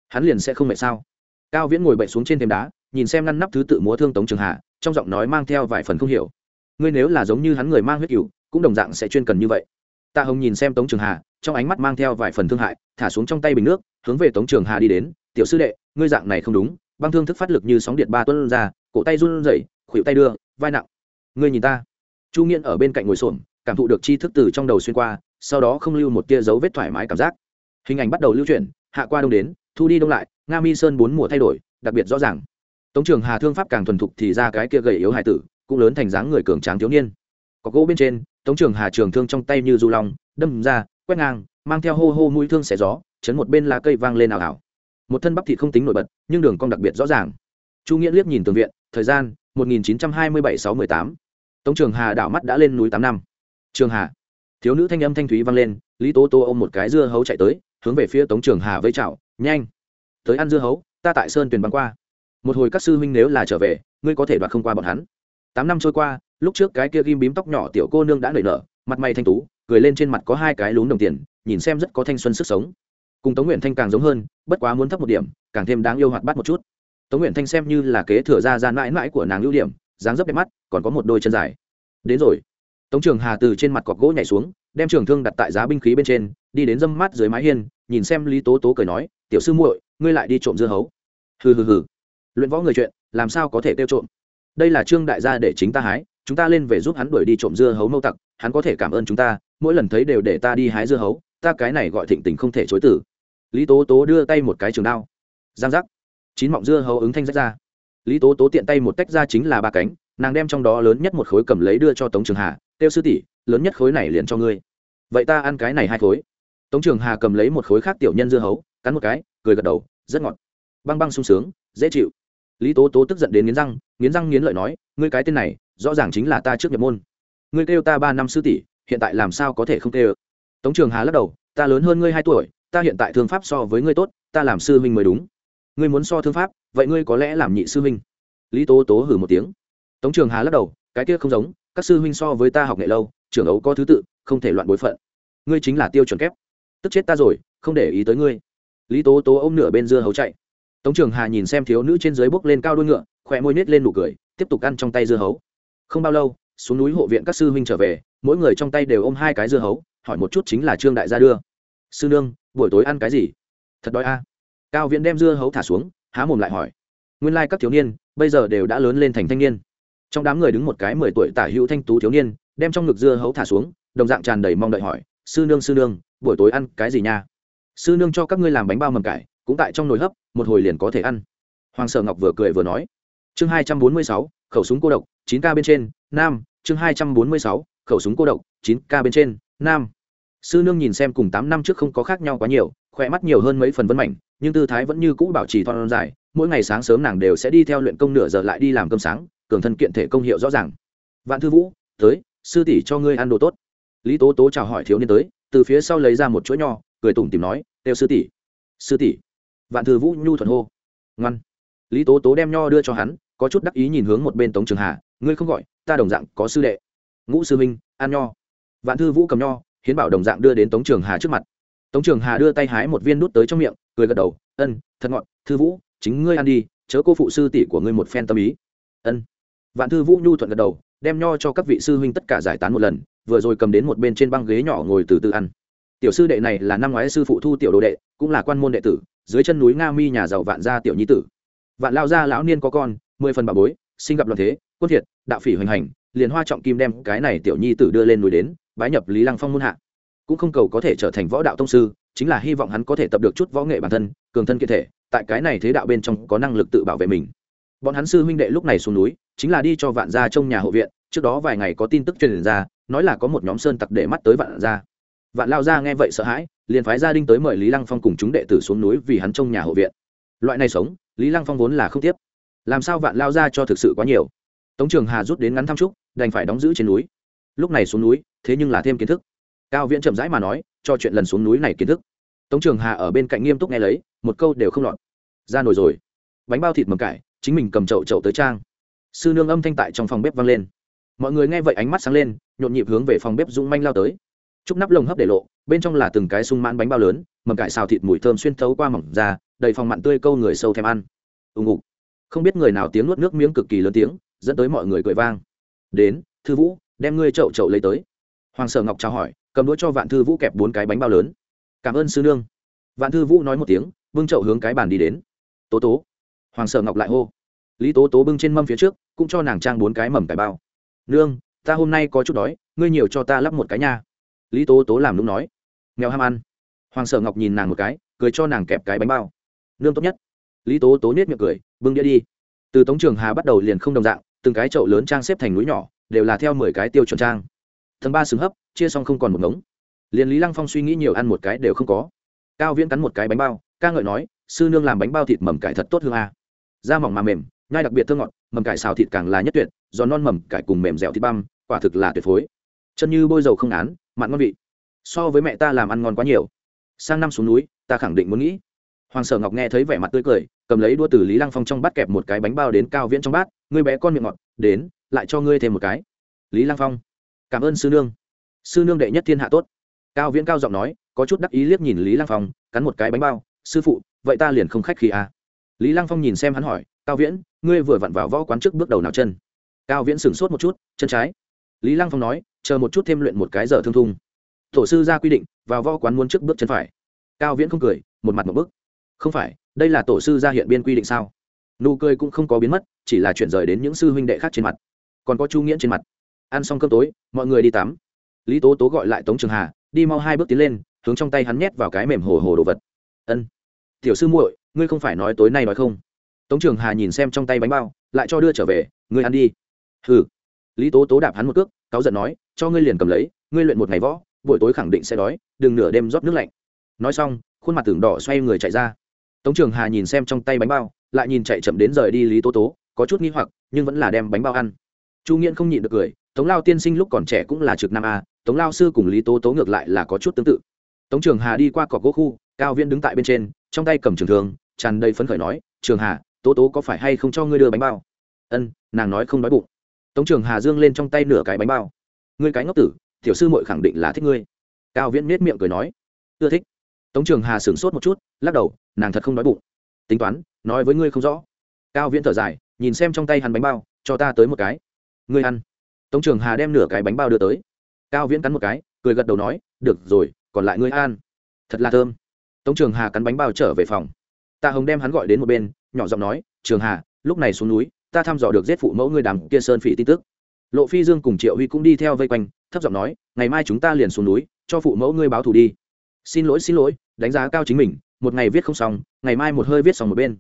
Hắn liền sẽ không mệt sao? Cao viễn ngồi bậy xuống trên thềm đá, nhìn xem ngăn nắp thứ tự múa thương tống trường hà, trong giọng nói mang theo vài phần không hiểu. Ngươi nếu là giống như hắn người mang huyết cựu cũng đồng dạng sẽ chuyên cần như vậy. Tạ hồng nhìn xem tống trường hà, trong ánh mắt mang theo vài phần thương hại, thả xuống trong tay bình nước, hướng về tống trường hà đi đến. Tiểu sư đệ, ngươi dạng này không đúng, băng thương thức phát lực như sóng điện ba tuân ra, cổ tay run rẩy, khuỷu tay đưa, vai nặng. Ngươi nhìn ta chu nghiên ở bên cạnh ngồi xổm, cảm thụ được chi thức từ trong đầu xuyên qua, sau đó không lưu một tia dấu vết thoải mái cảm giác. Hình ảnh bắt đầu lưu chuyển, hạ qua đông đến, thu đi đông lại, nga mi sơn bốn mùa thay đổi, đặc biệt rõ ràng. Tống trường hà thương pháp càng thuần thục thì ra cái kia gầy yếu hải tử, cũng lớn thành dáng người cường tráng thiếu niên. Có gỗ bên trên, tống trường hà trường thương trong tay như du long, đâm ra, quét ngang, mang theo hô hô mũi thương xẻ gió, chấn một bên lá cây vang lên ảo ảo. Một thân bắp thịt không tính nổi bật, nhưng đường cong đặc biệt rõ ràng. Chu nghĩa liếc nhìn tường viện, thời gian 1927-6-18 tống trường hà đảo mắt đã lên núi tám năm. Trường hà. Thiếu nữ thanh âm thanh thúy vang lên, lý tố tô ôm một cái dưa hấu chạy tới, hướng về phía tống trường hà với chảo. nhanh, tới ăn dưa hấu, ta tại sơn tuyền băng qua. Một hồi các sư huynh nếu là trở về, ngươi có thể đoạt không qua bọn hắn. Tám năm trôi qua, lúc trước cái kia ghim bím tóc nhỏ tiểu cô nương đã nảy nở, mặt mày thanh tú, cười lên trên mặt có hai cái lún đồng tiền, nhìn xem rất có thanh xuân sức sống. Cùng tống nguyện thanh càng giống hơn, bất quá muốn thấp một điểm, càng thêm đáng yêu hoạt bát một chút. Tống nguyện thanh xem như là kế thừa ra gian mãi mãi của nàng ưu điểm dáng dấp đẹp mắt, còn có một đôi chân dài. Đến rồi. Tống trường hà từ trên mặt cọc gỗ nhảy xuống, đem trường thương đặt tại giá binh khí bên trên, đi đến dâm mát dưới mái hiên, nhìn xem lý tố tố cười nói, tiểu sư muội, ngươi lại đi trộm dưa hấu. Hừ hừ hừ. Luyện võ người chuyện, làm sao có thể tiêu trộm? Đây là trương đại gia để chính ta hái, chúng ta lên về giúp hắn đuổi đi trộm dưa hấu mâu tặc, hắn có thể cảm ơn chúng ta, mỗi lần thấy đều để ta đi hái dưa hấu, ta cái này gọi thịnh tình không thể chối tử lý tố tố đưa tay một cái trường đao. Giang giác. Chín mọng dưa hấu ứng thanh rách ra lý tố tố tiện tay một tách ra chính là ba cánh, nàng đem trong đó lớn nhất một khối cầm lấy đưa cho tống trường hà, tiêu sư tỷ, lớn nhất khối này liền cho ngươi. Vậy ta ăn cái này hai khối. Tống trường hà cầm lấy một khối khác tiểu nhân dưa hấu, cắn một cái, cười gật đầu, rất ngọt. Băng băng sung sướng, dễ chịu. Lý tố tố tức giận đến nghiến răng nghiến răng nghiến lợi nói, ngươi cái tên này, rõ ràng chính là ta trước nhập môn. Ngươi kêu ta ba năm sư tỷ, hiện tại làm sao có thể không kêu? Tống trường hà lắc đầu, ta lớn hơn ngươi hai tuổi, ta hiện tại thương pháp so với ngươi tốt, ta làm sư huynh mới đúng ngươi muốn so thương pháp, vậy ngươi có lẽ làm nhị sư huynh. Lý tố tố hử một tiếng. Tống trường hà lắc đầu, cái kia không giống, các sư huynh so với ta học nghệ lâu, trưởng ấu có thứ tự, không thể loạn bối phận. Ngươi chính là tiêu chuẩn kép. Tức chết ta rồi, không để ý tới ngươi. Lý tố tố ôm nửa bên dưa hấu chạy. Tống trường hà nhìn xem thiếu nữ trên dưới bốc lên cao đôi ngựa khỏe môi nết lên nụ cười, tiếp tục ăn trong tay dưa hấu. Không bao lâu, xuống núi hộ viện các sư huynh trở về, mỗi người trong tay đều ôm hai cái dưa hấu, hỏi một chút chính là trương đại gia đưa. Sư nương, buổi tối ăn cái gì? Thật đói a cao viễn đem dưa hấu thả xuống, há mồm lại hỏi. Nguyên lai、like、các thiếu niên, bây giờ đều đã lớn lên thành thanh niên. Trong đám người đứng một cái mười tuổi tả hữu thanh tú thiếu niên, đem trong ngực dưa hấu thả xuống, đồng dạng tràn đầy mong đợi hỏi, sư nương sư nương, buổi tối ăn cái gì nha? Sư nương cho các ngươi làm bánh bao mầm cải, cũng tại trong nồi hấp, một hồi liền có thể ăn. Hoàng sở ngọc vừa cười vừa nói. Chương hai trăm bốn mươi sáu, khẩu súng cô độc, chín k bên trên, nam, chương hai trăm bốn mươi sáu, khẩu súng cô độc, chín k bên trên, nam. Sư nương nhìn xem cùng tám năm trước không có khác nhau quá nhiều, khỏe mắt nhiều hơn mấy phần vân mảnh nhưng tư thái vẫn như cũ bảo trì thon dài, mỗi ngày sáng sớm nàng đều sẽ đi theo luyện công nửa giờ lại đi làm cơm sáng, cường thân kiện thể công hiệu rõ ràng. Vạn thư vũ, tới, sư tỷ cho ngươi ăn đồ tốt. Lý tố tố chào hỏi thiếu niên tới, từ phía sau lấy ra một chuỗi nho, cười tủm tìm nói, têu sư tỷ. Sư tỷ? Vạn thư vũ nhu thuận hô. Ngoan. Lý tố tố đem nho đưa cho hắn, có chút đắc ý nhìn hướng một bên tống trường hà, ngươi không gọi, ta đồng dạng có sư đệ. Ngũ sư minh ăn nho. Vạn thư vũ cầm nho, hiến bảo đồng dạng đưa đến tống trường hà trước mặt tống trường hà đưa tay hái một viên nút tới trong miệng, cười gật đầu, ân, thật ngọn thư vũ, chính ngươi ăn đi, chớ cô phụ sư tỷ của ngươi một phen tâm ý. Ân. Vạn thư vũ nhu thuận gật đầu, đem nho cho các vị sư huynh tất cả giải tán một lần, vừa rồi cầm đến một bên trên băng ghế nhỏ ngồi từ từ ăn. Tiểu sư đệ này là năm ngoái sư phụ thu tiểu đồ đệ, cũng là quan môn đệ tử, dưới chân núi nga mi nhà giàu vạn gia tiểu nhi tử. Vạn lao gia lão niên có con, mười phần bà bối sinh gặp loạn thế, quân thiệt, đạo phỉ hoành hành, liền hoa trọng kim đem cái này tiểu nhi tử đưa lên núi đến, bái nhập lý lăng phong môn hạ cũng không cầu có thể trở thành võ đạo tông sư, chính là hy vọng hắn có thể tập được chút võ nghệ bản thân, cường thân kiện thể, tại cái này thế đạo bên trong có năng lực tự bảo vệ mình. Bọn hắn sư huynh đệ lúc này xuống núi, chính là đi cho vạn gia trong nhà hộ viện, trước đó vài ngày có tin tức truyền ra, nói là có một nhóm sơn tặc để mắt tới vạn gia. Vạn lao gia nghe vậy sợ hãi, liền phái gia đinh tới mời lý lăng phong cùng chúng đệ tử xuống núi vì hắn trong nhà hộ viện. Loại này sống, lý lăng phong vốn là không tiếp. Làm sao vạn lao gia cho thực sự quá nhiều? Tống trường hà rút đến ngắn thăm trúc đành phải đóng giữ trên núi. Lúc này xuống núi, thế nhưng là thêm kiến thức cao viễn chậm rãi mà nói, cho chuyện lần xuống núi này kiến thức. Tống trường hà ở bên cạnh nghiêm túc nghe lấy, một câu đều không lọt. Ra nổi rồi. Bánh bao thịt mầm cải, chính mình cầm chậu chậu tới trang. Sư nương âm thanh tại trong phòng bếp vang lên. Mọi người nghe vậy ánh mắt sáng lên, nhộn nhịp hướng về phòng bếp dũng manh lao tới. Chúc nắp lồng hấp để lộ, bên trong là từng cái sung mãn bánh bao lớn, mầm cải xào thịt mùi thơm xuyên thấu qua mỏng ra, đầy phòng mặn tươi câu người sâu thèm ăn. Ưng ngục. Không biết người nào tiếng nuốt nước miếng cực kỳ lớn tiếng, dẫn tới mọi người cười vang. Đến, thư vũ, đem ngươi chậu chậu lấy tới. Hoàng sở ngọc chào hỏi cầm đũa cho vạn thư vũ kẹp bốn cái bánh bao lớn. Cảm ơn sư nương. Vạn thư vũ nói một tiếng, bưng chậu hướng cái bàn đi đến. Tố tố. Hoàng sở ngọc lại hô. Lý tố tố bưng trên mâm phía trước, cũng cho nàng trang bốn cái mầm cải bao. Nương, ta hôm nay có chút đói, ngươi nhiều cho ta lắp một cái nha. Lý tố tố làm lúc nói. Nghèo ham ăn. Hoàng sở ngọc nhìn nàng một cái, cười cho nàng kẹp cái bánh bao. Nương tốt nhất. Lý tố tố nết miệng cười, bưng đĩa đi. Từ tống trường hà bắt đầu liền không đồng dạng, từng cái chậu lớn trang xếp thành núi nhỏ, đều là theo mười cái tiêu chuẩn trang. Tầng ba xứng hấp chia xong không còn một ngống. Liền lý lăng phong suy nghĩ nhiều ăn một cái đều không có. Cao viễn cắn một cái bánh bao, ca ngợi nói, sư nương làm bánh bao thịt mầm cải thật tốt hương a. Da mỏng mà mềm, nhai đặc biệt thơ ngọt, mầm cải xào thịt càng là nhất tuyệt, giòn non mầm cải cùng mềm dẻo thịt băm, quả thực là tuyệt phối. Chân như bôi dầu không án, mặn ngon vị. So với mẹ ta làm ăn ngon quá nhiều. Sang năm xuống núi, ta khẳng định muốn nghĩ. Hoàng sở ngọc nghe thấy vẻ mặt tươi cười, cầm lấy đua từ lý lăng phong trong bát kẹp một cái bánh bao đến cao viễn trong bát, ngươi bé con miệng ngọt, đến, lại cho ngươi thêm một cái. Lý lăng phong, cảm ơn sư nương sư nương đệ nhất thiên hạ tốt. Cao viễn cao giọng nói, có chút đắc ý liếc nhìn lý lăng phong, cắn một cái bánh bao, sư phụ, vậy ta liền không khách khi à. lý lăng phong nhìn xem hắn hỏi, cao viễn, ngươi vừa vặn vào võ quán trước bước đầu nào chân? Cao viễn sửng sốt một chút, chân trái. Lý lăng phong nói, chờ một chút thêm luyện một cái giờ thương thung. Tổ sư ra quy định, vào võ quán muốn trước bước chân phải. Cao viễn không cười, một mặt một bức. Không phải, đây là tổ sư ra hiện biên quy định sao? Nụ cười cũng không có biến mất, chỉ là chuyển rời đến những sư huynh đệ khác trên mặt. Còn có chu nghiễn trên mặt. Ăn xong cơm tối, mọi người đi tắm lý tố tố gọi lại tống trường hà, đi mau hai bước tiến lên, hướng trong tay hắn nhét vào cái mềm hồ hồ đồ vật. Ân, tiểu sư muội, ngươi không phải nói tối nay nói không? Tống trường hà nhìn xem trong tay bánh bao, lại cho đưa trở về, ngươi ăn đi. Hừ. Lý tố tố đạp hắn một cước, cáu giận nói, cho ngươi liền cầm lấy, ngươi luyện một ngày võ, buổi tối khẳng định sẽ đói, đừng nửa đêm rót nước lạnh. Nói xong, khuôn mặt tưởng đỏ xoay người chạy ra. Tống trường hà nhìn xem trong tay bánh bao, lại nhìn chạy chậm đến rời đi lý tố tố, có chút nghi hoặc, nhưng vẫn là đem bánh bao ăn. Chu nghiễn không nhịn được cười, tống lao tiên sinh lúc còn trẻ cũng là trực nam a tống lao sư cùng lý tố tố ngược lại là có chút tương tự. Tống trường hà đi qua cọc gỗ khu, cao viễn đứng tại bên trên, trong tay cầm trường thường tràn đầy phấn khởi nói, trường hà, tố tố có phải hay không cho ngươi đưa bánh bao? Ân, nàng nói không nói bụng. Tống trường hà dương lên trong tay nửa cái bánh bao. Ngươi cái ngốc tử, tiểu sư mội khẳng định là thích ngươi. Cao viễn nết miệng cười nói, ưa thích. Tống trường hà sửng sốt một chút, lắc đầu, nàng thật không nói bụng. Tính toán, nói với ngươi không rõ. Cao viễn thở dài, nhìn xem trong tay hắn bánh bao, cho ta tới một cái. Ngươi ăn. Tống trường hà đem nửa cái bánh bao đưa tới cao viễn cắn một cái cười gật đầu nói được rồi còn lại ngươi an, thật là thơm. Tống trường hà cắn bánh bao trở về phòng. Tạ hồng đem hắn gọi đến một bên nhỏ giọng nói trường hà lúc này xuống núi ta thăm dò được giết phụ mẫu ngươi đàm kia sơn phỉ tin tức. Lộ phi dương cùng triệu huy cũng đi theo vây quanh thấp giọng nói ngày mai chúng ta liền xuống núi cho phụ mẫu ngươi báo thù đi. Xin lỗi xin lỗi đánh giá cao chính mình một ngày viết không xong ngày mai một hơi viết xong một bên.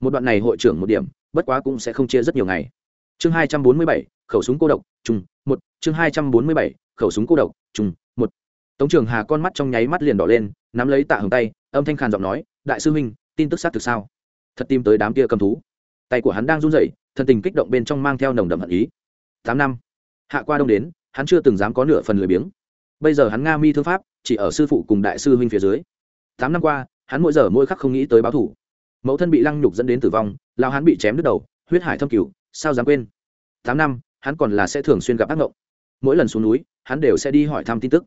Một đoạn này hội trưởng một điểm bất quá cũng sẽ không chia rất nhiều ngày. Chương hai trăm bốn mươi bảy khẩu súng cô độc chung một, chương hai trăm bốn mươi bảy, khẩu súng cô độc, trùng, một. Tống trường hà con mắt trong nháy mắt liền đỏ lên, nắm lấy tạ hồng tay, âm thanh khàn giọng nói, đại sư huynh, tin tức xác thực sao? Thật tìm tới đám kia cầm thú. Tay của hắn đang run rẩy, thân tình kích động bên trong mang theo nồng đậm hận ý. Tám năm. Hạ qua đông đến, hắn chưa từng dám có nửa phần lười biếng. Bây giờ hắn nga mi thương pháp, chỉ ở sư phụ cùng đại sư huynh phía dưới. Tám năm qua, hắn mỗi giờ mỗi khắc không nghĩ tới báo thủ mẫu thân bị lăng nhục dẫn đến tử vong lao hắn bị chém đứt đầu, huyết hải thâm cửu sao dám quên? Tám năm hắn còn là sẽ thường xuyên gặp ác mộng mỗi lần xuống núi, hắn đều sẽ đi hỏi thăm tin tức.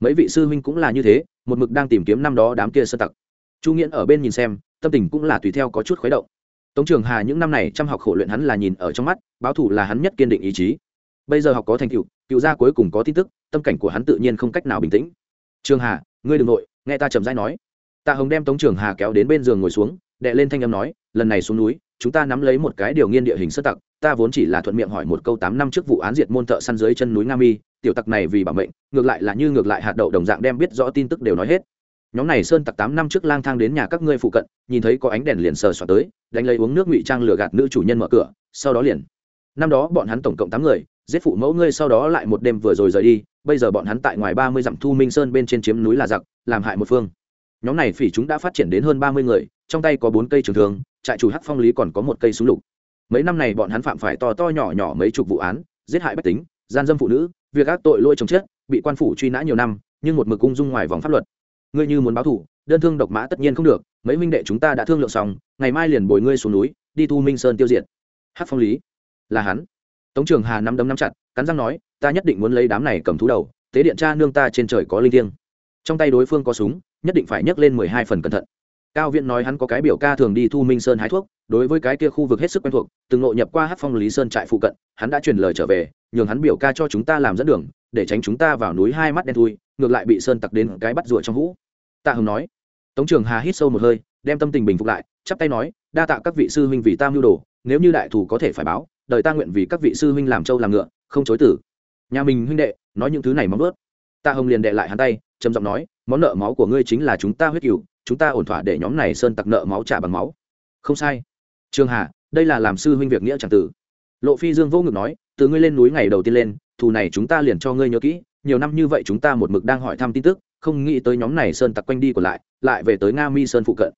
Mấy vị sư huynh cũng là như thế, một mực đang tìm kiếm năm đó đám kia sơ tặc. Chu nghiễn ở bên nhìn xem, tâm tình cũng là tùy theo có chút khuấy động. Tống trường hà những năm này chăm học khổ luyện hắn là nhìn ở trong mắt, báo thủ là hắn nhất kiên định ý chí. Bây giờ học có thành tựu, cựu gia cuối cùng có tin tức, tâm cảnh của hắn tự nhiên không cách nào bình tĩnh. Trường hà, ngươi đ ừ n g nội, nghe ta chậm rãi nói. Tạ hồng đem tống trường hà kéo đến bên giường ngồi xuống, đệ lên thanh âm nói, lần này xuống núi, chúng ta nắm lấy một cái điều nghiên địa hình sơ tặc ta vốn chỉ là thuận miệng hỏi một câu tám năm trước vụ án diệt môn thợ săn dưới chân núi nga mi, tiểu tặc này vì bảo mệnh, ngược lại là như ngược lại hạt đậu đồng dạng đem biết rõ tin tức đều nói hết. Nhóm này sơn tặc tám năm trước lang thang đến nhà các ngươi phụ cận, nhìn thấy có ánh đèn liền sờ soạt tới, đánh lấy uống nước ngụy trang lừa gạt nữ chủ nhân mở cửa, sau đó liền. Năm đó bọn hắn tổng cộng tám người, giết phụ mẫu ngươi sau đó lại một đêm vừa rồi rời đi, bây giờ bọn hắn tại ngoài ba mươi dặm thu minh sơn bên trên chiếm núi là giặc, làm hại một phương. Nhóm này phỉ chúng đã phát triển đến hơn ba mươi người, trong tay có bốn cây trường thương, trại chủ hắc phong lý còn có một cây súng lục mấy năm này bọn hắn phạm phải to to nhỏ nhỏ mấy chục vụ án, giết hại bách tính, gian dâm phụ nữ, việc ác tội lôi chồng chết, bị quan phủ truy nã nhiều năm, nhưng một mực cung dung ngoài vòng pháp luật. Ngươi như muốn báo thủ đơn thương độc mã tất nhiên không được, mấy minh đệ chúng ta đã thương lượng xong, ngày mai liền bồi ngươi xuống núi, đi thu minh sơn tiêu diệt. Hát phong lý, là hắn. Tống trường hà nắm đấm nắm chặt, cắn răng nói, ta nhất định muốn lấy đám này cầm thú đầu, tế điện cha nương ta trên trời có linh thiêng. Trong tay đối phương có súng, nhất định phải nhấc lên mười hai phần cẩn thận cao viện nói hắn có cái biểu ca thường đi thu minh sơn hái thuốc, đối với cái kia khu vực hết sức quen thuộc, từng nội nhập qua hát phong lý sơn trại phụ cận, hắn đã truyền lời trở về, nhường hắn biểu ca cho chúng ta làm dẫn đường, để tránh chúng ta vào núi hai mắt đen thui, ngược lại bị sơn tặc đến cái bắt rủa trong hũ. Tạ hồng nói. Tống trường hà hít sâu một hơi, đem tâm tình bình phục lại, chắp tay nói, đa tạ các vị sư huynh vì tam mưu đồ, nếu như đại thù có thể phải báo, đợi ta nguyện vì các vị sư huynh làm trâu làm ngựa, không chối tử. Nhà mình huynh đệ, nói những thứ này móng ướt tạ hồng liền đệ lại hắn tay, trầm giọng nói, món nợ máu của ngươi chính là chúng ta huyết cựu chúng ta ổn thỏa để nhóm này sơn tặc nợ máu trả bằng máu. Không sai. Trường hà, đây là làm sư huynh việc nghĩa chẳng tử. Lộ phi dương vô ngực nói, từ ngươi lên núi ngày đầu tiên lên, thù này chúng ta liền cho ngươi nhớ kỹ, nhiều năm như vậy chúng ta một mực đang hỏi thăm tin tức, không nghĩ tới nhóm này sơn tặc quanh đi còn lại lại về tới nga mi sơn phụ cận.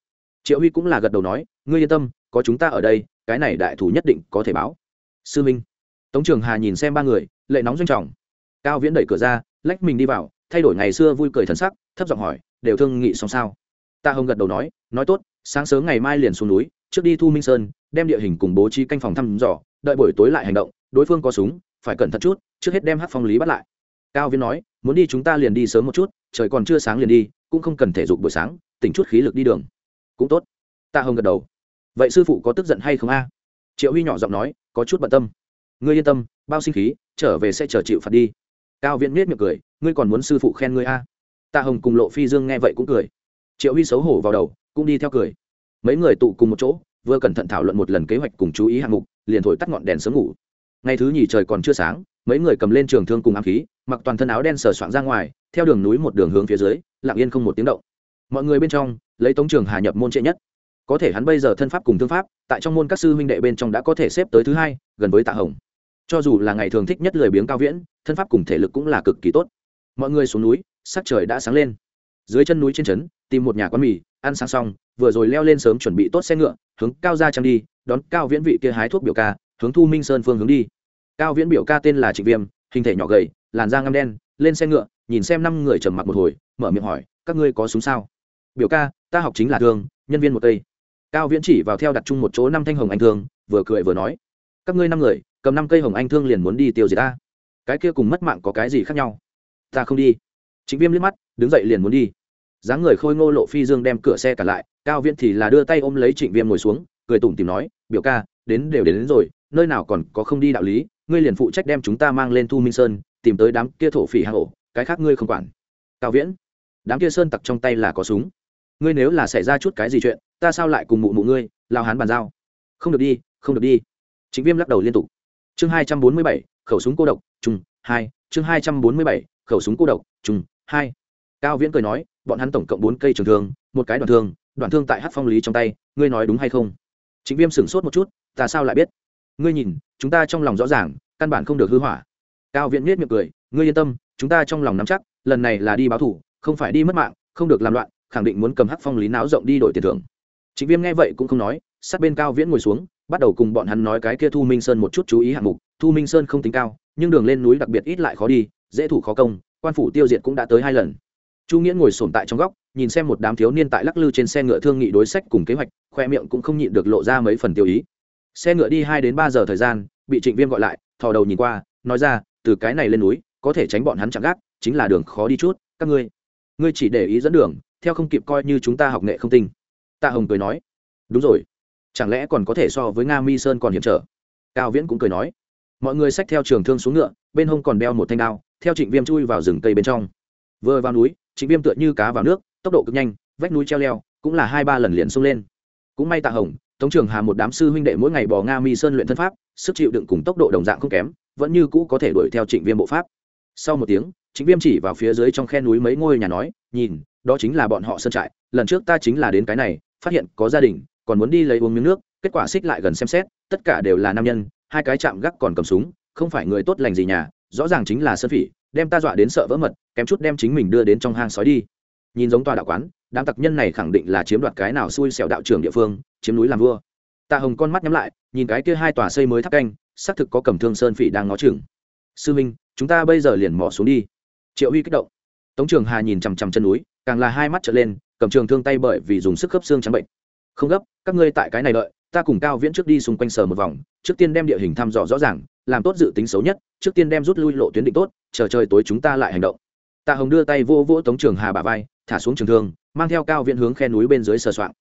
Triệu huy cũng là gật đầu nói, ngươi yên tâm, có chúng ta ở đây, cái này đại thủ nhất định có thể báo. Sư minh. Tống trường hà nhìn xem ba người, lệ nóng doanh trọng. Cao viễn đẩy cửa ra, lách mình đi vào, thay đổi ngày xưa vui cười thần sắc, thấp giọng hỏi, đều thương nghị xong sao? Ta hồng gật đầu nói nói tốt, sáng sớm ngày mai liền xuống núi, trước đi thu minh sơn, đem địa hình cùng bố trí canh phòng thăm dò, đợi buổi tối lại hành động, đối phương có súng, phải cẩn thận chút, trước hết đem hát phong lý bắt lại. Cao viễn nói, muốn đi chúng ta liền đi sớm một chút, trời còn chưa sáng liền đi, cũng không cần thể dục buổi sáng, tỉnh chút khí lực đi đường. Cũng tốt. Tạ hồng gật đầu. Vậy sư phụ có tức giận hay không a? Triệu huy nhỏ giọng nói, có chút bận tâm. Ngươi yên tâm, bao sinh khí, trở về sẽ chờ chịu phạt đi. Cao viễn miết miệng cười, ngươi còn muốn sư phụ khen ngươi a? Tạ hồng cùng lộ phi dương nghe vậy cũng cười triệu huy xấu hổ vào đầu, cũng đi theo cười. Mấy người tụ cùng một chỗ, vừa cẩn thận thảo luận một lần kế hoạch cùng chú ý hạng mục, liền thổi tắt ngọn đèn sớm ngủ. Ngày thứ nhì trời còn chưa sáng, mấy người cầm lên trường thương cùng ám khí, mặc toàn thân áo đen sờ soạng ra ngoài, theo đường núi một đường hướng phía dưới, lặng yên không một tiếng động. Mọi người bên trong, lấy tống trường hà nhập môn trệ nhất. Có thể hắn bây giờ thân pháp cùng thương pháp, tại trong môn các sư huynh đệ bên trong đã có thể xếp tới thứ hai, gần với tạ hồng. Cho dù là ngày thường thích nhất lười biếng cao viễn, thân pháp cùng thể lực cũng là cực kỳ tốt. Mọi người xuống núi, sắc trời đã sáng lên. Dưới chân núi trên trấn tìm một nhà quán mì, ăn sáng xong, vừa rồi leo lên sớm chuẩn bị tốt xe ngựa, hướng cao ra trang đi, đón cao viễn vị kia hái thuốc biểu ca, hướng thu minh sơn phương hướng đi. Cao viễn biểu ca tên là trịnh viêm, hình thể nhỏ gầy, làn da ngăm đen, lên xe ngựa, nhìn xem năm người trầm mặc một hồi, mở miệng hỏi, các ngươi có súng sao? Biểu ca, ta học chính là thương, nhân viên một tây cao viễn chỉ vào theo đặt chung một chỗ năm thanh hồng anh thương, vừa cười vừa nói, các ngươi năm người, cầm năm cây hồng anh thương liền muốn đi tiêu diệt ta. Cái kia cùng mất mạng có cái gì khác nhau? Ta không đi. Chính viêm liếc mắt, đứng dậy liền muốn đi dáng người khôi ngô lộ phi dương đem cửa xe cả lại cao viễn thì là đưa tay ôm lấy trịnh viêm ngồi xuống cười tủm tìm nói biểu ca đến đều đến, đến rồi nơi nào còn có không đi đạo lý ngươi liền phụ trách đem chúng ta mang lên thu minh sơn tìm tới đám kia thổ phỉ hạ hổ cái khác ngươi không quản. Cao viễn đám kia sơn tặc trong tay là có súng. Ngươi nếu là xảy ra chút cái gì chuyện ta sao lại cùng mụ mụ ngươi lao hán bàn giao? Không được đi không được đi. Chính viêm lắc đầu liên tục. Chương hai trăm bốn mươi bảy khẩu súng cô độc chung hai chương hai trăm bốn mươi bảy khẩu súng cô độc chung hai cao viễn cười nói, bọn hắn tổng cộng bốn cây trường thương, một cái đoạn thương đoạn thương tại hát phong lý trong tay, ngươi nói đúng hay không? Chính viêm sửng sốt một chút, ta sao lại biết? Ngươi nhìn, chúng ta trong lòng rõ ràng, căn bản không được hư hỏa. Cao viễn miết miệng cười, ngươi yên tâm, chúng ta trong lòng nắm chắc, lần này là đi báo thủ không phải đi mất mạng, không được làm loạn, khẳng định muốn cầm hắc phong lý não rộng đi đổi tiền thưởng. Chính viêm nghe vậy cũng không nói, sát bên cao viễn ngồi xuống, bắt đầu cùng bọn hắn nói cái kia thu minh sơn một chút chú ý hạng mục. Thu minh sơn không tính cao, nhưng đường lên núi đặc biệt ít lại khó đi, dễ thủ khó công, quan phủ tiêu diệt cũng đã tới hai lần chu nghĩa ngồi sổm tại trong góc, nhìn xem một đám thiếu niên tại lắc lư trên xe ngựa thương nghị đối sách cùng kế hoạch, khoe miệng cũng không nhịn được lộ ra mấy phần tiêu ý. Xe ngựa đi hai đến ba giờ thời gian, bị trịnh viêm gọi lại, thò đầu nhìn qua, nói ra, từ cái này lên núi, có thể tránh bọn hắn chạm gác, chính là đường khó đi chút, các ngươi ngươi chỉ để ý dẫn đường, theo không kịp coi như chúng ta học nghệ không tinh. Tạ hồng cười nói, đúng rồi, chẳng lẽ còn có thể so với nga mi sơn còn hiểm trở? Cao viễn cũng cười nói, mọi người xách theo trường thương xuống ngựa, bên hông còn đeo một thanh đao, theo trịnh viêm chui vào rừng cây bên trong. Vừa vào núi trịnh viêm tựa như cá vào nước, tốc độ cực nhanh, vách núi treo leo, cũng là hai ba lần liền xông lên. Cũng may tạ hồng, tống trường hà một đám sư huynh đệ mỗi ngày bò nga mi sơn luyện thân pháp, sức chịu đựng cùng tốc độ đồng dạng không kém, vẫn như cũ có thể đuổi theo trịnh viêm bộ pháp. Sau một tiếng, trịnh viêm chỉ vào phía dưới trong khe núi mấy ngôi nhà nói, nhìn, đó chính là bọn họ sơn trại, lần trước ta chính là đến cái này, phát hiện có gia đình, còn muốn đi lấy uống miếng nước, kết quả xích lại gần xem xét, tất cả đều là nam nhân, hai cái chạm gác còn cầm súng, không phải người tốt lành gì nhà rõ ràng chính là sơn phỉ, đem ta dọa đến sợ vỡ mật, kém chút đem chính mình đưa đến trong hang sói đi. Nhìn giống tòa đạo quán, đám tặc nhân này khẳng định là chiếm đoạt cái nào xui xẻo đạo trưởng địa phương, chiếm núi làm vua. Tạ hồng con mắt nhắm lại, nhìn cái kia hai tòa xây mới tháp canh, xác thực có cầm thương sơn phỉ đang ngó chừng. Sư minh, chúng ta bây giờ liền mò xuống đi. Triệu huy kích động. Tống trường hà nhìn chằm chằm chân núi, càng là hai mắt trở lên, cầm trường thương tay bởi vì dùng sức khớp xương trắng bệnh. Không gấp, các ngươi tại cái này đợi ta cùng cao viễn trước đi xung quanh sờ một vòng, trước tiên đem địa hình thăm dò rõ ràng, làm tốt dự tính xấu nhất, trước tiên đem rút lui lộ tuyến định tốt, chờ trời tối chúng ta lại hành động. Tạ hồng đưa tay vô vỗ tống trường hà bà vai, thả xuống trường thương, mang theo cao viễn hướng khe núi bên dưới sờ soạng.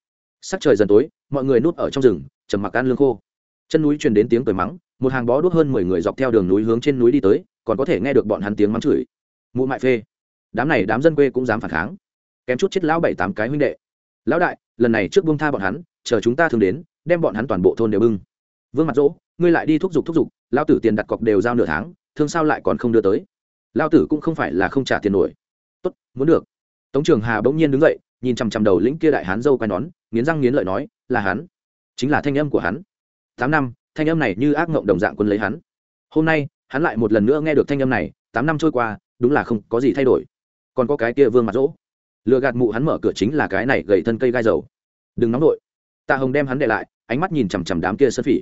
Sắc trời dần tối, mọi người núp ở trong rừng, trầm mặc ăn lương khô. Chân núi truyền đến tiếng cười mắng, một hàng bó đuốc hơn mười người dọc theo đường núi hướng trên núi đi tới, còn có thể nghe được bọn hắn tiếng mắng chửi. Mụ mại phê. Đám này đám dân quê cũng dám phản kháng. Kém chút chết lão bảy tám cái huynh đệ. Lão đại, lần này trước buông tha bọn hắn, chờ chúng ta thường đến đem bọn hắn toàn bộ thôn đều bưng. Vương mặt dỗ, ngươi lại đi thúc giục thúc giục lao tử tiền đặt cọc đều giao nửa tháng, thương sao lại còn không đưa tới? Lao tử cũng không phải là không trả tiền nổi. Tốt, muốn được. Tống trường hà bỗng nhiên đứng dậy, nhìn chằm chằm đầu lĩnh kia đại hán dâu quai nón, nghiến răng nghiến lợi nói, là hắn. Chính là thanh âm của hắn. Tám năm, thanh âm này như ác ngộng đồng dạng quân lấy hắn. Hôm nay, hắn lại một lần nữa nghe được thanh âm này, tám năm trôi qua, đúng là không có gì thay đổi. Còn có cái kia vương mặt rỗ lừa gạt mụ hắn mở cửa chính là cái này gầy thân cây gai dầu. Đừng nóng đội tạ hồng đem hắn để lại, ánh mắt nhìn chằm chằm đám kia sơn phỉ.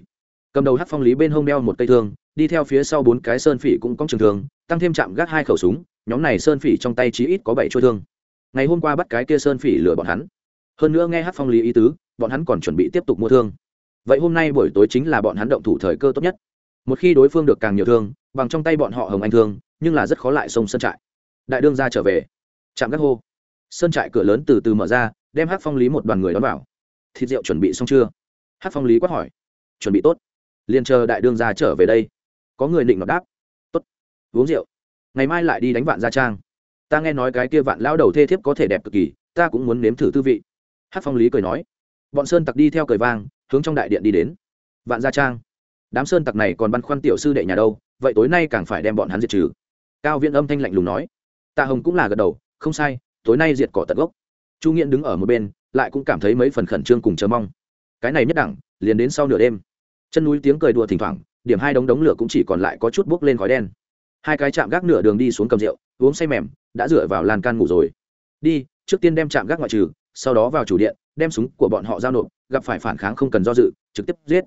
Cầm đầu hát phong lý bên hông đeo một cây thương, đi theo phía sau bốn cái sơn phỉ cũng có trường thương, tăng thêm chạm gác hai khẩu súng, nhóm này sơn phỉ trong tay chí ít có bảy trôi thương. Ngày hôm qua bắt cái kia sơn phỉ lừa bọn hắn. Hơn nữa nghe hát phong lý ý tứ, bọn hắn còn chuẩn bị tiếp tục mua thương. Vậy hôm nay buổi tối chính là bọn hắn động thủ thời cơ tốt nhất. Một khi đối phương được càng nhiều thương, bằng trong tay bọn họ hồng anh thương, nhưng là rất khó lại sông sơn trại. Đại đương ra trở về. Trạm gác hô. Sơn trại cửa lớn từ từ mở ra, đem hát phong lý một đoàn người đón vào thịt rượu chuẩn bị xong chưa? Hát phong lý quát hỏi. Chuẩn bị tốt. Liền chờ đại đương ra trở về đây. Có người định nọt đáp. Tốt. Uống rượu. Ngày mai lại đi đánh vạn gia trang. Ta nghe nói cái kia vạn lao đầu thê thiếp có thể đẹp cực kỳ, ta cũng muốn nếm thử tư vị. Hát phong lý cười nói. Bọn sơn tặc đi theo cười vang, hướng trong đại điện đi đến. Vạn gia trang. Đám sơn tặc này còn băn khoăn tiểu sư đệ nhà đâu, vậy tối nay càng phải đem bọn hắn diệt trừ. Cao viễn âm thanh lạnh lùng nói. Tạ hồng cũng là gật đầu, không sai, tối nay diệt cỏ tận gốc. Chu nghiện đứng ở một bên lại cũng cảm thấy mấy phần khẩn trương cùng chờ mong. Cái này nhất đẳng, liền đến sau nửa đêm. Chân núi tiếng cười đùa thỉnh thoảng, điểm hai đống đống lửa cũng chỉ còn lại có chút bốc lên khói đen. Hai cái chạm gác nửa đường đi xuống cầm rượu, uống say mềm, đã dựa vào lan can ngủ rồi. Đi, trước tiên đem chạm gác ngoại trừ, sau đó vào chủ điện, đem súng của bọn họ giao nộp, gặp phải phản kháng không cần do dự, trực tiếp giết.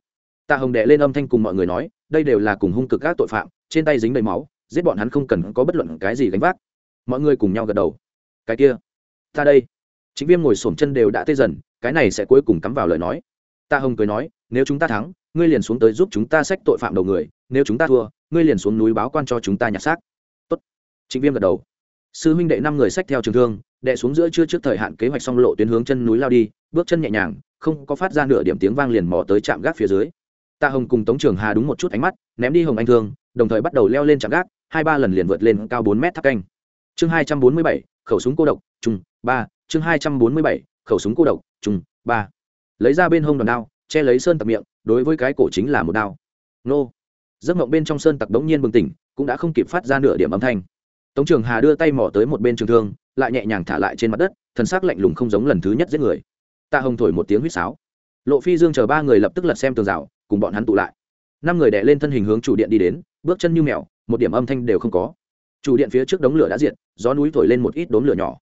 Tạ hồng đệ lên âm thanh cùng mọi người nói, đây đều là cùng hung cực các tội phạm, trên tay dính đầy máu, giết bọn hắn không cần có bất luận cái gì gánh vác. Mọi người cùng nhau gật đầu. Cái kia, ta đây chính viêm ngồi xổm chân đều đã tê dần, cái này sẽ cuối cùng cắm vào lời nói. Tạ hồng cười nói, nếu chúng ta thắng, ngươi liền xuống tới giúp chúng ta xách tội phạm đầu người, nếu chúng ta thua, ngươi liền xuống núi báo quan cho chúng ta nhặt xác. Tốt. Chính viêm gật đầu. Sư huynh đệ năm người xách theo trường thương, đệ xuống giữa chưa trước thời hạn kế hoạch xong lộ tuyến hướng chân núi lao đi, bước chân nhẹ nhàng, không có phát ra nửa điểm tiếng vang liền mò tới trạm gác phía dưới. Tạ hồng cùng tống trường hà đúng một chút ánh mắt, ném đi hồng anh thương, đồng thời bắt đầu leo lên trạm gác, hai ba lần liền vượt lên cao bốn mét tháp canh. Chương hai trăm bốn mươi bảy, khẩu súng cô độc chung ba chương hai trăm bốn mươi bảy, khẩu súng cô độc, trùng, ba. Lấy ra bên hông đòn đao, che lấy sơn tặc miệng, đối với cái cổ chính là một đao. Nô. Giấc mộng bên trong sơn tặc đống nhiên bừng tỉnh, cũng đã không kịp phát ra nửa điểm âm thanh. Tống trường hà đưa tay mỏ tới một bên trường thương, lại nhẹ nhàng thả lại trên mặt đất, thần sắc lạnh lùng không giống lần thứ nhất giết người. Tạ hồng thổi một tiếng huýt sáo. Lộ phi dương chờ ba người lập tức lật xem tường rào, cùng bọn hắn tụ lại. Năm người đẻ lên thân hình hướng chủ điện đi đến, bước chân như mèo, một điểm âm thanh đều không có. Chủ điện phía trước đống lửa đã diệt, gió núi thổi lên một ít đốm lửa nhỏ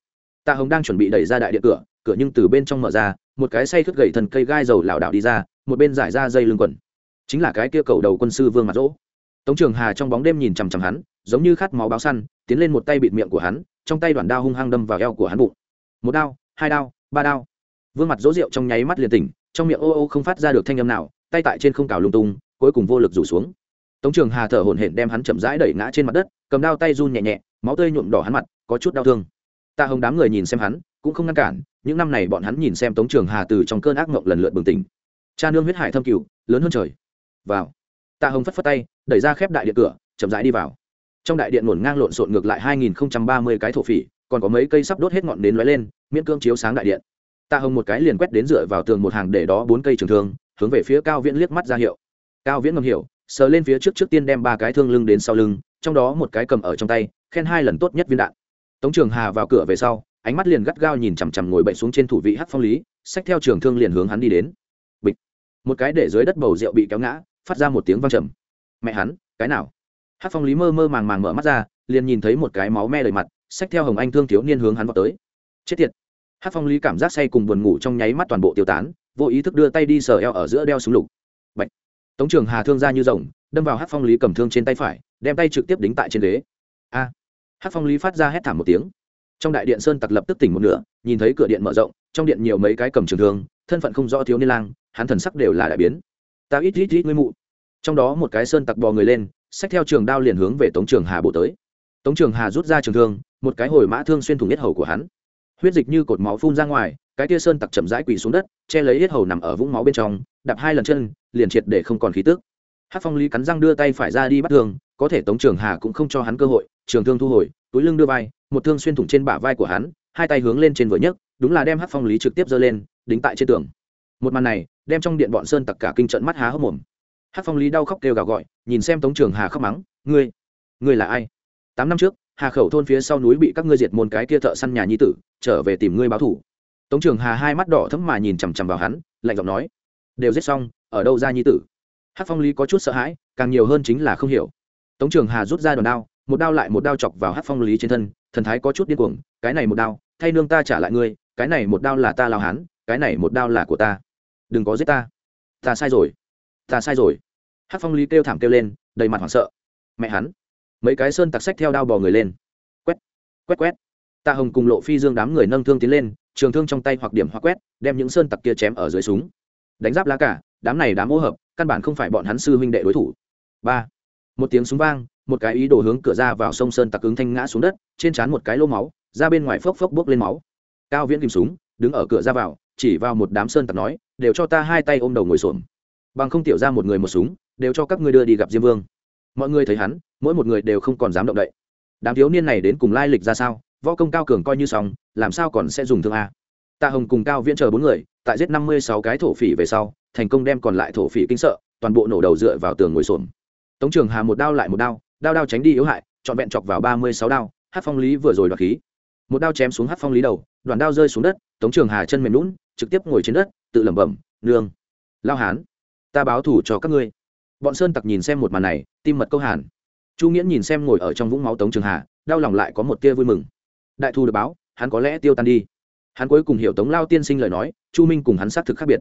tạ hồng đang chuẩn bị đẩy ra đại điện cửa cửa nhưng từ bên trong mở ra, một cái say khướt gậy thần cây gai dầu lảo đảo đi ra, một bên giải ra dây lưng quần. Chính là cái kia cầu đầu quân sư vương mặt rỗ tống trường hà trong bóng đêm nhìn chằm chằm hắn, giống như khát máu báo săn, tiến lên một tay bịt miệng của hắn, trong tay đoạn đao hung hăng đâm vào eo của hắn bụng. Một đao, hai đao, ba đao. Vương mặt rỗ rượu trong nháy mắt liền tỉnh, trong miệng ô ô không phát ra được thanh âm nào, tay tại trên không cào lung tung, cuối cùng vô lực rủ xuống. Tống trường hà thở hổn hển đem hắn chậm rãi đẩy ngã trên mặt đất, cầm đao tay run nhẹ nhẹ, máu tươi nhuộm đỏ hắn mặt, có chút đau thương tạ hồng đám người nhìn xem hắn, cũng không ngăn cản, những năm này bọn hắn nhìn xem tống trường hà từ trong cơn ác mộng lần lượt bừng tỉnh. Cha nương huyết hải thâm cựu lớn hơn trời. Vào. Tạ hồng phất phất tay, đẩy ra khép đại điện cửa, chậm rãi đi vào. Trong đại điện ngổn ngang lộn xộn ngược lại hai nghìn ba mươi cái thổ phỉ, còn có mấy cây sắp đốt hết ngọn đến lóe lên, miễn cương chiếu sáng đại điện. Tạ hồng một cái liền quét đến dựa vào tường một hàng để đó bốn cây trường thương, hướng về phía cao viễn liếc mắt ra hiệu. Cao viễn ngầm hiểu, sờ lên phía trước trước tiên đem ba cái thương lưng đến sau lưng, trong đó một cái cầm ở trong tay, khen hai lần tốt nhất viên đạn tống trường hà vào cửa về sau, ánh mắt liền gắt gao nhìn chằm chằm ngồi bệnh xuống trên thủ vị hắc phong lý, xách theo trường thương liền hướng hắn đi đến. Bịch. Một cái để dưới đất bầu rượu bị kéo ngã, phát ra một tiếng vang trầm. Mẹ hắn, cái nào? Hắc phong lý mơ mơ màng màng mở mắt ra, liền nhìn thấy một cái máu me đầy mặt, xách theo hồng anh thương thiếu niên hướng hắn vào tới. Chết tiệt. Hắc phong lý cảm giác say cùng buồn ngủ trong nháy mắt toàn bộ tiêu tán, vô ý thức đưa tay đi sờ eo ở giữa đeo súng lục. Bạch. tống trường hà thương ra như rồng, đâm vào hắc phong lý cầm thương trên tay phải, đem tay trực tiếp đính tại trên ghế. A. à. Hát phong lý phát ra hét thảm một tiếng. Trong đại điện sơn tặc lập tức tỉnh một nửa, nhìn thấy cửa điện mở rộng, trong điện nhiều mấy cái cầm trường thương, thân phận không rõ thiếu niên lang, hắn thần sắc đều là đại biến. Ta ít ít ít ngươi mụ. Trong đó một cái sơn tặc bò người lên, xách theo trường đao liền hướng về tống trường hà bổ tới. Tống trường hà rút ra trường thương, một cái hồi mã thương xuyên thủng nhất hầu của hắn. Huyết dịch như cột máu phun ra ngoài, cái tia sơn tặc chậm rãi quỳ xuống đất, che lấy hết hầu nằm ở vũng máu bên trong, đạp hai lần chân, liền triệt để không còn khí tức. Hát phong lý cắn răng đưa tay phải ra đi bắt thương có thể tống trường hà cũng không cho hắn cơ hội, trường thương thu hồi, túi lưng đưa vai, một thương xuyên thủng trên bả vai của hắn, hai tay hướng lên trên vừa nhấc, đúng là đem hát phong lý trực tiếp giơ lên, đính tại trên tường. Một màn này, đem trong điện bọn sơn tặc cả kinh trận mắt há hốc mồm. Hát phong lý đau khóc kêu gào gọi, nhìn xem tống trường hà khóc mắng, ngươi ngươi là ai? Tám năm trước, hà khẩu thôn phía sau núi bị các ngươi diệt môn cái kia thợ săn nhà nhi tử, trở về tìm ngươi báo thủ. Tống trường hà hai mắt đỏ thấm mà nhìn chằm chằm vào hắn, lạnh giọng nói, đều giết xong, ở đâu ra nhi tử? Hát phong lý có chút sợ hãi, càng nhiều hơn chính là không hiểu tống trường hà rút ra đòn đao, một đao lại một đao chọc vào hát phong lý trên thân, thần thái có chút điên cuồng, cái này một đao, thay nương ta trả lại ngươi, cái này một đao là ta lao hán, cái này một đao là của ta. Đừng có giết ta. Ta sai rồi, ta sai rồi. Hát phong lý kêu thảm kêu lên, đầy mặt hoảng sợ. Mẹ hắn. Mấy cái sơn tặc sách theo đao bò người lên. Quét quét quét. Tạ hồng cùng lộ phi dương đám người nâng thương tiến lên, trường thương trong tay hoặc điểm hoặc quét, đem những sơn tặc kia chém ở dưới súng. Đánh giáp lá cả, đám này đám ô hợp, căn bản không phải bọn hắn sư huynh đệ đối thủ. Ba một tiếng súng vang, một cái ý đồ hướng cửa ra vào sông sơn tặc ứng thanh ngã xuống đất, trên trán một cái lô máu, ra bên ngoài phốc phốc bốc lên máu. Cao viễn kìm súng, đứng ở cửa ra vào, chỉ vào một đám sơn tặc nói, đều cho ta hai tay ôm đầu ngồi xổm. Bằng không tiểu ra một người một súng, đều cho các ngươi đưa đi gặp diêm vương. Mọi người thấy hắn, mỗi một người đều không còn dám động đậy. Đám thiếu niên này đến cùng lai lịch ra sao? Võ công cao cường coi như xong, làm sao còn sẽ dùng thương a? Tạ hồng cùng cao viễn chờ bốn người, tại giết năm mươi sáu cái thổ phỉ về sau, thành công đem còn lại thổ phỉ kinh sợ, toàn bộ nổ đầu dựa vào tường ngồi xổm tống trường hà một đao lại một đao đao đao tránh đi yếu hại, trọn vẹn chọc vào ba mươi sáu đao hát phong lý vừa rồi đoạt khí. Một đao chém xuống hát phong lý đầu, đoàn đao rơi xuống đất, tống trường hà chân mềm lún trực tiếp ngồi trên đất, tự lẩm bẩm, nương, lao hán, ta báo thủ cho các ngươi. Bọn sơn tặc nhìn xem một màn này, tim mật câu hàn. Chu nghiễn nhìn xem ngồi ở trong vũng máu tống trường hà, đau lòng lại có một tia vui mừng. Đại thu được báo, hắn có lẽ tiêu tan đi. Hắn cuối cùng hiểu tống lao tiên sinh lời nói, chu minh cùng hắn xác thực khác biệt.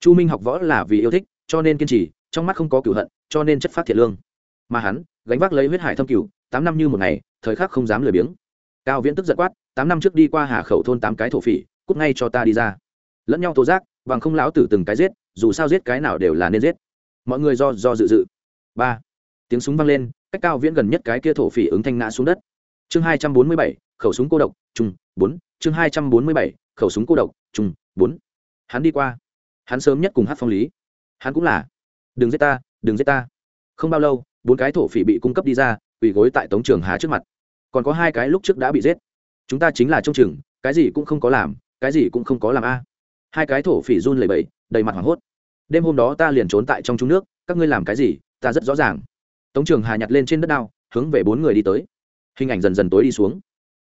Chu minh học võ là vì yêu thích, cho nên kiên trì trong mắt không có cửu hận, cho nên chất phát thiệt lương. Mà hắn, gánh vác lấy huyết hải thâm cửu, tám năm như một ngày, thời khắc không dám lười biếng. Cao viễn tức giận quát, tám năm trước đi qua hà khẩu thôn tám cái thổ phỉ, cút ngay cho ta đi ra. Lẫn nhau tố giác, bằng không lão tử từng cái giết, dù sao giết cái nào đều là nên giết. Mọi người do do dự dự. Ba. Tiếng súng vang lên, cách cao viễn gần nhất cái kia thổ phỉ ứng thanh ngã xuống đất. Chương hai trăm bốn mươi bảy, khẩu súng cô độc chung bốn. Chương hai trăm bốn mươi bảy, khẩu súng cô độc chung bốn. Hắn đi qua. Hắn sớm nhất cùng hát phong lý. Hắn cũng là đừng giết ta, đừng giết ta. Không bao lâu, bốn cái thổ phỉ bị cung cấp đi ra, quỳ gối tại tống trường hà trước mặt. Còn có hai cái lúc trước đã bị giết. Chúng ta chính là trông chừng, cái gì cũng không có làm, cái gì cũng không có làm a. Hai cái thổ phỉ run lẩy bẩy, đầy mặt hoảng hốt. Đêm hôm đó ta liền trốn tại trong trung nước, các ngươi làm cái gì, ta rất rõ ràng. Tống trường hà nhặt lên trên đất đao, hướng về bốn người đi tới. Hình ảnh dần dần tối đi xuống.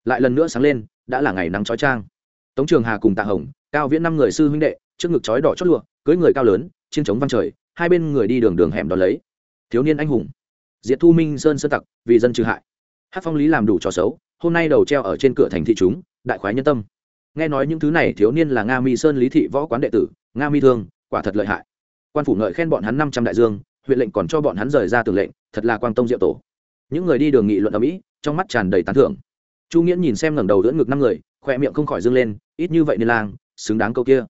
Lại lần nữa sáng lên, đã là ngày nắng trói trang tống trường hà cùng tạ hồng, cao viễn năm người sư huynh đệ, trước ngực trói đỏ chót lụa, cưới người cao lớn, chiến chống văng trời hai bên người đi đường đường hẻm đón lấy. Thiếu niên anh hùng. Diệt thu minh sơn sơn tặc, vì dân trừ hại. Hát phong lý làm đủ trò xấu, hôm nay đầu treo ở trên cửa thành thị chúng, đại khoái nhân tâm. Nghe nói những thứ này thiếu niên là nga mi sơn lý thị võ quán đệ tử, nga mi thương, quả thật lợi hại. Quan phủ ngợi khen bọn hắn năm trăm đại dương, huyện lệnh còn cho bọn hắn rời ra tường lệnh, thật là quang tông diệu tổ. Những người đi đường nghị luận ở mỹ trong mắt tràn đầy tán thưởng. Chu nghĩa nhìn xem ngẩng đầu đỡ ngực năm người, khoe miệng không khỏi dâng lên, ít như vậy nên lang, xứng đáng câu kia.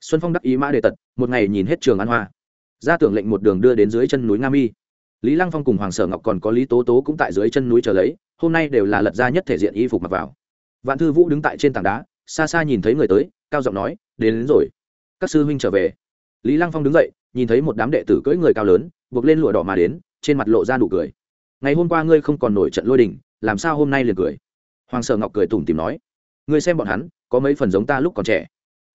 Xuân phong đắc ý mã đề tật, một ngày nhìn hết trường an hoa ra tưởng lệnh một đường đưa đến dưới chân núi nga mi. Lý lăng phong cùng hoàng sở ngọc còn có lý tố tố cũng tại dưới chân núi chờ lấy hôm nay đều là lật ra nhất thể diện y phục mặc vào. Vạn thư vũ đứng tại trên tảng đá xa xa nhìn thấy người tới cao giọng nói đến, đến rồi. Các sư huynh trở về. Lý lăng phong đứng dậy nhìn thấy một đám đệ tử cưỡi người cao lớn buộc lên lụa đỏ mà đến trên mặt lộ ra nụ cười. Ngày hôm qua ngươi không còn nổi trận lôi đình làm sao hôm nay liền cười? Hoàng sở ngọc cười tủm tìm nói ngươi xem bọn hắn có mấy phần giống ta lúc còn trẻ.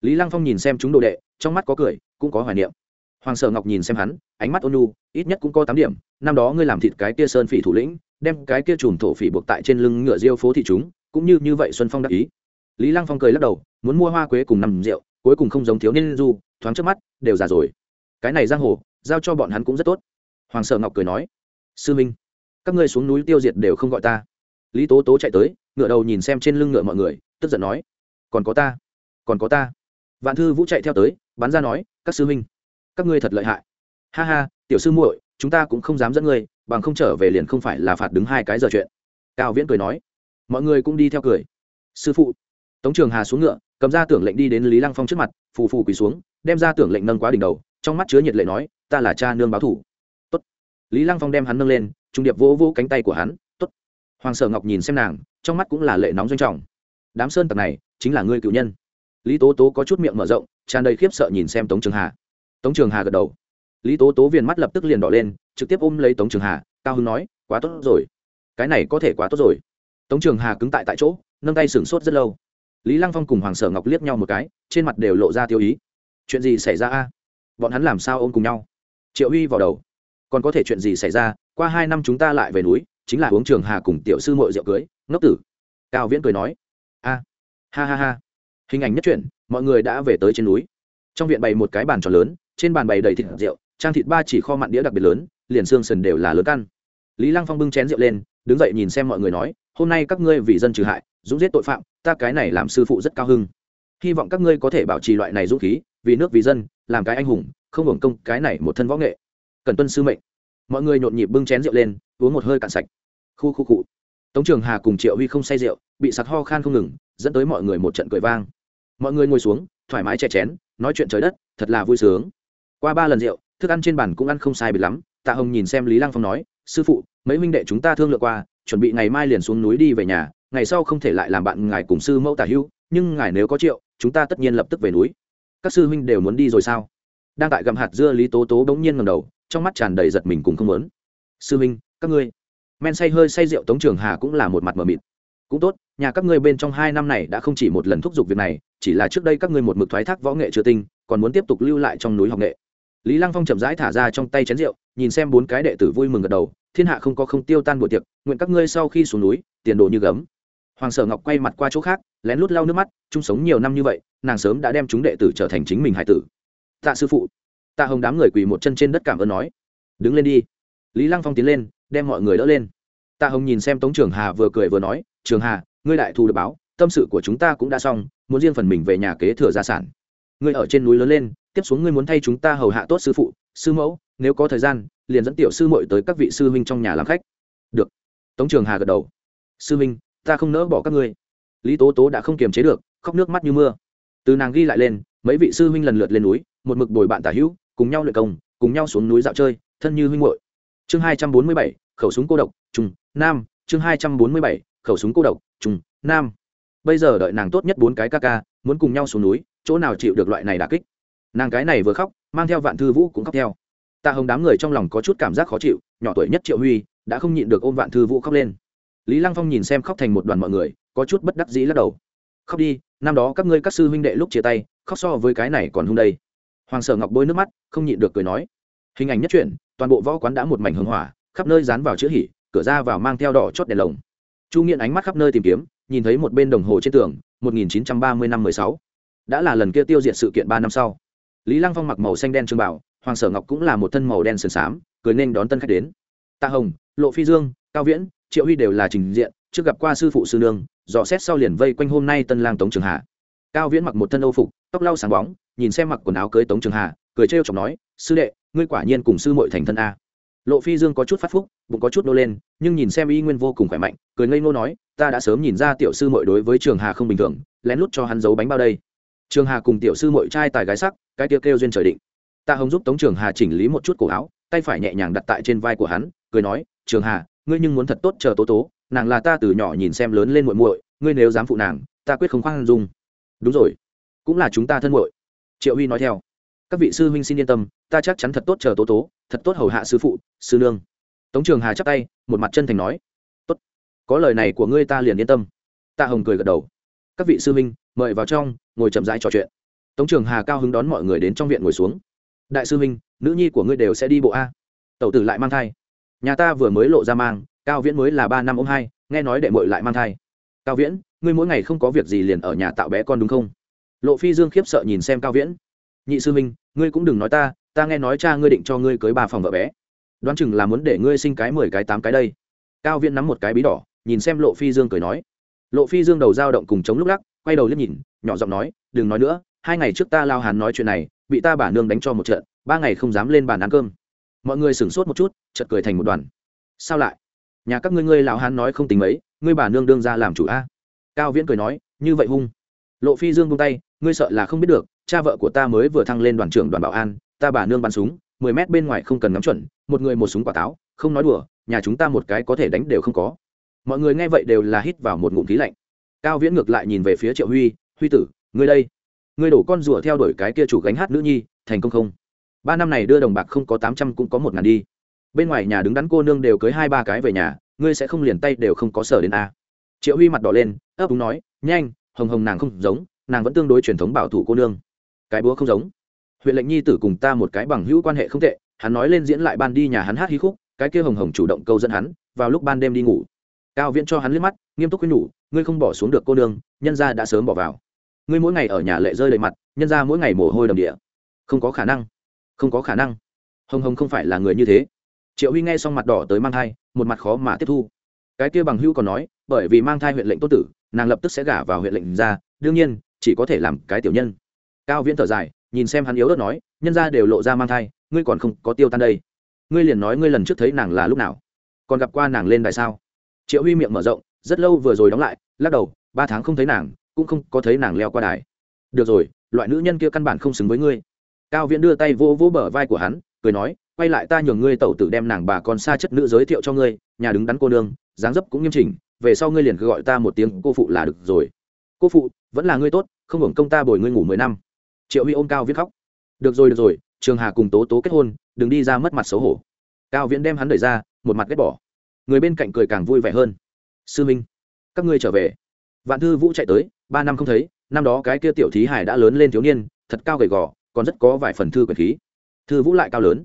Lý lăng phong nhìn xem chúng đồ đệ trong mắt có cười cũng có hoài niệm hoàng sở ngọc nhìn xem hắn, ánh mắt ôn nhu, ít nhất cũng có tám điểm, năm đó ngươi làm thịt cái kia sơn phỉ thủ lĩnh, đem cái kia chùm thổ phỉ buộc tại trên lưng ngựa diêu phố thị chúng, cũng như như vậy xuân phong đắc ý. Lý lăng phong cười lắc đầu, muốn mua hoa quế cùng nằm rượu, cuối cùng không giống thiếu niên du, thoáng trước mắt, đều già rồi. Cái này giang hồ, giao cho bọn hắn cũng rất tốt. Hoàng sở ngọc cười nói, sư minh, các ngươi xuống núi tiêu diệt đều không gọi ta. Lý tố tố chạy tới, ngựa đầu nhìn xem trên lưng ngựa mọi người, tức giận nói, còn có ta, còn có ta. Vạn thư vũ chạy theo tới, bắn ra nói, các sư minh các ngươi thật lợi hại. Ha ha, tiểu sư muội, chúng ta cũng không dám dẫn ngươi, bằng không trở về liền không phải là phạt đứng hai cái giờ chuyện. Cao viễn cười nói. Mọi người cũng đi theo cười. Sư phụ. Tống trường hà xuống ngựa, cầm ra tưởng lệnh đi đến lý lăng phong trước mặt, phù phù quỳ xuống, đem ra tưởng lệnh nâng quá đỉnh đầu, trong mắt chứa nhiệt lệ nói, ta là cha nương báo thủ. Tốt. lý lăng phong đem hắn nâng lên, trung điệp vỗ vỗ cánh tay của hắn, Tốt. hoàng sở ngọc nhìn xem nàng, trong mắt cũng là lệ nóng doanh trọng. Đám sơn tặc này, chính là ngươi cựu nhân. Lý tố tố có chút miệng mở rộng, tràn đầy khiếp sợ nhìn xem tống trường hà tống trường hà gật đầu. Lý tố tố viền mắt lập tức liền đỏ lên, trực tiếp ôm lấy tống trường hà, cao hưng nói, quá tốt rồi. Cái này có thể quá tốt rồi. Tống trường hà cứng tại tại chỗ, nâng tay sửng sốt rất lâu. Lý lăng phong cùng hoàng sở ngọc liếc nhau một cái, trên mặt đều lộ ra tiêu ý. Chuyện gì xảy ra a? Bọn hắn làm sao ôm cùng nhau? Triệu huy vào đầu. Còn có thể chuyện gì xảy ra? Qua hai năm chúng ta lại về núi, chính là uống trường hà cùng tiểu sư mội rượu cưới. Ngốc tử. Cao viễn cười nói, a, ha ha ha. Hình ảnh nhất truyện, mọi người đã về tới trên núi. Trong viện bày một cái bàn tròn lớn trên bàn bày đầy thịt rượu, trang thịt ba chỉ kho mặn đĩa đặc biệt lớn, liền xương sần đều là lớn căn. Lý lăng phong bưng chén rượu lên, đứng dậy nhìn xem mọi người nói, hôm nay các ngươi vì dân trừ hại, dũng giết tội phạm, ta cái này làm sư phụ rất cao hưng. Hy vọng các ngươi có thể bảo trì loại này dũng khí, vì nước vì dân, làm cái anh hùng, không hưởng công cái này một thân võ nghệ. Cần tuân sư mệnh. Mọi người nhộn nhịp bưng chén rượu lên, uống một hơi cạn sạch. Khu khu cụ tống trường hà cùng triệu huy không say rượu, bị sặc ho khan không ngừng, dẫn tới mọi người một trận cười vang. Mọi người ngồi xuống, thoải mái che chén, nói chuyện trời đất, thật là vui sướng qua ba lần rượu, thức ăn trên bàn cũng ăn không sai bịt lắm, tạ hồng nhìn xem lý lăng phong nói, sư phụ, mấy huynh đệ chúng ta thương lượng qua, chuẩn bị ngày mai liền xuống núi đi về nhà, ngày sau không thể lại làm bạn ngài cùng sư mẫu tả hữu nhưng ngài nếu có triệu, chúng ta tất nhiên lập tức về núi. Các sư huynh đều muốn đi rồi sao? Đang tại gặm hạt dưa, lý tố tố bỗng nhiên ngầm đầu, trong mắt tràn đầy giật mình cùng không muốn. Sư huynh, các ngươi. Men say hơi say rượu tống trường hà cũng là một mặt mờ mịt. Cũng tốt, nhà các ngươi bên trong hai năm này đã không chỉ một lần thúc giục việc này, chỉ là trước đây các ngươi một mực thoái thác võ nghệ chưa tinh, còn muốn tiếp tục lưu lại trong núi học nghệ lý lăng phong chậm rãi thả ra trong tay chén rượu, nhìn xem bốn cái đệ tử vui mừng gật đầu, thiên hạ không có không tiêu tan buổi tiệc, nguyện các ngươi sau khi xuống núi, tiền đồ như gấm. Hoàng sở ngọc quay mặt qua chỗ khác, lén lút lau nước mắt, chung sống nhiều năm như vậy, nàng sớm đã đem chúng đệ tử trở thành chính mình hải tử. Tạ sư phụ. Tạ hồng đám người quỳ một chân trên đất cảm ơn nói. Đứng lên đi. Lý lăng phong tiến lên, đem mọi người đỡ lên. Tạ hồng nhìn xem tống trường hà vừa cười vừa nói, trường hà, ngươi đại thù được báo, tâm sự của chúng ta cũng đã xong, muốn riêng phần mình về nhà kế thừa gia sản. Ngươi ở trên núi lớn lên tiếp xuống ngươi muốn thay chúng ta hầu hạ tốt sư phụ, sư mẫu, nếu có thời gian, liền dẫn tiểu sư muội tới các vị sư huynh trong nhà làm khách. Được. Tống trường hà gật đầu. Sư huynh, ta không nỡ bỏ các ngươi. Lý tố tố đã không kiềm chế được, khóc nước mắt như mưa. Từ nàng ghi lại lên, mấy vị sư huynh lần lượt lên núi, một mực bồi bạn tả hữu, cùng nhau luyện công, cùng nhau xuống núi dạo chơi, thân như huynh hội chương hai trăm bốn mươi bảy, khẩu súng cô độc trung nam. Chương hai trăm bốn mươi bảy, khẩu súng cô độc trung nam. Bây giờ đợi nàng tốt nhất bốn cái ca ca, muốn cùng nhau xuống núi, chỗ nào chịu được loại này đà kích? Nàng cái này vừa khóc, mang theo vạn thư vũ cũng khóc theo. Tạ hồng đám người trong lòng có chút cảm giác khó chịu, nhỏ tuổi nhất triệu huy đã không nhịn được ôm vạn thư vũ khóc lên. Lý lăng phong nhìn xem khóc thành một đoàn mọi người, có chút bất đắc dĩ lắc đầu. Khóc đi, năm đó các ngươi các sư huynh đệ lúc chia tay, khóc so với cái này còn hung đây. Hoàng sở ngọc bôi nước mắt, không nhịn được cười nói. Hình ảnh nhất truyện, toàn bộ võ quán đã một mảnh hưng hỏa, khắp nơi dán vào chữ hỉ, cửa ra vào mang theo đỏ chót đèn lồng. Chu nghiện ánh mắt khắp nơi tìm kiếm, nhìn thấy một bên đồng hồ trên tường 1930 năm 16. đã là lần kia tiêu diệt sự kiện ba năm sau lý lăng phong mặc màu xanh đen trường bảo, hoàng sở ngọc cũng là một thân màu đen sườn xám, cười nên đón tân khách đến. Tạ hồng, lộ phi dương, cao viễn, triệu huy đều là trình diện, trước gặp qua sư phụ sư nương, dò xét sau liền vây quanh hôm nay tân lang tống trường hà. Cao viễn mặc một thân âu phục, tóc lau sáng bóng, nhìn xem mặc quần áo cưới tống trường hà, cười trêu chọc nói, sư đệ, ngươi quả nhiên cùng sư muội thành thân a. Lộ phi dương có chút phát phúc, bụng có chút nô lên, nhưng nhìn xem y nguyên vô cùng khỏe mạnh, cười ngây ngô nói, ta đã sớm nhìn ra tiểu sư muội đối với trường hà không bình thường, lén lút cho hắn giấu bánh bao đây trường hà cùng tiểu sư muội trai tài gái sắc, cái tiêu kêu duyên trời định. Tạ hồng giúp tống trường hà chỉnh lý một chút cổ áo, tay phải nhẹ nhàng đặt tại trên vai của hắn, cười nói, trường hà, ngươi nhưng muốn thật tốt chờ tố tố, nàng là ta từ nhỏ nhìn xem lớn lên muội muội, ngươi nếu dám phụ nàng, ta quyết không khoan dung. Đúng rồi, cũng là chúng ta thân muội. Triệu huy nói theo. Các vị sư huynh xin yên tâm, ta chắc chắn thật tốt chờ tố tố, thật tốt hầu hạ sư phụ, sư nương. Tống trường hà chắp tay, một mặt chân thành nói. Tốt, có lời này của ngươi ta liền yên tâm. Tạ hồng cười gật đầu. Các vị sư huynh, mời vào trong ngồi chậm rãi trò chuyện. Tống trường hà cao hứng đón mọi người đến trong viện ngồi xuống. Đại sư huynh, nữ nhi của ngươi đều sẽ đi bộ a. Tẩu tử lại mang thai. Nhà ta vừa mới lộ ra mang, cao viễn mới là ba năm ông hai, nghe nói đệ mội lại mang thai. Cao viễn, ngươi mỗi ngày không có việc gì liền ở nhà tạo bé con đúng không? Lộ phi dương khiếp sợ nhìn xem cao viễn. Nhị sư minh ngươi cũng đừng nói ta ta nghe nói cha ngươi định cho ngươi cưới ba phòng vợ bé. Đoán chừng là muốn để ngươi sinh cái mười cái tám cái đây. Cao viễn nắm một cái bí đỏ, nhìn xem lộ phi dương cười nói. Lộ phi dương đầu dao động cùng chống lúc lắc quay đầu liếc nhìn, nhỏ giọng nói, đừng nói nữa, hai ngày trước ta lao hàn nói chuyện này, bị ta bà nương đánh cho một trận, ba ngày không dám lên bàn ăn cơm. Mọi người sửng sốt một chút, chợt cười thành một đoàn. Sao lại? Nhà các ngươi ngươi lão hán nói không tính mấy, ngươi bà nương đương ra làm chủ a? Cao viễn cười nói, như vậy hung. Lộ phi dương buông tay, ngươi sợ là không biết được, cha vợ của ta mới vừa thăng lên đoàn trưởng đoàn bảo an, ta bà nương bắn súng, mười mét bên ngoài không cần ngắm chuẩn, một người một súng quả táo, không nói đùa, nhà chúng ta một cái có thể đánh đều không có. Mọi người nghe vậy đều là hít vào một ngụm khí lạnh cao viễn ngược lại nhìn về phía triệu huy huy tử, ngươi đây, ngươi đổ con rùa theo đuổi cái kia chủ gánh hát nữ nhi, thành công không? Ba năm này đưa đồng bạc không có tám trăm cũng có một ngàn đi. Bên ngoài nhà đứng đắn cô nương đều cưới hai ba cái về nhà, ngươi sẽ không liền tay đều không có sở đến a. Triệu huy mặt đỏ lên, ấp úng nói, nhanh, hồng hồng nàng không giống, nàng vẫn tương đối truyền thống bảo thủ cô nương. Cái búa không giống. Huyện lệnh nhi tử cùng ta một cái bằng hữu quan hệ không tệ, hắn nói lên diễn lại ban đi nhà hắn hát hí khúc, cái kia hồng hồng chủ động câu dẫn hắn, vào lúc ban đêm đi ngủ. Cao viễn cho hắn liếc mắt, nghiêm túc khuyên nhủ ngươi không bỏ xuống được cô nương, nhân gia đã sớm bỏ vào. Ngươi mỗi ngày ở nhà lệ rơi đầy mặt, nhân gia mỗi ngày mồ hôi đầm địa. Không có khả năng. Không có khả năng. Hồng hồng không phải là người như thế. Triệu huy nghe xong mặt đỏ tới mang thai, một mặt khó mà tiếp thu. Cái kia bằng hữu còn nói, bởi vì mang thai huyện lệnh tốt tử, nàng lập tức sẽ gả vào huyện lệnh ra, đương nhiên, chỉ có thể làm cái tiểu nhân. Cao viễn thở dài, nhìn xem hắn yếu ớt nói, nhân ra đều lộ ra mang thai, ngươi còn không có tiêu tan đây. Ngươi liền nói ngươi lần trước thấy nàng là lúc nào? Còn gặp qua nàng lên đài sao? Triệu huy miệng mở rộng rất lâu vừa rồi đóng lại, lắc đầu, ba tháng không thấy nàng, cũng không có thấy nàng leo qua đài. Được rồi, loại nữ nhân kia căn bản không xứng với ngươi. Cao viễn đưa tay vô vô bờ vai của hắn, cười nói, quay lại ta nhường ngươi tẩu tử đem nàng bà con xa chất nữ giới thiệu cho ngươi, nhà đứng đắn cô nương, dáng dấp cũng nghiêm chỉnh, về sau ngươi liền cứ gọi ta một tiếng cô phụ là được rồi. Cô phụ, vẫn là ngươi tốt, không hưởng công ta bồi ngươi ngủ mười năm. Triệu huy ôm cao viết khóc. Được rồi được rồi, trường hà cùng tố tố kết hôn, đừng đi ra mất mặt xấu hổ. Cao viễn đem hắn đẩy ra, một mặt ghét bỏ. Người bên cạnh cười càng vui vẻ hơn sư minh, các ngươi trở về. Vạn thư vũ chạy tới, ba năm không thấy, năm đó cái kia tiểu thí hải đã lớn lên thiếu niên, thật cao gầy gò, còn rất có vài phần thư quyền khí. Thư vũ lại cao lớn.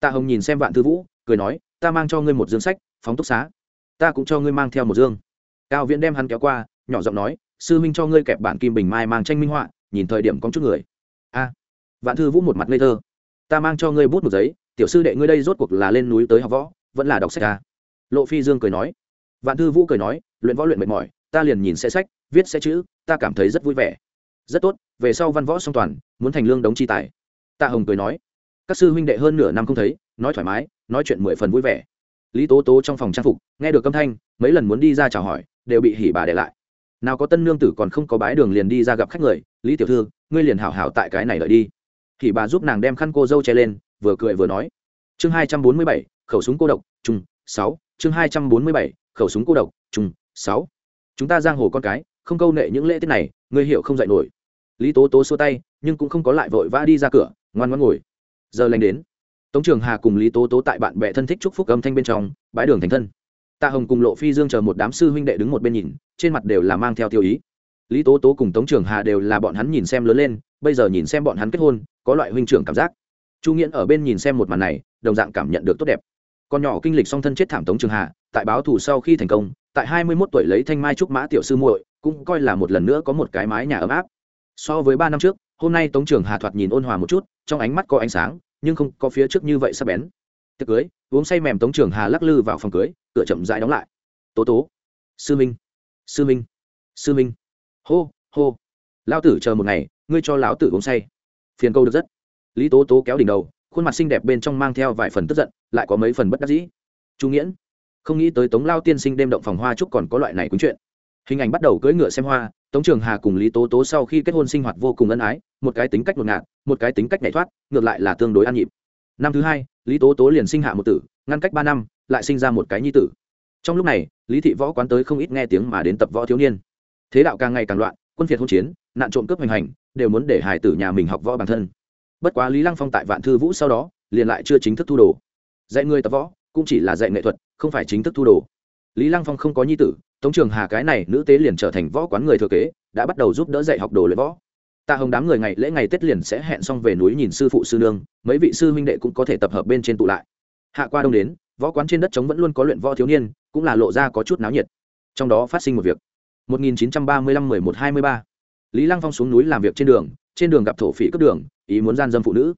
Tạ hồng nhìn xem vạn thư vũ, cười nói, ta mang cho ngươi một dương sách, phóng túc xá. Ta cũng cho ngươi mang theo một dương. Cao viễn đem hắn kéo qua, nhỏ giọng nói, sư minh cho ngươi kẹp bản kim bình mai mang tranh minh họa, nhìn thời điểm có chút người. A. Vạn thư vũ một mặt ngây thơ. Ta mang cho ngươi bút một giấy, tiểu sư đệ ngươi đây rốt cuộc là lên núi tới học võ, vẫn là đọc sách ta lộ phi dương cười nói vạn thư vũ cười nói, luyện võ luyện mệt mỏi, ta liền nhìn sẽ sách, viết sẽ chữ, ta cảm thấy rất vui vẻ. Rất tốt, về sau văn võ song toàn, muốn thành lương đống chi tài. Tạ hồng cười nói, các sư huynh đệ hơn nửa năm không thấy, nói thoải mái, nói chuyện mười phần vui vẻ. Lý tố tố trong phòng trang phục, nghe được âm thanh, mấy lần muốn đi ra chào hỏi, đều bị hỉ bà để lại. Nào có tân nương tử còn không có bái đường liền đi ra gặp khách người, lý tiểu thư, ngươi liền hảo hảo tại cái này đợi đi. Hỉ bà giúp nàng đem khăn cô dâu che lên, vừa cười vừa nói, chương hai trăm bốn mươi bảy, khẩu súng cô độc chung sáu, chương hai trăm bốn mươi bảy khẩu súng cô độc chung sáu. Chúng ta giang hồ con cái, không câu nệ những lễ tiết này, ngươi hiểu không dạy nổi. Lý tố tố xua tay, nhưng cũng không có lại vội vã đi ra cửa, ngoan ngoan ngồi. Giờ lành đến. Tống trường hà cùng lý tố tố tại bạn bè thân thích chúc phúc âm thanh bên trong, bãi đường thành thân. Tạ hồng cùng lộ phi dương chờ một đám sư huynh đệ đứng một bên nhìn, trên mặt đều là mang theo tiêu ý. Lý tố tố cùng tống trường hà đều là bọn hắn nhìn xem lớn lên, bây giờ nhìn xem bọn hắn kết hôn, có loại huynh trưởng cảm giác. Chu nghiễn ở bên nhìn xem một màn này, đồng dạng cảm nhận được tốt đẹp con nhỏ kinh lịch song thân chết thảm tống trường hà, tại báo thù sau khi thành công, tại hai mươi 21 tuổi lấy thanh mai trúc mã tiểu sư muội, cũng coi là một lần nữa có một cái mái nhà ấm áp. So với ba năm trước, hôm nay tống trường hà thoạt nhìn ôn hòa một chút, trong ánh mắt có ánh sáng, nhưng không có phía trước như vậy sắp bén. Tiệc cưới, uống say mềm tống trường hà lắc lư vào phòng cưới, cửa chậm rãi đóng lại. Tố tố, sư minh sư minh sư minh. Hô hô. Lao tử chờ một ngày, ngươi cho lão tử uống say. Phiền câu được rất. Lý tố tố kéo đỉnh đầu khuôn mặt xinh đẹp bên trong mang theo vài phần tức giận, lại có mấy phần bất đắc dĩ. Chú nghiễn, không nghĩ tới tống lao tiên sinh đêm động phòng hoa chúc còn có loại này cuốn chuyện hình ảnh bắt đầu cưỡi ngựa xem hoa, tống trường hà cùng lý tố tố sau khi kết hôn sinh hoạt vô cùng ân ái, một cái tính cách ngột ngạt, một cái tính cách nhảy thoát, ngược lại là tương đối an nhịp. Năm thứ hai, lý tố tố liền sinh hạ một tử, ngăn cách ba năm, lại sinh ra một cái nhi tử. Trong lúc này, lý thị võ quán tới không ít nghe tiếng mà đến tập võ thiếu niên. Thế đạo càng ngày càng loạn, quân phiệt hỗn chiến, nạn trộm cướp hành hành, đều muốn để hải tử nhà mình học võ bản thân bất quá lý lăng phong tại vạn thư vũ sau đó, liền lại chưa chính thức thu đồ. Dạy người tập võ, cũng chỉ là dạy nghệ thuật, không phải chính thức thu đồ. Lý lăng phong không có nhi tử, tống trường hà cái này nữ tế liền trở thành võ quán người thừa kế, đã bắt đầu giúp đỡ dạy học đồ luyện võ. Tạ hồng đám người ngày lễ ngày tết liền sẽ hẹn xong về núi nhìn sư phụ sư nương, mấy vị sư huynh đệ cũng có thể tập hợp bên trên tụ lại. Hạ qua đông đến, võ quán trên đất trống vẫn luôn có luyện võ thiếu niên, cũng là lộ ra có chút náo nhiệt. Trong đó phát sinh một việc. 1935-11-23 lý lăng phong xuống núi làm việc trên đường trên đường gặp thổ phỉ cướp đường, ý muốn gian dâm phụ nữ.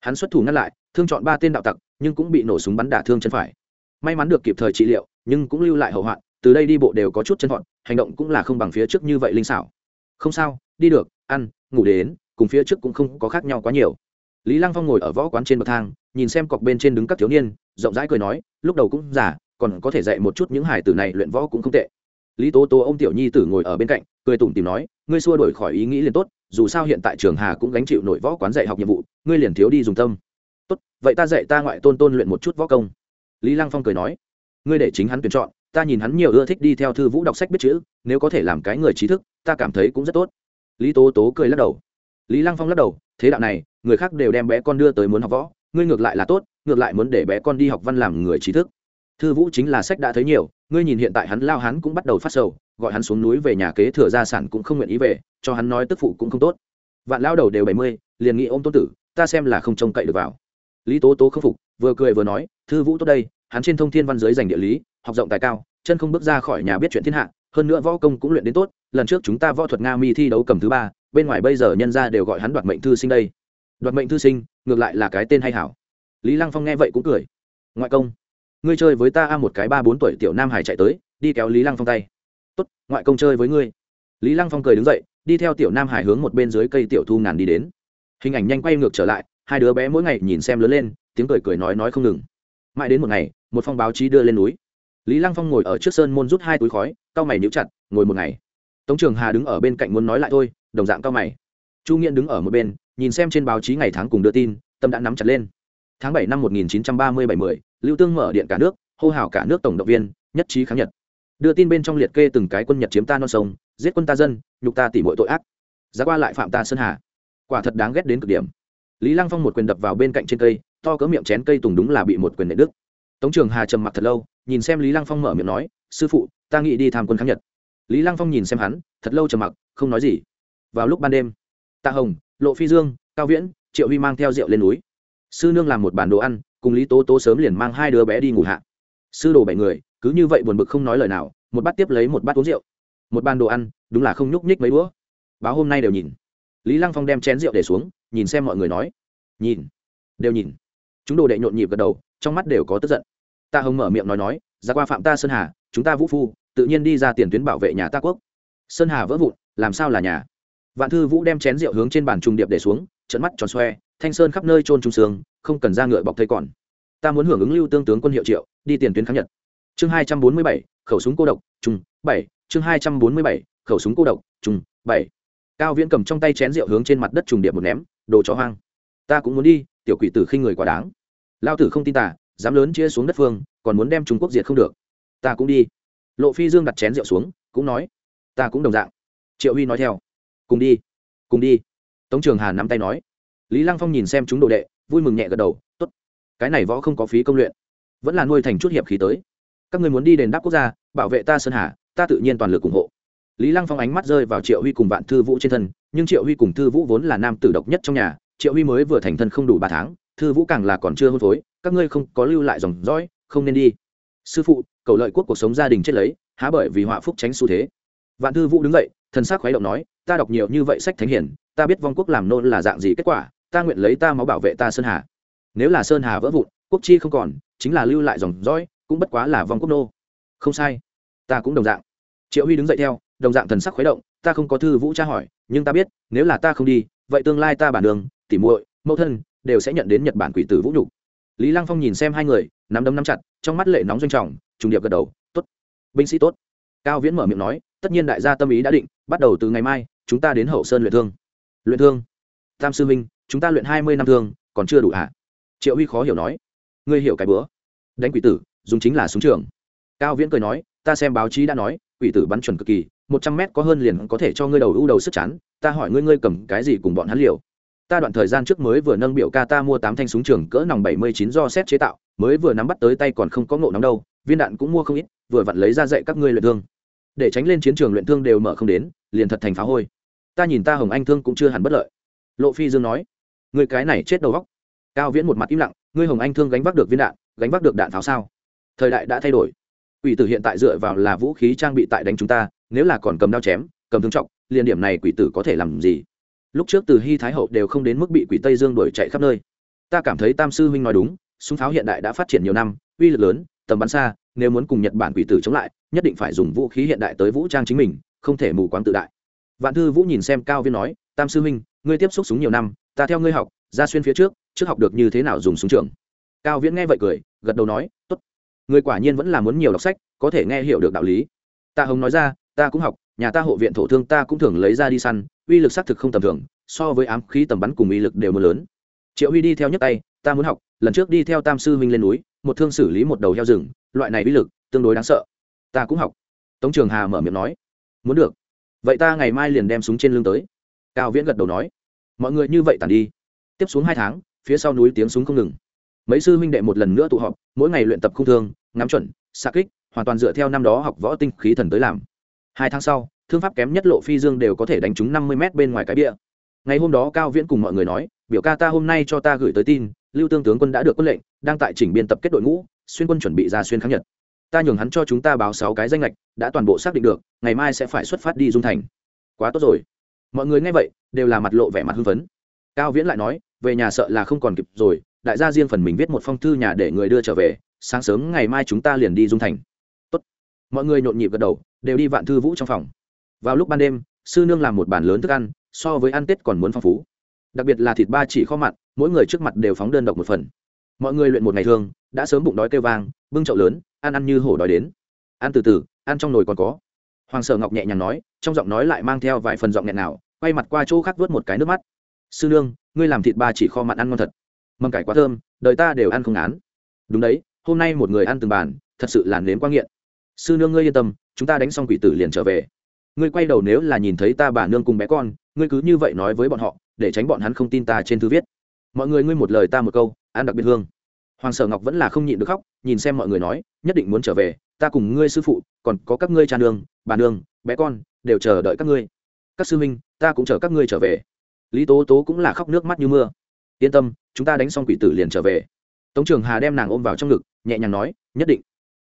Hắn xuất thủ ngăn lại, thương chọn ba tên đạo tặc, nhưng cũng bị nổ súng bắn đả thương chân phải. May mắn được kịp thời trị liệu, nhưng cũng lưu lại hậu hoạn, từ đây đi bộ đều có chút chân thọn, hành động cũng là không bằng phía trước như vậy linh xảo. Không sao, đi được, ăn, ngủ đến, cùng phía trước cũng không có khác nhau quá nhiều. Lý lăng phong ngồi ở võ quán trên bậc thang, nhìn xem cọc bên trên đứng các thiếu niên, rộng rãi cười nói, lúc đầu cũng giả còn có thể dạy một chút những hải tử này luyện võ cũng không tệ. Lý tố tố ông tiểu nhi tử ngồi ở bên cạnh, cười tủm tìm nói, ngươi xua đổi khỏi ý nghĩ liền tốt dù sao hiện tại trường hà cũng gánh chịu nội võ quán dạy học nhiệm vụ, ngươi liền thiếu đi dùng tâm. Tốt, vậy ta dạy ta ngoại tôn tôn luyện một chút võ công. Lý lăng phong cười nói. Ngươi để chính hắn tuyển chọn, ta nhìn hắn nhiều ưa thích đi theo thư vũ đọc sách biết chữ, nếu có thể làm cái người trí thức, ta cảm thấy cũng rất tốt. Lý tố tố cười lắc đầu. Lý lăng phong lắc đầu, thế đạo này, người khác đều đem bé con đưa tới muốn học võ, ngươi ngược lại là tốt, ngược lại muốn để bé con đi học văn làm người trí thức. Thư vũ chính là sách đã thấy nhiều, ngươi nhìn hiện tại hắn lao hắn cũng bắt đầu phát sầu gọi hắn xuống núi về nhà kế thừa gia sản cũng không nguyện ý về, cho hắn nói tức phụ cũng không tốt. Vạn lao đầu đều bảy mươi, liền nghĩ ô m tôn tử, ta xem là không trông cậy được vào. Lý tố tố không phục, vừa cười vừa nói, thư vũ tốt đây, hắn trên thông thiên văn giới giành địa lý, học rộng tài cao, chân không bước ra khỏi nhà biết chuyện thiên hạ, hơn nữa võ công cũng luyện đến tốt, lần trước chúng ta võ thuật nga mi thi đấu cầm thứ ba, bên ngoài bây giờ nhân ra đều gọi hắn đoạt mệnh thư sinh đây. Đoạt mệnh thư sinh, ngược lại là cái tên hay hảo. Lý lăng phong nghe vậy cũng cười. Ngoại công, ngươi chơi với ta a, một cái ba bốn tuổi tiểu nam hải chạy tới, đi kéo lý lăng phong tay tốt, ngoại công chơi với ngươi. Lý lăng phong cười đứng dậy, đi theo tiểu nam hải hướng một bên dưới cây tiểu thu ngàn đi đến. Hình ảnh nhanh quay ngược trở lại, hai đứa bé mỗi ngày nhìn xem lớn lên, tiếng cười cười nói nói không ngừng. Mãi đến một ngày, một phong báo chí đưa lên núi. Lý lăng phong ngồi ở trước sơn môn rút hai túi khói, cao mày níu chặt, ngồi một ngày. Tống trường hà đứng ở bên cạnh muốn nói lại thôi, đồng dạng cao mày. Chu nghiện đứng ở một bên, nhìn xem trên báo chí ngày tháng cùng đưa tin, tâm đã nắm chặt lên. Tháng bảy năm một nghìn chín trăm ba mươi bảy mươi lưu tương mở điện cả nước, hô hào cả nước tổng động viên, nhất trí kháng nhật đưa tin bên trong liệt kê từng cái quân nhật chiếm ta non sông, giết quân ta dân, nhục ta tỉ mọi tội ác. Giá qua lại phạm ta sơn hà. Quả thật đáng ghét đến cực điểm. Lý lăng phong một quyền đập vào bên cạnh trên cây, to cỡ miệng chén cây tùng đúng là bị một quyền nệ đức tống trường hà trầm mặc thật lâu, nhìn xem lý lăng phong mở miệng nói, sư phụ, ta nghĩ đi tham quân kháng nhật. Lý lăng phong nhìn xem hắn, thật lâu trầm mặc, không nói gì. Vào lúc ban đêm, tạ hồng, lộ phi dương, cao viễn, triệu huy mang theo rượu lên núi. Sư nương làm một bản đồ ăn, cùng lý tố tố sớm liền mang hai đứa bé đi ngủ hạ. Sư đồ bảy người cứ như vậy buồn bực không nói lời nào, một bát tiếp lấy một bát uống rượu. Một bàn đồ ăn, đúng là không nhúc nhích mấy đũa báo hôm nay đều nhìn. Lý lăng phong đem chén rượu để xuống, nhìn xem mọi người nói. Nhìn. Đều nhìn. Chúng đồ đệ nhộn nhịp gật đầu, trong mắt đều có tức giận. Ta hồng mở miệng nói nói ra qua phạm ta sơn hà, chúng ta vũ phu, tự nhiên đi ra tiền tuyến bảo vệ nhà ta quốc. Sơn hà vỡ vụn, làm sao là nhà? Vạn thư vũ đem chén rượu hướng trên bàn trung điệp để xuống trận mắt tròn xoe, thanh sơn khắp nơi trôn trung sương, không cần ra ngựa bọc thấy còn. Ta muốn hưởng ứng lưu tương tướng quân hiệu triệu, đi tiền tuyến kháng nhật chương hai trăm bốn mươi bảy, khẩu súng cô độc trung bảy. Chương hai trăm bốn mươi bảy, khẩu súng cô độc trung bảy. Cao viễn cầm trong tay chén rượu hướng trên mặt đất trùng điệp một ném, đồ chó hoang. Ta cũng muốn đi, tiểu quỷ tử khinh người quá đáng. Lao tử không tin tả dám lớn chia xuống đất phương, còn muốn đem trung quốc diệt không được. Ta cũng đi. Lộ phi dương đặt chén rượu xuống, cũng nói. Ta cũng đồng dạng. Triệu huy nói theo. Cùng đi cùng đi. Tống trường hà nắm tay nói. Lý lăng phong nhìn xem chúng đồ đệ, vui mừng nhẹ gật đầu t ố t cái này võ không có phí công luyện. Vẫn là nuôi thành chút hiệp khí tới các người muốn đi đền đáp quốc gia, bảo vệ ta sơn hà, ta tự nhiên toàn lực ủng hộ. Lý lăng phong ánh mắt rơi vào triệu huy cùng vạn thư vũ trên thân, nhưng triệu huy cùng thư vũ vốn là nam tử độc nhất trong nhà, triệu huy mới vừa thành thân không đủ ba tháng, thư vũ càng là còn chưa hôn phối, các ngươi không có lưu lại dòng dõi, không nên đi. Sư phụ, cầu lợi quốc cuộc sống gia đình chết lấy, há bởi vì họa phúc tránh xu thế. Vạn thư vũ đứng dậy, thần sắc khuấy động nói, ta đọc nhiều như vậy sách thánh hiển, ta biết vong quốc làm nôn là dạng gì kết quả, ta nguyện lấy ta máu bảo vệ ta sơn hà. Nếu là sơn hà vỡ vụn, quốc chi không còn, chính là lưu lại dòng dõi cũng bất quá là vong quốc nô. Không sai. Ta cũng đồng dạng. Triệu huy đứng dậy theo, đồng dạng thần sắc khuấy động, ta không có thư vũ tra hỏi, nhưng ta biết, nếu là ta không đi, vậy tương lai ta bản đường, tỉ muội, mẫu thân, đều sẽ nhận đến nhật bản quỷ tử vũ nhục. Lý lăng phong nhìn xem hai người, nắm đấm nắm chặt, trong mắt lệ nóng doanh trọng, trùng điệp gật đầu, tốt. Binh sĩ tốt. Cao viễn mở miệng nói, tất nhiên đại gia tâm ý đã định, bắt đầu từ ngày mai, chúng ta đến hậu sơn luyện thương. Luyện thương? Tam sư minh chúng ta luyện hai mươi năm thương, còn chưa đủ hả? Triệu huy khó hiểu nói. Ngươi hiểu cái bữa. Đánh quỷ tử dùng chính là súng trường. Cao viễn cười nói, ta xem báo chí đã nói, quỷ tử bắn chuẩn cực kỳ, một trăm mét có hơn liền có thể cho ngươi đầu ưu đầu sức chắn ta hỏi ngươi ngươi cầm cái gì cùng bọn hắn liều? Ta đoạn thời gian trước mới vừa nâng biểu ca ta mua tám thanh súng trường cỡ nòng bảy mươi chín do xét chế tạo, mới vừa nắm bắt tới tay còn không có ngộ nóng đâu, viên đạn cũng mua không ít, vừa vặn lấy ra dạy các ngươi luyện thương. Để tránh lên chiến trường luyện thương đều mở không đến, liền thật thành phá hôi. Ta nhìn ta hồng anh thương cũng chưa hẳn bất lợi. Lộ phi dương nói người cái này chết đầu góc cao viễn một mặt im lặng, ngươi hồng anh thương gánh vác được viên đạn, gánh vác được đạn pháo sao? Thời đại đã thay đổi. Quỷ tử hiện tại dựa vào là vũ khí trang bị tại đánh chúng ta, nếu là còn cầm đao chém, cầm thương trọng, liền điểm này quỷ tử có thể làm gì? Lúc trước từ hy thái hậu đều không đến mức bị quỷ tây dương đuổi chạy khắp nơi. Ta cảm thấy tam sư huynh nói đúng, súng pháo hiện đại đã phát triển nhiều năm, uy lực lớn, tầm bắn xa, nếu muốn cùng nhật bản quỷ tử chống lại, nhất định phải dùng vũ khí hiện đại tới vũ trang chính mình, không thể mù quáng tự đại. Vạn thư vũ nhìn xem cao viên nói, tam sư huynh, ngươi tiếp xúc súng nhiều năm, ta theo ngươi học, ra xuyên phía trước trước học được như thế nào dùng súng trường? Cao viễn nghe vậy cười, gật đầu nói, tốt người quả nhiên vẫn là muốn nhiều đọc sách, có thể nghe hiểu được đạo lý. Tạ hồng nói ra, ta cũng học, nhà ta hộ viện thổ thương ta cũng thường lấy ra đi săn, uy lực xác thực không tầm thường, so với ám khí tầm bắn cùng uy lực đều mưa lớn. Triệu huy đi theo nhấc tay, ta muốn học, lần trước đi theo tam sư huynh lên núi, một thương xử lý một đầu heo rừng, loại này uy lực tương đối đáng sợ. Ta cũng học. Tống trường hà mở miệng nói. Muốn được. Vậy ta ngày mai liền đem súng trên lưng tới. Cao viễn gật đầu nói. Mọi người như vậy tàn đi. Tiếp xuống hai tháng, phía sau núi tiếng súng không ngừng. Mấy sư huynh đệ một lần nữa tụ họp, mỗi ngày luyện tập không thương ngắm chuẩn xa kích, hoàn toàn dựa theo năm đó học võ tinh khí thần tới làm. Hai tháng sau, thương pháp kém nhất lộ phi dương đều có thể đánh trúng năm mươi m bên ngoài cái bia ngày hôm đó cao viễn cùng mọi người nói, biểu ca ta hôm nay cho ta gửi tới tin, lưu tương tướng quân đã được quân lệnh, đang tại chỉnh biên tập kết đội ngũ, xuyên quân chuẩn bị ra xuyên kháng nhật. Ta nhường hắn cho chúng ta báo sáu cái danh lệch đã toàn bộ xác định được, ngày mai sẽ phải xuất phát đi dung thành. Quá tốt rồi. Mọi người nghe vậy, đều là mặt lộ vẻ mặt hưng phấn. Cao viễn lại nói, về nhà sợ là không còn kịp rồi đại gia riêng phần mình viết một phong thư nhà để người đưa trở về, sáng sớm ngày mai chúng ta liền đi dung thành. Tốt. Mọi người nhộn nhịp gật đầu, đều đi vạn thư vũ trong phòng. Vào lúc ban đêm, sư nương làm một bàn lớn thức ăn, so với ăn tết còn muốn phong phú. Đặc biệt là thịt ba chỉ kho mặn, mỗi người trước mặt đều phóng đơn độc một phần. Mọi người luyện một ngày thường, đã sớm bụng đói kêu vang, bưng chậu lớn, ăn ăn như hổ đói đến. Ăn từ từ, ăn trong nồi còn có. Hoàng sở ngọc nhẹ nhàng nói, trong giọng nói lại mang theo vài phần giọng nghẹn nào, quay mặt qua chỗ khác vớt một cái nước mắt. Sư nương, ngươi làm thịt ba chỉ kho mặn ăn ngon thật mầm cải quá thơm đời ta đều ăn không án đúng đấy hôm nay một người ăn từng bàn thật sự là nếm quá nghiện. Sư nương ngươi yên tâm chúng ta đánh xong quỷ tử liền trở về. Ngươi quay đầu nếu là nhìn thấy ta bà nương cùng bé con ngươi cứ như vậy nói với bọn họ để tránh bọn hắn không tin ta trên thư viết. Mọi người ngươi một lời ta một câu ăn đặc biệt hương. Hoàng sở ngọc vẫn là không nhịn được khóc nhìn xem mọi người nói nhất định muốn trở về ta cùng ngươi sư phụ còn có các ngươi cha nương bà nương bé con đều chờ đợi các ngươi. Các sư huynh, ta cũng chờ các ngươi trở về. Lý tố tố cũng là khóc nước mắt như mưa yên tâm, chúng ta đánh xong quỷ tử liền trở về. Tống trường hà đem nàng ôm vào trong ngực, nhẹ nhàng nói, nhất định.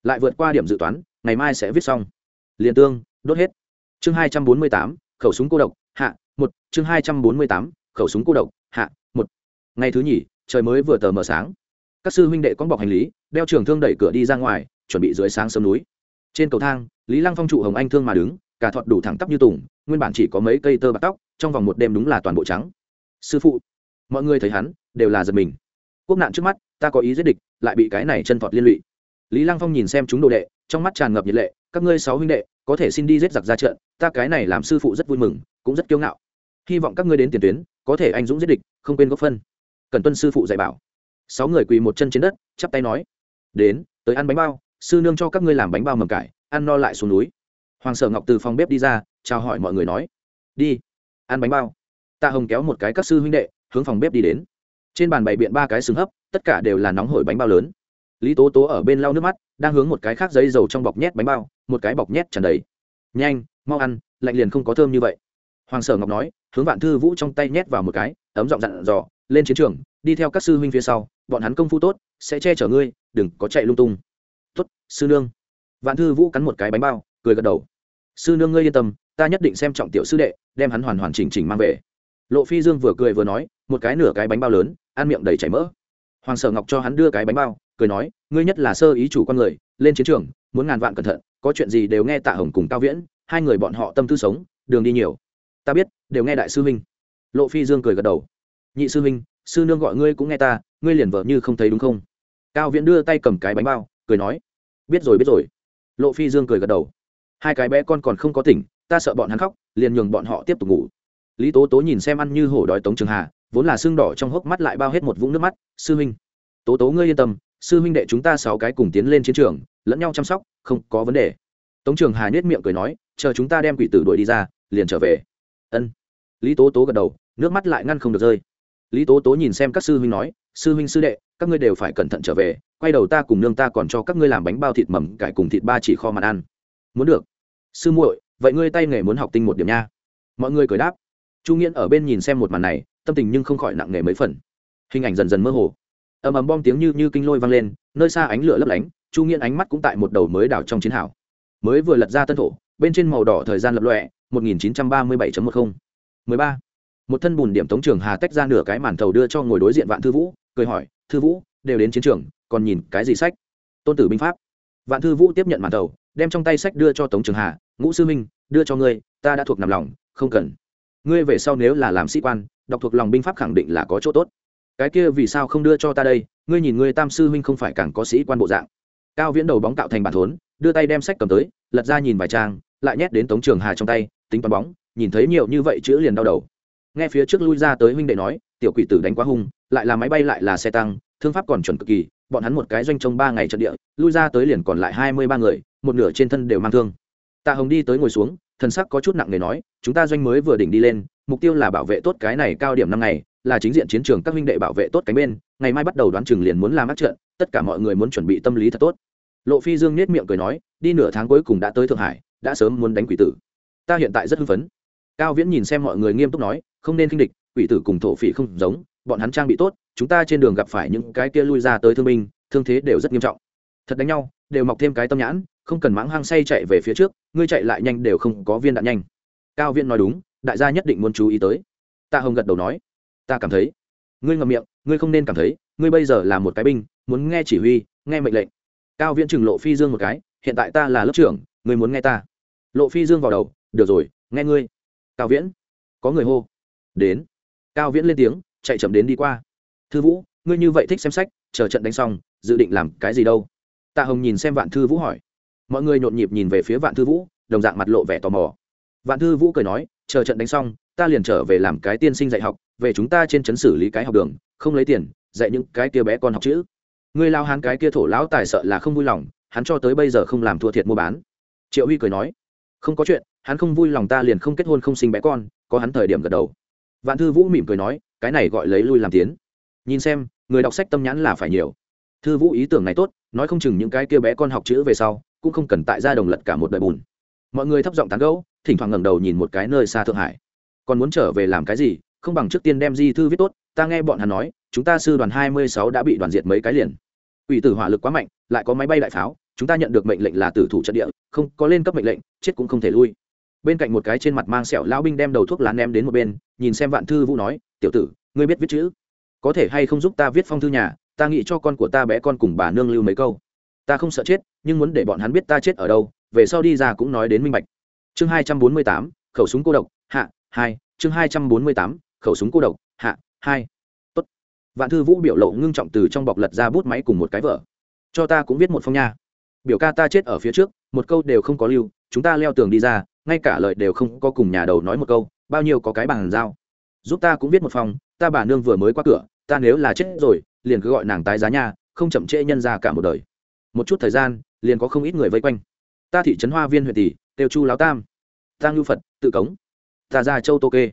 Lại vượt qua điểm dự toán, ngày mai sẽ viết xong. Liền tương, đốt hết. Chương hai trăm bốn mươi tám, khẩu súng cô độc, hạ, một. Chương hai trăm bốn mươi tám, khẩu súng cô độc, hạ, một. Ngày thứ nhì, trời mới vừa tờ mờ sáng. Các sư huynh đệ con bọc hành lý, đeo trường thương đẩy cửa đi ra ngoài, chuẩn bị dưới sáng sớm núi. Trên cầu thang, lý lăng phong trụ hồng anh thương mà đứng, cả thọt đủ thẳng tắp như tùng, nguyên bản chỉ có mấy cây tơ bạc tóc, trong vòng một đêm đúng là toàn bộ trắng. Sư phụ mọi người thấy hắn, đều là giật mình. Quốc nạn trước mắt, ta có ý giết địch, lại bị cái này chân thọt liên lụy. Lý lăng phong nhìn xem chúng đồ đệ, trong mắt tràn ngập nhiệt lệ, các ngươi sáu huynh đệ, có thể xin đi giết giặc ra trận, ta cái này làm sư phụ rất vui mừng, cũng rất kiêu ngạo. Hy vọng các ngươi đến tiền tuyến, có thể anh dũng giết địch, không quên góp phân. Cần tuân sư phụ dạy bảo. Sáu người quỳ một chân trên đất, chắp tay nói, đến, tới ăn bánh bao, sư nương cho các ngươi làm bánh bao mầm cải, ăn no lại xuống núi. Hoàng sở ngọc từ phòng bếp đi ra, chào hỏi mọi người nói, đi, ăn bánh bao. Tạ hồng kéo một cái các sư huynh đệ hướng phòng bếp đi đến. Trên bàn bày biện ba cái sừng hấp, tất cả đều là nóng hổi bánh bao lớn. Lý tố tố ở bên lau nước mắt, đang hướng một cái khác giấy dầu trong bọc nhét bánh bao, một cái bọc nhét tràn đầy. Nhanh, mau ăn, lạnh liền không có thơm như vậy. Hoàng sở ngọc nói, hướng vạn thư vũ trong tay nhét vào một cái, ấm giọng dặn dò, lên chiến trường, đi theo các sư huynh phía sau, bọn hắn công phu tốt, sẽ che chở ngươi, đừng có chạy lung tung. Tốt, sư nương. Vạn thư vũ cắn một cái bánh bao, cười gật đầu. Sư nương ngươi yên tâm, ta nhất định xem trọng tiểu sư đệ, đem hắn hoàn hoàn chỉnh chỉnh mang về. Lộ phi dương vừa cười vừa nói một cái nửa cái bánh bao lớn, ăn miệng đầy chảy mỡ. Hoàng sở ngọc cho hắn đưa cái bánh bao, cười nói, ngươi nhất là sơ ý chủ con người, lên chiến trường, muốn ngàn vạn cẩn thận, có chuyện gì đều nghe tạ hồng cùng cao viễn, hai người bọn họ tâm tư sống, đường đi nhiều. Ta biết, đều nghe đại sư huynh. Lộ phi dương cười gật đầu. Nhị sư huynh, sư nương gọi ngươi cũng nghe ta, ngươi liền vợ như không thấy đúng không? Cao viễn đưa tay cầm cái bánh bao, cười nói, biết rồi biết rồi. Lộ phi dương cười gật đầu. Hai cái bé con còn không có tỉnh, ta sợ bọn hắn khóc, liền nhường bọn họ tiếp tục ngủ. Lý tố tố nhìn xem ăn như hổ đói tống trường hà vốn là xương đỏ trong hốc mắt lại bao hết một vũng nước mắt, sư huynh, tố tố ngươi yên tâm, sư huynh đệ chúng ta sáu cái cùng tiến lên chiến trường, lẫn nhau chăm sóc, không có vấn đề. Tống trường hà nhếch miệng cười nói, chờ chúng ta đem quỷ tử đuổi đi ra, liền trở về. Ân. Lý tố tố gật đầu, nước mắt lại ngăn không được rơi. Lý tố tố nhìn xem các sư huynh nói, sư huynh sư đệ, các ngươi đều phải cẩn thận trở về, quay đầu ta cùng nương ta còn cho các ngươi làm bánh bao thịt mầm, cải cùng thịt ba chỉ kho mặn ăn. Muốn được. Sư muội, vậy ngươi tay nghề muốn học tinh một điểm nha. Mọi người cười đáp. Chu nghiễn ở bên nhìn xem một màn này tâm tình nhưng không khỏi nặng nề mấy phần. Hình ảnh dần dần mơ hồ. Ầm ầm bom tiếng như như kinh lôi vang lên, nơi xa ánh lửa lấp lánh, chu nghiên ánh mắt cũng tại một đầu mới đảo trong chiến hào. Mới vừa lật ra tân thổ, bên trên màu đỏ thời gian lập lọe 1937.10 13 một thân bùn điểm tống trường hà tách ra nửa cái màn thầu đưa cho ngồi đối diện vạn thư vũ, cười hỏi, thư vũ, đều đến chiến trường, còn nhìn cái gì sách? Tôn tử binh pháp. Vạn thư vũ tiếp nhận màn thầu, đem trong tay sách đưa cho tống trường hà, ngũ sư minh, đưa cho ngươi, ta đã thuộc nằm lòng, không cần. Ngươi về sau nếu là làm sĩ quan đọc thuộc lòng binh pháp khẳng định là có chỗ tốt. Cái kia vì sao không đưa cho ta đây? Ngươi nhìn ngươi tam sư huynh không phải càng có sĩ quan bộ dạng. Cao viễn đầu bóng tạo thành bản thốn, đưa tay đem sách cầm tới, lật ra nhìn vài trang, lại nhét đến tống trường hà trong tay, tính toán bóng, nhìn thấy nhiều như vậy chữ liền đau đầu. Nghe phía trước lui ra tới huynh đệ nói, tiểu quỷ tử đánh quá hung, lại là máy bay lại là xe tăng, thương pháp còn chuẩn cực kỳ, bọn hắn một cái doanh trong ba ngày trận địa, lui ra tới liền còn lại hai mươi ba người, một nửa trên thân đều mang thương. Tạ hồng đi tới ngồi xuống thần sắc có chút nặng nề nói, chúng ta doanh mới vừa đỉnh đi lên, mục tiêu là bảo vệ tốt cái này cao điểm năm ngày, là chính diện chiến trường các huynh đệ bảo vệ tốt cánh bên, ngày mai bắt đầu đoán chừng liền muốn làm ác trận, tất cả mọi người muốn chuẩn bị tâm lý thật tốt. Lộ phi dương nết miệng cười nói, đi nửa tháng cuối cùng đã tới thượng hải, đã sớm muốn đánh quỷ tử. Ta hiện tại rất hưng phấn. Cao viễn nhìn xem mọi người nghiêm túc nói, không nên kinh địch, quỷ tử cùng thổ phỉ không giống, bọn hắn trang bị tốt, chúng ta trên đường gặp phải những cái kia lui ra tới thương binh, thương thế đều rất nghiêm trọng. Thật đánh nhau, đều mọc thêm cái tâm nhãn không cần mãng hang say chạy về phía trước, ngươi chạy lại nhanh đều không có viên đạn nhanh. Cao viễn nói đúng, đại gia nhất định muốn chú ý tới. Tạ hồng gật đầu nói, ta cảm thấy. Ngươi ngậm miệng, ngươi không nên cảm thấy, ngươi bây giờ là một cái binh, muốn nghe chỉ huy, nghe mệnh lệnh. Cao viễn chừng lộ phi dương một cái, hiện tại ta là lớp trưởng, ngươi muốn nghe ta. Lộ phi dương vào đầu, được rồi, nghe ngươi. Cao viễn, có người hô. Đến. Cao viễn lên tiếng, chạy chậm đến đi qua. Thư vũ, ngươi như vậy thích xem sách, chờ trận đánh xong, dự định làm cái gì đâu? Tạ hồng nhìn xem vạn thư vũ hỏi mọi người nhộn nhịp nhìn về phía vạn thư vũ, đồng dạng mặt lộ vẻ tò mò. Vạn thư vũ cười nói, chờ trận đánh xong, ta liền trở về làm cái tiên sinh dạy học, về chúng ta trên chấn xử lý cái học đường, không lấy tiền, dạy những cái kia bé con học chữ. Ngươi lao hắn cái kia thổ lão tài sợ là không vui lòng, hắn cho tới bây giờ không làm thua thiệt mua bán. Triệu huy cười nói, không có chuyện, hắn không vui lòng ta liền không kết hôn không sinh bé con, có hắn thời điểm gật đầu. Vạn thư vũ mỉm cười nói, cái này gọi lấy lui làm tiến. Nhìn xem, người đọc sách tâm nhãn là phải nhiều. Thư vũ ý tưởng này tốt, nói không chừng những cái kia bé con học chữ về sau cũng không cần tại ra đồng lật cả một đời bùn. Mọi người thấp giọng tán gẫu, thỉnh thoảng ngẩng đầu nhìn một cái nơi xa thượng hải. Còn muốn trở về làm cái gì? Không bằng trước tiên đem di thư viết tốt, ta nghe bọn hắn nói, chúng ta sư đoàn hai mươi sáu đã bị đoàn diệt mấy cái liền. Ủy tử hỏa lực quá mạnh, lại có máy bay đại pháo, chúng ta nhận được mệnh lệnh là tử thủ trận địa, không có lên cấp mệnh lệnh, chết cũng không thể lui. Bên cạnh một cái trên mặt mang sẹo lão binh đem đầu thuốc lá ném đến một bên, nhìn xem vạn thư vũ nói, tiểu tử, ngươi biết viết chữ? Có thể hay không giúp ta viết phong thư nhà? Ta nghĩ cho con của ta bé con cùng bà nương lưu mấy câu ta không sợ chết, nhưng muốn để bọn hắn biết ta chết ở đâu, về sau đi ra cũng nói đến minh bạch. Chương hai trăm bốn mươi tám, khẩu súng cô độc, hạ, hai, chương hai trăm bốn mươi tám, khẩu súng cô độc, hạ, hai. Tốt. vạn thư vũ biểu lộ ngưng trọng từ trong bọc lật ra bút máy cùng một cái vở. Cho ta cũng viết một phong nha. Biểu ca ta chết ở phía trước, một câu đều không có lưu, chúng ta leo tường đi ra, ngay cả lời đều không có cùng nhà đầu nói một câu, bao nhiêu có cái bàn giao. Giúp ta cũng viết một phòng ta bà nương vừa mới qua cửa, ta nếu là chết rồi, liền cứ gọi nàng tái giá nha, không chậm trễ nhân ra cả một đời một chút thời gian, liền có không ít người vây quanh. Ta thị trấn hoa viên huyện tỷ tiêu chu láo tam. Ta ngưu phật, tự cống. Ta ra châu tô kê.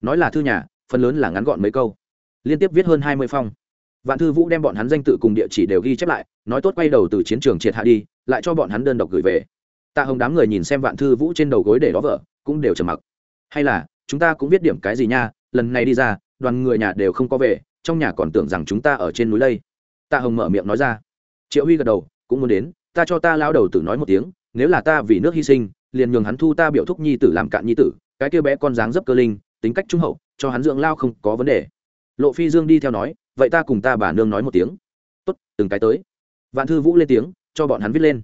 Nói là thư nhà, phần lớn là ngắn gọn mấy câu. Liên tiếp viết hơn hai mươi phong. Vạn thư vũ đem bọn hắn danh tự cùng địa chỉ đều ghi chép lại, nói tốt quay đầu từ chiến trường triệt hạ đi, lại cho bọn hắn đơn độc gửi về. Tạ hồng đám người nhìn xem vạn thư vũ trên đầu gối để đó vợ, cũng đều trầm mặc. Hay là, chúng ta cũng viết điểm cái gì nha, lần này đi ra, đoàn người nhà đều không có về, trong nhà còn tưởng rằng chúng ta ở trên núi lây. Tạ hồng mở miệng nói ra. Triệu huy gật đầu cũng muốn đến, ta cho ta lao đầu tử nói một tiếng, nếu là ta vì nước hy sinh, liền nhường hắn thu ta biểu thúc nhi tử làm cạn nhi tử, cái kia bé con dáng dấp cơ linh, tính cách trung hậu, cho hắn dưỡng lao không có vấn đề. Lộ phi dương đi theo nói, vậy ta cùng ta bà nương nói một tiếng. Tốt, từng cái tới. Vạn thư vũ lên tiếng, cho bọn hắn viết lên.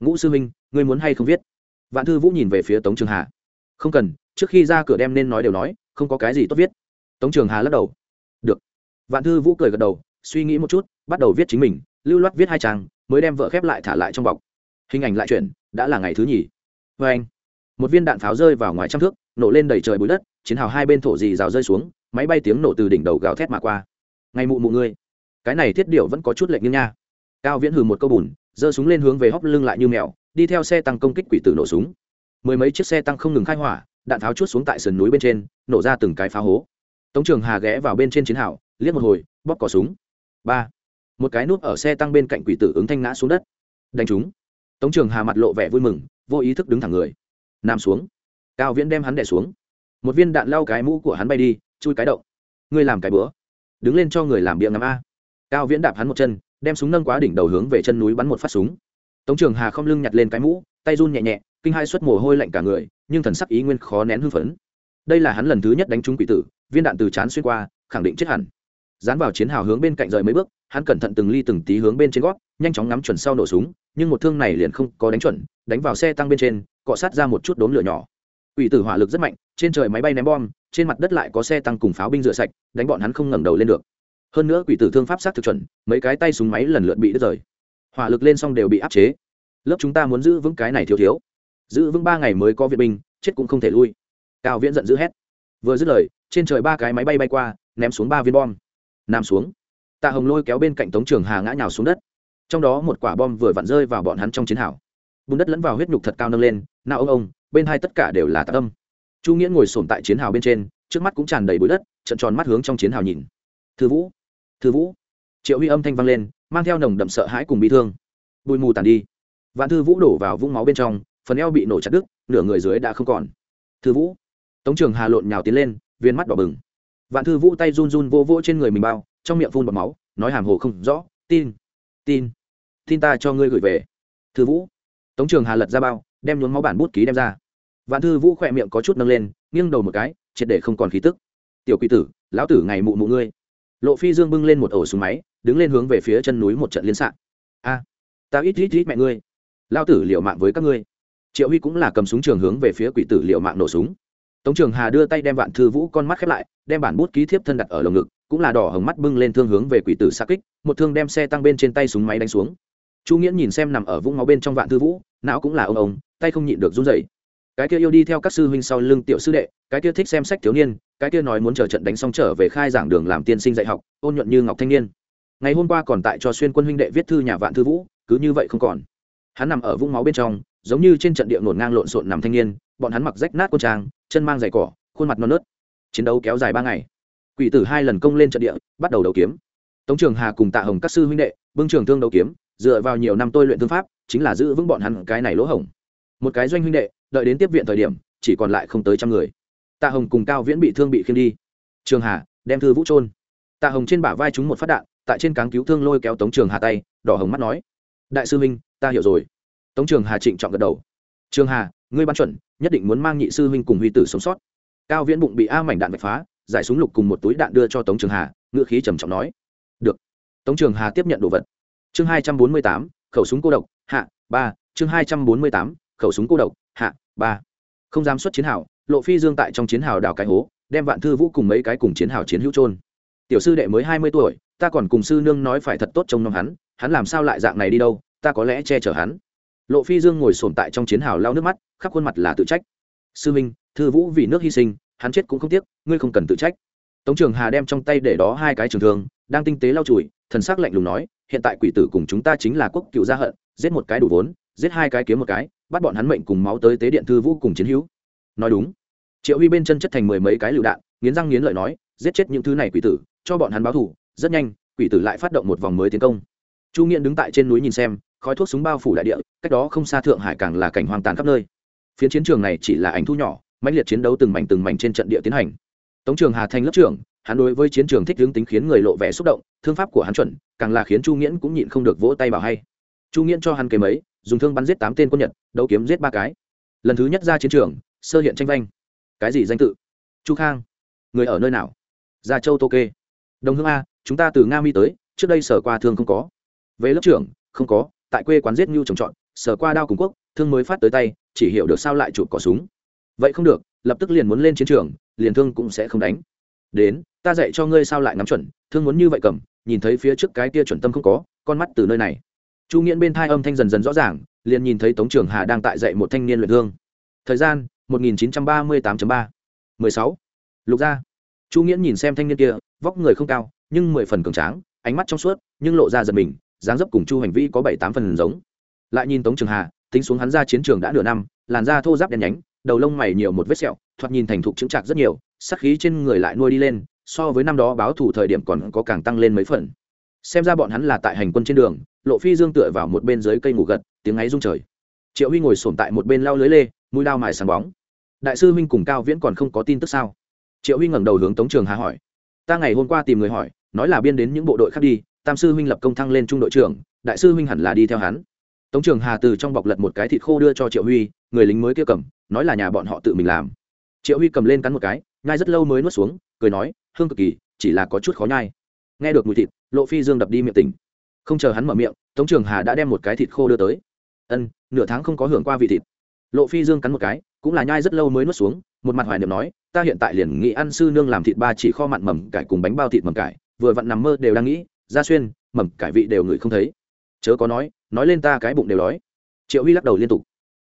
Ngũ sư huynh, ngươi muốn hay không viết? Vạn thư vũ nhìn về phía tống trường hà. Không cần, trước khi ra cửa đem nên nói đều nói, không có cái gì tốt viết. Tống trường hà lắc đầu. Được. Vạn thư vũ cười gật đầu, suy nghĩ một chút, bắt đầu viết chính mình, lưu loát viết hai trang mới đem vợ khép lại thả lại trong bọc. Hình ảnh lại chuyển, đã là ngày thứ nhì. Vê anh, một viên đạn pháo rơi vào ngoài trăm thước, nổ lên đầy trời bụi đất, chiến hào hai bên thổ dì rào rơi xuống, máy bay tiếng nổ từ đỉnh đầu gào thét mà qua. Ngày mụ mụ ngươi, cái này thiết điệu vẫn có chút lệnh như nha. Cao viễn hừ một câu bùn, giơ súng lên hướng về hóc lưng lại như mèo, đi theo xe tăng công kích quỷ tử nổ súng. Mười mấy chiếc xe tăng không ngừng khai hỏa, đạn pháo chút xuống tại sườn núi bên trên, nổ ra từng cái phá hố. Tống trường hà ghé vào bên trên chiến hào, liếc một hồi, bóp cỏ súng. Ba một cái nút ở xe tăng bên cạnh quỷ tử ứng thanh ngã xuống đất. Đánh chúng. Tống trường hà mặt lộ vẻ vui mừng, vô ý thức đứng thẳng người. Nằm xuống. Cao viễn đem hắn đẻ xuống. Một viên đạn lao cái mũ của hắn bay đi, chui cái động. Ngươi làm cái bữa. Đứng lên cho người làm bia ngắm a. Cao viễn đạp hắn một chân, đem súng nâng quá đỉnh đầu hướng về chân núi bắn một phát súng. Tống trường hà không lưng nhặt lên cái mũ, tay run nhẹ nhẹ, kinh hai suất mồ hôi lạnh cả người, nhưng thần sắc ý nguyên khó nén hưng phấn. Đây là hắn lần thứ nhất đánh trúng quỷ tử, viên đạn từ chán xuyên qua, khẳng định chết hẳn. Dán vào chiến hào hướng bên cạnh rời mấy bước hắn cẩn thận từng ly từng tí hướng bên trên gót, nhanh chóng ngắm chuẩn sau nổ súng, nhưng một thương này liền không có đánh chuẩn, đánh vào xe tăng bên trên, cọ sát ra một chút đốm lửa nhỏ. Quỷ tử hỏa lực rất mạnh, trên trời máy bay ném bom, trên mặt đất lại có xe tăng cùng pháo binh rửa sạch, đánh bọn hắn không ngẩng đầu lên được. Hơn nữa quỷ tử thương pháp sát thực chuẩn, mấy cái tay súng máy lần lượt bị đứt rời. Hỏa lực lên xong đều bị áp chế. Lớp chúng ta muốn giữ vững cái này thiếu thiếu. Giữ vững ba ngày mới có viện binh, chết cũng không thể lui. Cao viễn giận dữ hét. Vừa dứt lời, trên trời ba cái máy bay bay qua, ném xuống ba viên bom. Nằm xuống tạ hồng lôi kéo bên cạnh tống trường hà ngã nhào xuống đất. Trong đó một quả bom vừa vặn rơi vào bọn hắn trong chiến hào. Bùn đất lẫn vào huyết nhục thật cao nâng lên, nào ông ông, bên hai tất cả đều là tạ tâm chu nghĩa ngồi sổm tại chiến hào bên trên, trước mắt cũng tràn đầy bụi đất trận tròn mắt hướng trong chiến hào nhìn. Thư vũ thư vũ. Triệu huy âm thanh vang lên, mang theo nồng đậm sợ hãi cùng bị thương. Bụi mù tàn đi. Vạn thư vũ đổ vào vũng máu bên trong, phần eo bị nổ chặt đứt, nửa người dưới đã không còn. Thư vũ. Tống trường hà lộn nhào tiến lên, viên mắt đỏ bừng. Vạn thư vũ tay run run vô vô trên người mình bao trong miệng phun bọt máu, nói hàm hồ không rõ, tin tin tin ta cho ngươi gửi về. Thư vũ, tống trường hà lật ra bao, đem nhuốm máu bản bút ký đem ra. Vạn thư vũ khỏe miệng có chút nâng lên, nghiêng đầu một cái, triệt để không còn khí tức. Tiểu quỷ tử, lão tử ngày mụ mụ ngươi. Lộ phi dương bưng lên một ổ súng máy, đứng lên hướng về phía chân núi một trận liên s a, ta ít ít ít mẹ ngươi. Lao tử liệu mạng với các ngươi. Triệu huy cũng là cầm súng trường hướng về phía quỷ tử liệu mạng nổ súng. Tống trường hà đưa tay đem vạn thư vũ con mắt khép lại, đem bản bút ký thiếp thân đặt ở lồng ngực cũng là đỏ hồng mắt bưng lên thương hướng về quỷ tử xa kích, một thương đem xe tăng bên trên tay súng máy đánh xuống. Chu nghĩa nhìn xem nằm ở vũng máu bên trong vạn thư vũ, não cũng là ông ông, tay không nhịn được run dậy cái kia yêu đi theo các sư huynh sau lưng tiểu sư đệ, cái kia thích xem sách thiếu niên, cái kia nói muốn chờ trận đánh xong trở về khai giảng đường làm tiên sinh dạy học, ôn nhuận như ngọc thanh niên. Ngày hôm qua còn tại cho xuyên quân huynh đệ viết thư nhà vạn thư vũ, cứ như vậy không còn. Hắn nằm ở vũng máu bên trong, giống như trên trận địa ngổn ngang lộn xộn nằm thanh niên, bọn hắn mặc rách nát quân trang, chân mang giày cỏ, khuôn mặt non nớt. Chiến đấu kéo dài ba ngày quỷ tử hai lần công lên trận địa, bắt đầu đầu kiếm. Tống trường hà cùng tạ hồng các sư huynh đệ, bưng trường thương đầu kiếm, dựa vào nhiều năm tôi luyện thương pháp, chính là giữ vững bọn hắn cái này lỗ hổng. Một cái doanh huynh đệ, đợi đến tiếp viện thời điểm, chỉ còn lại không tới trăm người. Tạ hồng cùng cao viễn bị thương bị khiêng đi. Trường hà, đem thư vũ trôn tạ hồng trên bả vai chúng một phát đạn, tại trên cáng cứu thương lôi kéo tống trường hà tay, đỏ hồng mắt nói, đại sư huynh, ta hiểu rồi. Tống trường hà trịnh trọng gật đầu. Trường hà, ngươi ban chuẩn, nhất định muốn mang nhị sư huynh cùng huy tử sống sót. Cao viễn bụng bị a mảnh đạn vạch phá giải súng lục cùng một túi đạn đưa cho tống trường hà ngựa khí trầm trọng nói. Được. Tống trường hà tiếp nhận đồ vật. Chương hai trăm bốn mươi tám, khẩu súng cô độc, hạ, ba. Chương hai trăm bốn mươi tám, khẩu súng cô độc, hạ, ba. Không dám xuất chiến hào, lộ phi dương tại trong chiến hào đào cái hố, đem vạn thư vũ cùng mấy cái cùng chiến hào chiến hữu trôn tiểu sư đệ mới hai mươi tuổi, ta còn cùng sư nương nói phải thật tốt trông nom hắn hắn làm sao lại dạng này đi đâu, ta có lẽ che chở hắn. Lộ phi dương ngồi sồn tại trong chiến hào lao nước mắt, khắp khuôn mặt là tự trách. Sư minh, thư vũ vì nước hy sinh hắn chết cũng không tiếc, ngươi không cần tự trách. Tống trường hà đem trong tay để đó hai cái trường thương, đang tinh tế lau chùi, thần sắc lạnh lùng nói, hiện tại quỷ tử cùng chúng ta chính là quốc cựu gia hận, giết một cái đủ vốn, giết hai cái kiếm một cái, bắt bọn hắn mệnh cùng máu tới tế điện thư vũ cùng chiến hữu. Nói đúng. Triệu huy bên chân chất thành mười mấy cái lựu đạn, nghiến răng nghiến lợi nói, giết chết những thứ này quỷ tử, cho bọn hắn báo thủ rất nhanh, quỷ tử lại phát động một vòng mới tiến công. Chu nghiện đứng tại trên núi nhìn xem, khói thuốc súng bao phủ đại địa, cách đó không xa thượng hải càng là cảnh hoang tàn khắp nơi. Phiến chiến trường này chỉ là ảnh thu nhỏ mãnh liệt chiến đấu từng mảnh từng mảnh trên trận địa tiến hành. Tống trường hà thành lớp trưởng, hắn đối với chiến trường thích hướng tính khiến người lộ vẻ xúc động, thương pháp của hắn chuẩn, càng là khiến chu nghiễn cũng nhịn không được vỗ tay bảo hay. Chu nghiễn cho hắn kế mấy dùng thương bắn giết tám tên quân nhật, đấu kiếm giết ba cái. Lần thứ nhất ra chiến trường, sơ hiện tranh vanh. Cái gì danh tự? Chu khang. Người ở nơi nào? Gia châu tô kê. Đồng hương a, chúng ta từ nga mi tới, trước đây sở qua thương không có. Về lớp trưởng, không có, tại quê quán giết nhu trồng trọt sở qua đao cùng quốc, thương mới phát tới tay, chỉ hiểu được sao lại chụp cỏ súng vậy không được, lập tức liền muốn lên chiến trường, liền thương cũng sẽ không đánh. Đến, ta dạy cho ngươi sao lại nắm chuẩn, thương muốn như vậy cầm, nhìn thấy phía trước cái kia chuẩn tâm không có, con mắt từ nơi này. Chu nghiễn bên thai âm thanh dần dần rõ ràng, liền nhìn thấy tống trường hà đang tại dạy một thanh niên luyện thương. Thời gian 1938.3 16. lục gia chu nghiễn nhìn xem thanh niên kia, vóc người không cao, nhưng mười phần cường tráng, ánh mắt trong suốt, nhưng lộ ra giật mình, dáng dấp cùng chu hành vi có bảy tám phần giống. Lại nhìn tống trường hà, tính xuống hắn ra chiến trường đã nửa năm, làn da thô ráp đen nhánh đầu lông mày nhiều một vết sẹo, thoạt nhìn thành thục chứng trạc rất nhiều sắc khí trên người lại nuôi đi lên, so với năm đó báo thủ thời điểm còn có càng tăng lên mấy phần. Xem ra bọn hắn là tại hành quân trên đường, lộ phi dương tựa vào một bên dưới cây ngủ gật, tiếng ấy rung trời. Triệu huy ngồi sổm tại một bên lau lưới lê, mũi lao mài sáng bóng. Đại sư huynh cùng cao viễn còn không có tin tức sao? Triệu huy ngẩng đầu hướng tống trường hà hỏi. Ta ngày hôm qua tìm người hỏi, nói là biên đến những bộ đội khác đi, tam sư huynh lập công thăng lên trung đội trưởng, đại sư huynh hẳn là đi theo hắn. Tống trường hà từ trong bọc lật một cái thịt khô đưa cho triệu huy người lính mới kia cầm, nói là nhà bọn họ tự mình làm. Triệu huy cầm lên cắn một cái, nhai rất lâu mới nuốt xuống, cười nói, hương cực kỳ, chỉ là có chút khó nhai. Nghe được mùi thịt, lộ phi dương đập đi miệng tỉnh. Không chờ hắn mở miệng, tống trường hà đã đem một cái thịt khô đưa tới. Ân, nửa tháng không có hưởng qua vị thịt. Lộ phi dương cắn một cái, cũng là nhai rất lâu mới nuốt xuống, một mặt hoài niệm nói, ta hiện tại liền nghĩ ăn sư nương làm thịt ba chỉ kho mặn mầm cải cùng bánh bao thịt mầm cải, vừa vặn nằm mơ đều đang nghĩ ra xuyên, mầm cải vị đều ngửi không thấy. Chớ có nói nói lên ta cái bụng đều đói. Triệu huy lắc đầu liên tục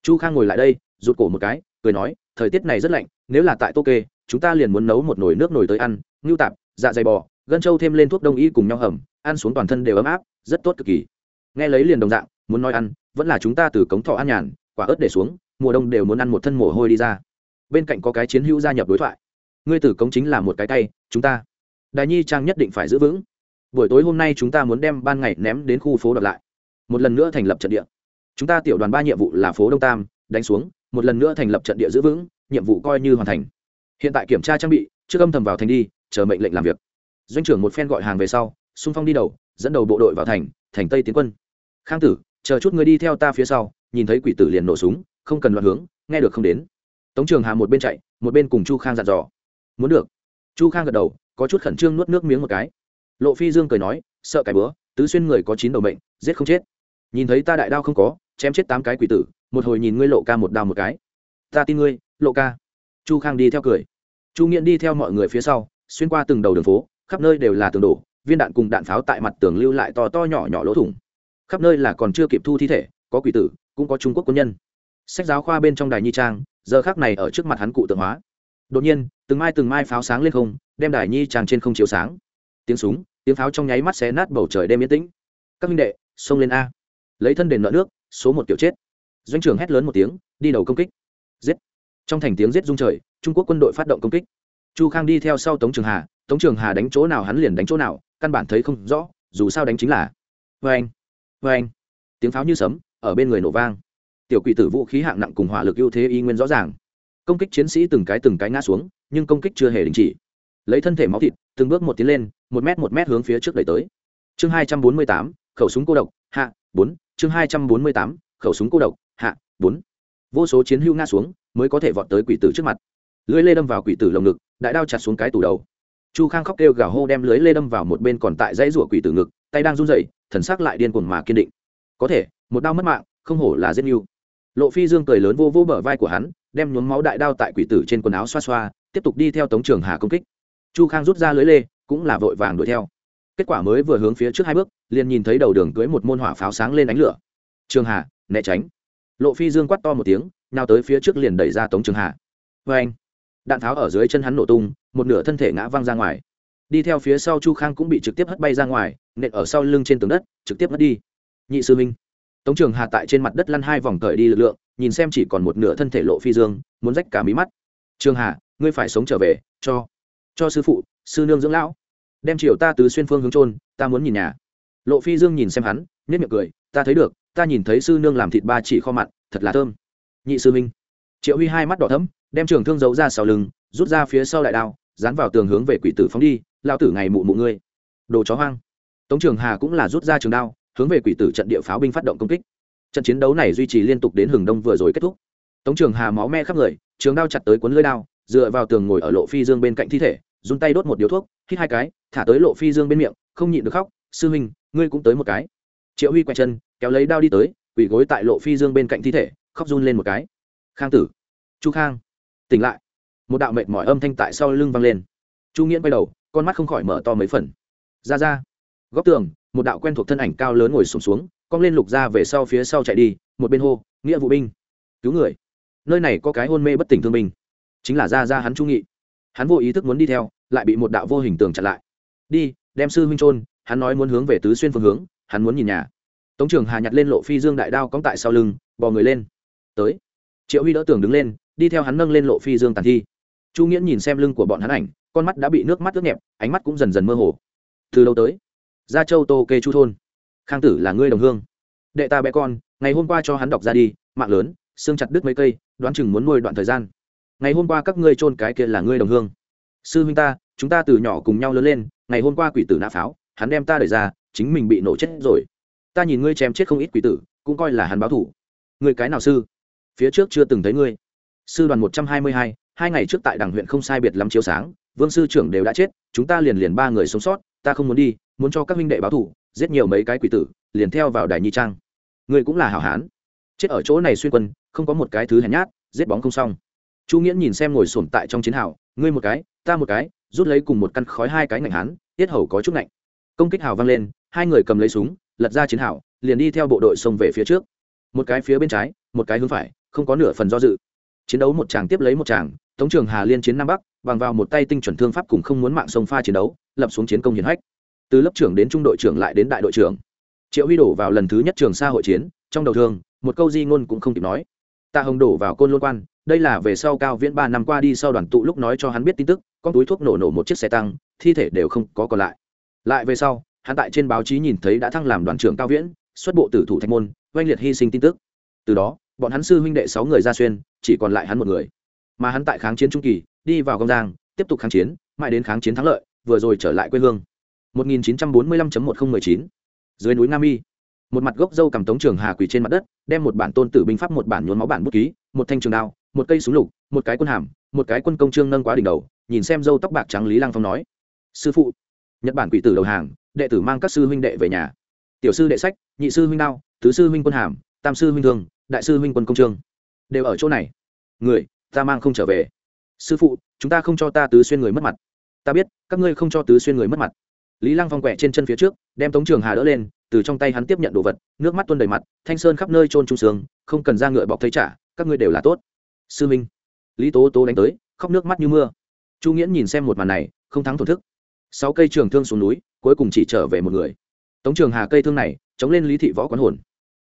chu khang ngồi lại đây, rụt cổ một cái, cười nói, thời tiết này rất lạnh, nếu là tại tô kê chúng ta liền muốn nấu một nồi nước nồi tới ăn, ngưu tạp dạ dày bò, gân trâu thêm lên thuốc đông y cùng nhau hầm, ăn xuống toàn thân đều ấm áp, rất tốt cực kỳ. Nghe lấy liền đồng dạng, muốn nói ăn, vẫn là chúng ta từ cống thọ ăn nhàn, quả ớt để xuống, mùa đông đều muốn ăn một thân mồ hôi đi ra. Bên cạnh có cái chiến hữu gia nhập đối thoại. Ngươi tử cống chính là một cái tay, chúng ta. Đài nhi trang nhất định phải giữ vững. Buổi tối hôm nay chúng ta muốn đem ban ngày ném đến khu phố đập lại. Một lần nữa thành lập trận địa chúng ta tiểu đoàn ba nhiệm vụ là phố đông tam, đánh xuống, một lần nữa thành lập trận địa giữ vững, nhiệm vụ coi như hoàn thành. Hiện tại kiểm tra trang bị, trước âm thầm vào thành đi, chờ mệnh lệnh làm việc. Doanh trưởng một phen gọi hàng về sau, xung phong đi đầu, dẫn đầu bộ đội vào thành thành tây tiến quân. Khang tử, chờ chút người đi theo ta phía sau, nhìn thấy quỷ tử liền nổ súng, không cần loạn hướng, nghe được không đến. Tống trường hà một bên chạy, một bên cùng chu khang dặn dò. Muốn được. Chu khang gật đầu, có chút khẩn trương nuốt nước miếng một cái. Lộ phi dương cười nói, sợ cái bữa, tứ xuyên người có chín đầu mệnh, giết không chết. Nhìn thấy ta đại đao không có chém chết tám cái quỷ tử, một hồi nhìn ngươi lộ ca một đao một cái. Ta tin ngươi, lộ ca. Chu khang đi theo cười. Chu nghiện đi theo mọi người phía sau, xuyên qua từng đầu đường phố, khắp nơi đều là tường đổ, viên đạn cùng đạn pháo tại mặt tường lưu lại to to nhỏ nhỏ lỗ thủng. Khắp nơi là còn chưa kịp thu thi thể, có quỷ tử, cũng có trung quốc quân nhân. Sách giáo khoa bên trong đài nhi trang, giờ khác này ở trước mặt hắn cụ tượng hóa. Đột nhiên, từng mai từng mai pháo sáng lên không, đem đài nhi trang trên không chiếu sáng. Tiếng súng, tiếng pháo trong nháy mắt xé nát bầu trời đêm yên tĩnh. Các minh đệ, xông lên a. Lấy thân đền nợ nước số một kiểu chết. Doanh trưởng hét lớn một tiếng, đi đầu công kích. Giết. Trong thành tiếng giết rung trời, trung quốc quân đội phát động công kích. Chu khang đi theo sau tống trường hà, tống trường hà đánh chỗ nào hắn liền đánh chỗ nào, căn bản thấy không rõ, dù sao đánh chính là vê anh vê anh tiếng pháo như sấm, ở bên người nổ vang. Tiểu quỷ tử vũ khí hạng nặng cùng hỏa lực ưu thế y nguyên rõ ràng. Công kích chiến sĩ từng cái từng cái ngã xuống, nhưng công kích chưa hề đình chỉ. Lấy thân thể máu thịt, từng bước một tiến lên, một mét một mét hướng phía trước đẩy tới. Chương hai trăm bốn mươi tám, khẩu súng cô độc, hạ, bốn chương hai trăm bốn mươi tám, khẩu súng cô độc, hạ, bốn. Vô số chiến hữu nga xuống, mới có thể vọt tới quỷ tử trước mặt. Lưới lê đâm vào quỷ tử lồng ngực, đại đao chặt xuống cái tủ đầu. Chu khang khóc kêu gào hô đem lưới lê đâm vào một bên còn tại dãy rủa quỷ tử ngực, tay đang run rẩy, thần sắc lại điên cuồng mà kiên định. Có thể, một đao mất mạng, không hổ là giết yêu lộ phi dương cười lớn vô vô bờ vai của hắn, đem nhuốm máu đại đao tại quỷ tử trên quần áo xoa xoa, tiếp tục đi theo tống trường hà công kích. Chu khang rút ra lưới lê, cũng là vội vàng đuổi theo kết quả mới vừa hướng phía trước hai bước, liền nhìn thấy đầu đường cưới một môn hỏa pháo sáng lên ánh lửa. Trường hà, né tránh. Lộ phi dương quát to một tiếng nào tới phía trước liền đẩy ra tống trường hà. Vê anh, đạn tháo ở dưới chân hắn nổ tung, một nửa thân thể ngã văng ra ngoài. Đi theo phía sau chu khang cũng bị trực tiếp hất bay ra ngoài, nện ở sau lưng trên tường đất, trực tiếp mất đi. Nhị sư minh, tống trường hà tại trên mặt đất lăn hai vòng cởi đi lực lượng, nhìn xem chỉ còn một nửa thân thể lộ phi dương, muốn rách cả mí mắt. Trường hà, ngươi phải sống trở về, cho cho sư phụ, sư nương dưỡng lão đem chiều ta từ xuyên phương hướng trôn ta muốn nhìn nhà. Lộ phi dương nhìn xem hắn nhất miệng cười, ta thấy được, ta nhìn thấy sư nương làm thịt ba chỉ kho mặn, thật là thơm. Nhị sư minh triệu huy hai mắt đỏ thấm đem trường thương giấu ra sau lưng, rút ra phía sau đại đao, dán vào tường hướng về quỷ tử phóng đi lao tử ngày mụ mụ ngươi. Đồ chó hoang. Tống trường hà cũng là rút ra trường đao, hướng về quỷ tử trận địa pháo binh phát động công kích. Trận chiến đấu này duy trì liên tục đến hừng đông vừa rồi kết thúc. Tống trường hà máu me khắp người, trường đao chặt tới cuốn lưới đao, dựa vào tường ngồi ở lộ phi dương bên cạnh thi thể run tay đốt một điếu thuốc hít hai cái thả tới lộ phi dương bên miệng không nhịn được khóc sư huynh ngươi cũng tới một cái. Triệu huy quay chân kéo lấy đao đi tới quỳ gối tại lộ phi dương bên cạnh thi thể khóc run lên một cái. Khang tử chu khang tỉnh lại. Một đạo mệt mỏi âm thanh tại sau lưng vang lên. Chu nghiễn quay đầu con mắt không khỏi mở to mấy phần. Ra ra. Góc tường một đạo quen thuộc thân ảnh cao lớn ngồi sùng xuống, xuống cong lên lục ra về sau phía sau chạy đi một bên hô nghĩa vụ binh cứu người. Nơi này có cái hôn mê bất tỉnh thương binh chính là ra ra hắn chu nghị hắn vô ý thức muốn đi theo, lại bị một đạo vô hình tường chặn lại. Đi, đem sư huynh trôn hắn nói muốn hướng về tứ xuyên phương hướng, hắn muốn nhìn nhà. Tống trường hà nhặt lên lộ phi dương đại đao cóng tại sau lưng, bò người lên. Tới. Triệu huy đỡ tường đứng lên, đi theo hắn nâng lên lộ phi dương tàn thi. Chu nghĩa nhìn xem lưng của bọn hắn ảnh, con mắt đã bị nước mắt ướt nhẹp, ánh mắt cũng dần dần mơ hồ. Từ lâu tới, gia châu tô kê chu thôn. Khang tử là ngươi đồng hương. Đệ ta bé con, ngày hôm qua cho hắn đọc ra đi, mạng lớn, xương chặt đứt mấy cây, đoán chừng muốn nuôi đoạn thời gian ngày hôm qua các ngươi chôn cái kia là ngươi đồng hương. Sư huynh ta, chúng ta từ nhỏ cùng nhau lớn lên, ngày hôm qua quỷ tử nã pháo, hắn đem ta đẩy ra, chính mình bị nổ chết rồi. Ta nhìn ngươi chém chết không ít quỷ tử, cũng coi là hắn báo thủ người cái nào sư? Phía trước chưa từng thấy ngươi. Sư đoàn một trăm hai mươi hai hai ngày trước tại đảng huyện không sai biệt lắm chiếu sáng, vương sư trưởng đều đã chết, chúng ta liền liền ba người sống sót, ta không muốn đi, muốn cho các huynh đệ báo thủ giết nhiều mấy cái quỷ tử, liền theo vào đài nhi trang. Ngươi cũng là hảo hán. Chết ở chỗ này xuyên quân, không có một cái thứ hèn nhát, giết bóng không xong chu nghiễn nhìn xem ngồi sổm tại trong chiến hào, ngươi một cái, ta một cái, rút lấy cùng một căn khói hai cái ngạnh hán, tiết hầu có chút ngạnh. Công kích hào vang lên, hai người cầm lấy súng, lật ra chiến hào, liền đi theo bộ đội xông về phía trước. Một cái phía bên trái, một cái hướng phải, không có nửa phần do dự. Chiến đấu một chàng tiếp lấy một chàng, tống trường hà liên chiến nam bắc, bằng vào một tay tinh chuẩn thương pháp cùng không muốn mạng sông pha chiến đấu, lập xuống chiến công hiển hách. Từ lớp trưởng đến trung đội trưởng lại đến đại đội trưởng. Triệu huy đổ vào lần thứ nhất trường xa hội chiến, trong đầu thương, một câu di ngôn cũng không kịp nói. Tạ hồng đổ vào côn lôn quan đây là về sau cao viễn ba năm qua đi sau đoàn tụ lúc nói cho hắn biết tin tức, con túi thuốc nổ nổ một chiếc xe tăng, thi thể đều không có còn lại. Lại về sau, hắn tại trên báo chí nhìn thấy đã thăng làm đoàn trưởng cao viễn, xuất bộ tử thủ thạch môn, oanh liệt hy sinh tin tức. Từ đó, bọn hắn sư huynh đệ sáu người ra xuyên, chỉ còn lại hắn một người. Mà hắn tại kháng chiến trung kỳ, đi vào công giang, tiếp tục kháng chiến, mãi đến kháng chiến thắng lợi, vừa rồi trở lại quê hương. 1945.1019 dưới núi Nam Y một mặt gốc dâu cầm tống trường hà quỳ trên mặt đất, đem một bản tôn tử binh pháp một bản nhuốm máu bản bút ký, một thanh trường đao một cây súng lục, một cái quân hàm, một cái quân công trương nâng quá đỉnh đầu, nhìn xem dâu tóc bạc trắng lý lăng phong nói, sư phụ. Nhật bản quỷ tử đầu hàng, đệ tử mang các sư huynh đệ về nhà. Tiểu sư đệ sách, nhị sư huynh đao, tứ sư huynh quân hàm, tam sư huynh thường đại sư huynh quân công trương. Đều ở chỗ này. Người, ta mang không trở về. Sư phụ, chúng ta không cho ta tứ xuyên người mất mặt. Ta biết, các ngươi không cho tứ xuyên người mất mặt. Lý lăng phong quẹ trên chân phía trước, đem tống trường hà đỡ lên, từ trong tay hắn tiếp nhận đồ vật, nước mắt tuôn đầy mặt, thanh sơn khắp nơi trôn trung sướng không cần ra ngựa bọc thấy trả, các ngươi đều là tốt sư minh. Lý tố tố đánh tới, khóc nước mắt như mưa. Chu nghiễn nhìn xem một màn này, không thắng thổn thức. Sáu cây trường thương xuống núi, cuối cùng chỉ trở về một người. Tống trường hà cây thương này, chống lên lý thị võ quán hồn.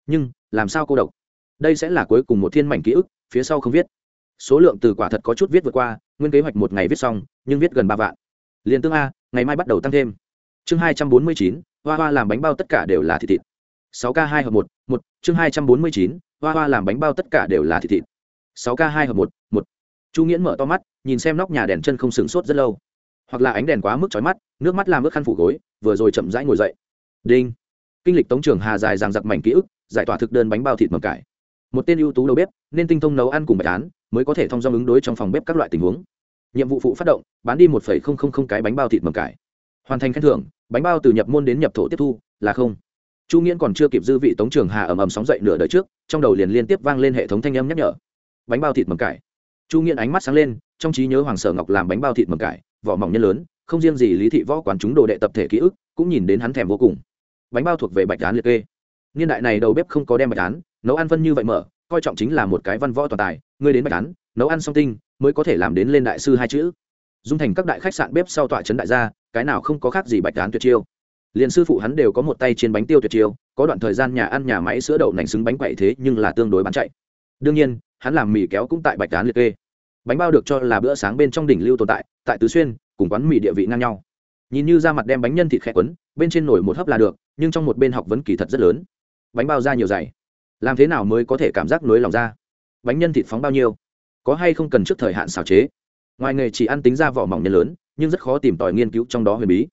Nhưng, làm sao cô độc? Đây sẽ là cuối cùng một thiên mảnh ký ức, phía sau không viết. Số lượng từ quả thật có chút viết vượt qua, nguyên kế hoạch một ngày viết xong, nhưng viết gần ba vạn. Liền tương a, ngày mai bắt đầu tăng thêm. Chương hai trăm bốn mươi chín, hoa hoa làm bánh bao tất cả đều là thịt thịt. Sáu k hai hợp một một, chương hai trăm bốn mươi chín, hoa hoa làm bánh bao tất cả đều là thịt thịt sáu k hai hợp một một. Chu nghiễn mở to mắt, nhìn xem nóc nhà đèn chân không sửng sốt rất lâu. Hoặc là ánh đèn quá mức trói mắt, nước mắt làm ướt khăn phủ gối, vừa rồi chậm rãi ngồi dậy. Đinh. Kinh lịch tống trường hà dài ràng giặc mảnh ký ức, giải tỏa thực đơn bánh bao thịt mầm cải. Một tên ưu tú đầu bếp, nên tinh thông nấu ăn cùng bài án, mới có thể thông do ứng đối trong phòng bếp các loại tình huống. Nhiệm vụ phụ phát động, bán đi một cái bánh bao thịt mầm cải. Hoàn thành khen thưởng, bánh bao từ nhập môn đến nhập thổ tiếp thu, là không. Chu nghiễn còn chưa kịp dư vị tống trường hà ầm ầm sóng dậy nửa đời trước, trong đầu liền liên tiếp vang lên hệ thống thanh âm nhắc nhở bánh bao thịt mầm cải. Chu nghiện ánh mắt sáng lên, trong trí nhớ hoàng sở ngọc làm bánh bao thịt mầm cải, vỏ mỏng nhân lớn, không riêng gì lý thị võ quán chúng đồ đệ tập thể ký ức, cũng nhìn đến hắn thèm vô cùng. Bánh bao thuộc về bạch án liệt kê. Niên đại này đầu bếp không có đem bạch án nấu ăn vân như vậy mở, coi trọng chính là một cái văn võ toàn tài, người đến bạch án nấu ăn song tinh, mới có thể làm đến lên đại sư hai chữ. Dung thành các đại khách sạn bếp sau tọa trấn đại gia, cái nào không có khác gì bạch án tuyệt chiêu. Liền sư phụ hắn đều có một tay trên bánh tiêu tuyệt chiêu, có đoạn thời gian nhà ăn nhà máy sữa đậu nành xứng bánh quậy thế nhưng là tương đối bán chạy. Đương nhiên hắn làm mì kéo cũng tại bạch án liệt kê. Bánh bao được cho là bữa sáng bên trong đỉnh lưu tồn tại tại tứ xuyên, cùng quán mì địa vị ngang nhau. Nhìn như ra mặt đem bánh nhân thịt khẽ quấn, bên trên nổi một hấp là được, nhưng trong một bên học vấn kỳ thật rất lớn. Bánh bao ra nhiều dày. Làm thế nào mới có thể cảm giác nối lòng ra? Bánh nhân thịt phóng bao nhiêu? Có hay không cần trước thời hạn xào chế? Ngoài nghề chỉ ăn tính ra vỏ mỏng nhân lớn, nhưng rất khó tìm tòi nghiên cứu trong đó huyền bí.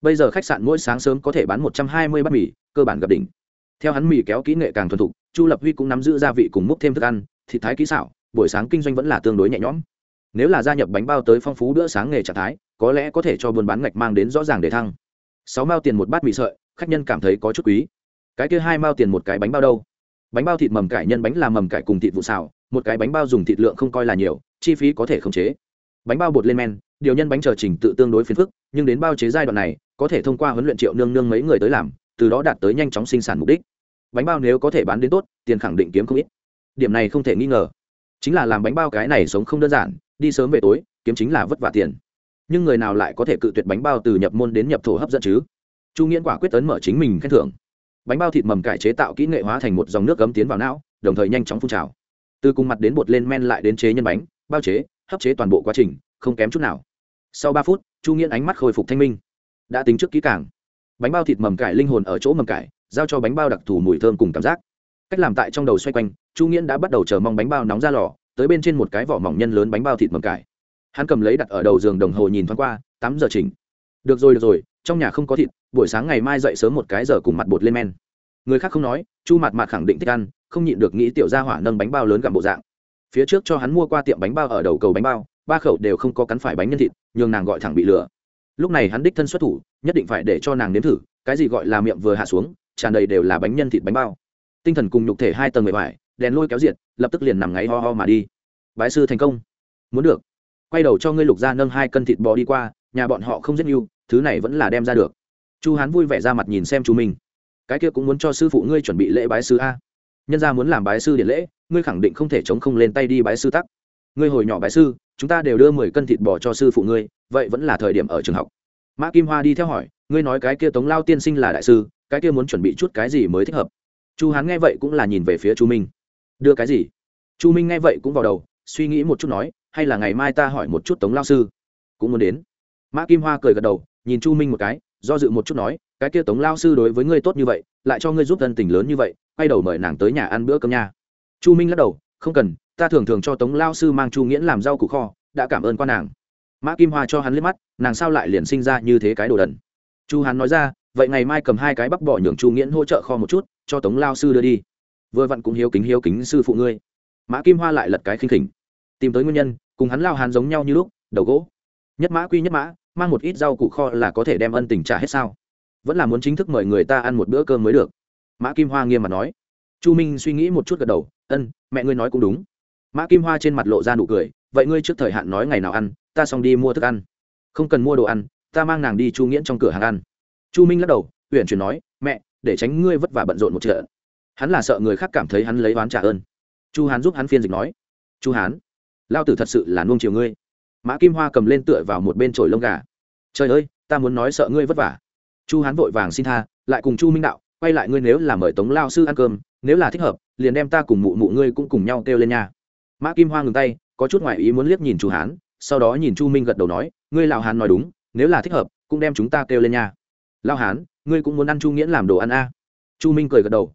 Bây giờ khách sạn mỗi sáng sớm có thể bán một trăm hai mươi bát mì, cơ bản gặp đỉnh. Theo hắn mì kéo kỹ nghệ càng thuần thục, chu lập huy cũng nắm giữ gia vị cùng múc thêm thức ăn thịt thái kỹ xảo, buổi sáng kinh doanh vẫn là tương đối nhẹ nhõm. Nếu là gia nhập bánh bao tới phong phú bữa sáng nghề trạng thái, có lẽ có thể cho buôn bán ngạch mang đến rõ ràng để thăng. Sáu mao tiền một bát mì sợi, khách nhân cảm thấy có chút quý. Cái kia hai mao tiền một cái bánh bao đâu? Bánh bao thịt mầm cải nhân bánh làm mầm cải cùng thịt vụ xào, một cái bánh bao dùng thịt lượng không coi là nhiều, chi phí có thể khống chế. Bánh bao bột lên men, điều nhân bánh chờ trình tự tương đối phiền phức, nhưng đến bao chế giai đoạn này, có thể thông qua huấn luyện triệu nương nương mấy người tới làm, từ đó đạt tới nhanh chóng sinh sản mục đích. Bánh bao nếu có thể bán đến tốt, tiền khẳng định kiếm không ít điểm này không thể nghi ngờ. Chính là làm bánh bao cái này sống không đơn giản, đi sớm về tối, kiếm chính là vất vả tiền. Nhưng người nào lại có thể cự tuyệt bánh bao từ nhập môn đến nhập thổ hấp dẫn chứ? Chu nghiễn quả quyết tấn mở chính mình khen thưởng. Bánh bao thịt mầm cải chế tạo kỹ nghệ hóa thành một dòng nước cấm tiến vào não, đồng thời nhanh chóng phun trào. Từ cùng mặt đến bột lên men lại đến chế nhân bánh, bao chế, hấp chế toàn bộ quá trình, không kém chút nào. Sau ba phút, chu nghiễn ánh mắt khôi phục thanh minh. Đã tính trước kỹ càng. Bánh bao thịt mầm cải linh hồn ở chỗ mầm cải, giao cho bánh bao đặc thù mùi thơm cùng cảm giác. Cách làm tại trong đầu xoay quanh chu nghiễn đã bắt đầu chờ mong bánh bao nóng ra lò, tới bên trên một cái vỏ mỏng nhân lớn bánh bao thịt mầm cải. Hắn cầm lấy đặt ở đầu giường đồng hồ nhìn thoáng qua, tám giờ chỉnh. Được rồi được rồi, trong nhà không có thịt, buổi sáng ngày mai dậy sớm một cái giờ cùng mặt bột lên men. Người khác không nói, chu mặt mặt khẳng định thích ăn, không nhịn được nghĩ tiểu gia hỏa nâng bánh bao lớn gặm bộ dạng. Phía trước cho hắn mua qua tiệm bánh bao ở đầu cầu bánh bao, ba khẩu đều không có cắn phải bánh nhân thịt, nhường nàng gọi thẳng bị lừa. Lúc này hắn đích thân xuất thủ, nhất định phải để cho nàng nếm thử, cái gì gọi là miệng vừa hạ xuống, tràn đầy đều là bánh nhân thịt bánh bao. Tinh thần cùng nhục thể hai tầng mệt mỏi đèn lôi kéo diệt, lập tức liền nằm ngáy ho ho mà đi. Bái sư thành công. Muốn được. Quay đầu cho ngươi lục ra nâng hai cân thịt bò đi qua, nhà bọn họ không rất yêu thứ này vẫn là đem ra được. Chu hán vui vẻ ra mặt nhìn xem chú mình cái kia cũng muốn cho sư phụ ngươi chuẩn bị lễ bái sư a. Nhân ra muốn làm bái sư điện lễ, ngươi khẳng định không thể chống không lên tay đi bái sư tắc. Ngươi hồi nhỏ bái sư, chúng ta đều đưa mười cân thịt bò cho sư phụ ngươi, vậy vẫn là thời điểm ở trường học. Mã kim hoa đi theo hỏi, ngươi nói cái kia tống lao tiên sinh là đại sư, cái kia muốn chuẩn bị chút cái gì mới thích hợp? Chu hán nghe vậy cũng là nhìn về phía chu minh đưa cái gì? Chu minh nghe vậy cũng vào đầu, suy nghĩ một chút nói, hay là ngày mai ta hỏi một chút tống lao sư. Cũng muốn đến. Mã kim hoa cười gật đầu, nhìn chu minh một cái, do dự một chút nói, cái kia tống lao sư đối với ngươi tốt như vậy, lại cho ngươi giúp thân tình lớn như vậy, quay đầu mời nàng tới nhà ăn bữa cơm nha. Chu minh lắc đầu, không cần, ta thường thường cho tống lao sư mang chu nghiễn làm rau củ kho, đã cảm ơn qua nàng. Mã kim hoa cho hắn liếc mắt, nàng sao lại liền sinh ra như thế cái đồ đần? Chu hắn nói ra, vậy ngày mai cầm hai cái bắp bỏ nhường chu nghiễn hỗ trợ kho một chút, cho tống lao sư đưa đi vừa vặn cũng hiếu kính hiếu kính sư phụ ngươi. Mã kim hoa lại lật cái khinh khỉnh. Tìm tới nguyên nhân, cùng hắn lao hàn giống nhau như lúc, đầu gỗ. Nhất mã quy nhất mã, mang một ít rau củ kho là có thể đem ân tình trả hết sao? Vẫn là muốn chính thức mời người ta ăn một bữa cơm mới được. Mã kim hoa nghiêm mặt nói. Chu minh suy nghĩ một chút gật đầu. Ân, mẹ ngươi nói cũng đúng. Mã kim hoa trên mặt lộ ra nụ cười. Vậy ngươi trước thời hạn nói ngày nào ăn, ta xong đi mua thức ăn. Không cần mua đồ ăn, ta mang nàng đi chu nghiễn trong cửa hàng ăn. Chu minh lắc đầu huyện chuyển nói. Mẹ, để tránh ngươi vất vả bận rộn một trận hắn là sợ người khác cảm thấy hắn lấy oán trả ơn. Chu hán giúp hắn phiên dịch nói, chu hán, lao tử thật sự là nuông chiều ngươi. Mã kim hoa cầm lên tựa vào một bên trồi lông gà. Trời ơi, ta muốn nói sợ ngươi vất vả. Chu hán vội vàng xin tha, lại cùng chu minh đạo, quay lại ngươi nếu là mời tống lao sư ăn cơm, nếu là thích hợp, liền đem ta cùng mụ mụ ngươi cũng cùng nhau kêu lên nhà mã kim hoa ngừng tay, có chút ngoại ý muốn liếc nhìn chu hán, sau đó nhìn chu minh gật đầu nói, ngươi lào hán nói đúng, nếu là thích hợp, cũng đem chúng ta kêu lên nhà lao hán, ngươi cũng muốn ăn chu nghiễn làm đồ ăn a? À. chu minh cười gật đầu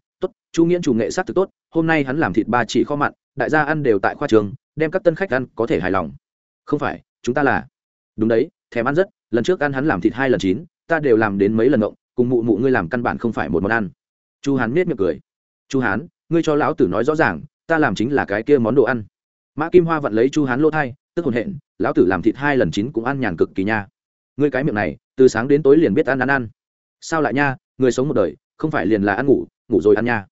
chu nghiễn chủ nghệ s á t thực tốt, hôm nay hắn làm thịt ba chỉ kho mặn, đại gia ăn đều tại khoa trường, đem các tân khách ăn có thể hài lòng. Không phải, chúng ta là. Đúng đấy, thèm ăn rất, lần trước ăn hắn làm thịt hai lần chín, ta đều làm đến mấy lần ngộng, cùng mụ mụ ngươi làm căn bản không phải một món ăn. Chu hán nết miệng cười. Chu hán, ngươi cho lão tử nói rõ ràng, ta làm chính là cái kia món đồ ăn. Mã kim hoa vặn lấy chu hán lỗ thai, tức hồn hện, lão tử làm thịt hai lần chín cũng ăn nhàn cực kỳ nha. Ngươi cái miệng này, từ sáng đến tối liền biết ăn ăn ăn. Sao lại nha, người sống một đời, không phải liền là ăn ngủ ngủ rồi ăn nha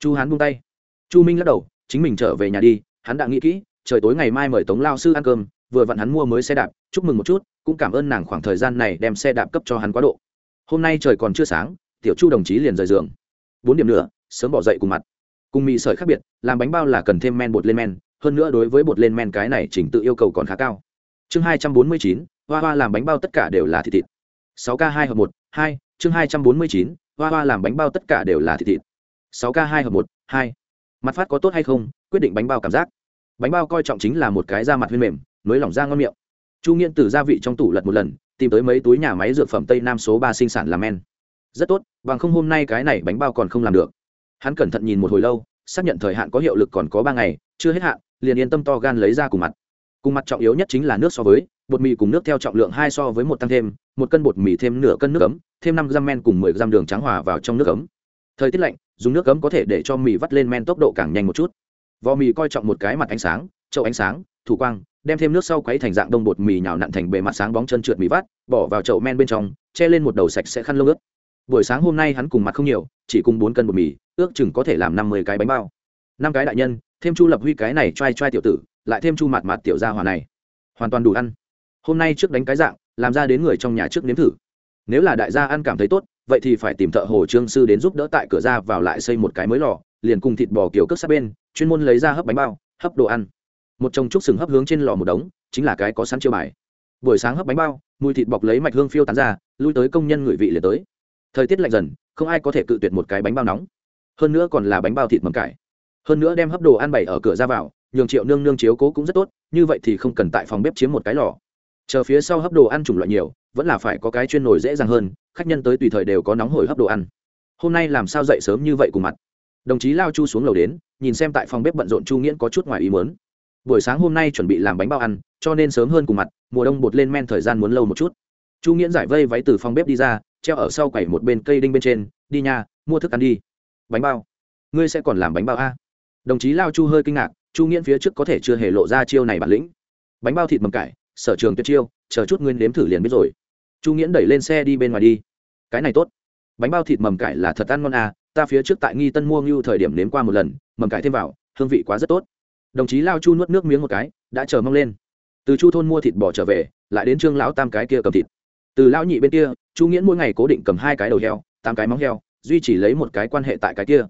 chu hán buông tay. Chu minh lắc đầu, chính mình trở về nhà đi, hắn đã nghĩ kỹ, trời tối ngày mai mời tống lao sư ăn cơm, vừa vặn hắn mua mới xe đạp, chúc mừng một chút, cũng cảm ơn nàng khoảng thời gian này đem xe đạp cấp cho hắn quá độ. Hôm nay trời còn chưa sáng, tiểu chu đồng chí liền rời giường. Bốn điểm nữa, sớm bỏ dậy cùng mặt. Cùng mì sợi khác biệt, làm bánh bao là cần thêm men bột lên men, hơn nữa đối với bột lên men cái này chỉnh tự yêu cầu còn khá cao. Chương hai trăm bốn mươi chín, hoa hoa làm bánh bao tất cả đều là thịt thịt. Sáu k hai hợp một, hai, chương hai trăm bốn mươi chín, hoa hoa làm bánh bao tất cả đều là thịt thịt sáu k hai hợp một, hai. Mặt phát có tốt hay không, quyết định bánh bao cảm giác. Bánh bao coi trọng chính là một cái da mặt huyên mềm nối lỏng da ngon miệng. Chu nghiên từ gia vị trong tủ lật một lần, tìm tới mấy túi nhà máy dược phẩm tây nam số ba sinh sản làm men. Rất tốt, bằng không hôm nay cái này bánh bao còn không làm được. Hắn cẩn thận nhìn một hồi lâu, xác nhận thời hạn có hiệu lực còn có ba ngày, chưa hết hạn, liền yên tâm to gan lấy ra cùng mặt. Cùng mặt trọng yếu nhất chính là nước so với, bột mì cùng nước theo trọng lượng hai so với một tăng thêm, một cân bột mì thêm nửa cân nước ấm, thêm năm gram men cùng mười gram đường trắng hòa vào trong nước ấm. Thời tiết lạnh dùng nước cấm có thể để cho mì vắt lên men tốc độ càng nhanh một chút. Vò mì coi trọng một cái mặt ánh sáng, chậu ánh sáng, thủ quang, đem thêm nước sau quấy thành dạng đông bột mì nhào nặn thành bề mặt sáng bóng chân trượt mì vắt, bỏ vào chậu men bên trong, che lên một đầu sạch sẽ khăn lông ướt. Buổi sáng hôm nay hắn cùng mặt không nhiều, chỉ cùng bốn cân bột mì, ước chừng có thể làm năm mươi cái bánh bao. Năm cái đại nhân, thêm chu lập huy cái này t r a i t r a i tiểu tử, lại thêm chu mặt mặt tiểu gia hòa này. Hoàn toàn đủ ăn. Hôm nay trước đánh cái dạng, làm ra đến người trong nhà trước nếm thử. Nếu là đại gia ăn cảm thấy tốt vậy thì phải tìm thợ hồ trương sư đến giúp đỡ tại cửa ra vào lại xây một cái mới lò, liền cùng thịt bò kiểu cước sát bên, chuyên môn lấy ra hấp bánh bao, hấp đồ ăn. Một chồng trúc sừng hấp hướng trên lò một đống, chính là cái có sẵn chiêu bài. Buổi sáng hấp bánh bao, mùi thịt bọc lấy mạch hương phiêu tán ra, lui tới công nhân ngửi vị liền tới. Thời tiết lạnh dần, không ai có thể cự tuyệt một cái bánh bao nóng. Hơn nữa còn là bánh bao thịt mầm cải. Hơn nữa đem hấp đồ ăn bày ở cửa ra vào, nhường triệu nương nương chiếu cố cũng rất tốt, như vậy thì không cần tại phòng bếp chiếm một cái lò. Chờ phía sau hấp đồ ăn chủng loại nhiều vẫn là phải có cái chuyên nổi dễ dàng hơn, khách nhân tới tùy thời đều có nóng hổi hấp đồ ăn. Hôm nay làm sao dậy sớm như vậy cùng mặt? Đồng chí lao chu xuống lầu đến, nhìn xem tại phòng bếp bận rộn chu nghiễn có chút ngoài ý mớn buổi sáng hôm nay chuẩn bị làm bánh bao ăn, cho nên sớm hơn cùng mặt, mùa đông bột lên men thời gian muốn lâu một chút. Chu nghiễn giải vây váy từ phòng bếp đi ra, treo ở sau quẩy một bên cây đinh bên trên, đi nhà mua thức ăn đi. Bánh bao? Ngươi sẽ còn làm bánh bao a? Đồng chí lao chu hơi kinh ngạc, chu nghiễn phía trước có thể chưa hề lộ ra chiêu này bản lĩnh. Bánh bao thịt mầm cải, sở trường tuyệt chiêu, chờ chút nguyên đếm thử liền biết rồi chu nghiễn đẩy lên xe đi bên ngoài đi. Cái này tốt. Bánh bao thịt mầm cải là thật ăn ngon à ta phía trước tại nghi tân mua ngưu thời điểm nếm qua một lần, mầm cải thêm vào, hương vị quá rất tốt. Đồng chí lao chu nuốt nước miếng một cái, đã chờ mong lên. Từ chu thôn mua thịt bò trở về, lại đến trương lão tam cái kia cầm thịt. Từ lão nhị bên kia, chu nghiễn mỗi ngày cố định cầm hai cái đầu heo, tám cái móng heo, duy chỉ lấy một cái quan hệ tại cái kia.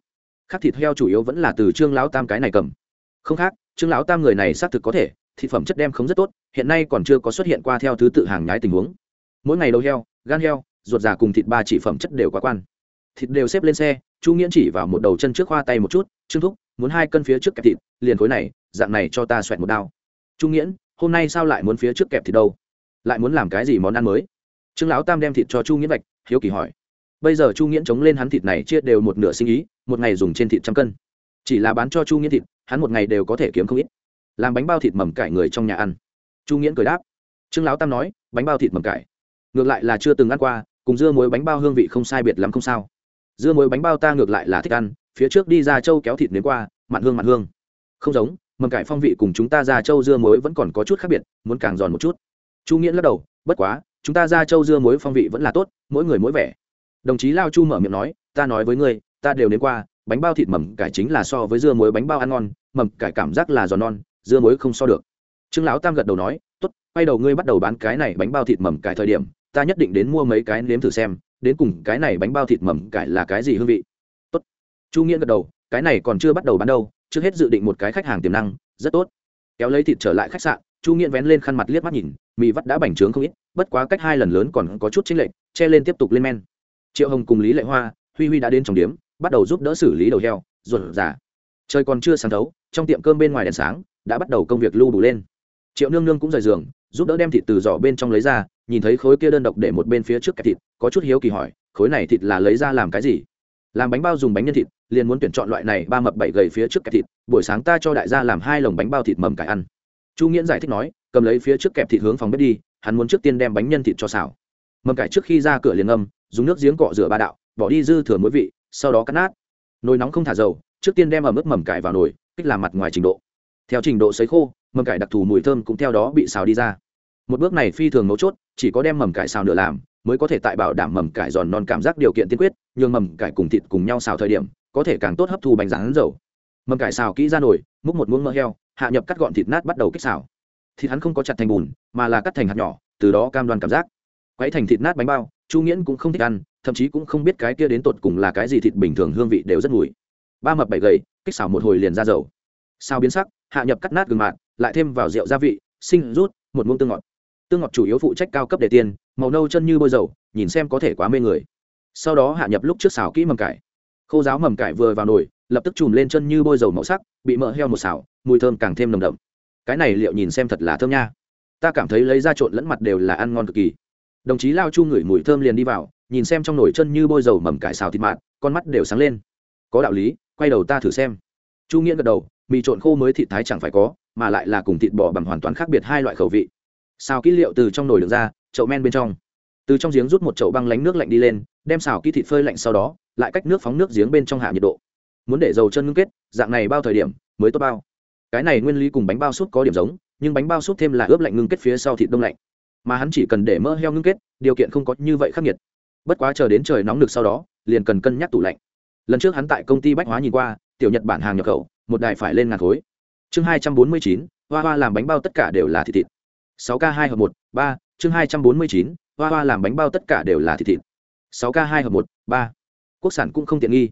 Khác thịt heo chủ yếu vẫn là từ trương lão tam cái này cầm. Không khác, trương lão tam người này xác thực có thể, thịt phẩm chất đem không rất tốt, hiện nay còn chưa có xuất hiện qua theo thứ tự hàng nhái tình huống mỗi ngày đầu heo, gan heo, ruột già cùng thịt ba chỉ phẩm chất đều quá quan. Thịt đều xếp lên xe, chu nghiễn chỉ vào một đầu chân trước khoa tay một chút, trương thúc, muốn hai cân phía trước kẹp thịt, liền khối này, dạng này cho ta xoẹt một đao. Chu nghiễn, hôm nay sao lại muốn phía trước kẹp thịt đâu? Lại muốn làm cái gì món ăn mới? Trương lão tam đem thịt cho chu nghiễn vạch, hiếu kỳ hỏi. Bây giờ chu nghiễn chống lên hắn thịt này chia đều một nửa sinh ý, một ngày dùng trên thịt trăm cân. Chỉ là bán cho chu nghiễn thịt, hắn một ngày đều có thể kiếm không ít. Làm bánh bao thịt mầm cải người trong nhà ăn. Chu nghiễn cười đáp. Trương lão tam nói, bánh bao thịt mầm cải ngược lại là chưa từng ăn qua, cùng dưa muối bánh bao hương vị không sai biệt lắm không sao. Dưa muối bánh bao ta ngược lại là thích ăn, phía trước đi ra châu kéo thịt đến qua, mặn hương mặn hương. Không giống, mầm cải phong vị cùng chúng ta ra châu dưa muối vẫn còn có chút khác biệt, muốn càng giòn một chút. Chu nghĩa lắc đầu, bất quá, chúng ta ra châu dưa muối phong vị vẫn là tốt, mỗi người mỗi vẻ. Đồng chí lao chu mở miệng nói, ta nói với ngươi, ta đều đến qua, bánh bao thịt mầm cải chính là so với dưa muối bánh bao ăn ngon, mầm cải cảm giác là giòn non, dưa muối không so được. Trương lão tam gật đầu nói, tốt, quay đầu ngươi bắt đầu bán cái này bánh bao thịt mầm cải thời điểm ta nhất định đến mua mấy cái nếm thử xem, đến cùng cái này bánh bao thịt mầm cải là cái gì hương vị. Tốt. Chu nghĩa gật đầu, cái này còn chưa bắt đầu bán đâu, trước hết dự định một cái khách hàng tiềm năng, rất tốt. Kéo lấy thịt trở lại khách sạn, chu nghĩa vén lên khăn mặt liếc mắt nhìn, mì vắt đã bành trướng không ít, bất quá cách hai lần lớn còn có chút chính lệnh che lên tiếp tục lên men. Triệu hồng cùng lý lệ hoa, huy huy đã đến trồng điếm bắt đầu giúp đỡ xử lý đầu heo, ruột giả trời còn chưa sáng thấu, trong tiệm cơm bên ngoài đèn sáng, đã bắt đầu công việc lưu đủ lên. Triệu nương nương cũng rời giường, giúp đỡ đem thịt từ giỏ bên trong lấy ra nhìn thấy khối kia đơn độc để một bên phía trước kẹp thịt có chút hiếu kỳ hỏi khối này thịt là lấy ra làm cái gì? Làm bánh bao dùng bánh nhân thịt liền muốn tuyển chọn loại này ba mập bảy gầy phía trước kẹp thịt buổi sáng ta cho đại gia làm hai lồng bánh bao thịt mầm cải ăn. Chu nghiễn giải thích nói cầm lấy phía trước kẹp thịt hướng phòng bếp đi hắn muốn trước tiên đem bánh nhân thịt cho xào. Mầm cải trước khi ra cửa liền âm, dùng nước giếng cọ rửa ba đạo bỏ đi dư thừa muối vị sau đó cắt nát. Nồi nóng không thả dầu trước tiên đem ở mức mầm cải vào nồi kích làm mặt ngoài trình độ. Theo trình độ sấy khô mầm cải đặc thù mùi thơm cũng theo đó bị xào đi ra một bước này phi thường mấu chốt chỉ có đem mầm cải xào nửa làm mới có thể tại bảo đảm mầm cải giòn non cảm giác điều kiện tiên quyết nhường mầm cải cùng thịt cùng nhau xào thời điểm có thể càng tốt hấp thu bánh rán dầu. Mầm cải xào kỹ ra nổi, múc một muỗng mỡ heo hạ nhập cắt gọn thịt nát bắt đầu kích xào. Thịt hắn không có chặt thành bùn mà là cắt thành hạt nhỏ từ đó cam đoan cảm giác. Quấy thành thịt nát bánh bao chu nghiễn cũng không thích ăn thậm chí cũng không biết cái kia đến tột cùng là cái gì thịt bình thường hương vị đều rất mùi. Ba mập bảy gầy kích xào một hồi liền ra dầu. Sao biến sắc hạ nhập cắt nát gừng mạt lại thêm vào rượu gia vị sinh rút một muỗng tương ngọt tương ngọt chủ yếu phụ trách cao cấp đề tiền màu nâu chân như bôi dầu, nhìn xem có thể quá mê người. Sau đó hạ nhập lúc trước xào kỹ mầm cải. Khô giáo mầm cải vừa vào nồi, lập tức chùm lên chân như bôi dầu màu sắc, bị mỡ heo một xào, mùi thơm càng thêm nồng đậm. Cái này liệu nhìn xem thật là thơm nha. Ta cảm thấy lấy ra trộn lẫn mặt đều là ăn ngon cực kỳ. Đồng chí lao chu ngửi mùi thơm liền đi vào, nhìn xem trong nồi chân như bôi dầu mầm cải xào thịt mạt, con mắt đều sáng lên. Có đạo lý, quay đầu ta thử xem. Chu nghĩa gật đầu, mì trộn khô mới thịt thái chẳng phải có, mà lại là cùng thịt bò bằng hoàn toàn khác biệt hai loại khẩu vị xào kỹ liệu từ trong nồi được ra, chậu men bên trong. Từ trong giếng rút một chậu băng lánh nước lạnh đi lên, đem xào kỹ thịt phơi lạnh sau đó, lại cách nước phóng nước giếng bên trong hạ nhiệt độ. Muốn để dầu chân ngưng kết, dạng này bao thời điểm mới tốt bao. Cái này nguyên lý cùng bánh bao súp có điểm giống, nhưng bánh bao súp thêm là ướp lạnh ngưng kết phía sau thịt đông lạnh. Mà hắn chỉ cần để mỡ heo ngưng kết, điều kiện không có như vậy khắc nghiệt. Bất quá chờ đến trời nóng được sau đó, liền cần cân nhắc tủ lạnh. Lần trước hắn tại công ty bách hóa nhìn qua, tiểu nhật bản hàng nhập khẩu, một đài phải lên ngàn khối. Chương hai trăm bốn mươi chín, hoa hoa làm bánh bao tất cả đều là thịt thịt sáu k hai hợp một, ba, chương hai trăm bốn mươi chín, hoa hoa làm bánh bao tất cả đều là thịt thịt. sáu k hai hợp một, ba. Quốc sản cũng không tiện nghi.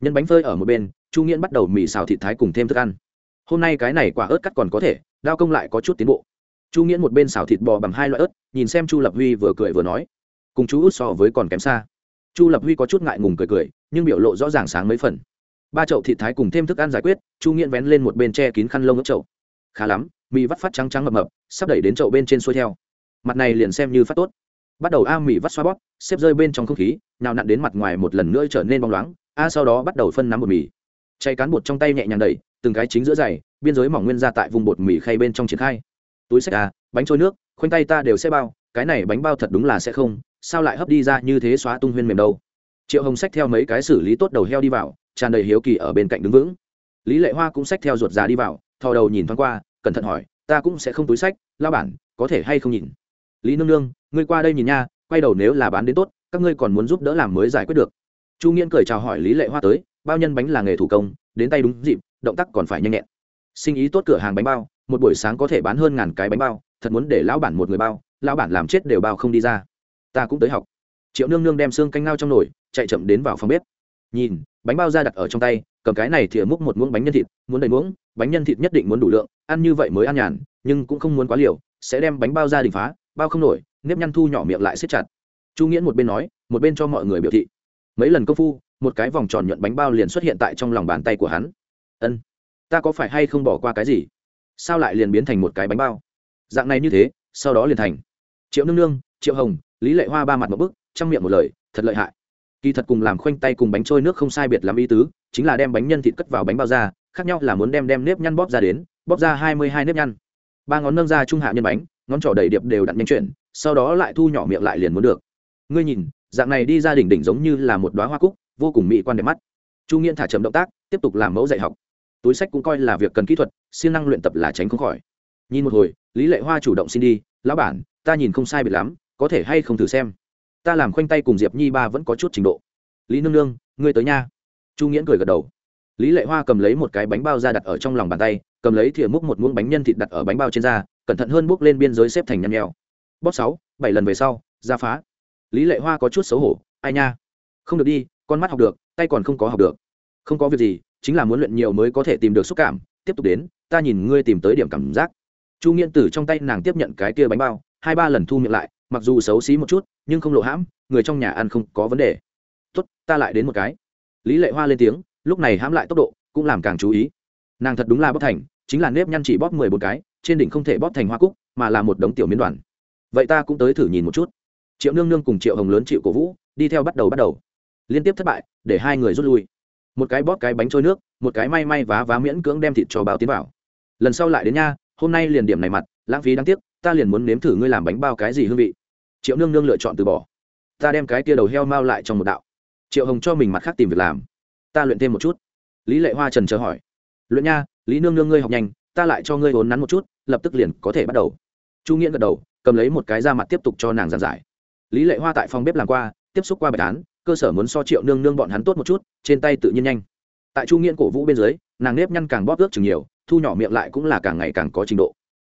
Nhân bánh phơi ở một bên, chu nghiễn bắt đầu mì xào thịt thái cùng thêm thức ăn. Hôm nay cái này quả ớt cắt còn có thể, đao công lại có chút tiến bộ. Chu nghiễn một bên xào thịt bò bằng hai loại ớt, nhìn xem chu lập huy vừa cười vừa nói. Cùng chú út so với còn kém xa. Chu lập huy có chút ngại ngùng cười cười, nhưng biểu lộ rõ ràng sáng mấy phần. Ba chậu thịt thái cùng thêm thức ăn giải quyết, chu nghiễn vén lên một bên che kín khăn lông ớt chậu. Khá lắm mì vắt phát trắng trắng mập mập, sắp đẩy đến chậu bên trên xuôi theo. Mặt này liền xem như phát tốt. Bắt đầu a mì vắt xoa bóp, xếp rơi bên trong không khí, nào nặn đến mặt ngoài một lần nữa trở nên bóng loáng, a sau đó bắt đầu phân nắm bột mì. Chay cán bột trong tay nhẹ nhàng đẩy, từng cái chính giữa dày biên giới mỏng nguyên ra tại vùng bột mì khay bên trong triển khai. Túi sách a, bánh trôi nước, khoanh tay ta đều sẽ bao, cái này bánh bao thật đúng là sẽ không, sao lại hấp đi ra như thế xóa tung huyên mềm đâu? Triệu hồng sách theo mấy cái xử lý tốt đầu heo đi vào, tràn đầy hiếu kỳ ở bên cạnh đứng vững. Lý lệ hoa cũng sách theo ruột già đi vào, thò đầu nhìn thoáng qua cẩn thận hỏi, ta cũng sẽ không túi sách lao bản, có thể hay không nhìn? Lý nương nương, ngươi qua đây nhìn nha, quay đầu nếu là bán đến tốt, các ngươi còn muốn giúp đỡ làm mới giải quyết được. Chu nghiễn cười chào hỏi lý lệ hoa tới, bao nhân bánh là nghề thủ công, đến tay đúng dịp, động tác còn phải nhanh nhẹn. Sinh ý tốt cửa hàng bánh bao, một buổi sáng có thể bán hơn ngàn cái bánh bao, thật muốn để lão bản một người bao, lão bản làm chết đều bao không đi ra. Ta cũng tới học. Triệu nương nương đem xương canh ngao trong nồi, chạy chậm đến vào phòng bếp. Nhìn, bánh bao ra đặt ở trong tay cầm cái này thìa múc một muỗng bánh nhân thịt, muốn đầy muỗng, bánh nhân thịt nhất định muốn đủ lượng, ăn như vậy mới ăn nhàn, nhưng cũng không muốn quá liều, sẽ đem bánh bao ra đình phá, bao không nổi, nếp nhăn thu nhỏ miệng lại siết chặt. Chu nghiễn một bên nói, một bên cho mọi người biểu thị. Mấy lần công phu, một cái vòng tròn nhuận bánh bao liền xuất hiện tại trong lòng bàn tay của hắn. Ân, ta có phải hay không bỏ qua cái gì? Sao lại liền biến thành một cái bánh bao? Dạng này như thế, sau đó liền thành. Triệu nương nương, triệu hồng, lý lệ hoa ba mặt một bức, trong miệng một lời, thật lợi hại. Kỳ thật cùng làm khoanh tay cùng bánh trôi nước không sai biệt làm ý tứ chính là đem bánh nhân thịt cất vào bánh bao ra khác nhau là muốn đem đem nếp nhăn bóp ra đến, bóp ra hai mươi hai nếp nhăn. Ba ngón nâng ra trung hạ nhân bánh, ngón trỏ đầy điệp đều đặn nhanh chuyển, sau đó lại thu nhỏ miệng lại liền muốn được. Ngươi nhìn, dạng này đi ra đỉnh đỉnh giống như là một đoá hoa cúc, vô cùng mỹ quan đẹp mắt. Chu nghiễn thả chậm động tác, tiếp tục làm mẫu dạy học. Túi sách cũng coi là việc cần kỹ thuật, siêng năng luyện tập là tránh không khỏi. Nhìn một hồi, lý lệ hoa chủ động xin đi, lão bản, ta nhìn không sai biệt lắm, có thể hay không thử xem? Ta làm khoanh tay cùng diệp nhi ba vẫn có chút trình độ. Lý nương nương, ngươi tới nha chu nghiễn cười gật đầu. Lý lệ hoa cầm lấy một cái bánh bao ra đặt ở trong lòng bàn tay, cầm lấy thìa múc một muỗng bánh nhân thịt đặt ở bánh bao trên da, cẩn thận hơn bước lên biên giới xếp thành nhăn nheo. Bóp sáu, bảy lần về sau, ra phá. Lý lệ hoa có chút xấu hổ, ai nha, không được đi, con mắt học được, tay còn không có học được. Không có việc gì, chính là muốn luyện nhiều mới có thể tìm được xúc cảm, tiếp tục đến, ta nhìn ngươi tìm tới điểm cảm giác. Chu nghiễn từ trong tay nàng tiếp nhận cái kia bánh bao, hai ba lần thu miệng lại, mặc dù xấu xí một chút, nhưng không lộ hãm, người trong nhà ăn không có vấn đề. Tốt, ta lại đến một cái lý lệ hoa lên tiếng, lúc này hãm lại tốc độ, cũng làm càng chú ý. Nàng thật đúng là bóp thành, chính là nếp nhăn chỉ bóp mười một cái, trên đỉnh không thể bóp thành hoa cúc, mà là một đống tiểu miến đoàn. Vậy ta cũng tới thử nhìn một chút. Triệu nương nương cùng triệu hồng lớn chịu cổ vũ, đi theo bắt đầu bắt đầu. Liên tiếp thất bại, để hai người rút lui. Một cái bóp cái bánh trôi nước, một cái may may vá vá miễn cưỡng đem thịt cho bao tiến vào. Lần sau lại đến nha, hôm nay liền điểm này mặt, lãng phí đáng tiếc, ta liền muốn nếm thử ngươi làm bánh bao cái gì hương vị. Triệu nương nương lựa chọn từ bỏ. Ta đem cái kia đầu heo mau lại trong một đạo triệu hồng cho mình mặt khác tìm việc làm. Ta luyện thêm một chút. Lý lệ hoa trần chờ hỏi. Luyện nha, lý nương nương ngươi học nhanh, ta lại cho ngươi vốn nắn một chút, lập tức liền có thể bắt đầu. Chu nghĩa gật đầu, cầm lấy một cái ra mặt tiếp tục cho nàng giảng giải. Lý lệ hoa tại phòng bếp làm qua, tiếp xúc qua bài án, cơ sở muốn so triệu nương nương bọn hắn tốt một chút, trên tay tự nhiên nhanh. Tại chu nghĩa cổ vũ bên dưới, nàng nếp nhăn càng bóp ướt chừng nhiều, thu nhỏ miệng lại cũng là càng ngày càng có trình độ.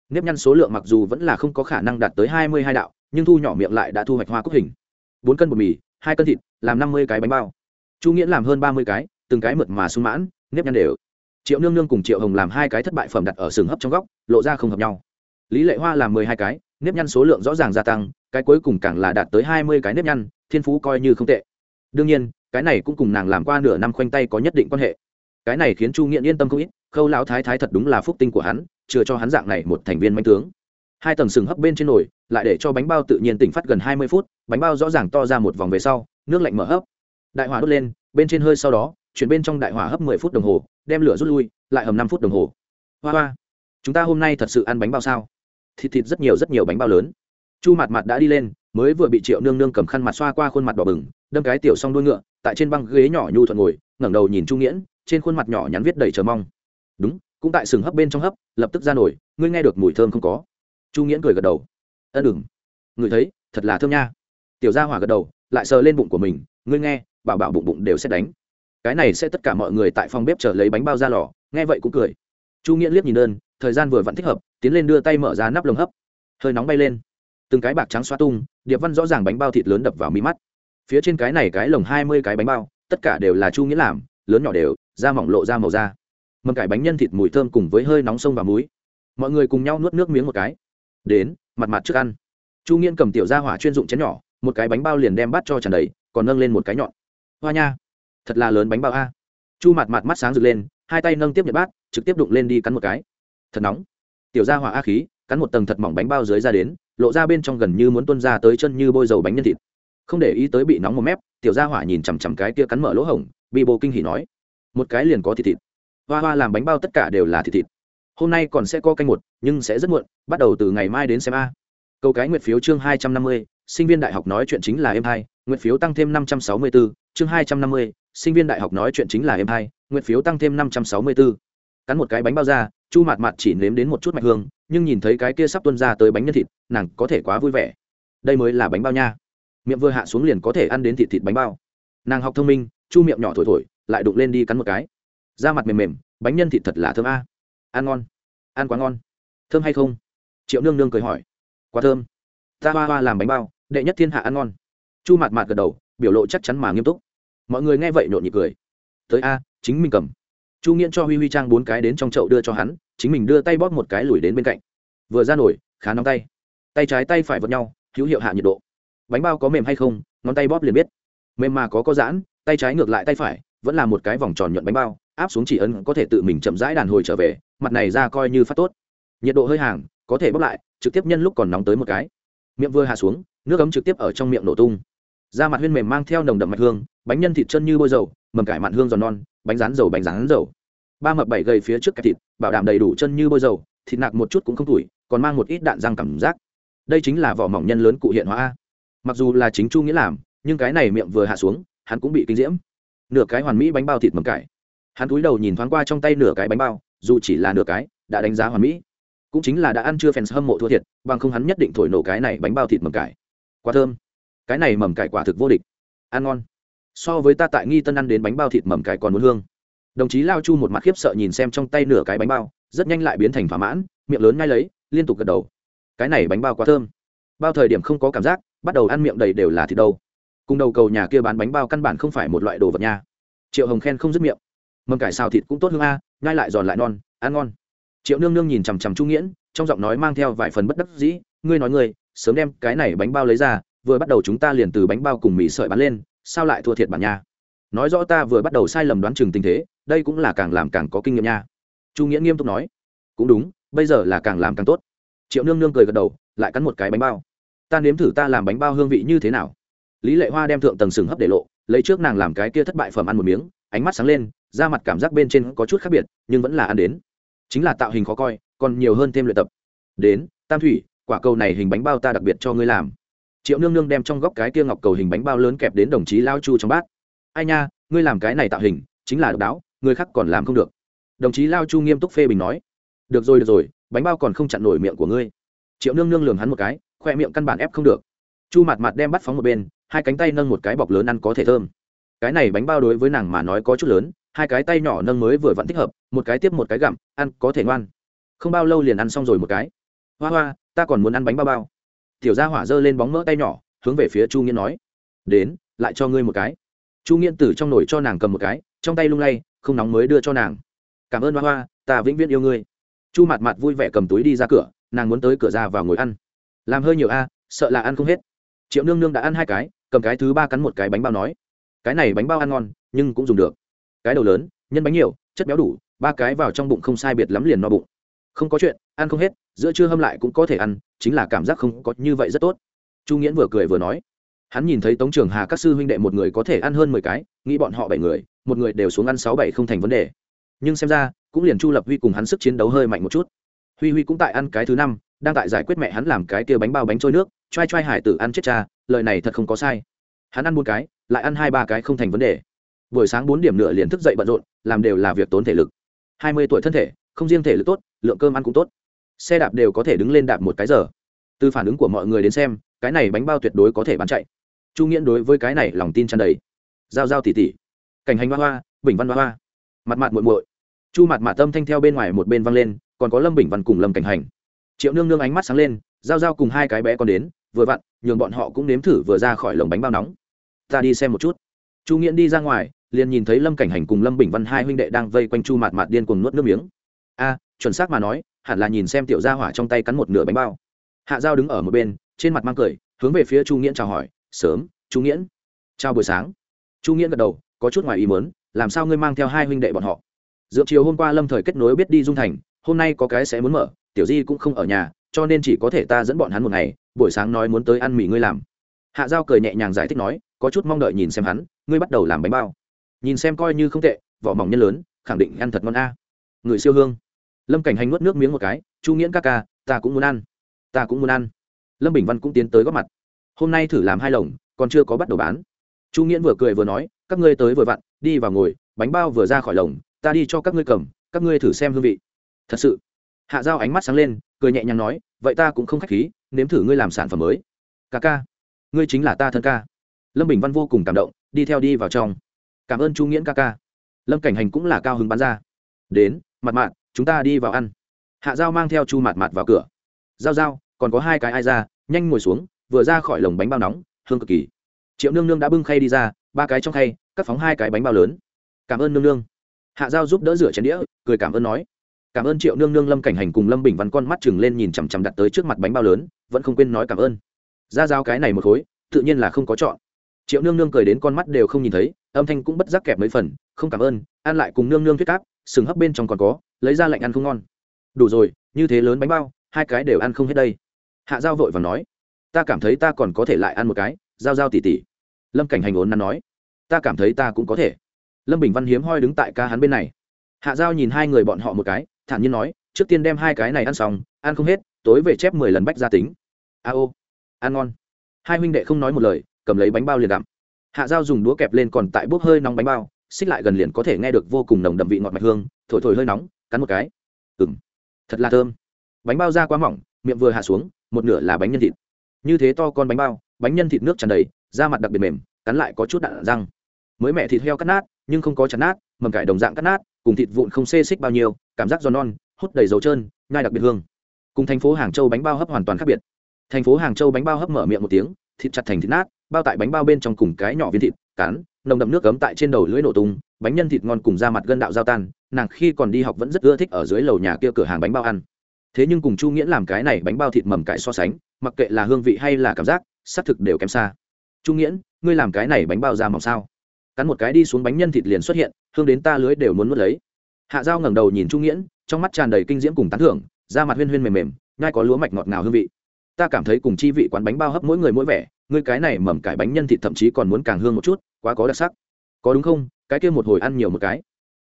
Nếp nhăn số lượng mặc dù vẫn là không có khả năng đạt tới hai mươi hai đạo, nhưng thu nhỏ miệng lại đã thu hoạch hoa cúc hình. Bốn cân bột mì hai cân thịt, làm năm mươi cái bánh bao. Chu nghĩa làm hơn ba mươi cái, từng cái mượt mà sung mãn, nếp nhăn đều. Triệu nương nương cùng triệu hồng làm hai cái thất bại phẩm đặt ở sừng hấp trong góc, lộ ra không hợp nhau. Lý lệ hoa làm mười hai cái, nếp nhăn số lượng rõ ràng gia tăng, cái cuối cùng càng là đạt tới hai mươi cái nếp nhăn, thiên phú coi như không tệ. Đương nhiên, cái này cũng cùng nàng làm qua nửa năm khoanh tay có nhất định quan hệ. Cái này khiến chu nghiện yên tâm không ít, khâu lão thái thái thật đúng là phúc tinh của hắn chưa cho hắn dạng này một thành viên manh tướng. Hai tầng sừng hấp bên trên nồi lại để cho bánh bao tự nhiên tỉnh phát gần hai mươi phút, bánh bao rõ ràng to ra một vòng về sau, nước lạnh mở hấp. Đại hỏa đốt lên, bên trên hơi sau đó, chuyển bên trong đại hỏa hấp mười phút đồng hồ, đem lửa rút lui, lại hầm năm phút đồng hồ. Hoa hoa, chúng ta hôm nay thật sự ăn bánh bao sao? Thịt thịt rất nhiều rất nhiều bánh bao lớn. Chu mặt mặt đã đi lên, mới vừa bị triệu nương nương cầm khăn mặt xoa qua khuôn mặt đỏ bừng, đâm cái tiểu song đuôi ngựa, tại trên băng ghế nhỏ nhu thuận ngồi, ngẩng đầu nhìn chu nghiễn, trên khuôn mặt nhỏ nhắn viết đầy chờ mong. Đúng, cũng tại sừng hấp bên trong hấp, lập tức ra nổi, ngươi nghe được mùi thơm không có? Chu nghiễn cười gật đầu ân đừng. Ngửi thấy, thật là thơm nha. Tiểu gia hỏa gật đầu, lại sờ lên bụng của mình, ngươi nghe, bảo bảo bụng bụng đều sẽ đánh. Cái này sẽ tất cả mọi người tại phòng bếp chờ lấy bánh bao ra lò, nghe vậy cũng cười. Chu nghĩa liếc nhìn đơn, thời gian vừa vặn thích hợp, tiến lên đưa tay mở ra nắp lồng hấp. Hơi nóng bay lên. Từng cái bạc trắng xoa tung, điệp văn rõ ràng bánh bao thịt lớn đập vào mi mắt. Phía trên cái này cái lồng hai mươi cái bánh bao, tất cả đều là chu nghĩa làm, lớn nhỏ đều, da mỏng lộ ra màu da. Mầm cải bánh nhân thịt mùi thơm cùng với hơi nóng sông và muối mọi người cùng nhau nuốt nước miếng một cái. Đến mặt mặt trước ăn. Chu nghiễn cầm tiểu ra hỏa chuyên dụng chén nhỏ, một cái bánh bao liền đem bắt cho tràn đầy, còn nâng lên một cái nhọn. Hoa nha, thật là lớn bánh bao a. Chu mặt mặt mắt sáng rực lên, hai tay nâng tiếp nhận bát, trực tiếp đụng lên đi cắn một cái. Thật nóng. Tiểu ra hỏa a khí, cắn một tầng thật mỏng bánh bao dưới ra đến, lộ ra bên trong gần như muốn tuân ra tới chân như bôi dầu bánh nhân thịt. Không để ý tới bị nóng một mép, tiểu gia hỏa nhìn chằm chằm cái kia cắn mở lỗ hổng bị bồ kinh hỉ nói, một cái liền có thịt thịt. Hoa hoa làm bánh bao tất cả đều là thịt thịt hôm nay còn sẽ có canh một, nhưng sẽ rất muộn, bắt đầu từ ngày mai đến xem a. Câu cái nguyệt phiếu chương hai trăm năm mươi, sinh viên đại học nói chuyện chính là em hai, nguyệt phiếu tăng thêm năm trăm sáu mươi bốn chương hai trăm năm mươi, sinh viên đại học nói chuyện chính là em hai, nguyệt phiếu tăng thêm năm trăm sáu mươi bốn cắn một cái bánh bao ra, chu mạt mạt chỉ nếm đến một chút mạch hương, nhưng nhìn thấy cái kia sắp tuân ra tới bánh nhân thịt, nàng có thể quá vui vẻ. Đây mới là bánh bao nha. Miệng vừa hạ xuống liền có thể ăn đến thịt thịt bánh bao. Nàng học thông minh, chu miệng nhỏ thổi thổi, lại đụng lên đi cắn một cái. Da mặt mềm mềm, bánh nhân thịt thật là thơm a ăn ngon, ăn quá ngon. Thơm hay không? Triệu nương nương cười hỏi. Quá thơm. Ta hoa hoa làm bánh bao, đệ nhất thiên hạ ăn ngon. Chu mạt mạt gật đầu, biểu lộ chắc chắn mà nghiêm túc. Mọi người nghe vậy nhộn nhịp cười. Tới a, chính mình cầm. Chu nghiễn cho huy huy trang bốn cái đến trong chậu đưa cho hắn, chính mình đưa tay bóp một cái lùi đến bên cạnh. Vừa ra nổi, khá nóng tay. Tay trái tay phải vật nhau, hữu hiệu hạ nhiệt độ. Bánh bao có mềm hay không, ngón tay bóp liền biết. Mềm mà có có giãn, tay trái ngược lại tay phải, vẫn là một cái vòng tròn nhuận bánh bao, áp xuống chỉ ấn có thể tự mình chậm rãi đàn hồi trở về mặt này ra coi như phát tốt. Nhiệt độ hơi hàng, có thể bốc lại, trực tiếp nhân lúc còn nóng tới một cái. Miệng vừa hạ xuống, nước ấm trực tiếp ở trong miệng nổ tung. Da mặt huyên mềm mang theo nồng đậm mạch hương, bánh nhân thịt chân như bôi dầu, mầm cải mặn hương giòn non, bánh rán dầu bánh rán dầu. Ba mập bảy gầy phía trước kẹp thịt, bảo đảm đầy đủ chân như bôi dầu, thịt nạc một chút cũng không tủi, còn mang một ít đạn răng cảm giác. Đây chính là vỏ mỏng nhân lớn cụ hiện hóa mặc dù là chính chu nghĩa làm, nhưng cái này miệng vừa hạ xuống, hắn cũng bị kinh diễm. Nửa cái hoàn mỹ bánh bao thịt mầm cải. Hắn cúi đầu nhìn thoáng qua trong tay nửa cái bánh bao dù chỉ là nửa cái, đã đánh giá hoàn mỹ. Cũng chính là đã ăn chưa fans hâm mộ thua thiệt, bằng không hắn nhất định thổi nổ cái này bánh bao thịt mầm cải. Quá thơm. Cái này mầm cải quả thực vô địch. Ăn ngon. So với ta tại nghi tân ăn đến bánh bao thịt mầm cải còn muốn hương. Đồng chí lao chu một mặt khiếp sợ nhìn xem trong tay nửa cái bánh bao, rất nhanh lại biến thành thỏa mãn, miệng lớn ngay lấy, liên tục gật đầu. Cái này bánh bao quá thơm. Bao thời điểm không có cảm giác, bắt đầu ăn miệng đầy đều là thịt đâu. Cùng đầu cầu nhà kia bán bánh bao căn bản không phải một loại đồ vật nha. Triệu hồng khen không dứt miệng. Mầm cải xào thịt cũng tốt hương a ngay lại giòn lại non, ăn ngon. Triệu nương nương nhìn chằm chằm trung nghiễn, trong giọng nói mang theo vài phần bất đắc dĩ, ngươi nói ngươi, sớm đem cái này bánh bao lấy ra, vừa bắt đầu chúng ta liền từ bánh bao cùng mì sợi bán lên, sao lại thua thiệt bản nha? Nói rõ ta vừa bắt đầu sai lầm đoán chừng tình thế, đây cũng là càng làm càng có kinh nghiệm nha. Chu nghĩa nghiêm túc nói, cũng đúng, bây giờ là càng làm càng tốt. Triệu nương nương cười gật đầu, lại cắn một cái bánh bao. Ta nếm thử ta làm bánh bao hương vị như thế nào? Lý lệ hoa đem thượng tầng sừng hấp để lộ, lấy trước nàng làm cái kia thất bại phẩm ăn một miếng, ánh mắt sáng lên da mặt cảm giác bên trên có chút khác biệt, nhưng vẫn là ăn đến. Chính là tạo hình khó coi, còn nhiều hơn thêm luyện tập. Đến, tam thủy, quả cầu này hình bánh bao ta đặc biệt cho ngươi làm. Triệu nương nương đem trong góc cái kia ngọc cầu hình bánh bao lớn kẹp đến đồng chí lao chu trong bát. Ai nha, ngươi làm cái này tạo hình, chính là độc đáo, người khác còn làm không được. Đồng chí lao chu nghiêm túc phê bình nói. Được rồi được rồi, bánh bao còn không chặn nổi miệng của ngươi. Triệu nương nương lường hắn một cái, khoe miệng căn bản ép không được. Chu mặt mặt đem bắt phóng một bên, hai cánh tay nâng một cái bọc lớn ăn có thể thơm. Cái này bánh bao đối với nàng mà nói có chút lớn hai cái tay nhỏ nâng mới vừa vẫn thích hợp, một cái tiếp một cái gặm, ăn, có thể ngoan. Không bao lâu liền ăn xong rồi một cái. Hoa hoa, ta còn muốn ăn bánh bao bao. Tiểu gia hỏa giơ lên bóng mỡ tay nhỏ, hướng về phía chu nghiễn nói. Đến, lại cho ngươi một cái. Chu nghiễn từ trong nồi cho nàng cầm một cái, trong tay lung lay, không nóng mới đưa cho nàng. Cảm ơn hoa hoa, ta vĩnh viễn yêu ngươi. Chu mặt mặt vui vẻ cầm túi đi ra cửa, nàng muốn tới cửa ra vào ngồi ăn. Làm hơi nhiều a, sợ là ăn không hết. Triệu nương nương đã ăn hai cái, cầm cái thứ ba cắn một cái bánh bao nói. Cái này bánh bao ăn ngon, nhưng cũng dùng được cái đầu lớn, nhân bánh nhiều, chất béo đủ, ba cái vào trong bụng không sai biệt lắm liền no bụng. Không có chuyện, ăn không hết, giữa trưa hâm lại cũng có thể ăn, chính là cảm giác không có như vậy rất tốt. Chu nghiễn vừa cười vừa nói. Hắn nhìn thấy tống trường hà các sư huynh đệ một người có thể ăn hơn mười cái, nghĩ bọn họ bảy người, một người đều xuống ăn sáu bảy không thành vấn đề. Nhưng xem ra, cũng liền chu lập huy cùng hắn sức chiến đấu hơi mạnh một chút. Huy huy cũng tại ăn cái thứ năm, đang tại giải quyết mẹ hắn làm cái kia bánh bao bánh trôi nước t r a i t r a i hải tử ăn chết cha, lời này thật không có sai. Hắn ăn bốn cái, lại ăn hai ba cái không thành vấn đề buổi sáng bốn điểm nửa liền thức dậy bận rộn, làm đều là việc tốn thể lực. Hai mươi tuổi thân thể, không riêng thể lực tốt, lượng cơm ăn cũng tốt. Xe đạp đều có thể đứng lên đạp một cái giờ. Từ phản ứng của mọi người đến xem, cái này bánh bao tuyệt đối có thể bán chạy. Chu nghiễn đối với cái này lòng tin tràn đầy. Giao giao tỉ tỉ. Cảnh hành hoa hoa, bình văn hoa hoa. Mặt mặt muội muội. Chu mặt mặt tâm thanh theo bên ngoài một bên văng lên, còn có lâm bình văn cùng lâm cảnh hành. Triệu nương nương ánh mắt sáng lên, giao giao cùng hai cái bé con đến, vừa vặn, nhường bọn họ cũng nếm thử vừa ra khỏi lồng bánh bao nóng. Ta đi xem một chút. Chu nghiễn đi ra ngoài liền nhìn thấy lâm cảnh hành cùng lâm bình văn hai huynh đệ đang vây quanh chu mạt mạt điên cuồng nuốt nước miếng. A, chuẩn xác mà nói, hẳn là nhìn xem tiểu gia hỏa trong tay cắn một nửa bánh bao. Hạ giao đứng ở một bên, trên mặt mang cười, hướng về phía chu nghiễn chào hỏi, sớm, chu nghiễn. Chào buổi sáng. Chu nghiễn gật đầu, có chút ngoài ý mớn làm sao ngươi mang theo hai huynh đệ bọn họ? Dựa chiều hôm qua lâm thời kết nối biết đi dung thành, hôm nay có cái sẽ muốn mở, tiểu di cũng không ở nhà, cho nên chỉ có thể ta dẫn bọn hắn một ngày, buổi sáng nói muốn tới ăn mì ngươi làm. Hạ giao cười nhẹ nhàng giải thích nói, có chút mong đợi nhìn xem hắn, ngươi bắt đầu làm bánh bao nhìn xem coi như không tệ, vỏ mỏng nhân lớn, khẳng định ăn thật ngon a. Người siêu hương. Lâm cảnh hành nuốt nước miếng một cái, chu nghiễn ca ca, ta cũng muốn ăn. Ta cũng muốn ăn. Lâm bình văn cũng tiến tới góp mặt. Hôm nay thử làm hai lồng, còn chưa có bắt đầu bán. Chu nghiễn vừa cười vừa nói, các ngươi tới vừa vặn, đi vào ngồi, bánh bao vừa ra khỏi lồng, ta đi cho các ngươi cầm, các ngươi thử xem hương vị. Thật sự. Hạ dao ánh mắt sáng lên, cười nhẹ nhàng nói, vậy ta cũng không k h á c h khí, nếm thử ngươi làm sản phẩm mới. Ca ca, ngươi chính là ta thân ca. Lâm bình văn vô cùng cảm động, đi theo đi vào trong cảm ơn chu nghiễn ca ca. Lâm cảnh hành cũng là cao hứng bắn ra. Đến, mặt mạn, chúng ta đi vào ăn. Hạ giao mang theo chu mặt mặt vào cửa. Giao giao, còn có hai cái ai ra, nhanh ngồi xuống, vừa ra khỏi lồng bánh bao nóng, hương cực kỳ. Triệu nương nương đã bưng khay đi ra, ba cái trong khay, cắt phóng hai cái bánh bao lớn. Cảm ơn nương nương. Hạ giao giúp đỡ rửa chén đĩa, cười cảm ơn nói. Cảm ơn triệu nương nương, lâm cảnh hành cùng lâm bình văn con mắt chừng lên nhìn chằm chằm đặt tới trước mặt bánh bao lớn, vẫn không quên nói cảm ơn. Ra giao cái này một khối, tự nhiên là không có chọn. Triệu nương nương cười đến con mắt đều không nhìn thấy âm thanh cũng bất giác kẹp mấy phần, không cảm ơn, ăn lại cùng nương nương thuyết cáp sừng hấp bên trong còn có, lấy ra lạnh ăn không ngon. Đủ rồi, như thế lớn bánh bao, hai cái đều ăn không hết đây. Hạ giao vội và nói, ta cảm thấy ta còn có thể lại ăn một cái. Giao giao tỉ tỉ. Lâm cảnh hành ốn nắn nói, ta cảm thấy ta cũng có thể. Lâm bình văn hiếm hoi đứng tại ca hắn bên này. Hạ giao nhìn hai người bọn họ một cái, thản nhiên nói, trước tiên đem hai cái này ăn xong, ăn không hết, tối về chép mười lần bách gia tính. A ô, ăn ngon. Hai huynh đệ không nói một lời, cầm lấy bánh bao liền đặm hạ dao dùng đũa kẹp lên còn tại bốc hơi nóng bánh bao, xích lại gần liền có thể nghe được vô cùng nồng đậm vị ngọt mạch hương, thổi thổi hơi nóng, cắn một cái. Ừng thật là thơm. Bánh bao da quá mỏng, miệng vừa hạ xuống, một nửa là bánh nhân thịt. Như thế to con bánh bao, bánh nhân thịt nước tràn đầy, da mặt đặc biệt mềm, cắn lại có chút đạn răng. Mới mẹ thịt heo cắt nát, nhưng không có chắn nát, mầm cải đồng dạng cắt nát, cùng thịt vụn không xê xích bao nhiêu, cảm giác giòn non, hút đầy dầu trơn ngai đặc biệt hương. Cùng thành phố hàng châu bánh bao hấp hoàn toàn khác biệt. Thành phố hàng châu bánh bao hấp mở miệng một tiếng, thịt chặt thành thịt nát bao tại bánh bao bên trong cùng cái nhỏ viên thịt, cắn, nồng đậm nước cấm tại trên đầu lưỡi nổ tung, bánh nhân thịt ngon cùng da mặt gân đạo giao tan, nàng khi còn đi học vẫn rất ưa thích ở dưới lầu nhà kia cửa hàng bánh bao ăn. Thế nhưng cùng chu nghiễn làm cái này bánh bao thịt mầm cải so sánh, mặc kệ là hương vị hay là cảm giác, xác thực đều kém xa. Chu nghiễn, ngươi làm cái này bánh bao ra mỏng sao? Cắn một cái đi xuống bánh nhân thịt liền xuất hiện, hương đến ta lưới đều muốn mất lấy. Hạ dao ngẩng đầu nhìn chu nghiễn, trong mắt tràn đầy kinh diễm cùng tán thưởng, da mặt huyên huyên mềm mềm ngai có lúa mạch ngọt ngào hương vị. Ta cảm thấy cùng chi vị quán bánh bao hấp mỗi người mỗi vẻ ngươi cái này mầm cải bánh nhân thịt thậm chí còn muốn càng hương một chút, quá có đặc sắc. Có đúng không? Cái kia một hồi ăn nhiều một cái.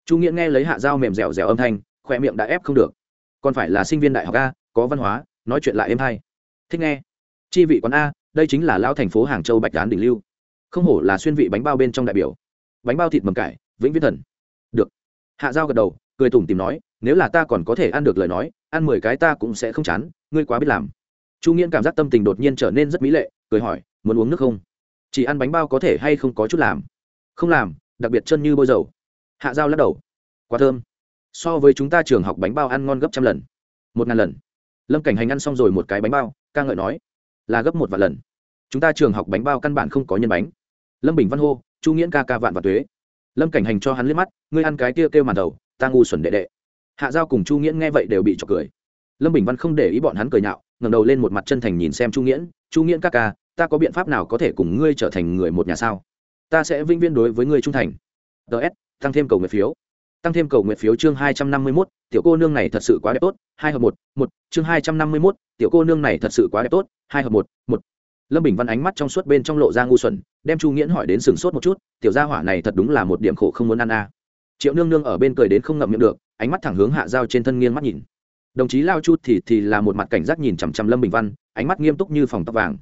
Chu nghĩa nghe lấy hạ dao mềm dẻo dẻo âm thanh khỏe miệng đã ép không được. Còn phải là sinh viên đại học a, có văn hóa, nói chuyện lại êm hay. Thích nghe. Chi vị quán a, đây chính là lao thành phố hàng châu bạch đán đỉnh lưu. Không hổ là xuyên vị bánh bao bên trong đại biểu. Bánh bao thịt mầm cải, vĩnh viễn thần. Được. Hạ dao gật đầu, cười tủm tìm nói, nếu là ta còn có thể ăn được lời nói, ăn mười cái ta cũng sẽ không chán, ngươi quá biết làm. Chu nghiễn cảm giác tâm tình đột nhiên trở nên rất mỹ lệ, cười hỏi muốn uống nước không? Chỉ ăn bánh bao có thể hay không có chút làm? Không làm, đặc biệt chân như bôi dầu. Hạ dao lắc đầu. Quá thơm. So với chúng ta trường học bánh bao ăn ngon gấp trăm lần. Một ngàn lần. Lâm cảnh hành ăn xong rồi một cái bánh bao, ca ngợi nói, là gấp một vạn lần. Chúng ta trường học bánh bao căn bản không có nhân bánh. Lâm bình văn hô, chu nghiễn ca ca vạn và tuế. Lâm cảnh hành cho hắn liếc mắt, ngươi ăn cái kia kêu màn đầu, ta ngu xuẩn đệ đệ. Hạ giao cùng chu nghiễn nghe vậy đều bị trọc cười. Lâm bình văn không để ý bọn hắn cười nhạo, ngẩng đầu lên một mặt chân thành nhìn xem chu nghiễn chu nghiễn ca ca ta có biện pháp nào có thể cùng ngươi trở thành người một nhà sao? Ta sẽ vinh viên đối với ngươi trung thành. Ts tăng thêm cầu nguyện phiếu. Tăng thêm cầu nguyện phiếu chương hai trăm năm mươi mốt, tiểu cô nương này thật sự quá đẹp tốt. Hai hợp một một, chương hai trăm năm mươi mốt, tiểu cô nương này thật sự quá đẹp tốt. Hai hợp một một. Lâm bình văn ánh mắt trong suốt bên trong lộ ra ngu xuẩn, đem chu nghiễn hỏi đến sừng sốt một chút. Tiểu gia hỏa này thật đúng là một điểm khổ không muốn ăn a. À. triệu nương nương ở bên cười đến không ngậm miệng được, ánh mắt thẳng hướng hạ dao trên thân nghiêng mắt nhìn. Đồng chí lao chu thì thì là một mặt cảnh giác nhìn chằm chằm lâm bình văn, ánh mắt nghiêm túc như phòng tóc vàng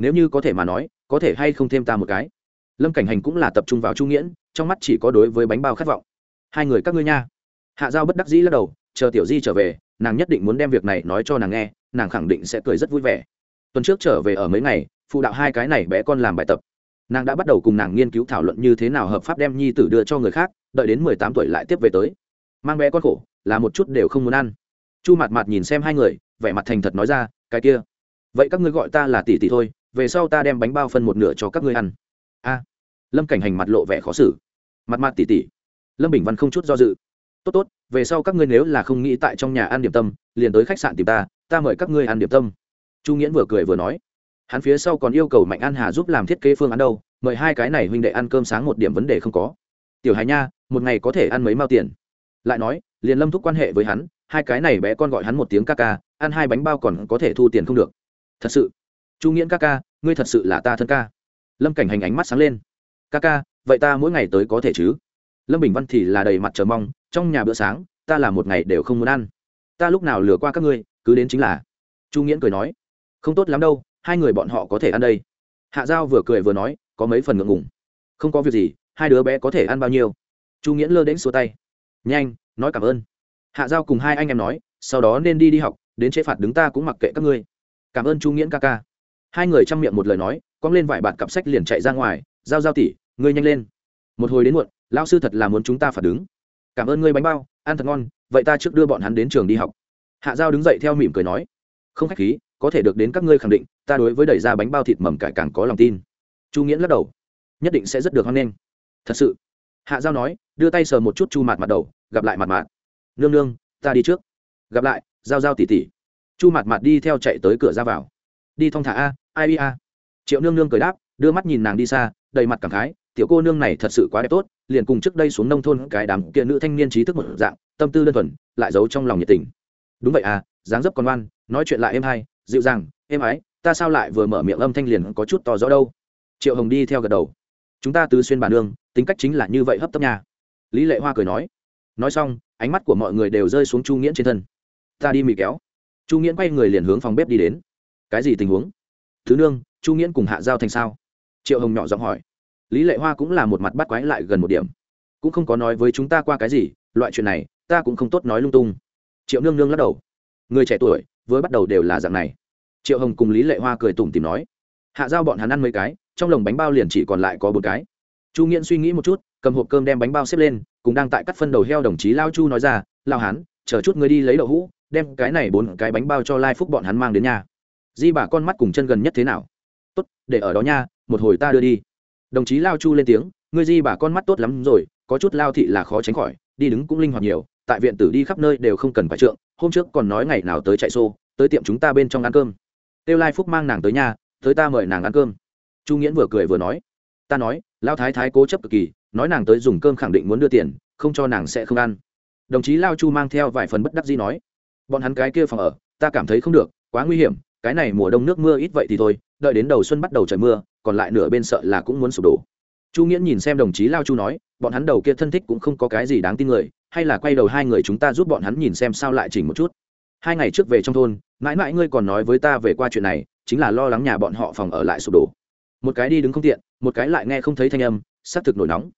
nếu như có thể mà nói, có thể hay không thêm ta một cái. Lâm cảnh hành cũng là tập trung vào chu nghiễn, trong mắt chỉ có đối với bánh bao khát vọng. Hai người các ngươi nha. Hạ giao bất đắc dĩ lắc đầu, chờ tiểu di trở về, nàng nhất định muốn đem việc này nói cho nàng nghe, nàng khẳng định sẽ cười rất vui vẻ. Tuần trước trở về ở mấy ngày, phụ đạo hai cái này bé con làm bài tập. Nàng đã bắt đầu cùng nàng nghiên cứu thảo luận như thế nào hợp pháp đem nhi tử đưa cho người khác, đợi đến mười tám tuổi lại tiếp về tới. Mang bé con khổ, là một chút đều không muốn ăn. Chu mặt mặt nhìn xem hai người, vẻ mặt thành thật nói ra, cái kia, vậy các ngươi gọi ta là tỷ tỷ thôi về sau ta đem bánh bao phân một nửa cho các ngươi ăn. A. Lâm cảnh hành mặt lộ vẻ khó xử. Mặt mặt tỉ tỉ. Lâm bình văn không chút do dự. Tốt tốt, về sau các ngươi nếu là không nghĩ tại trong nhà ăn điểm tâm, liền tới khách sạn tìm ta ta mời các ngươi ăn điểm tâm. Chu nghiễn vừa cười vừa nói. Hắn phía sau còn yêu cầu mạnh an hà giúp làm thiết kế phương án đâu, mời hai cái này huynh đệ ăn cơm sáng một điểm vấn đề không có. Tiểu hải nha, một ngày có thể ăn mấy mao tiền? Lại nói, liền lâm thúc quan hệ với hắn, hai cái này bé con gọi hắn một tiếng ca ca, ăn hai bánh bao còn có thể thu tiền không được. Thật sự chu nghiễn ca ca, ngươi thật sự là ta thân ca. Lâm cảnh hành ánh mắt sáng lên. Ca ca, vậy ta mỗi ngày tới có thể chứ? Lâm bình văn thì là đầy mặt chờ mong, trong nhà bữa sáng, ta là một ngày đều không muốn ăn. Ta lúc nào lừa qua các ngươi, cứ đến chính là. Chu nghiễn cười nói. Không tốt lắm đâu, hai người bọn họ có thể ăn đây. Hạ giao vừa cười vừa nói, có mấy phần ngượng ngùng. Không có việc gì, hai đứa bé có thể ăn bao nhiêu? Chu nghiễn lơ đến xua tay. Nhanh, nói cảm ơn. Hạ giao cùng hai anh em nói, sau đó nên đi đi học, đến chế phạt đứng ta cũng mặc kệ các ngươi. Cảm ơn chu nghiễn ca ca hai người chăm miệng một lời nói, cong lên vải bạt cặp sách liền chạy ra ngoài, giao giao tỉ ngươi nhanh lên. Một hồi đến muộn, lão sư thật là muốn chúng ta phải đứng. Cảm ơn ngươi bánh bao, ăn thật ngon, vậy ta trước đưa bọn hắn đến trường đi học. Hạ giao đứng dậy theo mỉm cười nói, không khách khí, có thể được đến các ngươi khẳng định, ta đối với đẩy ra bánh bao thịt mầm cải càng có lòng tin. Chu nghiễn lắc đầu, nhất định sẽ rất được hoan nghênh. Thật sự? Hạ giao nói, đưa tay sờ một chút chu mạt mặt đầu, gặp lại mặt mạt. Nương nương, ta đi trước. Gặp lại, giao giao tỉ tỉ chu mạt mạt đi theo chạy tới cửa ra vào đi thong thả a, ai a. Triệu nương nương cười đáp, đưa mắt nhìn nàng đi xa, đầy mặt cảm khái, tiểu cô nương này thật sự quá đẹp tốt, liền cùng trước đây xuống nông thôn cái đám kia nữ thanh niên trí thức một dạng, tâm tư đơn thuần, lại giấu trong lòng nhiệt tình. Đúng vậy à dáng dấp con ngoan, nói chuyện lại êm hay, dịu dàng, êm ái, ta sao lại vừa mở miệng âm thanh liền có chút to rõ đâu. Triệu hồng đi theo gật đầu. Chúng ta tứ xuyên bản nương, tính cách chính là như vậy hấp tấp nha. Lý lệ hoa cười nói. Nói xong, ánh mắt của mọi người đều rơi xuống chu nghiễn trên thân. Ta đi mì kéo. Chu nghiễn quay người liền hướng phòng bếp đi đến cái gì tình huống? Thứ nương, chu nghiễn cùng hạ giao thành sao? Triệu hồng nhỏ giọng hỏi. Lý lệ hoa cũng là một mặt bắt quái lại gần một điểm. Cũng không có nói với chúng ta qua cái gì, loại chuyện này, ta cũng không tốt nói lung tung. Triệu nương nương lắc đầu. Người trẻ tuổi với bắt đầu đều là dạng này. Triệu hồng cùng lý lệ hoa cười tủm tìm nói. Hạ giao bọn hắn ăn mấy cái, trong lồng bánh bao liền chỉ còn lại có bốn cái. Chu nghiễn suy nghĩ một chút, cầm hộp cơm đem bánh bao xếp lên, cùng đang tại cắt phân đầu heo đồng chí lao chu nói ra, lao hắn chờ chút ngươi đi lấy đậu hũ, đem cái này bốn cái bánh bao cho lai phúc bọn hắn mang đến nhà di bà con mắt cùng chân gần nhất thế nào? Tốt, để ở đó nha, một hồi ta đưa đi. Đồng chí lao chu lên tiếng, ngươi di bà con mắt tốt lắm rồi, có chút lao thị là khó tránh khỏi, đi đứng cũng linh hoạt nhiều, tại viện tử đi khắp nơi đều không cần phải trượng, hôm trước còn nói ngày nào tới chạy xô, tới tiệm chúng ta bên trong ăn cơm. Tiêu lai phúc mang nàng tới nhà, tới ta mời nàng ăn cơm. Chu nghiễn vừa cười vừa nói, ta nói, lao thái thái cố chấp cực kỳ, nói nàng tới dùng cơm khẳng định muốn đưa tiền, không cho nàng sẽ không ăn. Đồng chí lao chu mang theo vài phần bất đắc gì nói, bọn hắn cái kia phòng ở, ta cảm thấy không được, quá nguy hiểm cái này mùa đông nước mưa ít vậy thì thôi, đợi đến đầu xuân bắt đầu trời mưa, còn lại nửa bên sợ là cũng muốn sụp đổ. Chu nghiễn nhìn xem đồng chí lao chu nói, bọn hắn đầu kia thân thích cũng không có cái gì đáng tin người, hay là quay đầu hai người chúng ta giúp bọn hắn nhìn xem sao lại chỉnh một chút. Hai ngày trước về trong thôn, mãi mãi ngươi còn nói với ta về qua chuyện này, chính là lo lắng nhà bọn họ phòng ở lại sụp đổ. Một cái đi đứng không tiện, một cái lại nghe không thấy thanh âm xác thực nổi nóng.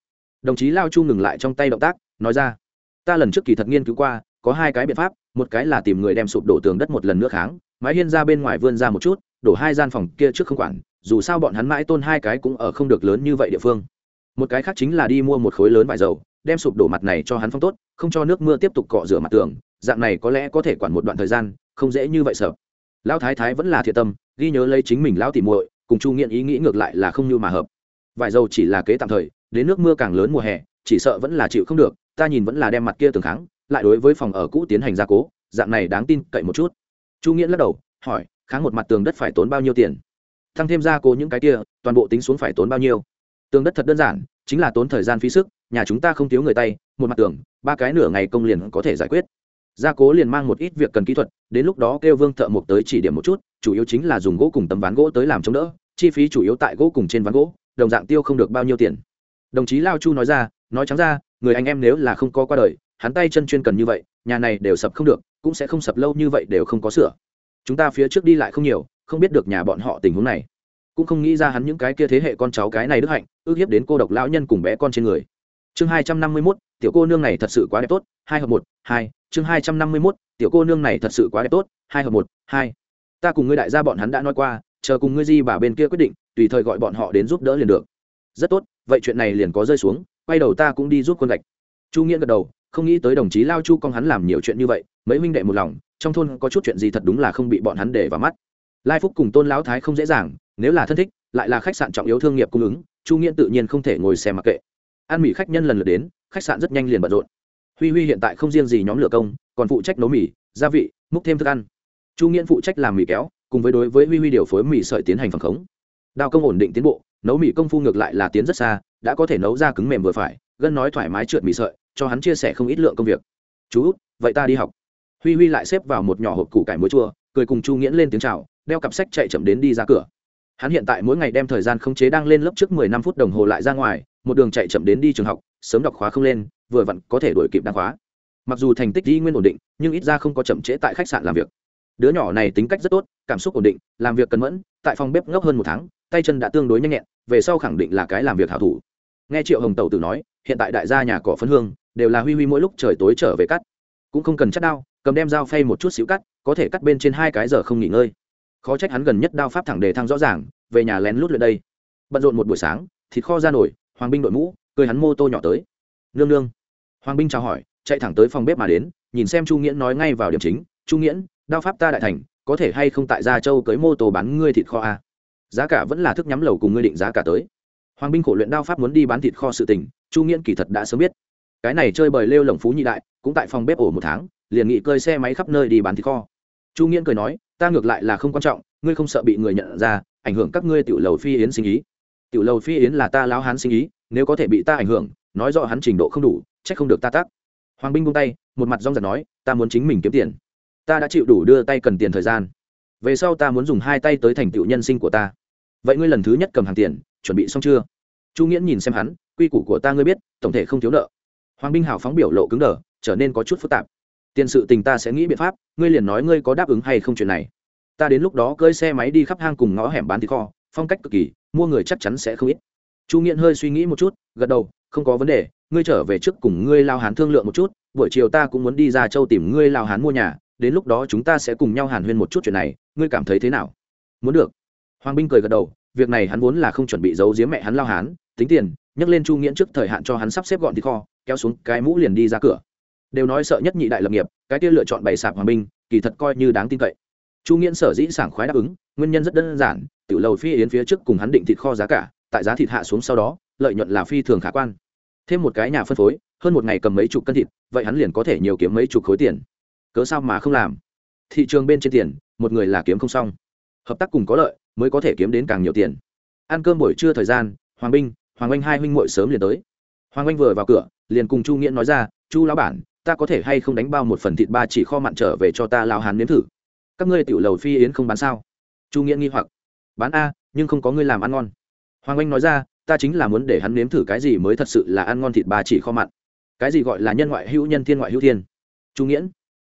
Đồng chí lao chu ngừng lại trong tay động tác, nói ra, ta lần trước kỳ thật nghiên cứu qua, có hai cái biện pháp, một cái là tìm người đem sụp đổ tường đất một lần nữa kháng mái hiên ra bên ngoài vươn ra một chút, đổ hai gian phòng kia trước không quản, dù sao bọn hắn mãi tôn hai cái cũng ở không được lớn như vậy địa phương. Một cái khác chính là đi mua một khối lớn vải dầu, đem sụp đổ mặt này cho hắn phong tốt, không cho nước mưa tiếp tục cọ rửa mặt tường, dạng này có lẽ có thể quản một đoạn thời gian, không dễ như vậy sợ. Lão thái thái vẫn là thiệt tâm, ghi nhớ lấy chính mình lão tỉ muội, cùng chu nghiện ý nghĩ ngược lại là không như mà hợp. Vải dầu chỉ là kế tạm thời, đến nước mưa càng lớn mùa hè, chỉ sợ vẫn là chịu không được, ta nhìn vẫn là đem mặt kia tường kháng, lại đối với phòng ở cũ tiến hành gia cố, dạng này đáng tin cậy một chút chu nghĩa lắc đầu, hỏi, kháng một mặt tường đất phải tốn bao nhiêu tiền? Thăng thêm ra cố những cái kia, toàn bộ tính xuống phải tốn bao nhiêu? Tường đất thật đơn giản, chính là tốn thời gian phí sức, nhà chúng ta không thiếu người tay, một mặt tường, ba cái nửa ngày công liền có thể giải quyết. Gia cố liền mang một ít việc cần kỹ thuật, đến lúc đó kêu vương thợ mộc tới chỉ điểm một chút, chủ yếu chính là dùng gỗ cùng tấm ván gỗ tới làm chống đỡ, chi phí chủ yếu tại gỗ cùng trên ván gỗ, đồng dạng tiêu không được bao nhiêu tiền. Đồng chí lao chu nói ra, nói trắng ra, người anh em nếu là không có qua đời, hắn tay chân chuyên cần như vậy, nhà này đều sập không được cũng sẽ không sập lâu như vậy đều không có sửa. Chúng ta phía trước đi lại không nhiều, không biết được nhà bọn họ tình huống này. Cũng không nghĩ ra hắn những cái kia thế hệ con cháu cái này đức hạnh, ước hiếp đến cô độc lão nhân cùng bé con trên người. Chương hai trăm năm mươi mốt, tiểu cô nương này thật sự quá đẹp tốt, hai hợp một, hai, chương hai trăm năm mươi mốt, tiểu cô nương này thật sự quá đẹp tốt, hai hợp một, hai. Ta cùng ngươi đại gia bọn hắn đã nói qua, chờ cùng ngươi di bà bên kia quyết định, tùy thời gọi bọn họ đến giúp đỡ liền được. Rất tốt, vậy chuyện này liền có rơi xuống, quay đầu ta cũng đi giúp quân gạch. Chu nghĩa gật đầu, không nghĩ tới đồng chí lao chu con hắn làm nhiều chuyện như vậy mấy huynh đệ một lòng, trong thôn có chút chuyện gì thật đúng là không bị bọn hắn để vào mắt. Lai phúc cùng tôn lão thái không dễ dàng, nếu là thân thích, lại là khách sạn trọng yếu thương nghiệp cung ứng, chu nghiện tự nhiên không thể ngồi xem mặc kệ. Ăn mì khách nhân lần lượt đến, khách sạn rất nhanh liền bận rộn. Huy huy hiện tại không riêng gì nhóm lửa công, còn phụ trách nấu mì, gia vị, múc thêm thức ăn. Chu nghiện phụ trách làm mì kéo, cùng với đối với huy huy điều phối mì sợi tiến hành phẳng khống. Đào công ổn định tiến bộ, nấu mì công phu ngược lại là tiến rất xa, đã có thể nấu ra cứng mềm vừa phải, gân nói thoải mái trượt mì sợi, cho hắn chia sẻ không ít lượng công việc. Chú út, vậy ta đi học huy huy lại xếp vào một nhỏ hộp củ cải muối chua, cười cùng chu nghiễn lên tiếng chào, đeo cặp sách chạy chậm đến đi ra cửa. Hắn hiện tại mỗi ngày đem thời gian khống chế đang lên lớp trước mười năm phút đồng hồ lại ra ngoài, một đường chạy chậm đến đi trường học, sớm đọc khóa không lên, vừa vặn có thể đổi kịp đăng khóa. Mặc dù thành tích đi nguyên ổn định, nhưng ít ra không có chậm trễ tại khách sạn làm việc. Đứa nhỏ này tính cách rất tốt, cảm xúc ổn định, làm việc cẩn mẫn, tại phòng bếp ngốc hơn một tháng, tay chân đã tương đối nhanh nhẹn, về sau khẳng định là cái làm việc hảo thủ. Nghe triệu hồng tẩu tử nói, hiện tại đại gia nhà cỏ phấn hương, đều là huy huy mỗi lúc trời tối trở về cắt. Cũng không cần chắc đao cầm đem dao phay một chút xíu cắt, có thể cắt bên trên hai cái giờ không nghỉ ngơi. Khó trách hắn gần nhất đao pháp thẳng đề thăng rõ ràng, về nhà lén lút lượt đây. Bận rộn một buổi sáng, thịt kho ra nổi, hoàng binh đội mũ, cười hắn mô tô nhỏ tới. Nương nương. Hoàng binh chào hỏi, chạy thẳng tới phòng bếp mà đến, nhìn xem chu nghiễn nói ngay vào điểm chính, chu nghiễn, đao pháp ta đại thành, có thể hay không tại gia châu cưới mô tô bán ngươi thịt kho a giá cả vẫn là thức nhắm lầu cùng ngươi định giá cả tới. Hoàng binh khổ luyện đao pháp muốn đi bán thịt kho sự tình, chu nghiễn kỳ thật đã sớm biết. Cái này chơi bời lêu lồng phú nhị đại, cũng tại phòng bếp ổ một tháng liền nghị cơi xe máy khắp nơi đi bán thịt kho. Chu nghiễn cười nói, ta ngược lại là không quan trọng, ngươi không sợ bị người nhận ra, ảnh hưởng các ngươi tiểu lầu phi yến sinh ý. Tiểu lầu phi yến là ta lão hán sinh ý, nếu có thể bị ta ảnh hưởng, nói rõ hắn trình độ không đủ trách không được ta tác. Hoàng binh buông tay, một mặt rong giật nói, ta muốn chính mình kiếm tiền. Ta đã chịu đủ đưa tay cần tiền thời gian. Về sau ta muốn dùng hai tay tới thành tựu nhân sinh của ta. Vậy ngươi lần thứ nhất cầm hàng tiền, chuẩn bị xong chưa? Chu nghiễn nhìn xem hắn, quy củ của ta ngươi biết, tổng thể không thiếu nợ. Hoàng binh hào phóng biểu lộ cứng đờ, trở nên có chút phức tạp tiền sự tình ta sẽ nghĩ biện pháp, ngươi liền nói ngươi có đáp ứng hay không chuyện này. Ta đến lúc đó cơi xe máy đi khắp hang cùng ngõ hẻm bán thịt kho, phong cách cực kỳ, mua người chắc chắn sẽ không ít. Chu nghiện hơi suy nghĩ một chút, gật đầu, không có vấn đề, ngươi trở về trước cùng ngươi lao hán thương lượng một chút, buổi chiều ta cũng muốn đi ra châu tìm ngươi lao hán mua nhà, đến lúc đó chúng ta sẽ cùng nhau hàn huyên một chút chuyện này, ngươi cảm thấy thế nào? Muốn được. Hoàng binh cười gật đầu, việc này hắn vốn là không chuẩn bị giấu giếm mẹ hắn lao hán, tính tiền, nhắc lên chu nghiễn trước thời hạn cho hắn sắp xếp gọn thịt kho, kéo xuống cái mũ liền đi ra cửa đều nói sợ nhất nhị đại lập nghiệp, cái kia lựa chọn bày sạp hoàng minh kỳ thật coi như đáng tin cậy. Chu nghiễn sở dĩ sảng khoái đáp ứng, nguyên nhân rất đơn giản, tiểu lầu phi yến phía trước cùng hắn định thịt kho giá cả, tại giá thịt hạ xuống sau đó, lợi nhuận là phi thường khả quan. Thêm một cái nhà phân phối, hơn một ngày cầm mấy chục cân thịt, vậy hắn liền có thể nhiều kiếm mấy chục khối tiền. Cớ sao mà không làm? Thị trường bên trên tiền, một người là kiếm không xong. Hợp tác cùng có lợi, mới có thể kiếm đến càng nhiều tiền. Ăn cơm buổi trưa thời gian, hoàng binh, hoàng anh hai huynh muội sớm liền tới. Hoàng anh vừa vào cửa, liền cùng chu nghiễn nói ra, chu lão bản ta có thể hay không đánh bao một phần thịt ba chỉ kho mặn trở về cho ta lao hán nếm thử. Các ngươi tiểu lầu phi yến không bán sao? Chu nghiễn nghi hoặc. Bán a, nhưng không có ngươi làm ăn ngon. Hoàng anh nói ra, ta chính là muốn để hắn nếm thử cái gì mới thật sự là ăn ngon thịt ba chỉ kho mặn. Cái gì gọi là nhân ngoại hữu nhân thiên ngoại hữu thiên? Chu nghiễn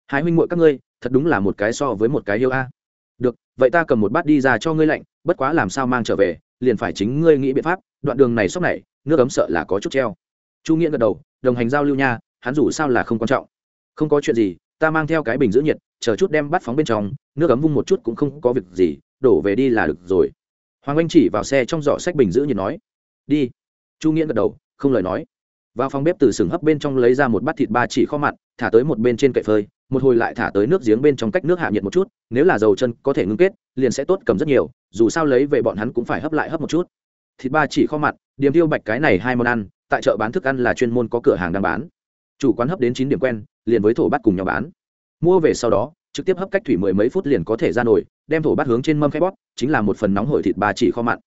hai huynh muội các ngươi, thật đúng là một cái so với một cái yêu a. Được, vậy ta cầm một bát đi ra cho ngươi lạnh, bất quá làm sao mang trở về, liền phải chính ngươi nghĩ biện pháp, đoạn đường này sốc này, nước ấm sợ là có chút treo. Chu nghiễn gật đầu, đồng hành giao lưu nha hắn dù sao là không quan trọng. Không có chuyện gì, ta mang theo cái bình giữ nhiệt, chờ chút đem bắt phóng bên trong, nước ấm vung một chút cũng không có việc gì, đổ về đi là được rồi. Hoàng anh chỉ vào xe trong giỏ sách bình giữ nhiệt nói, đi. Chu nghĩa gật đầu, không lời nói. Vào phòng bếp từ sừng hấp bên trong lấy ra một bát thịt ba chỉ kho mặn, thả tới một bên trên cậy phơi, một hồi lại thả tới nước giếng bên trong cách nước hạ nhiệt một chút, nếu là dầu chân có thể ngưng kết, liền sẽ tốt cầm rất nhiều, dù sao lấy về bọn hắn cũng phải hấp lại hấp một chút. Thịt ba chỉ kho mặn, điểm tiêu bạch cái này hai món ăn, tại chợ bán thức ăn là chuyên môn có cửa hàng đang bán chủ quán hấp đến chín điểm quen, liền với thổ bát cùng nhau bán. Mua về sau đó, trực tiếp hấp cách thủy mười mấy phút liền có thể ra nổi, đem thổ bát hướng trên mâm khép bóp, chính là một phần nóng hổi thịt ba chỉ kho mặn.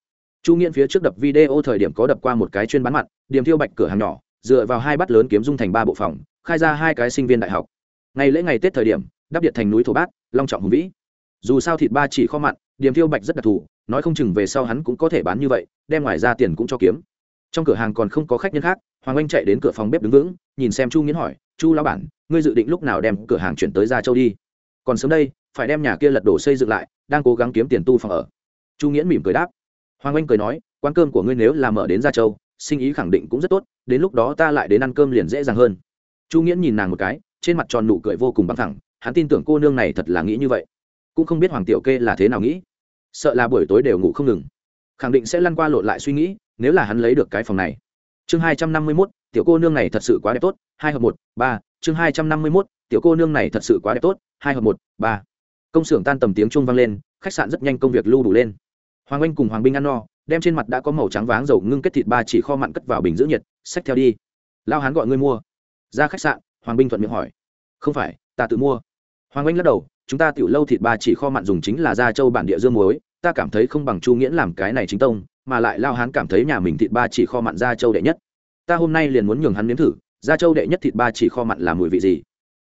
Chu nghiện phía trước đập video thời điểm có đập qua một cái chuyên bán mặn, điểm thiêu bạch cửa hàng nhỏ, dựa vào hai bát lớn kiếm dung thành ba bộ phòng, khai ra hai cái sinh viên đại học. Ngày lễ ngày tết thời điểm, đắp điện thành núi thổ bát, long trọng hùng vĩ. Dù sao thịt ba chỉ kho mặn, điểm thiêu bạch rất đặc thù, nói không chừng về sau hắn cũng có thể bán như vậy, đem ngoài ra tiền cũng cho kiếm trong cửa hàng còn không có khách nhân khác, hoàng anh chạy đến cửa phòng bếp đứng vững, nhìn xem chu nghiến hỏi, chu lão bản, ngươi dự định lúc nào đem cửa hàng chuyển tới gia châu đi? Còn sớm đây, phải đem nhà kia lật đổ xây dựng lại, đang cố gắng kiếm tiền tu phòng ở. Chu nghiễn mỉm cười đáp. Hoàng anh cười nói, quán cơm của ngươi nếu làm mở đến gia châu, sinh ý khẳng định cũng rất tốt, đến lúc đó ta lại đến ăn cơm liền dễ dàng hơn. Chu nghiễn nhìn nàng một cái, trên mặt tròn nụ cười vô cùng bằng thẳng, hắn tin tưởng cô nương này thật là nghĩ như vậy. Cũng không biết hoàng tiểu kê là thế nào nghĩ. Sợ là buổi tối đều ngủ không ngừng. Khẳng định sẽ lăn qua lộn lại suy nghĩ nếu là hắn lấy được cái phòng này. Chương hai trăm năm mươi mốt, tiểu cô nương này thật sự quá đẹp tốt, hai hợp một, ba. Chương hai trăm năm mươi mốt, tiểu cô nương này thật sự quá đẹp tốt, hai hợp một, ba. Công xưởng tan tầm tiếng chuông vang lên, khách sạn rất nhanh công việc lưu đủ lên. Hoàng anh cùng hoàng binh ăn no, đem trên mặt đã có màu trắng váng dầu ngưng kết thịt ba chỉ kho mặn cất vào bình giữ nhiệt, xách theo đi. Lao hán gọi ngươi mua. Ra khách sạn, hoàng binh thuận miệng hỏi. Không phải, ta tự mua. Hoàng anh lắc đầu, chúng ta tiểu lâu thịt ba chỉ kho mặn dùng chính là da châu bản địa dương muối, ta cảm thấy không bằng chu nghiễn làm cái này chính tông mà lại lao hán cảm thấy nhà mình thịt ba chỉ kho mặn da châu đệ nhất. Ta hôm nay liền muốn nhường hắn nếm thử, da châu đệ nhất thịt ba chỉ kho mặn là mùi vị gì?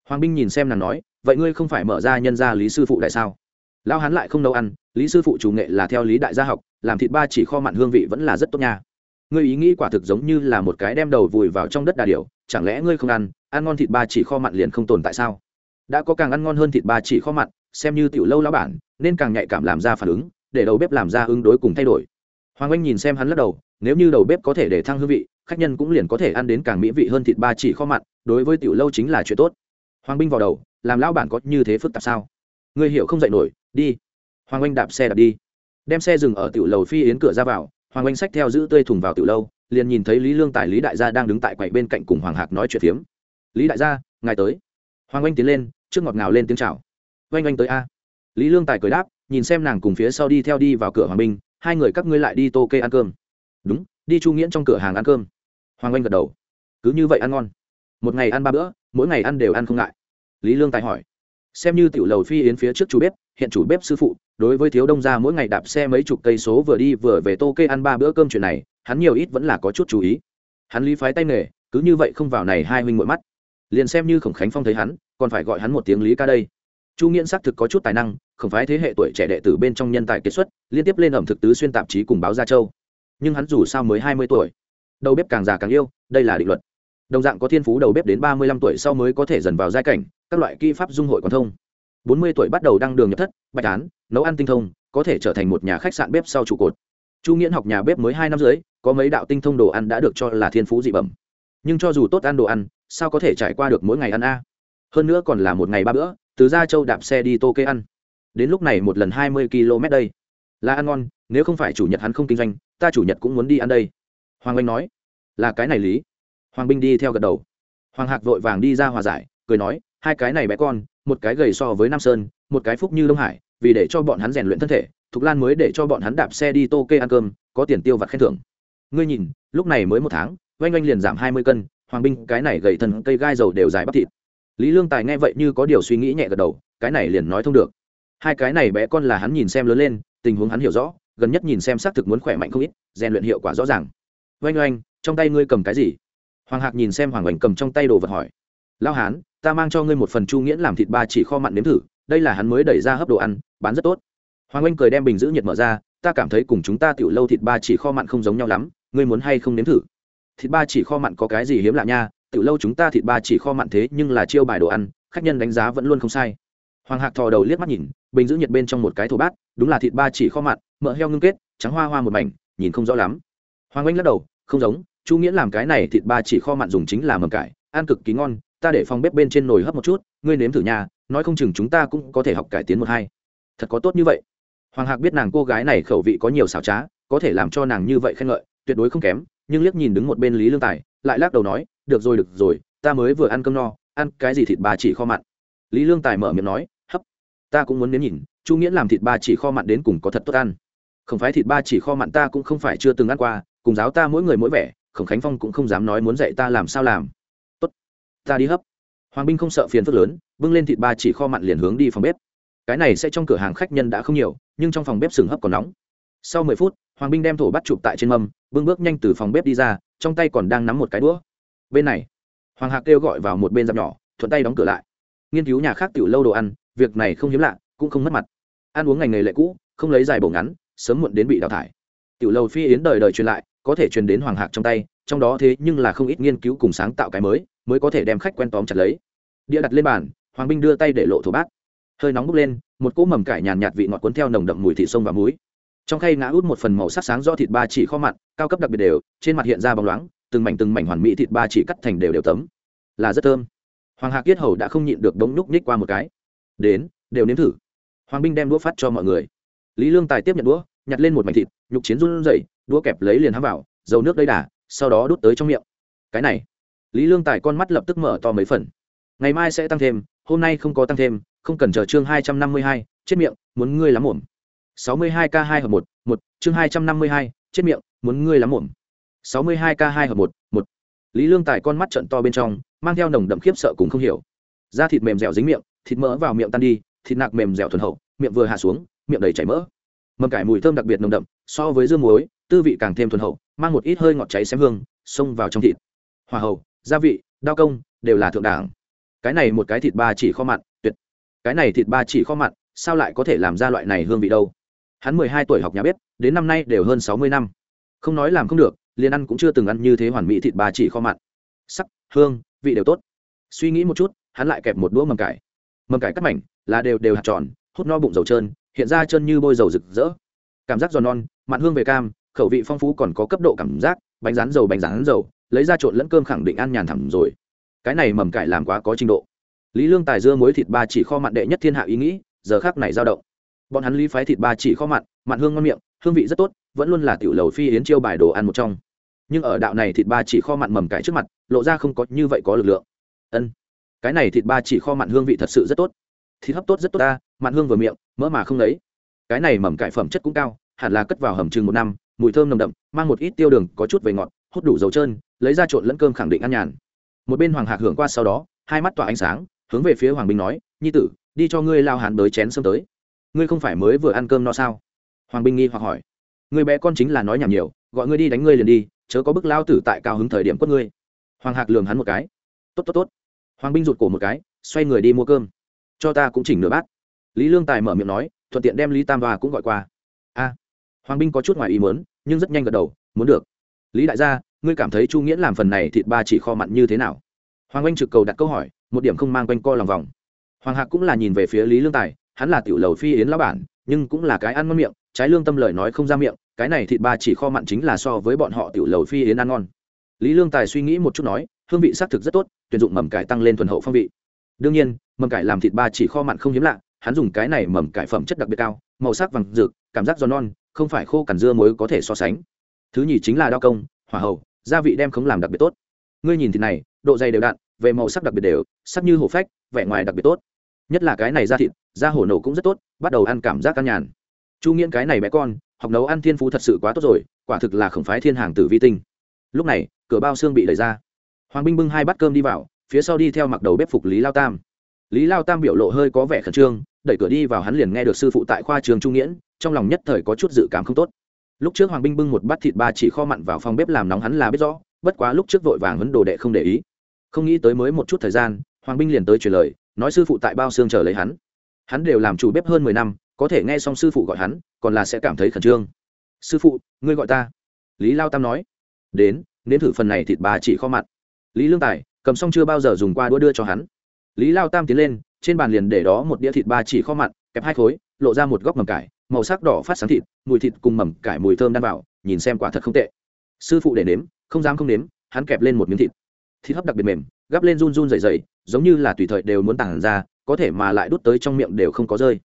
Hoàng binh nhìn xem nàng nói, vậy ngươi không phải mở ra nhân gia lý sư phụ đại sao? Lao hán lại không nấu ăn, lý sư phụ chủ nghệ là theo lý đại gia học, làm thịt ba chỉ kho mặn hương vị vẫn là rất tốt nha. Ngươi ý nghĩ quả thực giống như là một cái đem đầu vùi vào trong đất đà điểu, chẳng lẽ ngươi không ăn ăn ngon thịt ba chỉ kho mặn liền không tồn tại sao? Đã có càng ăn ngon hơn thịt ba chỉ kho mặn, xem như tiểu lâu lão bản, nên càng nhạy cảm làm ra phản ứng, để đầu bếp làm ra ứng đối cùng thay đổi hoàng anh nhìn xem hắn lắc đầu, nếu như đầu bếp có thể để thăng hương vị, khách nhân cũng liền có thể ăn đến càng mỹ vị hơn thịt ba chỉ kho mặn, đối với tiểu lâu chính là chuyện tốt. Hoàng binh vào đầu, làm lão bản có như thế phức tạp sao? Người hiểu không dạy nổi, đi. Hoàng anh đạp xe đạp đi. Đem xe dừng ở tiểu lầu phi yến cửa ra vào, hoàng anh xách theo giữ tươi thùng vào tiểu lâu, liền nhìn thấy lý lương tài, lý đại gia đang đứng tại quầy bên cạnh cùng hoàng hạc nói chuyện phiếm. Lý đại gia, ngài tới. Hoàng anh tiến lên, trước ngọt ngào lên tiếng chào. Oanh oanh tới a. Lý lương tài cười đáp, nhìn xem nàng cùng phía sau đi theo đi vào cửa hoàng binh hai người các ngươi lại đi tô kê ăn cơm. Đúng, đi chu nghiễn trong cửa hàng ăn cơm. Hoàng anh gật đầu. Cứ như vậy ăn ngon. Một ngày ăn ba bữa, mỗi ngày ăn đều ăn không ngại. Lý lương tài hỏi. Xem như tiểu lầu phi yến phía trước chủ bếp, hiện chủ bếp sư phụ, đối với thiếu đông gia mỗi ngày đạp xe mấy chục cây số vừa đi vừa về tô kê ăn ba bữa cơm chuyện này, hắn nhiều ít vẫn là có chút chú ý. Hắn lý phái tay nghề, cứ như vậy không vào này hai huynh mỗi mắt. Liền xem như khổng khánh phong thấy hắn, còn phải gọi hắn một tiếng lý ca đây chu nghiễn xác thực có chút tài năng, không phải thế hệ tuổi trẻ đệ tử bên trong nhân tài kiệt xuất, liên tiếp lên ẩm thực tứ xuyên tạp chí cùng báo gia châu. Nhưng hắn dù sao mới hai mươi tuổi, đầu bếp càng già càng yêu, đây là định luật. Đồng dạng có thiên phú đầu bếp đến ba mươi lăm tuổi sau mới có thể dần vào giai cảnh, các loại kỹ pháp dung hội còn thông. Bốn mươi tuổi bắt đầu đăng đường nhập thất, bạch án, nấu ăn tinh thông, có thể trở thành một nhà khách sạn bếp sau trụ cột. Chu nghiễn học nhà bếp mới hai năm dưới có mấy đạo tinh thông đồ ăn đã được cho là thiên phú dị bẩm. Nhưng cho dù tốt ăn đồ ăn, sao có thể trải qua được mỗi ngày ăn a? Hơn nữa còn là một ngày ba bữa từ gia châu đạp xe đi tô kê ăn. Đến lúc này một lần hai mươi km đây. Là ăn ngon, nếu không phải chủ nhật hắn không kinh doanh, ta chủ nhật cũng muốn đi ăn đây. Hoàng anh nói, là cái này lý. Hoàng binh đi theo gật đầu. Hoàng hạc vội vàng đi ra hòa giải, cười nói, hai cái này bé con, một cái gầy so với nam sơn, một cái phúc như đông hải, vì để cho bọn hắn rèn luyện thân thể, thục lan mới để cho bọn hắn đạp xe đi tô kê ăn cơm, có tiền tiêu vặt khen thưởng. Ngươi nhìn, lúc này mới một tháng, oanh oanh liền giảm hai mươi cân, hoàng binh, cái này gầy thần cây gai dầu đều dài bắp thịt lý lương tài nghe vậy như có điều suy nghĩ nhẹ gật đầu, cái này liền nói thông được. Hai cái này bé con là hắn nhìn xem lớn lên, tình huống hắn hiểu rõ, gần nhất nhìn xem xác thực muốn khỏe mạnh không ít, rèn luyện hiệu quả rõ ràng. Oanh oanh, trong tay ngươi cầm cái gì? Hoàng hạc nhìn xem hoàng oanh cầm trong tay đồ vật hỏi. Lao hán, ta mang cho ngươi một phần chu nghiễn làm thịt ba chỉ kho mặn nếm thử, đây là hắn mới đẩy ra hấp đồ ăn, bán rất tốt. Hoàng oanh cười đem bình giữ nhiệt mở ra, ta cảm thấy cùng chúng ta tiểu lâu thịt ba chỉ kho mặn không giống nhau lắm, ngươi muốn hay không nếm thử? Thịt ba chỉ kho mặn có cái gì hiếm lạ nha tiểu lâu chúng ta thịt ba chỉ kho mặn thế nhưng là chiêu bài đồ ăn, khách nhân đánh giá vẫn luôn không sai. Hoàng hạc thò đầu liếc mắt nhìn, bình giữ nhiệt bên trong một cái thổ bát, đúng là thịt ba chỉ kho mặn, mỡ heo ngưng kết, trắng hoa hoa một mảnh, nhìn không rõ lắm. Hoàng anh lắc đầu, không giống, chu nghĩa làm cái này thịt ba chỉ kho mặn dùng chính là mầm cải, ăn cực kỳ ngon, ta để phòng bếp bên trên nồi hấp một chút, ngươi nếm thử nhà nói không chừng chúng ta cũng có thể học cải tiến một hai. Thật có tốt như vậy. Hoàng hạc biết nàng cô gái này khẩu vị có nhiều xảo trá, có thể làm cho nàng như vậy khen ngợi, tuyệt đối không kém, nhưng liếc nhìn đứng một bên lý lương tài, lại lắc đầu nói được rồi được rồi, ta mới vừa ăn cơm no, ăn cái gì thịt bà chỉ kho mặn. Lý lương tài mở miệng nói, hấp, ta cũng muốn nếm nhìn, chu nghĩa làm thịt ba chỉ kho mặn đến cùng có thật tốt ăn. Không phải thịt ba chỉ kho mặn ta cũng không phải chưa từng ăn qua, cùng giáo ta mỗi người mỗi vẻ, khổng khánh phong cũng không dám nói muốn dạy ta làm sao làm. Tốt, ta đi hấp. Hoàng binh không sợ phiền phức lớn, bưng lên thịt ba chỉ kho mặn liền hướng đi phòng bếp. Cái này sẽ trong cửa hàng khách nhân đã không nhiều, nhưng trong phòng bếp sừng hấp còn nóng. Sau mười phút, hoàng binh đem thổ bắt chụp tại trên mâm, bưng bước nhanh từ phòng bếp đi ra, trong tay còn đang nắm một cái đũa bên này. Hoàng hạc kêu gọi vào một bên dạp nhỏ, thuận tay đóng cửa lại. Nghiên cứu nhà khác tiểu lâu đồ ăn, việc này không hiếm lạ, cũng không mất mặt. Ăn uống ngành nghề lệ cũ, không lấy dài bổ ngắn, sớm muộn đến bị đào thải. Tiểu lâu phi yến đời đời truyền lại, có thể truyền đến hoàng hạc trong tay, trong đó thế nhưng là không ít nghiên cứu cùng sáng tạo cái mới mới có thể đem khách quen tóm chặt lấy. Đĩa đặt lên bàn, hoàng binh đưa tay để lộ thổ bát. Hơi nóng bốc lên, một cỗ mầm cải nhàn nhạt vị ngọt cuốn theo nồng đậm mùi thịt sông và muối. Trong khay ngã út một phần màu sắc sáng do thịt ba chỉ kho mặn, cao cấp đặc biệt đều, trên mặt hiện ra bóng loáng từng mảnh từng mảnh hoàn mỹ thịt ba chỉ cắt thành đều đều tấm. Là rất thơm. Hoàng hạc yết hầu đã không nhịn được đống nhúc nhích qua một cái. Đến, đều nếm thử. Hoàng binh đem đũa phát cho mọi người. Lý lương tài tiếp nhận đũa, nhặt lên một mảnh thịt, nhục chiến run rẩy, đũa kẹp lấy liền hám vào, dầu nước đầy đà, sau đó đút tới trong miệng. Cái này, lý lương tài con mắt lập tức mở to mấy phần. Ngày mai sẽ tăng thêm, hôm nay không có tăng thêm, không cần chờ chương hai trăm năm mươi hai, chết miệng, muốn ngươi lắm ổn sáu mươi hai k hai hợp một một, chương hai trăm năm mươi hai, chết miệng, muốn ngươi lắm ổn sáu mươi hai k hai hợp một một. Lý lương tài con mắt trận to bên trong, mang theo nồng đậm khiếp sợ cũng không hiểu. Da thịt mềm dẻo dính miệng, thịt mỡ vào miệng tan đi, thịt nạc mềm dẻo thuần hậu, miệng vừa hạ xuống, miệng đầy chảy mỡ. Mầm cải mùi thơm đặc biệt nồng đậm, so với dưa muối, tư vị càng thêm thuần hậu, mang một ít hơi ngọt cháy xém hương, xông vào trong thịt. Hòa hậu, gia vị, đao công, đều là thượng đẳng. Cái này một cái thịt ba chỉ kho mặn, tuyệt. Cái này thịt ba chỉ kho mặn, sao lại có thể làm ra loại này hương vị đâu? Hắn mười hai tuổi học nhà bếp, đến năm nay đều hơn sáu mươi năm. Không nói làm không được liền ăn cũng chưa từng ăn như thế hoàn mỹ thịt ba chỉ kho mặn. Sắc, hương, vị đều tốt. Suy nghĩ một chút, hắn lại kẹp một đũa mầm cải. Mầm cải cắt mảnh, là đều đều hạt tròn, hút no bụng dầu trơn, hiện ra chân như bôi dầu rực rỡ. Cảm giác giòn non, mặn hương về cam, khẩu vị phong phú còn có cấp độ cảm giác, bánh rán dầu bánh rán dầu, lấy ra trộn lẫn cơm khẳng định ăn nhàn thẳm rồi. Cái này mầm cải làm quá có trình độ. Lý lương tài dưa muối thịt ba chỉ kho mặn đệ nhất thiên hạ ý nghĩ, giờ khác này dao động. Bọn hắn lý phái thịt ba chỉ kho mặn mặn hương ngon miệng, hương vị rất tốt, vẫn luôn là tiểu lầu phi yến chiêu bài đồ ăn một trong nhưng ở đạo này thịt ba chỉ kho mặn mầm cải trước mặt, lộ ra không có như vậy có lực lượng. Ân, cái này thịt ba chỉ kho mặn hương vị thật sự rất tốt. Thịt hấp tốt rất tốt ta, mặn hương vừa miệng, mỡ mà không lấy. Cái này mầm cải phẩm chất cũng cao, hẳn là cất vào hầm chừng một năm, mùi thơm nồng đậm, mang một ít tiêu đường, có chút về ngọt, hút đủ dầu trơn, lấy ra trộn lẫn cơm khẳng định ăn nhàn. Một bên hoàng hạc hưởng qua sau đó, hai mắt tỏa ánh sáng, hướng về phía hoàng bình nói, nhi tử, đi cho ngươi lao hàn đới chén sớm tới. Ngươi không phải mới vừa ăn cơm no sao? Hoàng bình nghi hoặc hỏi người bé con chính là nói nhảm nhiều, gọi ngươi đi đánh ngươi liền đi chớ có bức lao tử tại cao hứng thời điểm quất ngươi. Hoàng hạc lường hắn một cái. Tốt tốt tốt. Hoàng binh rụt cổ một cái, xoay người đi mua cơm. Cho ta cũng chỉnh nửa bát. Lý lương tài mở miệng nói, thuận tiện đem lý tam và cũng gọi qua. A. Hoàng binh có chút ngoài ý muốn, nhưng rất nhanh gật đầu, muốn được. Lý đại gia, ngươi cảm thấy chu nghĩa làm phần này thịt ba chỉ kho mặn như thế nào? Hoàng anh trực cầu đặt câu hỏi, một điểm không mang quanh co lòng vòng. Hoàng hạc cũng là nhìn về phía lý lương tài, hắn là tiểu lầu phi yến lão bản, nhưng cũng là cái ăn ngon miệng, trái lương tâm lời nói không ra miệng cái này thịt ba chỉ kho mặn chính là so với bọn họ tiểu lầu phi yến ăn ngon. Lý lương tài suy nghĩ một chút nói, hương vị xác thực rất tốt, tuyển dụng mầm cải tăng lên thuần hậu phong vị. Đương nhiên, mầm cải làm thịt ba chỉ kho mặn không hiếm lạ, hắn dùng cái này mầm cải phẩm chất đặc biệt cao, màu sắc vàng rực, cảm giác giòn non, không phải khô cằn dưa muối có thể so sánh. Thứ nhì chính là đao công, hỏa hậu gia vị đem không làm đặc biệt tốt. Ngươi nhìn thịt này, độ dày đều đặn, về màu sắc đặc biệt đều, sắc như hổ phách, vẻ ngoài đặc biệt tốt. Nhất là cái này da thịt, da hổ nổ cũng rất tốt, bắt đầu ăn cảm giác căng nhàn. Chu nghiễn cái này bé con học nấu ăn thiên phú thật sự quá tốt rồi, quả thực là khổng phái thiên hàng tử vi tinh. Lúc này, cửa bao xương bị đẩy ra. Hoàng binh bưng hai bát cơm đi vào, phía sau đi theo mặc đầu bếp phục lý lao tam. Lý lao tam biểu lộ hơi có vẻ khẩn trương, đẩy cửa đi vào hắn liền nghe được sư phụ tại khoa trường trung nghiễn, trong lòng nhất thời có chút dự cảm không tốt. Lúc trước hoàng binh bưng một bát thịt ba chỉ kho mặn vào phòng bếp làm nóng hắn là biết rõ, bất quá lúc trước vội vàng vấn đồ đệ không để ý. Không nghĩ tới mới một chút thời gian, hoàng binh liền tới truyền lời, nói sư phụ tại bao xương chờ lấy hắn. Hắn đều làm chủ bếp hơn mười năm có thể nghe xong sư phụ gọi hắn, còn là sẽ cảm thấy khẩn trương. Sư phụ, ngươi gọi ta. Lý lao tam nói. Đến, nếm thử phần này thịt ba chỉ kho mặn. Lý lương tài, cầm xong chưa bao giờ dùng qua đũa đưa cho hắn. Lý lao tam tiến lên, trên bàn liền để đó một đĩa thịt ba chỉ kho mặn, kẹp hai khối, lộ ra một góc mầm cải, màu sắc đỏ phát sáng thịt, mùi thịt cùng mầm cải mùi thơm đan vào, nhìn xem quả thật không tệ. Sư phụ để nếm, không dám không nếm, hắn kẹp lên một miếng thịt. Thịt hấp đặc biệt mềm, gắp lên run run dày dày giống như là tùy thời đều muốn tản ra, có thể mà lại đút tới trong miệng đều không có rơi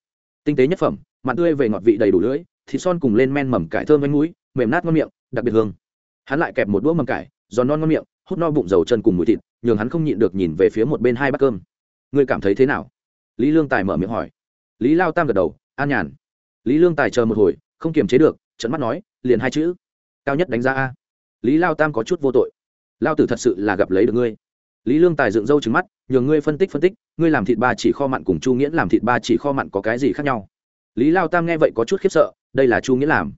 tinh tế nhất phẩm, mặn tươi về ngọt vị đầy đủ lưỡi, thịt son cùng lên men mầm cải thơm bánh mũi, mềm nát ngon miệng, đặc biệt hương. Hắn lại kẹp một đũa mầm cải, giòn non ngon miệng, hút no bụng dầu chân cùng mùi thịt, nhường hắn không nhịn được nhìn về phía một bên hai bát cơm. Ngươi cảm thấy thế nào? Lý lương tài mở miệng hỏi. Lý lao tam gật đầu, an nhàn. Lý lương tài chờ một hồi, không kiềm chế được trận mắt nói, liền hai chữ. Cao nhất đánh giá a. Lý lao tam có chút vô tội. Lao tử thật sự là gặp lấy được ngươi lý lương tài dựng râu trứng mắt, nhường ngươi phân tích phân tích, ngươi làm thịt ba chỉ kho mặn cùng chu nghĩa làm thịt ba chỉ kho mặn có cái gì khác nhau? Lý lao tam nghe vậy có chút khiếp sợ, đây là chu nghĩa làm.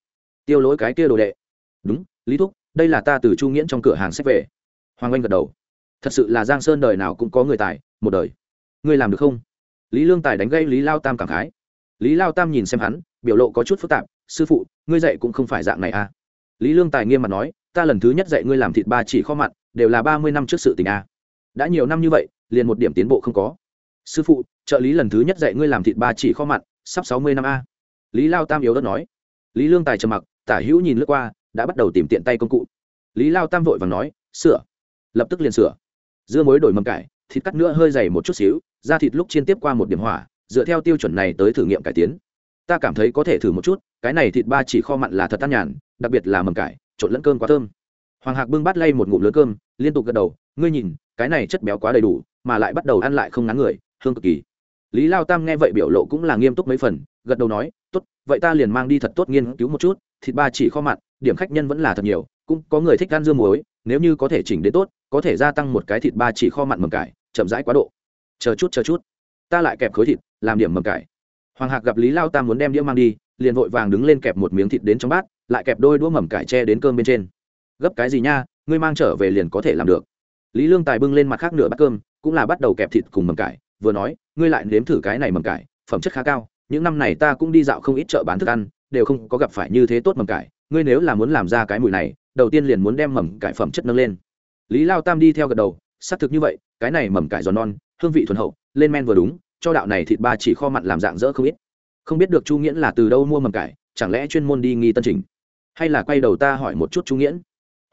Tiêu lỗi cái kia đồ đệ. Đúng, lý thúc, đây là ta từ chu nghĩa trong cửa hàng sách về. Hoàng anh gật đầu. Thật sự là giang sơn đời nào cũng có người tài, một đời. Ngươi làm được không? Lý lương tài đánh gây lý lao tam cảm khái. Lý lao tam nhìn xem hắn, biểu lộ có chút phức tạp, sư phụ, ngươi dạy cũng không phải dạng này à? Lý lương tài nghiêm mặt nói, ta lần thứ nhất dạy ngươi làm thịt ba chỉ kho mặn, đều là ba mươi năm trước sự tình à đã nhiều năm như vậy, liền một điểm tiến bộ không có. Sư phụ, trợ lý lần thứ nhất dạy ngươi làm thịt ba chỉ kho mặn, sắp sáu mươi năm a. Lý lao tam yếu đất nói. Lý lương tài trầm mặc, tả hữu nhìn lướt qua, đã bắt đầu tìm tiện tay công cụ. Lý lao tam vội và nói, sửa. Lập tức liền sửa. Dưa muối đổi mầm cải, thịt cắt nữa hơi dày một chút xíu, da thịt lúc chiên tiếp qua một điểm hỏa, dựa theo tiêu chuẩn này tới thử nghiệm cải tiến. Ta cảm thấy có thể thử một chút, cái này thịt ba chỉ kho mặn là thật tan nhàn, đặc biệt là mầm cải, trộn lẫn cơm quá thơm. Hoàng hạc bưng bát lay một ngụm lớn cơm, liên tục gật đầu, ngươi nhìn cái này chất béo quá đầy đủ, mà lại bắt đầu ăn lại không ngắn người, hương cực kỳ. Lý lao tam nghe vậy biểu lộ cũng là nghiêm túc mấy phần, gật đầu nói, tốt, vậy ta liền mang đi thật tốt nghiên cứu một chút, thịt ba chỉ kho mặn, điểm khách nhân vẫn là thật nhiều, cũng có người thích ăn dưa muối, nếu như có thể chỉnh đến tốt, có thể gia tăng một cái thịt ba chỉ kho mặn mầm cải, chậm rãi quá độ. Chờ chút chờ chút, ta lại kẹp khối thịt, làm điểm mầm cải. Hoàng hạc gặp lý lao tam muốn đem đĩa mang đi, liền vội vàng đứng lên kẹp một miếng thịt đến trong bát, lại kẹp đôi đũa mầm cải tre đến cơm bên trên. Gấp cái gì nha, ngươi mang trở về liền có thể làm được lý lương tài bưng lên mặt khác nửa bát cơm, cũng là bắt đầu kẹp thịt cùng mầm cải, vừa nói, ngươi lại nếm thử cái này mầm cải, phẩm chất khá cao, những năm này ta cũng đi dạo không ít chợ bán thức ăn, đều không có gặp phải như thế tốt mầm cải, ngươi nếu là muốn làm ra cái mùi này, đầu tiên liền muốn đem mầm cải phẩm chất nâng lên. Lý lao tam đi theo gật đầu, xác thực như vậy, cái này mầm cải giòn non, hương vị thuần hậu, lên men vừa đúng, cho đạo này thịt ba chỉ kho mặn làm dạng dỡ không ít. Không biết được chu nghiễn là từ đâu mua mầm cải, chẳng lẽ chuyên môn đi nghi tân trình hay là quay đầu ta hỏi một chút chu nghiễn?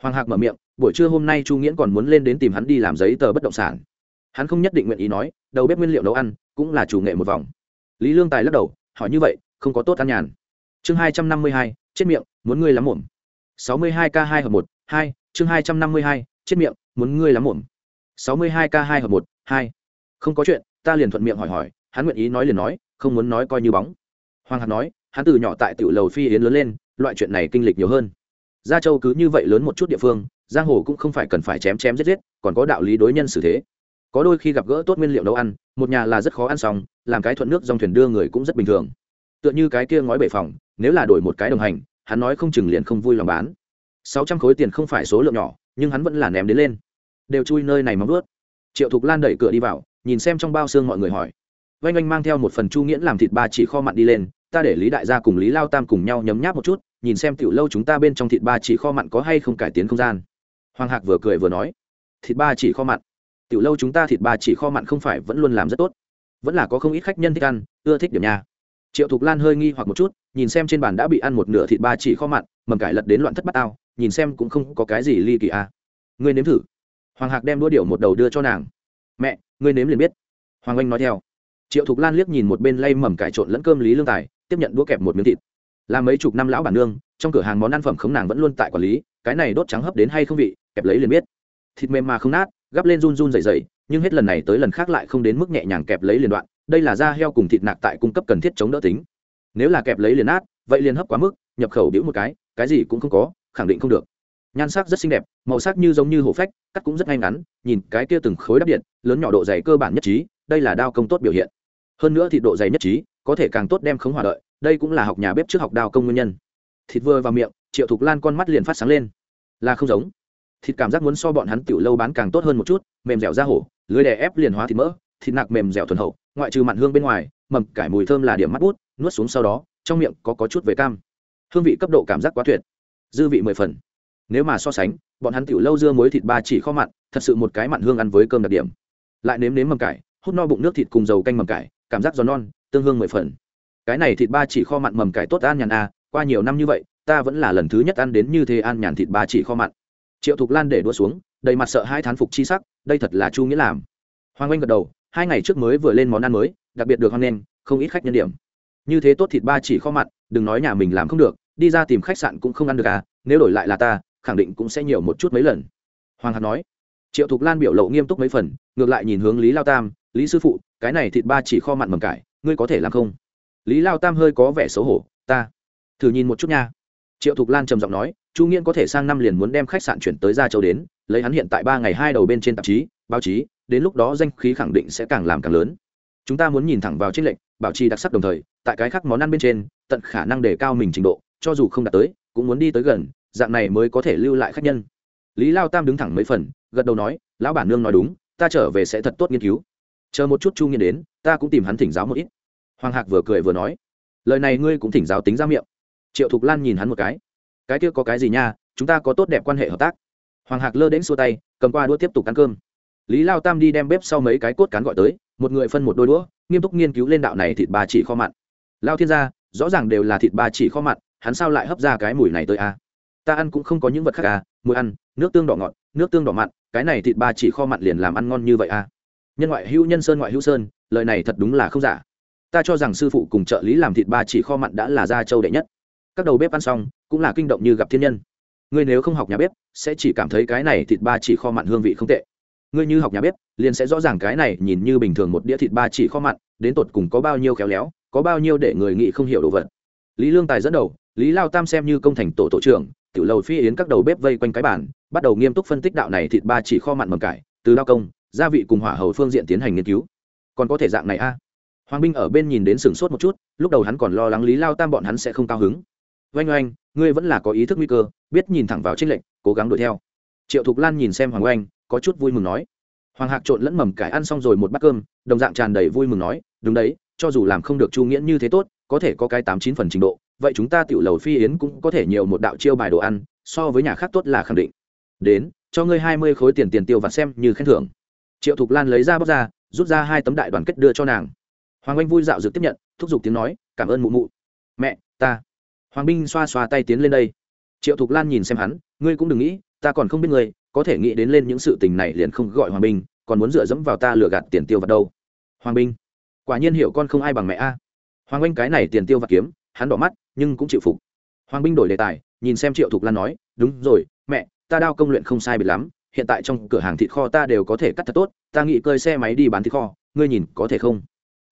Hoàng hạc mở miệng buổi trưa hôm nay chu nghiễn còn muốn lên đến tìm hắn đi làm giấy tờ bất động sản. Hắn không nhất định nguyện ý nói, đầu bếp nguyên liệu nấu ăn cũng là chủ nghệ một vòng. Lý lương tài lắc đầu, hỏi như vậy, không có tốt ăn nhàn. Chương hai trăm năm mươi hai, chết miệng, muốn ngươi lắm muộn. sáu mươi hai k hai hợp một, hai, chương hai trăm năm mươi hai, chết miệng, muốn ngươi lắm muộn. sáu mươi hai k hai hợp một, hai. Không có chuyện, ta liền thuận miệng hỏi hỏi, hắn nguyện ý nói liền nói, không muốn nói coi như bóng. Hoàng hạt nói, hắn từ nhỏ tại tiểu lầu phi yến lớn lên, loại chuyện này kinh lịch nhiều hơn. Gia châu cứ như vậy lớn một chút địa phương giang hồ cũng không phải cần phải chém chém giết giết, còn có đạo lý đối nhân xử thế. Có đôi khi gặp gỡ tốt nguyên liệu nấu ăn, một nhà là rất khó ăn xong, làm cái thuận nước dòng thuyền đưa người cũng rất bình thường. Tựa như cái kia ngói bể phòng, nếu là đổi một cái đồng hành, hắn nói không chừng liền không vui lòng bán. Sáu trăm khối tiền không phải số lượng nhỏ, nhưng hắn vẫn là ném đến lên. Đều chui nơi này móng vớt. Triệu thục lan đẩy cửa đi vào, nhìn xem trong bao xương mọi người hỏi. Vanh oanh mang theo một phần chu nghiễn làm thịt ba chỉ kho mặn đi lên, ta để lý đại gia cùng lý lao tam cùng nhau nhấm nháp một chút, nhìn xem tiểu lâu chúng ta bên trong thịt ba chỉ kho mặn có hay không cải tiến không gian hoàng hạc vừa cười vừa nói, thịt ba chỉ kho mặn. Tiểu lâu chúng ta thịt ba chỉ kho mặn không phải vẫn luôn làm rất tốt. Vẫn là có không ít khách nhân thích ăn, ưa thích điểm nha. Triệu thục lan hơi nghi hoặc một chút, nhìn xem trên bàn đã bị ăn một nửa thịt ba chỉ kho mặn, mầm cải lật đến loạn thất bát ao nhìn xem cũng không có cái gì ly kỳ à. ngươi nếm thử. Hoàng hạc đem đũa điệu một đầu đưa cho nàng. Mẹ, ngươi nếm liền biết. Hoàng anh nói theo. Triệu thục lan liếc nhìn một bên lay mầm cải trộn lẫn cơm lý lương tài, tiếp nhận đũa kẹp một miếng thịt. Là mấy chục năm lão bản nương, trong cửa hàng món ăn phẩm khống nàng vẫn luôn tại quản lý cái này đốt trắng hấp đến hay không vị, kẹp lấy liền biết. Thịt mềm mà không nát, gắp lên run run dày dày nhưng hết lần này tới lần khác lại không đến mức nhẹ nhàng kẹp lấy liền đoạn, đây là da heo cùng thịt nạc tại cung cấp cần thiết chống đỡ tính. Nếu là kẹp lấy liền nát, vậy liền hấp quá mức, nhập khẩu biểu một cái cái gì cũng không có, khẳng định không được. Nhan sắc rất xinh đẹp, màu sắc như giống như hổ phách, cắt cũng rất ngay ngắn, nhìn cái kia từng khối đắp điện, lớn nhỏ độ dày cơ bản nhất trí, đây là đao công tốt biểu hiện. Hơn nữa thịt độ dày nhất trí, có thể càng tốt đem khống hòa đợi, đây cũng là học nhà bếp trước học đao công nguyên nhân thịt vừa vào miệng, triệu thục lan con mắt liền phát sáng lên. Là không giống. Thịt cảm giác muốn so bọn hắn tiểu lâu bán càng tốt hơn một chút, mềm dẻo ra hổ, lưới đè ép liền hóa thịt mỡ, thịt nạc mềm dẻo thuần hậu, ngoại trừ mặn hương bên ngoài, mầm cải mùi thơm là điểm mắt bút, nuốt xuống sau đó, trong miệng có có chút về cam. Hương vị cấp độ cảm giác quá tuyệt. Dư vị mười phần. Nếu mà so sánh, bọn hắn tiểu lâu dưa muối thịt ba chỉ kho mặn, thật sự một cái mặn hương ăn với cơm đặc điểm. Lại nếm nếm mầm cải, hút no bụng nước thịt cùng dầu canh mầm cải, cảm giác giòn non, tương hương mười phần. Cái này thịt ba chỉ kho mặn mầm cải tốt an nhàn a qua nhiều năm như vậy, ta vẫn là lần thứ nhất ăn đến như thế an nhàn thịt ba chỉ kho mặn. Triệu thục lan để đua xuống, đầy mặt sợ hai thán phục chi sắc, đây thật là chu nghĩa làm. Hoàng anh gật đầu, hai ngày trước mới vừa lên món ăn mới, đặc biệt được hoan nghênh, không ít khách nhân điểm. Như thế tốt thịt ba chỉ kho mặn, đừng nói nhà mình làm không được, đi ra tìm khách sạn cũng không ăn được à nếu đổi lại là ta, khẳng định cũng sẽ nhiều một chút mấy lần. Hoàng hạc nói. Triệu thục lan biểu lộ nghiêm túc mấy phần, ngược lại nhìn hướng lý lao tam, lý sư phụ, cái này thịt ba chỉ kho mặn mầm cải, ngươi có thể làm không? Lý lao tam hơi có vẻ xấu hổ, ta thử nhìn một chút nha. Triệu thục lan trầm giọng nói, chu nghiễn có thể sang năm liền muốn đem khách sạn chuyển tới gia châu đến, lấy hắn hiện tại ba ngày hai đầu bên trên tạp chí, báo chí, đến lúc đó danh khí khẳng định sẽ càng làm càng lớn. Chúng ta muốn nhìn thẳng vào trên lệnh bảo trì đặc sắc đồng thời, tại cái khác món ăn bên trên, tận khả năng để cao mình trình độ, cho dù không đạt tới, cũng muốn đi tới gần, dạng này mới có thể lưu lại khách nhân. Lý lao tam đứng thẳng mấy phần, gật đầu nói, lão bản nương nói đúng, ta trở về sẽ thật tốt nghiên cứu. Chờ một chút chu nghiên đến, ta cũng tìm hắn thỉnh giáo một ít. Hoàng hạc vừa cười vừa nói, lời này ngươi cũng thỉnh giáo tính ra miệng triệu thục lan nhìn hắn một cái. Cái kia có cái gì nha, chúng ta có tốt đẹp quan hệ hợp tác. Hoàng hạc lơ đến xua tay, cầm qua đũa tiếp tục ăn cơm. Lý lao tam đi đem bếp sau mấy cái cốt cán gọi tới, một người phân một đôi đũa, nghiêm túc nghiên cứu lên đạo này thịt ba chỉ kho mặn. Lao thiên gia, rõ ràng đều là thịt ba chỉ kho mặn, hắn sao lại hấp ra cái mùi này tới a? Ta ăn cũng không có những vật khác à mùi ăn, nước tương đỏ ngọt, nước tương đỏ mặn, cái này thịt ba chỉ kho mặn liền làm ăn ngon như vậy à? Nhân ngoại hữu nhân sơn ngoại hữu sơn, lời này thật đúng là không giả. Ta cho rằng sư phụ cùng trợ lý làm thịt ba chỉ kho mặn đã là gia châu đệ nhất các đầu bếp ăn xong, cũng là kinh động như gặp thiên nhân. Ngươi nếu không học nhà bếp, sẽ chỉ cảm thấy cái này thịt ba chỉ kho mặn hương vị không tệ. Ngươi như học nhà bếp, liền sẽ rõ ràng cái này nhìn như bình thường một đĩa thịt ba chỉ kho mặn, đến tột cùng có bao nhiêu khéo léo, có bao nhiêu để người nghĩ không hiểu đồ vật. Lý lương tài dẫn đầu, lý lao tam xem như công thành tổ tổ trưởng, tiểu lầu phi yến các đầu bếp vây quanh cái bàn, bắt đầu nghiêm túc phân tích đạo này thịt ba chỉ kho mặn mầm cải, từ lao công, gia vị cùng hỏa hầu phương diện tiến hành nghiên cứu. Còn có thể dạng này a? À? hoàng binh ở bên nhìn đến sừng sốt một chút, lúc đầu hắn còn lo lắng lý lao tam bọn hắn sẽ không cao hứng oanh oanh, ngươi vẫn là có ý thức nguy cơ, biết nhìn thẳng vào trích lệnh cố gắng đuổi theo. Triệu thục lan nhìn xem hoàng oanh, có chút vui mừng nói. Hoàng hạc trộn lẫn mầm cải ăn xong rồi một bát cơm, đồng dạng tràn đầy vui mừng nói, đúng đấy, cho dù làm không được chu nghĩa như thế tốt, có thể có cái tám chín phần trình độ, vậy chúng ta tiểu lầu phi yến cũng có thể nhiều một đạo chiêu bài đồ ăn, so với nhà khác tốt là khẳng định. Đến, cho ngươi hai mươi khối tiền tiền tiêu và xem như khen thưởng. Triệu thục lan lấy ra bóc ra, rút ra hai tấm đại đoàn kết đưa cho nàng. Hoàng anh vui dạo dược tiếp nhận, thúc giục tiếng nói, cảm ơn mụ mụ. Mẹ, ta hoàng binh xoa xoa tay tiến lên đây. Triệu thục lan nhìn xem hắn, ngươi cũng đừng nghĩ, ta còn không biết ngươi, có thể nghĩ đến lên những sự tình này liền không gọi hoàng binh, còn muốn dựa dẫm vào ta lừa gạt tiền tiêu vào đâu. Hoàng binh, quả nhiên hiểu con không ai bằng mẹ a. Hoàng anh cái này tiền tiêu và kiếm, hắn đỏ mắt, nhưng cũng chịu phục. Hoàng binh đổi đề tài, nhìn xem triệu thục lan nói, đúng rồi, mẹ, ta đao công luyện không sai biệt lắm, hiện tại trong cửa hàng thịt kho ta đều có thể cắt thật tốt, ta nghĩ cơi xe máy đi bán thịt kho, ngươi nhìn có thể không?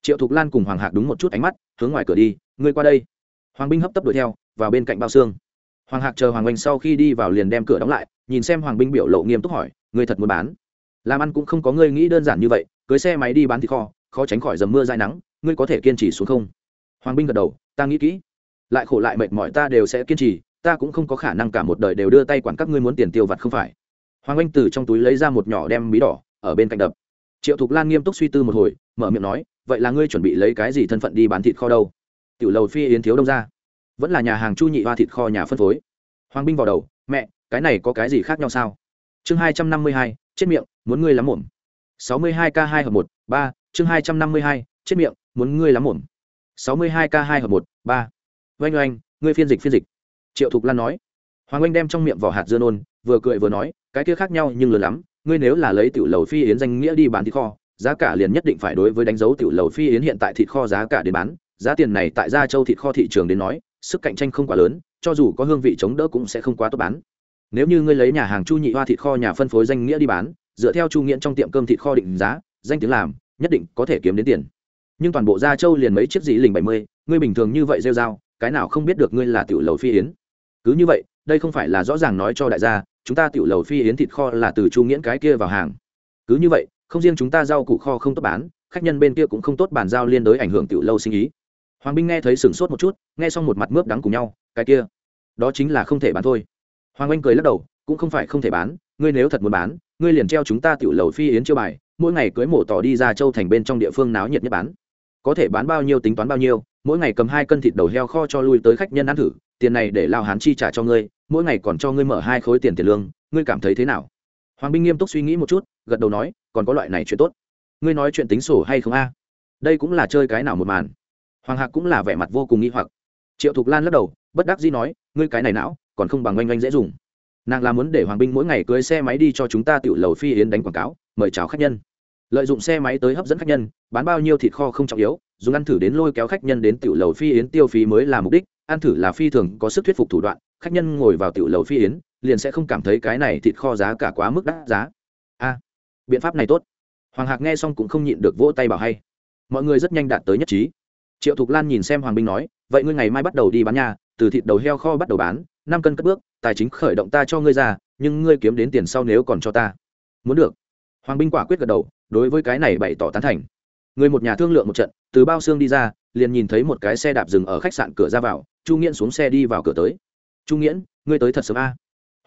Triệu thục lan cùng hoàng hạc đúng một chút ánh mắt, hướng ngoài cửa đi, ngươi qua đây hoàng binh hấp tấp đuổi theo, vào bên cạnh bao xương. Hoàng hạc chờ hoàng oanh sau khi đi vào liền đem cửa đóng lại, nhìn xem hoàng binh biểu lộ nghiêm túc hỏi, ngươi thật muốn bán? Làm ăn cũng không có ngươi nghĩ đơn giản như vậy, cưới xe máy đi bán thịt kho, khó tránh khỏi dầm mưa dai nắng, ngươi có thể kiên trì xuống không? Hoàng binh gật đầu, ta nghĩ kỹ. Lại khổ lại mệt mỏi ta đều sẽ kiên trì, ta cũng không có khả năng cả một đời đều đưa tay quản các ngươi muốn tiền tiêu vặt không phải. Hoàng anh từ trong túi lấy ra một nhỏ đem bí đỏ, ở bên cạnh đập. Triệu thục lan nghiêm túc suy tư một hồi, mở miệng nói, vậy là ngươi chuẩn bị lấy cái gì thân phận đi bán thịt kho đâu? Tiểu lầu phi yến thiếu đông ra. Vẫn là nhà hàng chu nhị hoa thịt kho nhà phân phối. Hoàng binh vào đầu, mẹ, cái này có cái gì khác nhau sao? Chương hai trăm năm mươi hai, chết miệng, muốn ngươi lắm mồm sáu mươi hai k hai hợp một, ba, chương hai trăm năm mươi hai, chết miệng, muốn ngươi lắm mồm sáu mươi hai k hai hợp một, ba. Oanh oanh, ngươi phiên dịch phiên dịch. Triệu thục lan nói. Hoàng oanh đem trong miệng vỏ hạt dưa nôn, vừa cười vừa nói, cái kia khác nhau nhưng lớn lắm, ngươi nếu là lấy tiểu lầu phi yến danh nghĩa đi bán thịt kho, giá cả liền nhất định phải đối với đánh dấu tiểu lầu phi yến hiện tại thịt kho giá cả để bán giá tiền này tại gia châu thịt kho thị trường đến nói, sức cạnh tranh không quá lớn, cho dù có hương vị chống đỡ cũng sẽ không quá tốt bán. Nếu như ngươi lấy nhà hàng chu nhị hoa thịt kho nhà phân phối danh nghĩa đi bán, dựa theo chu nghiện trong tiệm cơm thịt kho định giá, danh tiếng làm, nhất định có thể kiếm đến tiền. Nhưng toàn bộ gia châu liền mấy chiếc dĩ lình bảy mươi, ngươi bình thường như vậy rêu dao cái nào không biết được ngươi là tiểu lầu phi yến. Cứ như vậy, đây không phải là rõ ràng nói cho đại gia, chúng ta tiểu lầu phi yến thịt kho là từ chu nghiễn cái kia vào hàng. Cứ như vậy, không riêng chúng ta rau củ kho không tốt bán, khách nhân bên kia cũng không tốt bàn giao liên đối ảnh hưởng tiểu lâu sinh ý hoàng binh nghe thấy sửng sốt một chút, nghe xong một mặt mướp đắng cùng nhau, cái kia, đó chính là không thể bán thôi. Hoàng anh cười lắc đầu, cũng không phải không thể bán, ngươi nếu thật muốn bán, ngươi liền treo chúng ta tiểu lầu phi yến chiêu bài, mỗi ngày cưới mổ tỏ đi ra châu thành bên trong địa phương náo nhiệt nhất bán. Có thể bán bao nhiêu tính toán bao nhiêu, mỗi ngày cầm hai cân thịt đầu heo kho cho lui tới khách nhân ăn thử, tiền này để lao hán chi trả cho ngươi, mỗi ngày còn cho ngươi mở hai khối tiền tiền lương, ngươi cảm thấy thế nào? Hoàng binh nghiêm túc suy nghĩ một chút, gật đầu nói, còn có loại này chuyện tốt. Ngươi nói chuyện tính sổ hay không a? Đây cũng là chơi cái nào một màn hoàng hạc cũng là vẻ mặt vô cùng nghi hoặc. Triệu thục lan lắc đầu, bất đắc dĩ nói, ngươi cái này não, còn không bằng oanh oanh dễ dùng. Nàng là muốn để hoàng binh mỗi ngày cưới xe máy đi cho chúng ta tự lầu phi yến đánh quảng cáo, mời chào khách nhân. Lợi dụng xe máy tới hấp dẫn khách nhân, bán bao nhiêu thịt kho không trọng yếu, dùng ăn thử đến lôi kéo khách nhân đến tiểu lầu phi yến tiêu phí mới là mục đích, ăn thử là phi thường, có sức thuyết phục thủ đoạn, khách nhân ngồi vào tiểu lầu phi yến, liền sẽ không cảm thấy cái này thịt kho giá cả quá mức đắt giá. A, biện pháp này tốt. Hoàng hạc nghe xong cũng không nhịn được vỗ tay bảo hay. Mọi người rất nhanh đạt tới nhất trí triệu thục lan nhìn xem hoàng binh nói, vậy ngươi ngày mai bắt đầu đi bán nhà, từ thịt đầu heo kho bắt đầu bán, năm cân cất bước, tài chính khởi động ta cho ngươi ra, nhưng ngươi kiếm đến tiền sau nếu còn cho ta. Muốn được. Hoàng binh quả quyết gật đầu, đối với cái này bày tỏ tán thành. Người một nhà thương lượng một trận, từ bao xương đi ra, liền nhìn thấy một cái xe đạp dừng ở khách sạn cửa ra vào, chu nghiễn xuống xe đi vào cửa tới. Chu nghiễn, ngươi tới thật sớm a?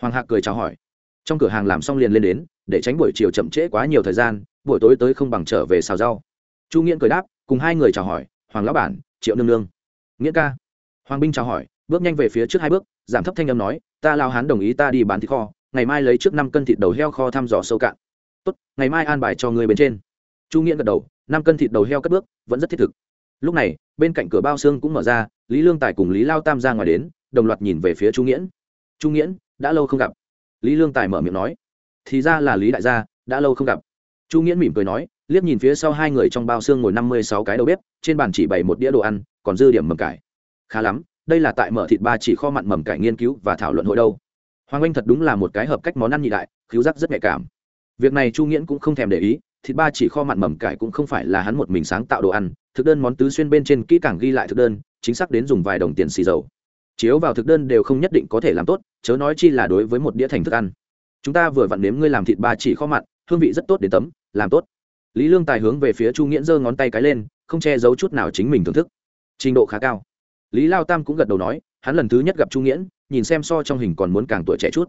Hoàng hạc cười chào hỏi. Trong cửa hàng làm xong liền lên đến, để tránh buổi chiều chậm trễ quá nhiều thời gian, buổi tối tới không bằng trở về xào rau. Chu nghiễn cười đáp, cùng hai người chào hỏi hoàng lão bản, triệu nương nương. Nghĩa ca. Hoàng binh chào hỏi, bước nhanh về phía trước hai bước, giảm thấp thanh âm nói, ta lao hán đồng ý ta đi bán thịt kho, ngày mai lấy trước năm cân thịt đầu heo kho thăm dò sâu cạn. Tốt, ngày mai an bài cho người bên trên. Chu nghĩa gật đầu, năm cân thịt đầu heo cất bước, vẫn rất thiết thực. Lúc này, bên cạnh cửa bao xương cũng mở ra, lý lương tài cùng lý lao tam ra ngoài đến, đồng loạt nhìn về phía chu nghĩa chu nghĩa đã lâu không gặp. Lý lương tài mở miệng nói. Thì ra là lý đại gia, đã lâu không gặp. Chu nghĩa mỉm cười nói liếc nhìn phía sau hai người trong bao xương ngồi năm mươi sáu cái đầu bếp, trên bàn chỉ bày một đĩa đồ ăn, còn dư điểm mầm cải. Khá lắm, đây là tại mở thịt ba chỉ kho mặn mầm cải nghiên cứu và thảo luận hội đâu. Hoàng anh thật đúng là một cái hợp cách món ăn nhị đại cứu giác rất nhạy cảm. Việc này chu nghiễn cũng không thèm để ý, thịt ba chỉ kho mặn mầm cải cũng không phải là hắn một mình sáng tạo đồ ăn, thực đơn món tứ xuyên bên trên kỹ càng ghi lại thực đơn, chính xác đến dùng vài đồng tiền xì dầu. Chiếu vào thực đơn đều không nhất định có thể làm tốt, chớ nói chi là đối với một đĩa thành thức ăn. Chúng ta vừa vặn nếm ngươi làm thịt ba chỉ kho mặn, hương vị rất tốt đến tấm, làm tốt lý lương tài hướng về phía chu nghiễn giơ ngón tay cái lên, không che giấu chút nào chính mình thưởng thức. Trình độ khá cao. Lý lao tam cũng gật đầu nói, hắn lần thứ nhất gặp chu nghiễn, nhìn xem so trong hình còn muốn càng tuổi trẻ chút.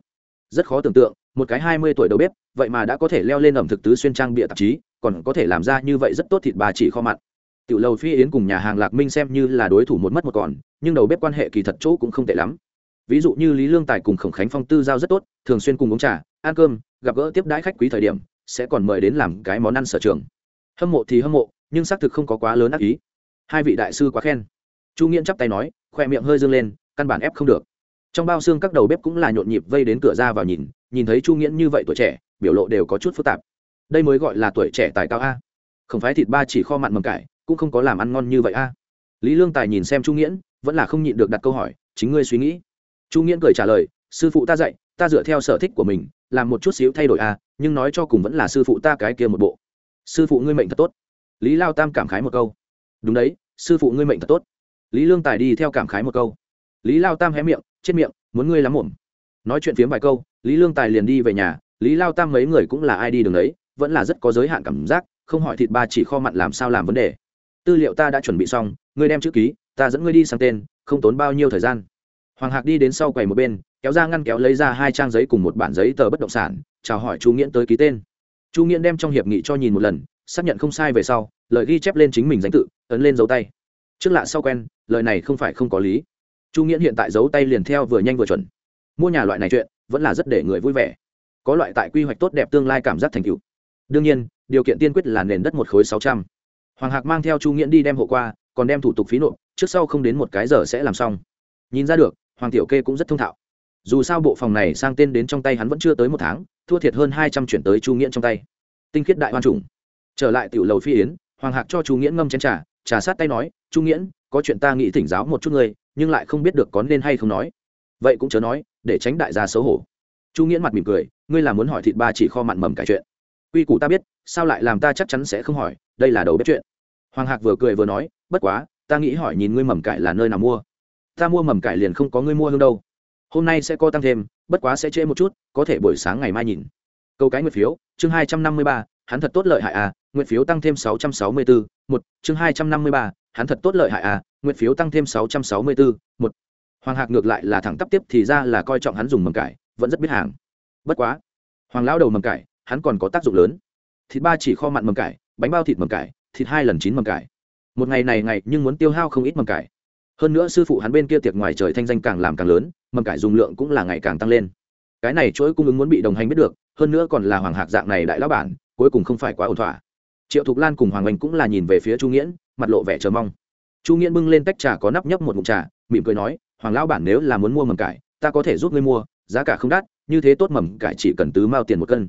Rất khó tưởng tượng, một cái hai mươi tuổi đầu bếp, vậy mà đã có thể leo lên ẩm thực tứ xuyên trang bịa tạp chí, còn có thể làm ra như vậy rất tốt thịt bà chỉ kho mặn. Tiểu lầu phi yến cùng nhà hàng lạc minh xem như là đối thủ một mất một còn, nhưng đầu bếp quan hệ kỳ thật chỗ cũng không tệ lắm. Ví dụ như lý lương tài cùng khổng khánh phong tư giao rất tốt, thường xuyên cùng uống trà, ăn cơm, gặp gỡ tiếp đãi khách quý thời điểm sẽ còn mời đến làm cái món ăn sở trường. Hâm mộ thì hâm mộ, nhưng xác thực không có quá lớn ác ý. Hai vị đại sư quá khen. Chu nghiễn chắp tay nói, khoe miệng hơi dương lên, căn bản ép không được. Trong bao xương các đầu bếp cũng là nhộn nhịp vây đến cửa ra vào nhìn nhìn thấy chu nghiễn như vậy tuổi trẻ, biểu lộ đều có chút phức tạp. Đây mới gọi là tuổi trẻ tài cao a. Không phải thịt ba chỉ kho mặn mầm cải, cũng không có làm ăn ngon như vậy a. Lý lương tài nhìn xem chu nghiễn, vẫn là không nhịn được đặt câu hỏi, chính ngươi suy nghĩ. Chu nghiễn cười trả lời, sư phụ ta dạy, ta dựa theo sở thích của mình làm một chút xíu thay đổi à, nhưng nói cho cùng vẫn là sư phụ ta cái kia một bộ. Sư phụ ngươi mệnh thật tốt. Lý lao tam cảm khái một câu. Đúng đấy sư phụ ngươi mệnh thật tốt. Lý lương tài đi theo cảm khái một câu. Lý lao tam hé miệng chết miệng muốn ngươi lắm muộn. Nói chuyện phiếm vài câu lý lương tài liền đi về nhà. Lý lao tam mấy người cũng là ai đi đường đấy vẫn là rất có giới hạn cảm giác không hỏi thịt ba chỉ kho mặn làm sao làm vấn đề. Tư liệu ta đã chuẩn bị xong ngươi đem chữ ký ta dẫn ngươi đi sang tên không tốn bao nhiêu thời gian. Hoàng hạc đi đến sau quầy một bên kéo ra ngăn kéo lấy ra hai trang giấy cùng một bản giấy tờ bất động sản, chào hỏi chu nghiễn tới ký tên. Chu nghiễn đem trong hiệp nghị cho nhìn một lần, xác nhận không sai về sau, lời ghi chép lên chính mình danh tự, ấn lên dấu tay. Trước lạ sau quen, lời này không phải không có lý. Chu nghiễn hiện tại dấu tay liền theo vừa nhanh vừa chuẩn. Mua nhà loại này chuyện, vẫn là rất để người vui vẻ. Có loại tại quy hoạch tốt đẹp tương lai cảm giác thành tựu. Đương nhiên, điều kiện tiên quyết là nền đất một khối sáu trăm. Hoàng hạc mang theo chu nghiễn đi đem hộ qua, còn đem thủ tục phí nộp, trước sau không đến một cái giờ sẽ làm xong. Nhìn ra được, hoàng tiểu kê cũng rất thông thạo dù sao bộ phòng này sang tên đến trong tay hắn vẫn chưa tới một tháng, thua thiệt hơn hai trăm chuyển tới chu nghiễn trong tay. Tinh khiết đại hoan trùng. Trở lại tiểu lầu phi yến, hoàng hạc cho chu nghiễn ngâm chén trà trà sát tay nói, chu nghiễn, có chuyện ta nghĩ thỉnh giáo một chút ngươi, nhưng lại không biết được có nên hay không nói. Vậy cũng chớ nói, để tránh đại gia xấu hổ. Chu nghiễn mặt mỉm cười, ngươi là muốn hỏi thịt ba chỉ kho mặn mầm cải chuyện. Quy củ ta biết, sao lại làm ta chắc chắn sẽ không hỏi, đây là đầu bếp chuyện. Hoàng hạc vừa cười vừa nói, bất quá, ta nghĩ hỏi nhìn ngươi mầm cải là nơi nào mua. Ta mua mầm cải liền không có ngươi mua hương đâu hôm nay sẽ có tăng thêm, bất quá sẽ trễ một chút, có thể buổi sáng ngày mai nhìn. Câu cái nguyệt phiếu, chương hai trăm năm mươi ba, hắn thật tốt lợi hại à nguyệt phiếu tăng thêm sáu trăm sáu mươi bốn một, chương hai trăm năm mươi ba, hắn thật tốt lợi hại à nguyệt phiếu tăng thêm sáu trăm sáu mươi bốn một. Hoàng hạc ngược lại là thẳng tắp tiếp thì ra là coi trọng hắn dùng mầm cải, vẫn rất biết hàng. Bất quá, hoàng lão đầu mầm cải, hắn còn có tác dụng lớn. Thịt ba chỉ kho mặn mầm cải, bánh bao thịt mầm cải, thịt hai lần chín mầm cải. Một ngày này ngày nhưng muốn tiêu hao không ít mầm cải hơn nữa sư phụ hắn bên kia tiệc ngoài trời thanh danh càng làm càng lớn, mầm cải dùng lượng cũng là ngày càng tăng lên. Cái này chuỗi cung ứng muốn bị đồng hành biết được, hơn nữa còn là hoàng hạc dạng này đại lão bản, cuối cùng không phải quá ổn thỏa. Triệu thục lan cùng hoàng oanh cũng là nhìn về phía chu nghiễn, mặt lộ vẻ chờ mong. Chu nghiễn bưng lên tách trà có nắp nhấp một mụn trà, mỉm cười nói, hoàng lão bản nếu là muốn mua mầm cải, ta có thể giúp ngươi mua, giá cả không đắt, như thế tốt mầm cải chỉ cần tứ mao tiền một cân.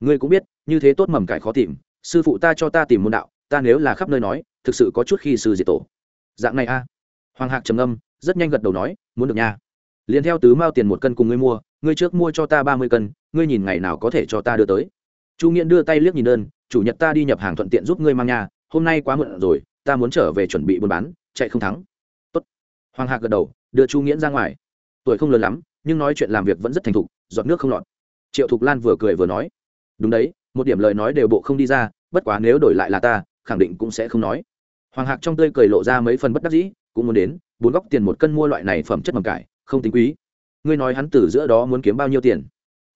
Ngươi cũng biết, như thế tốt mầm cải khó tìm, sư phụ ta cho ta tìm môn đạo, ta nếu là khắp nơi nói, thực sự có chút khi sư diệt tổ. Dạng này a hoàng hạc trầm âm rất nhanh gật đầu nói, muốn được nha. Liền theo tứ mao tiền một cân cùng ngươi mua, ngươi trước mua cho ta ba mươi cân, ngươi nhìn ngày nào có thể cho ta đưa tới. Chu nghiễn đưa tay liếc nhìn đơn, chủ nhật ta đi nhập hàng thuận tiện giúp ngươi mang nhà hôm nay quá muộn rồi, ta muốn trở về chuẩn bị buôn bán, chạy không thắng. Tốt. hoàng hạc gật đầu, đưa chu nghiễn ra ngoài. Tuổi không lớn lắm, nhưng nói chuyện làm việc vẫn rất thành thục, giọt nước không lọt. Triệu thục lan vừa cười vừa nói, đúng đấy, một điểm lời nói đều bộ không đi ra, bất quá nếu đổi lại là ta, khẳng định cũng sẽ không nói. Hoàng hạc trong tươi cười lộ ra mấy phần bất đắc dĩ cũng muốn đến, bốn góc tiền một cân mua loại này phẩm chất mầm cải, không tính quý. Ngươi nói hắn từ giữa đó muốn kiếm bao nhiêu tiền?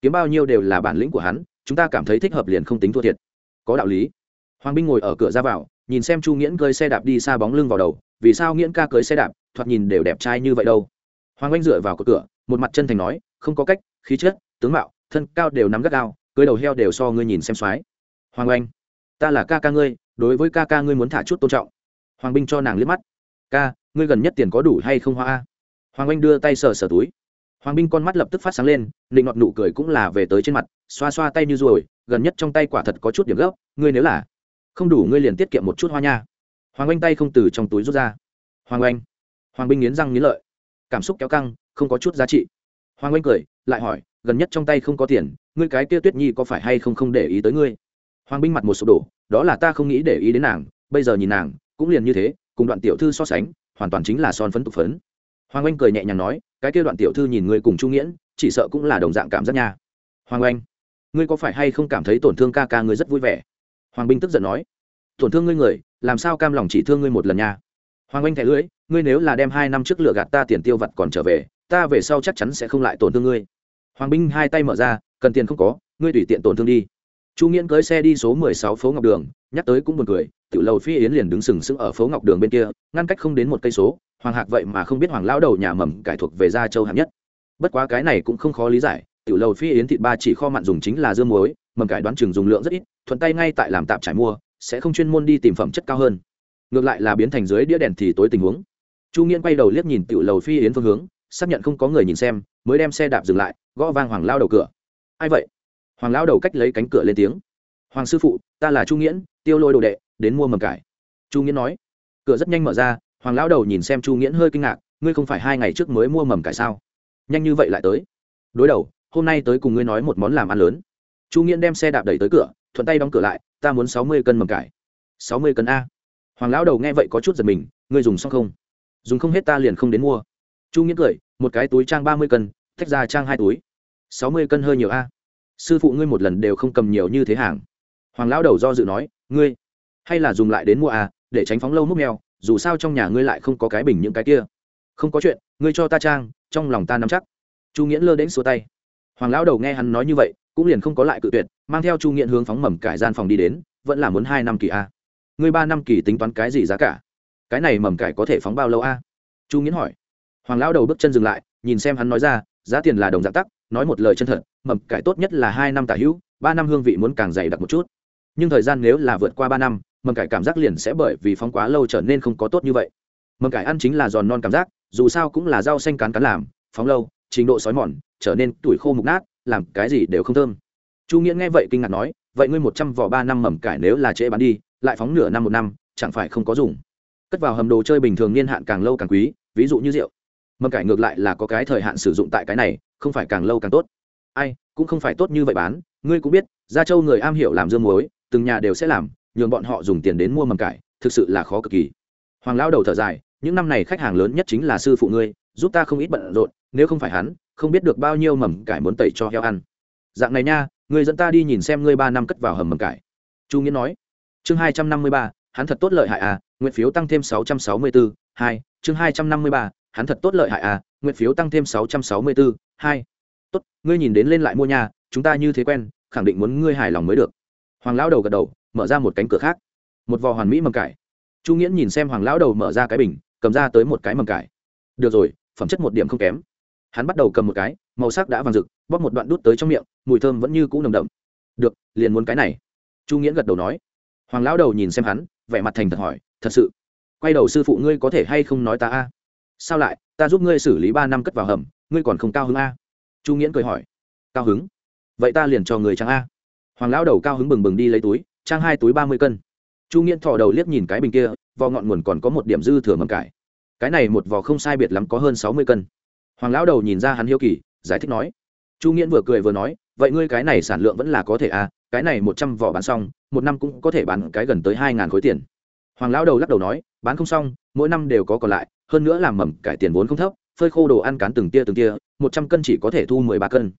Kiếm bao nhiêu đều là bản lĩnh của hắn, chúng ta cảm thấy thích hợp liền không tính thua thiệt. Có đạo lý. Hoàng binh ngồi ở cửa ra vào, nhìn xem chu nghiễn cơi xe đạp đi xa bóng lưng vào đầu, vì sao nghiễn ca cưới xe đạp, thoạt nhìn đều đẹp trai như vậy đâu? Hoàng anh dựa vào cửa một mặt chân thành nói, không có cách, khí chất, tướng mạo, thân cao đều nắm gắt cao cưới đầu heo đều so ngươi nhìn xem soái hoàng anh ta là ca ca ngươi, đối với ca ca ngươi muốn thả chút tôn trọng. Hoàng binh cho nàng liếc mắt. Ca ngươi gần nhất tiền có đủ hay không hoa hoàng anh đưa tay sờ sờ túi. Hoàng binh con mắt lập tức phát sáng lên định ngọt nụ cười cũng là về tới trên mặt xoa xoa tay như ruồi, gần nhất trong tay quả thật có chút điểm gấp ngươi nếu là không đủ ngươi liền tiết kiệm một chút hoa nha. Hoàng anh tay không từ trong túi rút ra. Hoàng anh hoàng binh nghiến răng nghiến lợi. Cảm xúc kéo căng không có chút giá trị. Hoàng anh cười lại hỏi gần nhất trong tay không có tiền ngươi cái kia tuyết nhi có phải hay không không để ý tới ngươi? Hoàng binh mặt một sụp đổ đó là ta không nghĩ để ý đến nàng bây giờ nhìn nàng cũng liền như thế cùng đoạn tiểu thư so sánh hoàn toàn chính là son phấn tục phấn. Hoàng anh cười nhẹ nhàng nói, cái kia đoạn tiểu thư nhìn ngươi cùng trung nghiễn, chỉ sợ cũng là đồng dạng cảm giác nha. Hoàng anh ngươi có phải hay không cảm thấy tổn thương ca ca ngươi rất vui vẻ? Hoàng binh tức giận nói, tổn thương ngươi người, làm sao cam lòng chỉ thương ngươi một lần nha? Hoàng anh thẻ lưỡi, ngươi nếu là đem hai năm trước lựa gạt ta tiền tiêu vặt còn trở về, ta về sau chắc chắn sẽ không lại tổn thương ngươi. Hoàng binh hai tay mở ra, cần tiền không có, ngươi tùy tiện tổn thương đi chu nghiễn cưới xe đi số mười sáu phố ngọc đường, nhắc tới cũng buồn cười tự lầu phi yến liền đứng sừng sững ở phố ngọc đường bên kia, ngăn cách không đến một cây số, hoàng hạc vậy mà không biết hoàng lão đầu nhà mầm cải thuộc về gia châu hạng nhất. Bất quá cái này cũng không khó lý giải, tiểu lầu phi yến thịt ba chỉ kho mặn dùng chính là dưa muối, mầm cải đoán chừng dùng lượng rất ít, thuận tay ngay tại làm tạp trải mua, sẽ không chuyên môn đi tìm phẩm chất cao hơn. Ngược lại là biến thành dưới đĩa đèn thì tối tình huống. Chu nghiễn quay đầu liếc nhìn tiểu lầu phi yến phương hướng, xác nhận không có người nhìn xem, mới đem xe đạp dừng lại, gõ vang hoàng lao đầu cửa. Ai vậy? Hoàng Lão đầu cách lấy cánh cửa lên tiếng. Hoàng sư phụ, ta là chu nghiễn, tiêu lôi đồ đệ, đến mua mầm cải. Chu nghiễn nói. Cửa rất nhanh mở ra, hoàng lão đầu nhìn xem chu nghiễn hơi kinh ngạc, ngươi không phải hai ngày trước mới mua mầm cải sao? Nhanh như vậy lại tới? Đối đầu, hôm nay tới cùng ngươi nói một món làm ăn lớn. Chu nghiễn đem xe đạp đẩy tới cửa, thuận tay đóng cửa lại, ta muốn sáu mươi cân mầm cải. Sáu mươi cân a? Hoàng lão đầu nghe vậy có chút giật mình, ngươi dùng xong không? Dùng không hết ta liền không đến mua. Chu nghiễn cười, một cái túi trang ba mươi cân thách ra trang hai túi. Sáu mươi cân hơi nhiều a? Sư phụ ngươi một lần đều không cầm nhiều như thế hàng. Hoàng lão đầu do dự nói ngươi hay là dùng lại đến mua à, để tránh phóng lâu múc mèo dù sao trong nhà ngươi lại không có cái bình những cái kia. Không có chuyện ngươi cho ta trang trong lòng ta nắm chắc. Chu nghiễn lơ đến xua tay. Hoàng lão đầu nghe hắn nói như vậy cũng liền không có lại cự tuyệt mang theo chu nghiễn hướng phóng mầm cải gian phòng đi đến vẫn là muốn hai năm kỳ a ngươi ba năm kỳ tính toán cái gì giá cả? Cái này mầm cải có thể phóng bao lâu a chu nghiễn hỏi. Hoàng lão đầu bước chân dừng lại nhìn xem hắn nói ra giá tiền là đồng dạng tắc nói một lời chân thật, mầm cải tốt nhất là hai năm tả hữu, ba năm hương vị muốn càng dày đặc một chút. Nhưng thời gian nếu là vượt qua ba năm, mầm cải cảm giác liền sẽ bởi vì phóng quá lâu trở nên không có tốt như vậy. Mầm cải ăn chính là giòn non cảm giác, dù sao cũng là rau xanh cán cán làm, phóng lâu, trình độ sói mòn, trở nên tuổi khô mục nát, làm cái gì đều không thơm. Chu nghĩa nghe vậy kinh ngạc nói, vậy ngươi một trăm vỏ ba năm mầm cải nếu là trễ bán đi, lại phóng nửa năm một năm, chẳng phải không có dùng. Cất vào hầm đồ chơi bình thường niên hạn càng lâu càng quý, ví dụ như rượu. Mầm cải ngược lại là có cái thời hạn sử dụng tại cái này không phải càng lâu càng tốt. Ai, cũng không phải tốt như vậy bán, ngươi cũng biết, gia châu người am hiểu làm dương muối, từng nhà đều sẽ làm, nhường bọn họ dùng tiền đến mua mầm cải, thực sự là khó cực kỳ. Hoàng lão đầu thở dài, những năm này khách hàng lớn nhất chính là sư phụ ngươi, giúp ta không ít bận rộn, nếu không phải hắn, không biết được bao nhiêu mầm cải muốn tẩy cho heo ăn. Dạng này nha người dẫn ta đi nhìn xem ngươi ba năm cất vào hầm mầm cải. Chu nghĩa nói. Chương hai trăm năm mươi ba, hắn thật tốt lợi hại à nguyện phiếu tăng thêm sáu trăm sáu mươi bốn hai, chương hai trăm năm mươi ba, hắn thật tốt lợi hại à nguyện phiếu tăng thêm sáu trăm sáu mươi bốn, hai. Tốt, ngươi nhìn đến lên lại mua nhà, chúng ta như thế quen, khẳng định muốn ngươi hài lòng mới được. Hoàng lão đầu gật đầu, mở ra một cánh cửa khác. Một vò hoàn mỹ mầm cải. Chu nghiễn nhìn xem hoàng lão đầu mở ra cái bình, cầm ra tới một cái mầm cải. Được rồi, phẩm chất một điểm không kém. Hắn bắt đầu cầm một cái, màu sắc đã vàng rực, bóp một đoạn đút tới trong miệng, mùi thơm vẫn như cũ nồng đậm. Được, liền muốn cái này. Chu nghiễn gật đầu nói. Hoàng lão đầu nhìn xem hắn, vẻ mặt thành thật hỏi, thật sự, quay đầu sư phụ ngươi có thể hay không nói ta a? Sao lại, ta giúp ngươi xử lý ba năm cất vào hầm, ngươi còn không cao hứng a? Chu nghiễn cười hỏi. Cao hứng? Vậy ta liền cho người trang a. Hoàng lão đầu cao hứng bừng bừng đi lấy túi, trang hai túi ba mươi cân. Chu nghiễn thò đầu liếc nhìn cái bình kia, vò ngọn nguồn còn có một điểm dư thừa mầm cải. Cái này một vò không sai biệt lắm có hơn sáu mươi cân. Hoàng lão đầu nhìn ra hắn hiếu kỳ, giải thích nói. Chu nghiễn vừa cười vừa nói, vậy ngươi cái này sản lượng vẫn là có thể à cái này một trăm vỏ bán xong, một năm cũng có thể bán cái gần tới hai ngàn khối tiền. Hoàng lão đầu lắc đầu nói, bán không xong, mỗi năm đều có còn lại hơn nữa làm mầm cải tiền vốn không thấp, phơi khô đồ ăn cán từng tia từng tia, một trăm cân chỉ có thể thu mười ba cân.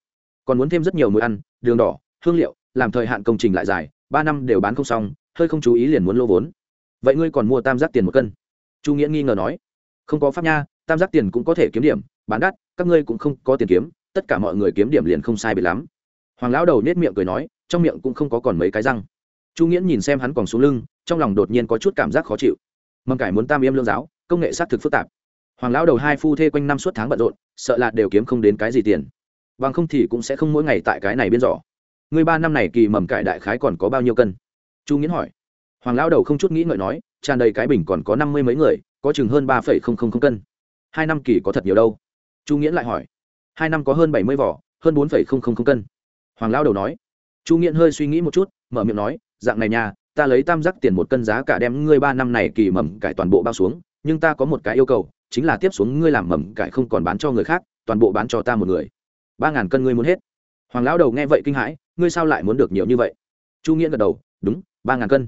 Còn muốn thêm rất nhiều mùi ăn, đường đỏ, hương liệu, làm thời hạn công trình lại dài, ba năm đều bán không xong, hơi không chú ý liền muốn lô vốn. Vậy ngươi còn mua tam giác tiền một cân? Chu nghĩa nghi ngờ nói. Không có pháp nha, tam giác tiền cũng có thể kiếm điểm, bán đắt, các ngươi cũng không có tiền kiếm, tất cả mọi người kiếm điểm liền không sai bị lắm. Hoàng lão đầu nết miệng cười nói, trong miệng cũng không có còn mấy cái răng. Chu nghĩa nhìn xem hắn còn xuống lưng, trong lòng đột nhiên có chút cảm giác khó chịu. Mầm cải muốn tam yêm lương giáo công nghệ xác thực phức tạp. Hoàng lão đầu hai phu thê quanh năm suốt tháng bận rộn, sợ là đều kiếm không đến cái gì tiền. Bằng không thì cũng sẽ không mỗi ngày tại cái này biên giỏ. Người ba năm này kỳ mầm cải đại khái còn có bao nhiêu cân? Chu nghiến hỏi. Hoàng lão đầu không chút nghĩ ngợi nói, tràn đầy cái bình còn có năm mươi mấy người, có chừng hơn ba phẩy không không không cân. Hai năm kỳ có thật nhiều đâu? Chu nghiễn lại hỏi. Hai năm có hơn bảy mươi vỏ, hơn bốn phẩy không không không cân. Hoàng lão đầu nói. Chu nghiễn hơi suy nghĩ một chút, mở miệng nói, dạng này nha, ta lấy tam giác tiền một cân giá cả đem ngươi ba năm này kỳ mầm cải toàn bộ bao xuống nhưng ta có một cái yêu cầu, chính là tiếp xuống ngươi làm mầm cải không còn bán cho người khác, toàn bộ bán cho ta một người. Ba ngàn cân ngươi muốn hết. Hoàng lão đầu nghe vậy kinh hãi, ngươi sao lại muốn được nhiều như vậy? Chu nghĩa gật đầu, đúng, ba ngàn cân.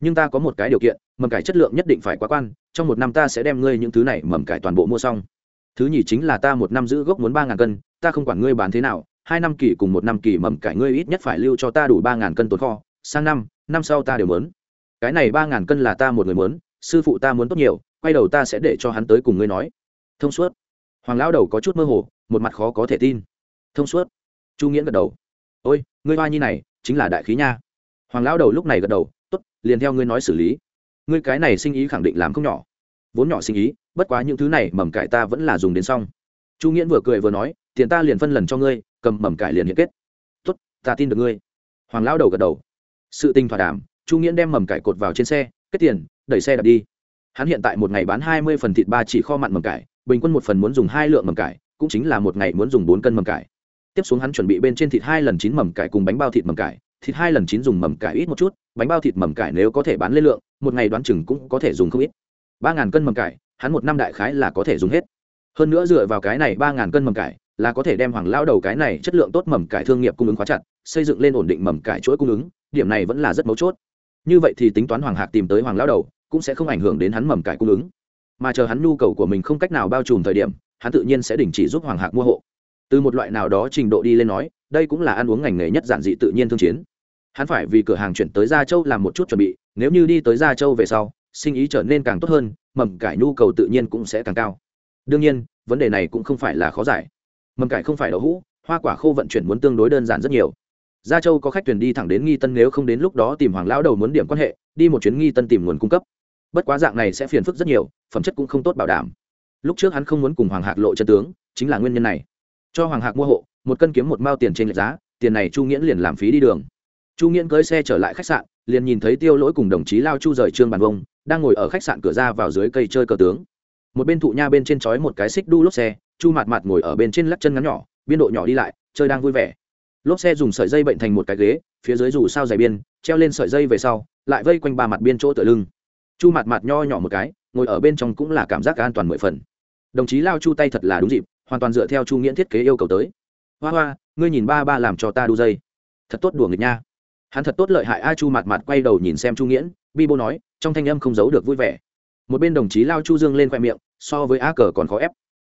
Nhưng ta có một cái điều kiện, mầm cải chất lượng nhất định phải quá quan, trong một năm ta sẽ đem ngươi những thứ này mầm cải toàn bộ mua xong. Thứ nhì chính là ta một năm giữ gốc muốn ba ngàn cân, ta không quản ngươi bán thế nào, hai năm kỳ cùng một năm kỳ mầm cải ngươi ít nhất phải lưu cho ta đủ ba ngàn cân tồn kho, sang năm năm sau ta đều mớn cái này ba ngàn cân là ta một người mớn sư phụ ta muốn tốt nhiều quay đầu ta sẽ để cho hắn tới cùng ngươi nói. Thông suốt. Hoàng lão đầu có chút mơ hồ, một mặt khó có thể tin. Thông suốt. Chu nghiễn gật đầu. Ôi, ngươi hoa nhi này, chính là đại khí nha. Hoàng lão đầu lúc này gật đầu t ố t liền theo ngươi nói xử lý. Ngươi cái này sinh ý khẳng định làm không nhỏ. Vốn nhỏ sinh ý, bất quá những thứ này mầm cải ta vẫn là dùng đến xong. Chu nghiễn vừa cười vừa nói, tiền ta liền phân lần cho ngươi, cầm mầm cải liền hiện kết. T ố t ta tin được ngươi. Hoàng lão đầu gật đầu. Sự tình thỏa đàm, chu nghiễn đem mầm cải cột vào trên xe, kết tiền, đẩy xe đạp đi hắn hiện tại một ngày bán hai mươi phần thịt ba chỉ kho mặn mầm cải, bình quân một phần muốn dùng hai lượng mầm cải, cũng chính là một ngày muốn dùng bốn cân mầm cải. Tiếp xuống hắn chuẩn bị bên trên thịt hai lần chín mầm cải cùng bánh bao thịt mầm cải, thịt hai lần chín dùng mầm cải ít một chút, bánh bao thịt mầm cải nếu có thể bán lên lượng, một ngày đoán chừng cũng có thể dùng không ít. Ba ngàn cân mầm cải, hắn một năm đại khái là có thể dùng hết. Hơn nữa dựa vào cái này ba ngàn cân mầm cải, là có thể đem hoàng lao đầu cái này chất lượng tốt mầm cải thương nghiệp cung ứng khóa chặt, xây dựng lên ổn định mầm cải chuỗi cung ứng, điểm này vẫn là rất mấu chốt. Như vậy thì tính toán hoàng hạc tìm tới hoàng lao đầu cũng sẽ không ảnh hưởng đến hắn mầm cải cung ứng. Mà chờ hắn nhu cầu của mình không cách nào bao trùm thời điểm, hắn tự nhiên sẽ đình chỉ giúp hoàng hạc mua hộ. Từ một loại nào đó trình độ đi lên nói, đây cũng là ăn uống ngành nghề nhất giản dị tự nhiên thương chiến. Hắn phải vì cửa hàng chuyển tới gia châu làm một chút chuẩn bị, nếu như đi tới gia châu về sau, sinh ý trở nên càng tốt hơn, mầm cải nhu cầu tự nhiên cũng sẽ càng cao. Đương nhiên, vấn đề này cũng không phải là khó giải. Mầm cải không phải đậu hũ, hoa quả khô vận chuyển muốn tương đối đơn giản rất nhiều. Gia châu có khách thuyền đi thẳng đến nghi tân, nếu không đến lúc đó tìm hoàng lão đầu muốn điểm quan hệ, đi một chuyến nghi tân tìm nguồn cung cấp bất quá dạng này sẽ phiền phức rất nhiều, phẩm chất cũng không tốt bảo đảm. Lúc trước hắn không muốn cùng hoàng hạc lộ chân tướng, chính là nguyên nhân này. Cho hoàng hạc mua hộ, một cân kiếm một mao tiền trên lệch giá, tiền này chu nghiễn liền làm phí đi đường. Chu nghiễn cưới xe trở lại khách sạn, liền nhìn thấy tiêu lỗi cùng đồng chí lao chu rời trương bàn vông, đang ngồi ở khách sạn cửa ra vào dưới cây chơi cờ tướng. Một bên thụ nha bên trên chói một cái xích đu lốp xe, chu mạt mạt ngồi ở bên trên lắc chân ngắn nhỏ, biên độ nhỏ đi lại, chơi đang vui vẻ. Lốp xe dùng sợi dây bệnh thành một cái ghế, phía dưới dù sao dày biên, treo lên sợi dây về sau, lại vây quanh ba mặt biên chỗ tựa lưng chu mặt mặt nho nhỏ một cái, ngồi ở bên trong cũng là cảm giác an toàn mười phần. Đồng chí lao chu tay thật là đúng dịp, hoàn toàn dựa theo chu nghiễn thiết kế yêu cầu tới. Hoa hoa, ngươi nhìn ba ba làm cho ta đu dây. Thật tốt đùa nghịch nha. Hắn thật tốt lợi hại a chu mặt mặt quay đầu nhìn xem chu nghiễn, bi bô nói, trong thanh âm không giấu được vui vẻ. Một bên đồng chí lao chu dương lên khoe miệng, so với a cờ còn khó ép.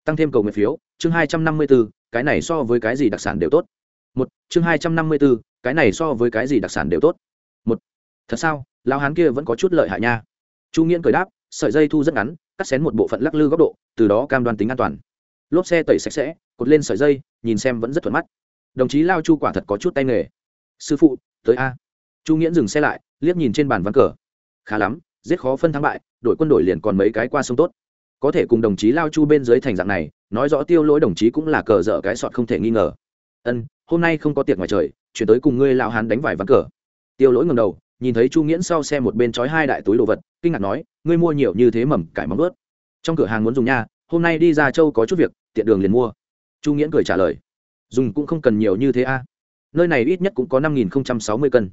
Tăng thêm cầu nguyện phiếu, chương hai trăm năm mươi b ố cái này so với cái gì đặc sản đều tốt. Một, chương hai trăm năm mươi b ố cái này so với cái gì đặc sản đều tốt. Một, thật sao? Lao hán kia vẫn có chút lợi hại nha chu nghiễn cười đáp, sợi dây thu rất ngắn, cắt xén một bộ phận lắc lư góc độ, từ đó cam đoan tính an toàn. Lốp xe tẩy sạch sẽ, cột lên sợi dây, nhìn xem vẫn rất thuận mắt. Đồng chí lao chu quả thật có chút tay nghề. Sư phụ, tới a. Chu nghiễn dừng xe lại, liếc nhìn trên bàn ván cờ. Khá lắm, giết khó phân thắng bại, đội quân đội liền còn mấy cái qua sông tốt. Có thể cùng đồng chí lao chu bên dưới thành dạng này, nói rõ tiêu lỗi đồng chí cũng là cờ dở cái sọt không thể nghi ngờ. Ân, hôm nay không có tiệc ngoài trời, chuyển tới cùng ngươi lão hán đánh vài ván cờ. Tiêu lỗi ngầm đầu, nhìn thấy chu nghiễn sau xe một bên trói hai đại túi đồ vật kinh ngạc nói, ngươi mua nhiều như thế mầm cải móng ướt. Trong cửa hàng muốn dùng nha, hôm nay đi ra châu có chút việc, tiện đường liền mua. Chu nghiễn cười trả lời, dùng cũng không cần nhiều như thế a. Nơi này ít nhất cũng có năm nghìn sáu mươi cân.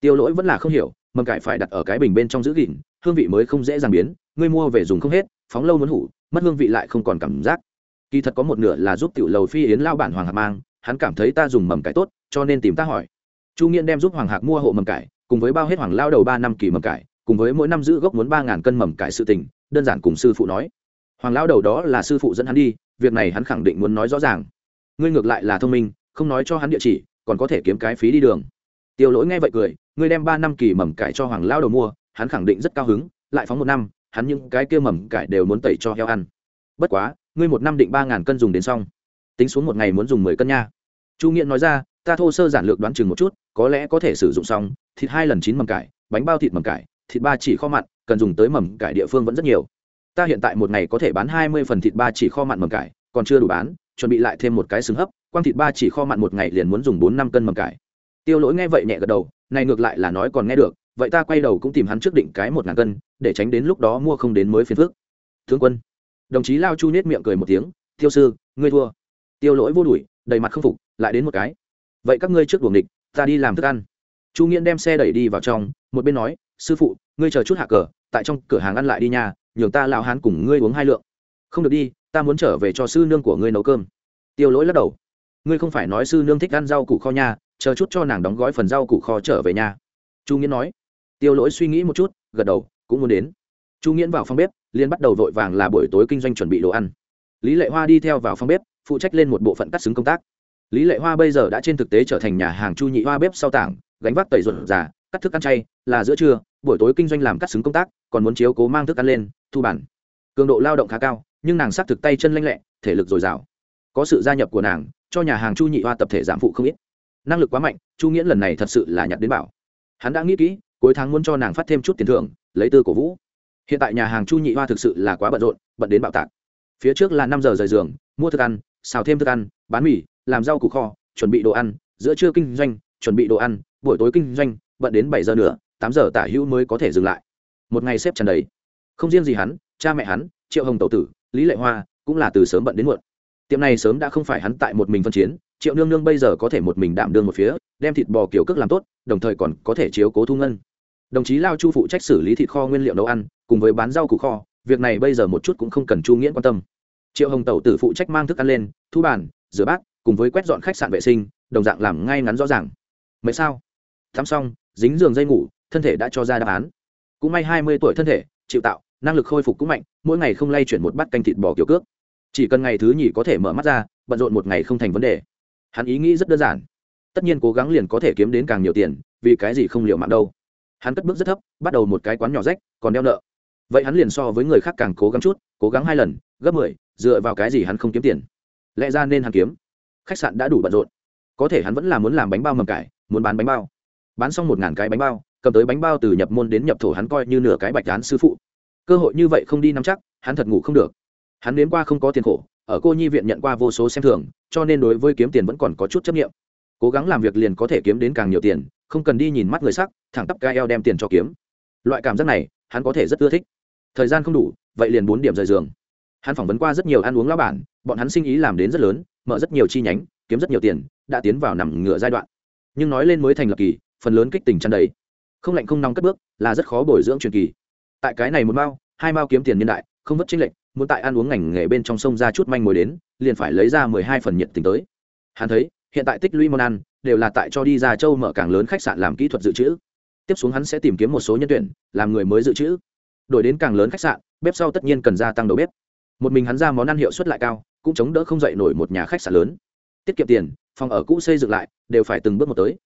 Tiêu lỗi vẫn là không hiểu, mầm cải phải đặt ở cái bình bên trong giữ gìn, hương vị mới không dễ dàng biến, ngươi mua về dùng không hết, phóng lâu muốn hủ, mất hương vị lại không còn cảm giác. Kỳ thật có một nửa là giúp tiểu lầu phi yến lao bản hoàng hạc mang, hắn cảm thấy ta dùng mầm cải tốt, cho nên tìm ta hỏi. Chu nghiễn đem giúp hoàng hạc mua hộ mầm cải, cùng với bao hết hoàng lao đầu ba năm kỳ mầm cải cùng với mỗi năm giữ gốc muốn ba ngàn cân mầm cải sự tình, đơn giản cùng sư phụ nói. Hoàng lao đầu đó là sư phụ dẫn hắn đi, việc này hắn khẳng định muốn nói rõ ràng. Ngươi ngược lại là thông minh, không nói cho hắn địa chỉ, còn có thể kiếm cái phí đi đường. Tiêu lỗi nghe vậy cười, ngươi đem ba năm kỳ mầm cải cho hoàng lao đầu mua, hắn khẳng định rất cao hứng, lại phóng một năm, hắn những cái kia mầm cải đều muốn tẩy cho heo ăn. Bất quá, ngươi một năm định ba ngàn cân dùng đến xong. Tính xuống một ngày muốn dùng mười cân nha. Chu nghiện nói ra, ta thô sơ giản lược đoán chừng một chút, có lẽ có thể sử dụng xong, thịt hai lần chín mầm cải, bánh bao thịt mầm cải thịt ba chỉ kho mặn, cần dùng tới mầm cải địa phương vẫn rất nhiều. Ta hiện tại một ngày có thể bán hai mươi phần thịt ba chỉ kho mặn mầm cải, còn chưa đủ bán, chuẩn bị lại thêm một cái xứng hấp quang thịt ba chỉ kho mặn một ngày liền muốn dùng bốn năm cân mầm cải. Tiêu lỗi nghe vậy nhẹ gật đầu, này ngược lại là nói còn nghe được, vậy ta quay đầu cũng tìm hắn trước định cái một ngàn cân, để tránh đến lúc đó mua không đến mới phiền phước thương quân, đồng chí lao chu nết miệng cười một tiếng tiêu sư, ngươi thua. Tiêu lỗi vô đuổi, đầy mặt không phục, lại đến một cái. Vậy các ngươi trước buồng địch ta đi làm thức ăn. Chu nghiễn đem xe đẩy đi vào trong, một bên nói sư phụ, ngươi chờ chút hạ cờ, tại trong cửa hàng ăn lại đi nhà nhường ta lão hán cùng ngươi uống hai lượng. Không được đi, ta muốn trở về cho sư nương của ngươi nấu cơm. Tiêu lỗi lắc đầu. Ngươi không phải nói sư nương thích ăn rau củ kho nha, chờ chút cho nàng đóng gói phần rau củ kho trở về nhà chu nghiễn nói. Tiêu lỗi suy nghĩ một chút, gật đầu, cũng muốn đến. Chu nghiễn vào phòng bếp liên bắt đầu vội vàng là buổi tối kinh doanh chuẩn bị đồ ăn. Lý lệ hoa đi theo vào phòng bếp, phụ trách lên một bộ phận cắt xứng công tác. Lý lệ hoa bây giờ đã trên thực tế trở thành nhà hàng chu nhị hoa bếp sau tảng, gánh vác tẩy ruột già, cắt thức ăn chay, là giữa trưa buổi tối kinh doanh làm cắt xứng công tác, còn muốn chiếu cố mang thức ăn lên, thu bản. Cường độ lao động khá cao, nhưng nàng xác thực tay chân lanh lẹ, thể lực dồi dào. Có sự gia nhập của nàng, cho nhà hàng chu nhị hoa tập thể giảm phụ không ít. Năng lực quá mạnh, chu nghĩa lần này thật sự là nhặt đến bảo. Hắn đã nghĩ kỹ, cuối tháng muốn cho nàng phát thêm chút tiền thưởng, lấy tư cổ vũ. Hiện tại nhà hàng chu nhị hoa thực sự là quá bận rộn, bận đến bạo tạc. Phía trước là năm giờ rời giường, mua thức ăn, xào thêm thức ăn, bán mì, làm rau củ kho, chuẩn bị đồ ăn, giữa trưa kinh doanh, chuẩn bị đồ ăn, buổi tối kinh doanh, bận đến bảy giờ nữa tám giờ tả hữu mới có thể dừng lại. Một ngày xếp tràn đầy. Không riêng gì hắn, cha mẹ hắn, triệu hồng tẩu tử, lý lệ hoa, cũng là từ sớm bận đến muộn. Tiệm này sớm đã không phải hắn tại một mình phân chiến, triệu nương nương bây giờ có thể một mình đảm đương một phía, đem thịt bò kiểu cước làm tốt, đồng thời còn có thể chiếu cố thu ngân. Đồng chí lao chu phụ trách xử lý thịt kho nguyên liệu nấu ăn, cùng với bán rau củ kho, việc này bây giờ một chút cũng không cần chu nghĩa quan tâm. Triệu hồng tẩu tử phụ trách mang thức ăn lên, thu bàn, rửa bát, cùng với quét dọn khách sạn vệ sinh, đồng dạng làm ngay ngắn rõ ràng. Mấy sao? Tắm xong, dính giường dây ngủ thân thể đã cho ra đáp án. Cũng may hai mươi tuổi thân thể, chịu tạo, năng lực khôi phục cũng mạnh, mỗi ngày không lay chuyển một bát canh thịt bò kiểu cước. Chỉ cần ngày thứ nhì có thể mở mắt ra, bận rộn một ngày không thành vấn đề. Hắn ý nghĩ rất đơn giản. Tất nhiên cố gắng liền có thể kiếm đến càng nhiều tiền, vì cái gì không liệu mạng đâu. Hắn cất bước rất thấp, bắt đầu một cái quán nhỏ rách, còn đeo nợ. Vậy hắn liền so với người khác càng cố gắng chút, cố gắng hai lần, gấp mười, dựa vào cái gì hắn không kiếm tiền? Lẽ ra nên hắn kiếm. Khách sạn đã đủ bận rộn. Có thể hắn vẫn là muốn làm bánh bao mầm cải, muốn bán bánh bao. Bán xong một ngàn cái bánh bao cầm tới bánh bao từ nhập môn đến nhập thổ hắn coi như nửa cái bạch án sư phụ. Cơ hội như vậy không đi nắm chắc, hắn thật ngủ không được. Hắn đến qua không có tiền khổ, ở cô nhi viện nhận qua vô số xem thường, cho nên đối với kiếm tiền vẫn còn có chút chấp nghiệm cố gắng làm việc liền có thể kiếm đến càng nhiều tiền, không cần đi nhìn mắt người sắc, thẳng tắp ca eo đem tiền cho kiếm. Loại cảm giác này, hắn có thể rất ưa thích. Thời gian không đủ, vậy liền bốn điểm rời giường. Hắn phỏng vấn qua rất nhiều ăn uống lao bản, bọn hắn sinh ý làm đến rất lớn, mở rất nhiều chi nhánh, kiếm rất nhiều tiền, đã tiến vào nằm ngựa giai đoạn. Nhưng nói lên mới thành lập kỳ, phần lớn kích tình chăn đầy không lạnh không nóng cất bước, là rất khó bồi dưỡng truyền kỳ. Tại cái này một mao, hai mao kiếm tiền niên đại, không vất chính lệnh muốn tại ăn uống ngành nghề bên trong sông ra chút manh mối đến, liền phải lấy ra mười hai phần nhiệt tình tới. Hắn thấy, hiện tại tích lũy món ăn, đều là tại cho đi ra châu mở càng lớn khách sạn làm kỹ thuật dự trữ. Tiếp xuống hắn sẽ tìm kiếm một số nhân tuyển, làm người mới dự trữ. Đổi đến càng lớn khách sạn, bếp sau tất nhiên cần gia tăng đầu bếp. Một mình hắn ra món ăn hiệu suất lại cao, cũng chống đỡ không dậy nổi một nhà khách sạn lớn. Tiết kiệm tiền, phòng ở cũ xây dựng lại, đều phải từng bước một tới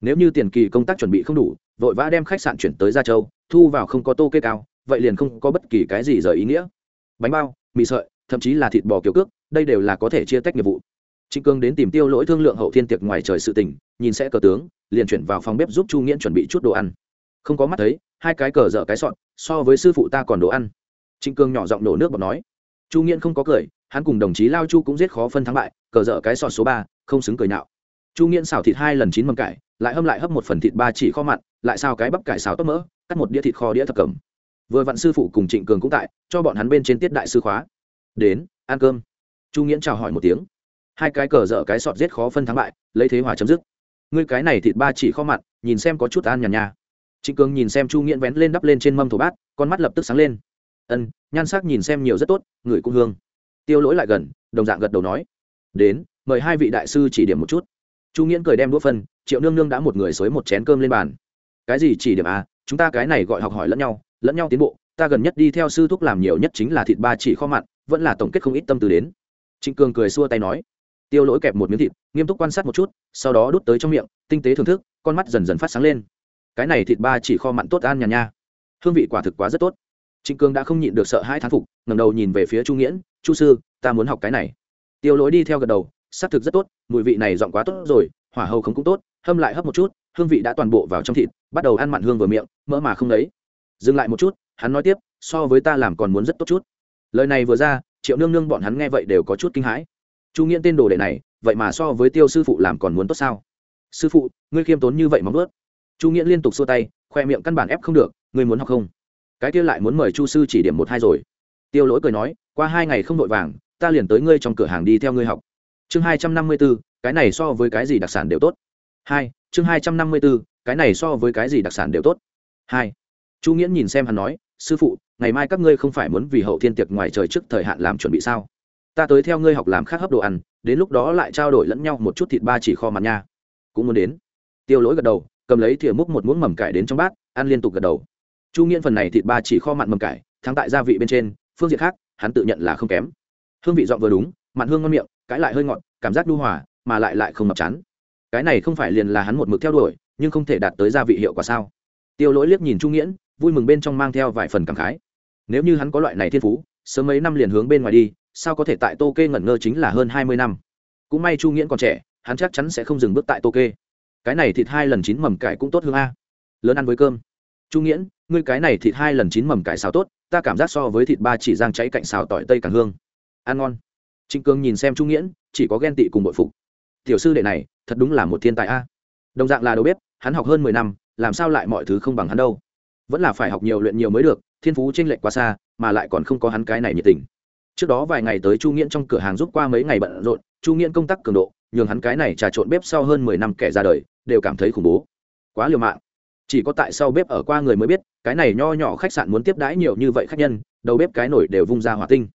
nếu như tiền kỳ công tác chuẩn bị không đủ, vội vã đem khách sạn chuyển tới gia châu, thu vào không có tô kê cao, vậy liền không có bất kỳ cái gì rời ý nghĩa. Bánh bao, mì sợi, thậm chí là thịt bò kiểu cước, đây đều là có thể chia tách nghiệp vụ. Trịnh cương đến tìm tiêu lỗi thương lượng hậu thiên tiệc ngoài trời sự tình, nhìn sẽ cờ tướng, liền chuyển vào phòng bếp giúp chu nghiễn chuẩn bị chút đồ ăn. Không có mắt thấy, hai cái cờ dở cái sọn so với sư phụ ta còn đồ ăn. Trịnh cương nhỏ giọng đổ nước bọt nói. Chu nghiễn không có cười, hắn cùng đồng chí lao chu cũng giết khó phân thắng bại, cờ dở cái sọt số ba, không xứng cười nạo chu nghiễn xào thịt hai lần chín mầm cải lại hâm lại hấp một phần thịt ba chỉ kho mặn, lại sao cái bắp cải xào tóc mỡ, cắt một đĩa thịt kho đĩa thập cẩm. Vừa vặn sư phụ cùng trịnh cường cũng tại, cho bọn hắn bên trên tiết đại sư khóa. Đến, ăn cơm. Chu nghiễn chào hỏi một tiếng. Hai cái cờ dở cái sọt giết khó phân thắng bại, lấy thế hòa chấm dứt. Ngươi cái này thịt ba chỉ kho mặn, nhìn xem có chút an nhàn nhà trịnh cường nhìn xem chu nghiễn vén lên đắp lên trên mâm thổ bát, con mắt lập tức sáng lên. Ân, nhan sắc nhìn xem nhiều rất tốt, người cũng hương. Tiêu lỗi lại gần, đồng dạng gật đầu nói. Đến, mời hai vị đại sư chỉ điểm một chút. Chu nghiễn cười đem đũa phân triệu nương nương đã một người xới một chén cơm lên bàn. Cái gì chỉ điểm à? Chúng ta cái này gọi học hỏi lẫn nhau lẫn nhau tiến bộ. Ta gần nhất đi theo sư thúc làm nhiều nhất chính là thịt ba chỉ kho mặn, vẫn là tổng kết không ít tâm từ đến. Trịnh cường cười xua tay nói. Tiêu lỗi kẹp một miếng thịt, nghiêm túc quan sát một chút, sau đó đút tới trong miệng, tinh tế thưởng thức, con mắt dần dần phát sáng lên. Cái này thịt ba chỉ kho mặn tốt an nhàn nha. Hương vị quả thực quá rất tốt. Trịnh cường đã không nhịn được sợ hai thán phục ngầm đầu nhìn về phía chu nghiễn, chu sư, ta muốn học cái này. Tiêu lỗi đi theo gật đầu xác thực rất tốt, mùi vị này dọn quá tốt rồi, hỏa hầu không cũng tốt hâm lại hấp một chút, hương vị đã toàn bộ vào trong thịt, bắt đầu ăn mặn hương vừa miệng, mỡ mà không đấy dừng lại một chút, hắn nói tiếp, so với ta làm còn muốn rất tốt chút. Lời này vừa ra, triệu nương nương bọn hắn nghe vậy đều có chút kinh hãi. Chu nghiễn tên đồ đệ này, vậy mà so với tiêu sư phụ làm còn muốn tốt sao? Sư phụ, ngươi khiêm tốn như vậy móng ướt chu nghiễn liên tục xua tay, khoe miệng căn bản ép không được, ngươi muốn học không? Cái kia lại muốn mời chu sư chỉ điểm một hai rồi. Tiêu lỗi cười nói, qua hai ngày không vội vàng, ta liền tới ngươi trong cửa hàng đi theo ngươi học. Chương hai trăm năm mươi b ố cái này so với cái gì đặc sản đều tốt hai, chương hai trăm năm mươi b ố cái này so với cái gì đặc sản đều tốt. Hai, chu nghiễn nhìn xem hắn nói, sư phụ, ngày mai các ngươi không phải muốn vì hậu thiên tiệc ngoài trời trước thời hạn làm chuẩn bị sao? Ta tới theo ngươi học làm khác hấp đồ ăn, đến lúc đó lại trao đổi lẫn nhau một chút thịt ba chỉ kho mặt nha. Cũng muốn đến. Tiêu lỗi gật đầu, cầm lấy thìa múc một muỗng mầm cải đến trong bát, ăn liên tục gật đầu. Chu nghiễn phần này thịt ba chỉ kho mặn mầm cải, thắng tại gia vị bên trên, phương diện khác, hắn tự nhận là không kém. Hương vị dọn vừa đúng, mặn hương ngon miệng, cãi lại hơi ngọt, cảm giác đu hòa, mà lại lại không mập chán cái này không phải liền là hắn một mực theo đuổi, nhưng không thể đạt tới gia vị hiệu quả sao? Tiêu lỗi liếc nhìn chu nghiễn, vui mừng bên trong mang theo vài phần cảm khái. Nếu như hắn có loại này thiên phú, sớm mấy năm liền hướng bên ngoài đi, sao có thể tại tô kê ngẩn ngơ chính là hơn hai mươi năm? Cũng may chu nghiễn còn trẻ, hắn chắc chắn sẽ không dừng bước tại tô kê. Cái này thịt hai lần chín mầm cải cũng tốt hơn a. Lớn ăn với cơm. Chu nghiễn, ngươi cái này thịt hai lần chín mầm cải xào tốt, ta cảm giác so với thịt ba chỉ giang cháy cạnh xào tỏi tây càng hương. Ăn ngon. Trịnh cương nhìn xem chu nghiễn, chỉ có ghen tị cùng bội phục tiểu sư đệ này, thật đúng là một thiên tài a. Đồng dạng là đầu bếp, hắn học hơn mười năm, làm sao lại mọi thứ không bằng hắn đâu? Vẫn là phải học nhiều luyện nhiều mới được, thiên phú tranh lệch quá xa, mà lại còn không có hắn cái này nhiệt tình. Trước đó vài ngày tới chu nghiễn trong cửa hàng giúp qua mấy ngày bận rộn, chu nghiễn công tác cường độ, nhường hắn cái này trà trộn bếp sau hơn mười năm kẻ ra đời, đều cảm thấy khủng bố. Quá liều mạng. Chỉ có tại sau bếp ở qua người mới biết, cái này nho nhỏ khách sạn muốn tiếp đãi nhiều như vậy khách nhân, đầu bếp cái nổi đều vung ra hỏa tinh.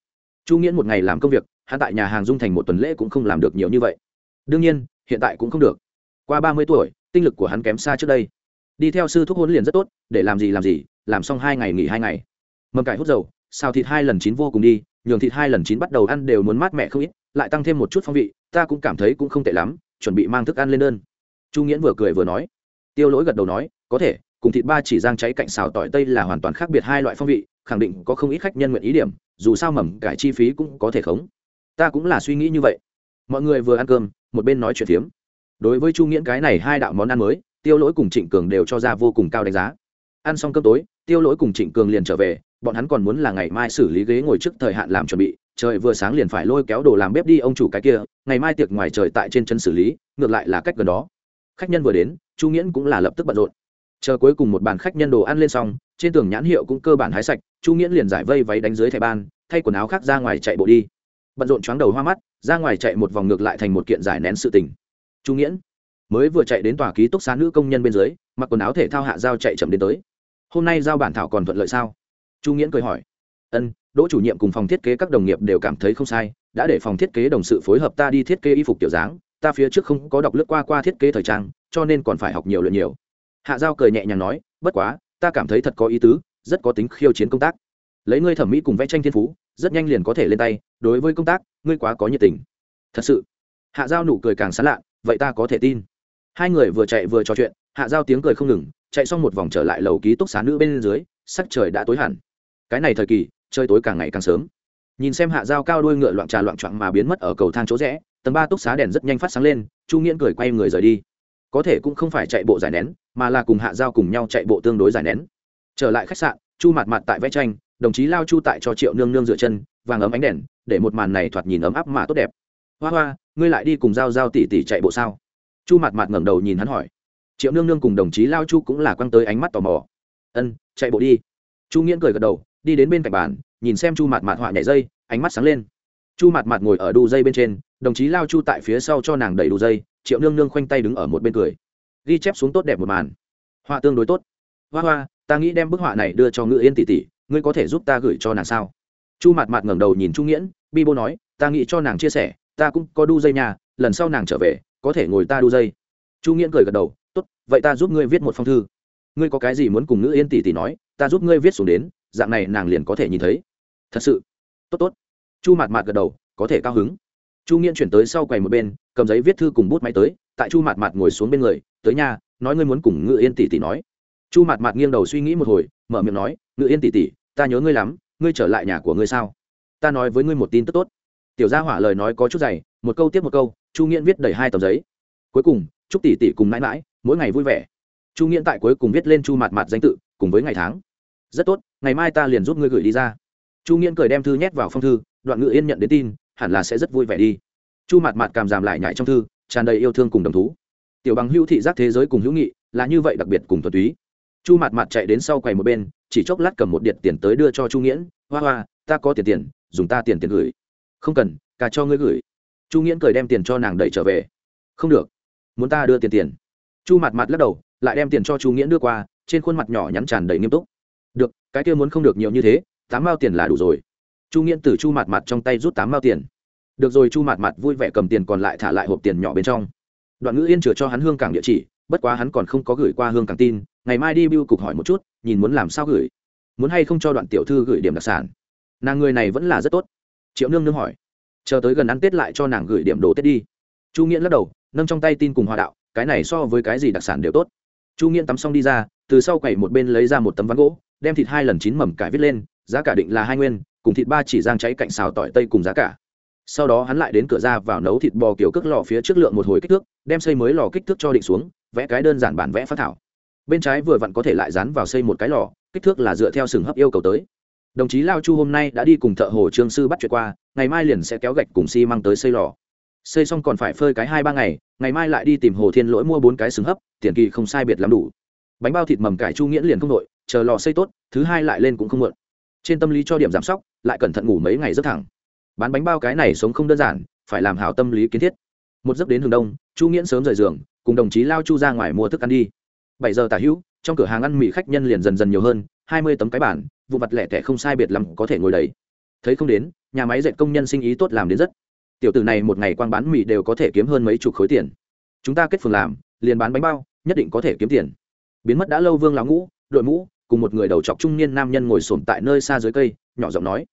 Chu nghiễn một ngày làm công việc, hắn tại nhà hàng dung thành một tuần lễ cũng không làm được nhiều như vậy đương nhiên, hiện tại cũng không được. Qua ba mươi tuổi, tinh lực của hắn kém xa trước đây. Đi theo sư thúc hôn liền rất tốt, để làm gì làm gì, làm xong hai ngày nghỉ hai ngày. Mầm cải hút dầu, xào thịt hai lần chín vô cùng đi, nhường thịt hai lần chín bắt đầu ăn đều muốn mát mẹ không ít, lại tăng thêm một chút phong vị, ta cũng cảm thấy cũng không tệ lắm, chuẩn bị mang thức ăn lên đơn. Chu nghiễn vừa cười vừa nói. Tiêu lỗi gật đầu nói, có thể, cùng thịt ba chỉ giang cháy cạnh xào tỏi tây là hoàn toàn khác biệt hai loại phong vị, khẳng định có không ít khách nhân nguyện ý điểm, dù sao mầm cải chi phí cũng có thể khống. Ta cũng là suy nghĩ như vậy. Mọi người vừa ăn cơm một bên nói chuyện phiếm. Đối với chu nghiễn cái này hai đạo món ăn mới, tiêu lỗi cùng trịnh cường đều cho ra vô cùng cao đánh giá. Ăn xong cơm tối, tiêu lỗi cùng trịnh cường liền trở về, bọn hắn còn muốn là ngày mai xử lý ghế ngồi trước thời hạn làm chuẩn bị, trời vừa sáng liền phải lôi kéo đồ làm bếp đi ông chủ cái kia, ngày mai tiệc ngoài trời tại trên chân xử lý, ngược lại là cách gần đó. Khách nhân vừa đến, chu nghiễn cũng là lập tức bận rộn. Chờ cuối cùng một bàn khách nhân đồ ăn lên xong, trên tường nhãn hiệu cũng cơ bản hái sạch, chu nghiễn liền giải vây váy đánh dưới thẻ ban, thay quần áo khác ra ngoài chạy bộ đi. Bận rộn choáng đầu hoa mắt ra ngoài chạy một vòng ngược lại thành một kiện giải nén sự tình. Chu nghiễn mới vừa chạy đến tòa ký túc xá nữ công nhân bên dưới, mặc quần áo thể thao hạ giao chạy chậm đến tới. Hôm nay giao bản thảo còn thuận lợi sao? Chu nghiễn cười hỏi. Ân, đỗ chủ nhiệm cùng phòng thiết kế các đồng nghiệp đều cảm thấy không sai, đã để phòng thiết kế đồng sự phối hợp ta đi thiết kế y phục tiểu dáng, ta phía trước không có đọc lướt qua qua thiết kế thời trang, cho nên còn phải học nhiều luyện nhiều. Hạ giao cười nhẹ nhàng nói, bất quá, ta cảm thấy thật có ý tứ, rất có tính khiêu chiến công tác. Lấy ngươi thẩm mỹ cùng vẽ tranh thiên phú, rất nhanh liền có thể lên tay đối với công tác, ngươi quá có nhiệt tình. Thật sự. Hạ giao nụ cười càng sán lạ, vậy ta có thể tin. Hai người vừa chạy vừa trò chuyện, hạ giao tiếng cười không ngừng, chạy xong một vòng trở lại lầu ký túc xá nữ bên dưới, sắc trời đã tối hẳn. Cái này thời kỳ chơi tối càng ngày càng sớm. Nhìn xem hạ giao cao đuôi ngựa loạn trà loạn trọn mà biến mất ở cầu thang chỗ rẽ, tầng ba túc xá đèn rất nhanh phát sáng lên, chu nghiễn cười quay người rời đi. Có thể cũng không phải chạy bộ giải nén, mà là cùng hạ giao cùng nhau chạy bộ tương đối giải nén. Trở lại khách sạn, chu mặt mặt tại vẽ tranh, đồng chí lao chu tại cho triệu nương nương dựa chân, vàng ấm ánh đèn để một màn này thoạt nhìn ấm áp mà tốt đẹp. Hoa hoa, ngươi lại đi cùng giao giao tỉ tỉ chạy bộ sao? Chu mặt mặt ngẩng đầu nhìn hắn hỏi. Triệu nương nương cùng đồng chí lao chu cũng là quăng tới ánh mắt tò mò. Ân, chạy bộ đi. Chu nghiễn cười gật đầu, đi đến bên cạnh bàn, nhìn xem chu mặt mặt họa nhảy dây, ánh mắt sáng lên. Chu mặt mặt ngồi ở đu dây bên trên, đồng chí lao chu tại phía sau cho nàng đẩy đu dây, triệu nương nương khoanh tay đứng ở một bên cười. Ghi chép xuống tốt đẹp một màn. Họa tương đối tốt. Hoa hoa, ta nghĩ đem bức họa này đưa cho ngự yên tỷ tỷ, ngươi có thể giúp ta gửi cho nàng sao? Chu mặt mặt ngẩng đầu nhìn chu nghiễn bi bô nói, ta nghĩ cho nàng chia sẻ, ta cũng có đu dây nhà, lần sau nàng trở về, có thể ngồi ta đu dây. Chu nghiễn cười gật đầu, tốt, vậy ta giúp ngươi viết một phong thư. Ngươi có cái gì muốn cùng ngữ yên tỷ tỷ nói, ta giúp ngươi viết xuống đến, dạng này nàng liền có thể nhìn thấy. Thật sự? Tốt tốt. Chu mạt mạt gật đầu, có thể cao hứng. Chu nghiễn chuyển tới sau quầy một bên, cầm giấy viết thư cùng bút máy tới, tại chu mạt mạt ngồi xuống bên người, tới nhà, nói ngươi muốn cùng ngự yên tỷ tỷ nói. Chu mạt mạt nghiêng đầu suy nghĩ một hồi, mở miệng nói ngự yên tỷ tỷ, ta nhớ ngươi lắm, ngươi trở lại nhà của ngươi sao? Ta nói với ngươi một tin tức tốt. Tiểu gia hỏa lời nói có chút dày, một câu tiếp một câu, chu nghiễn viết đầy hai tờ giấy. Cuối cùng, chúc tỷ tỷ cùng mãi mãi, mỗi ngày vui vẻ. Chu nghiễn tại cuối cùng viết lên chu mạt mạt danh tự, cùng với ngày tháng. Rất tốt, ngày mai ta liền giúp ngươi gửi đi ra. Chu nghiễn cười đem thư nhét vào phong thư, đoạn ngự yên nhận đến tin, hẳn là sẽ rất vui vẻ đi. Chu mạt mạt cảm giảm lại nhại trong thư, tràn đầy yêu thương cùng đồng thú. Tiểu bằng hữu thị giác thế giới cùng hữu nghị, là như vậy đặc biệt cùng thuật túy. Chu mạt mạt chạy đến sau quầy một bên, chỉ chốc lát cầm một điện tiền tới đưa cho chu nghiễn. Hoa hoa, ta có tiền tiền dùng ta tiền tiền gửi. Không cần cả cho ngươi gửi. Chu nghiễn cười đem tiền cho nàng đẩy trở về. Không được, muốn ta đưa tiền tiền. Chu mặt mặt lắc đầu, lại đem tiền cho chu nghiễn đưa qua, trên khuôn mặt nhỏ nhắn tràn đầy nghiêm túc. Được, cái kia muốn không được nhiều như thế, tám mao tiền là đủ rồi. Chu nghiễn từ chu mặt mặt trong tay rút tám mao tiền. Được rồi, chu mặt mặt vui vẻ cầm tiền còn lại thả lại hộp tiền nhỏ bên trong. Đoạn ngữ yên chừa cho hắn hương cảng địa chỉ, bất quá hắn còn không có gửi qua hương cảng tin. Ngày mai đi bưu cục hỏi một chút, nhìn muốn làm sao gửi. Muốn hay không cho đoạn tiểu thư gửi điểm đặc sản nàng người này vẫn là rất tốt triệu nương nương hỏi chờ tới gần ăn tết lại cho nàng gửi điểm đồ tết đi chu nghiễn lắc đầu nâng trong tay tin cùng hòa đạo cái này so với cái gì đặc sản đều tốt chu nghiễn tắm xong đi ra từ sau quẩy một bên lấy ra một tấm ván gỗ đem thịt hai lần chín mầm cải viết lên giá cả định là hai nguyên cùng thịt ba chỉ giang cháy cạnh xào tỏi tây cùng giá cả sau đó hắn lại đến cửa ra vào nấu thịt bò kiểu cước lò phía trước lượng một hồi kích thước đem xây mới lò kích thước cho định xuống vẽ cái đơn giản bản vẽ phát thảo bên trái vừa vặn có thể lại dán vào xây một cái lò kích thước là dựa theo sừng hấp yêu cầu tới đồng chí lao chu hôm nay đã đi cùng thợ hồ trương sư bắt chuyện qua, ngày mai liền sẽ kéo gạch cùng xi tới xây lò. Xây xong còn phải phơi cái hai ba ngày ngày mai lại đi tìm hồ thiên lỗi mua bốn cái sừng hấp, tiền kỳ không sai biệt lắm đủ. Bánh bao thịt mầm cải chu nghiễn liền không đội, chờ lò xây tốt, thứ hai lại lên cũng không mượn trên tâm lý cho điểm giảm sóc, lại cẩn thận ngủ mấy ngày rất thẳng. Bán bánh bao cái này sống không đơn giản, phải làm hảo tâm lý kiến thiết. Một giấc đến hướng đông, chu nghiễn sớm rời giường, cùng đồng chí lao chu ra ngoài mua thức ăn đi. Bảy giờ tả hữu, trong cửa hàng ăn mì khách nhân liền dần dần nhiều hơn, hai mươi tấm cái bản vụ mặt lẻ tẻ không sai biệt lắm có thể ngồi đấy thấy không đến, nhà máy dệt công nhân sinh ý tốt làm đến rất. Tiểu tử này một ngày quang bán mì đều có thể kiếm hơn mấy chục khối tiền. Chúng ta kết phường làm, liền bán bánh bao, nhất định có thể kiếm tiền. Biến mất đã lâu vương lão ngũ, đội mũ, cùng một người đầu chọc trung niên nam nhân ngồi sồn tại nơi xa dưới cây, nhỏ giọng nói.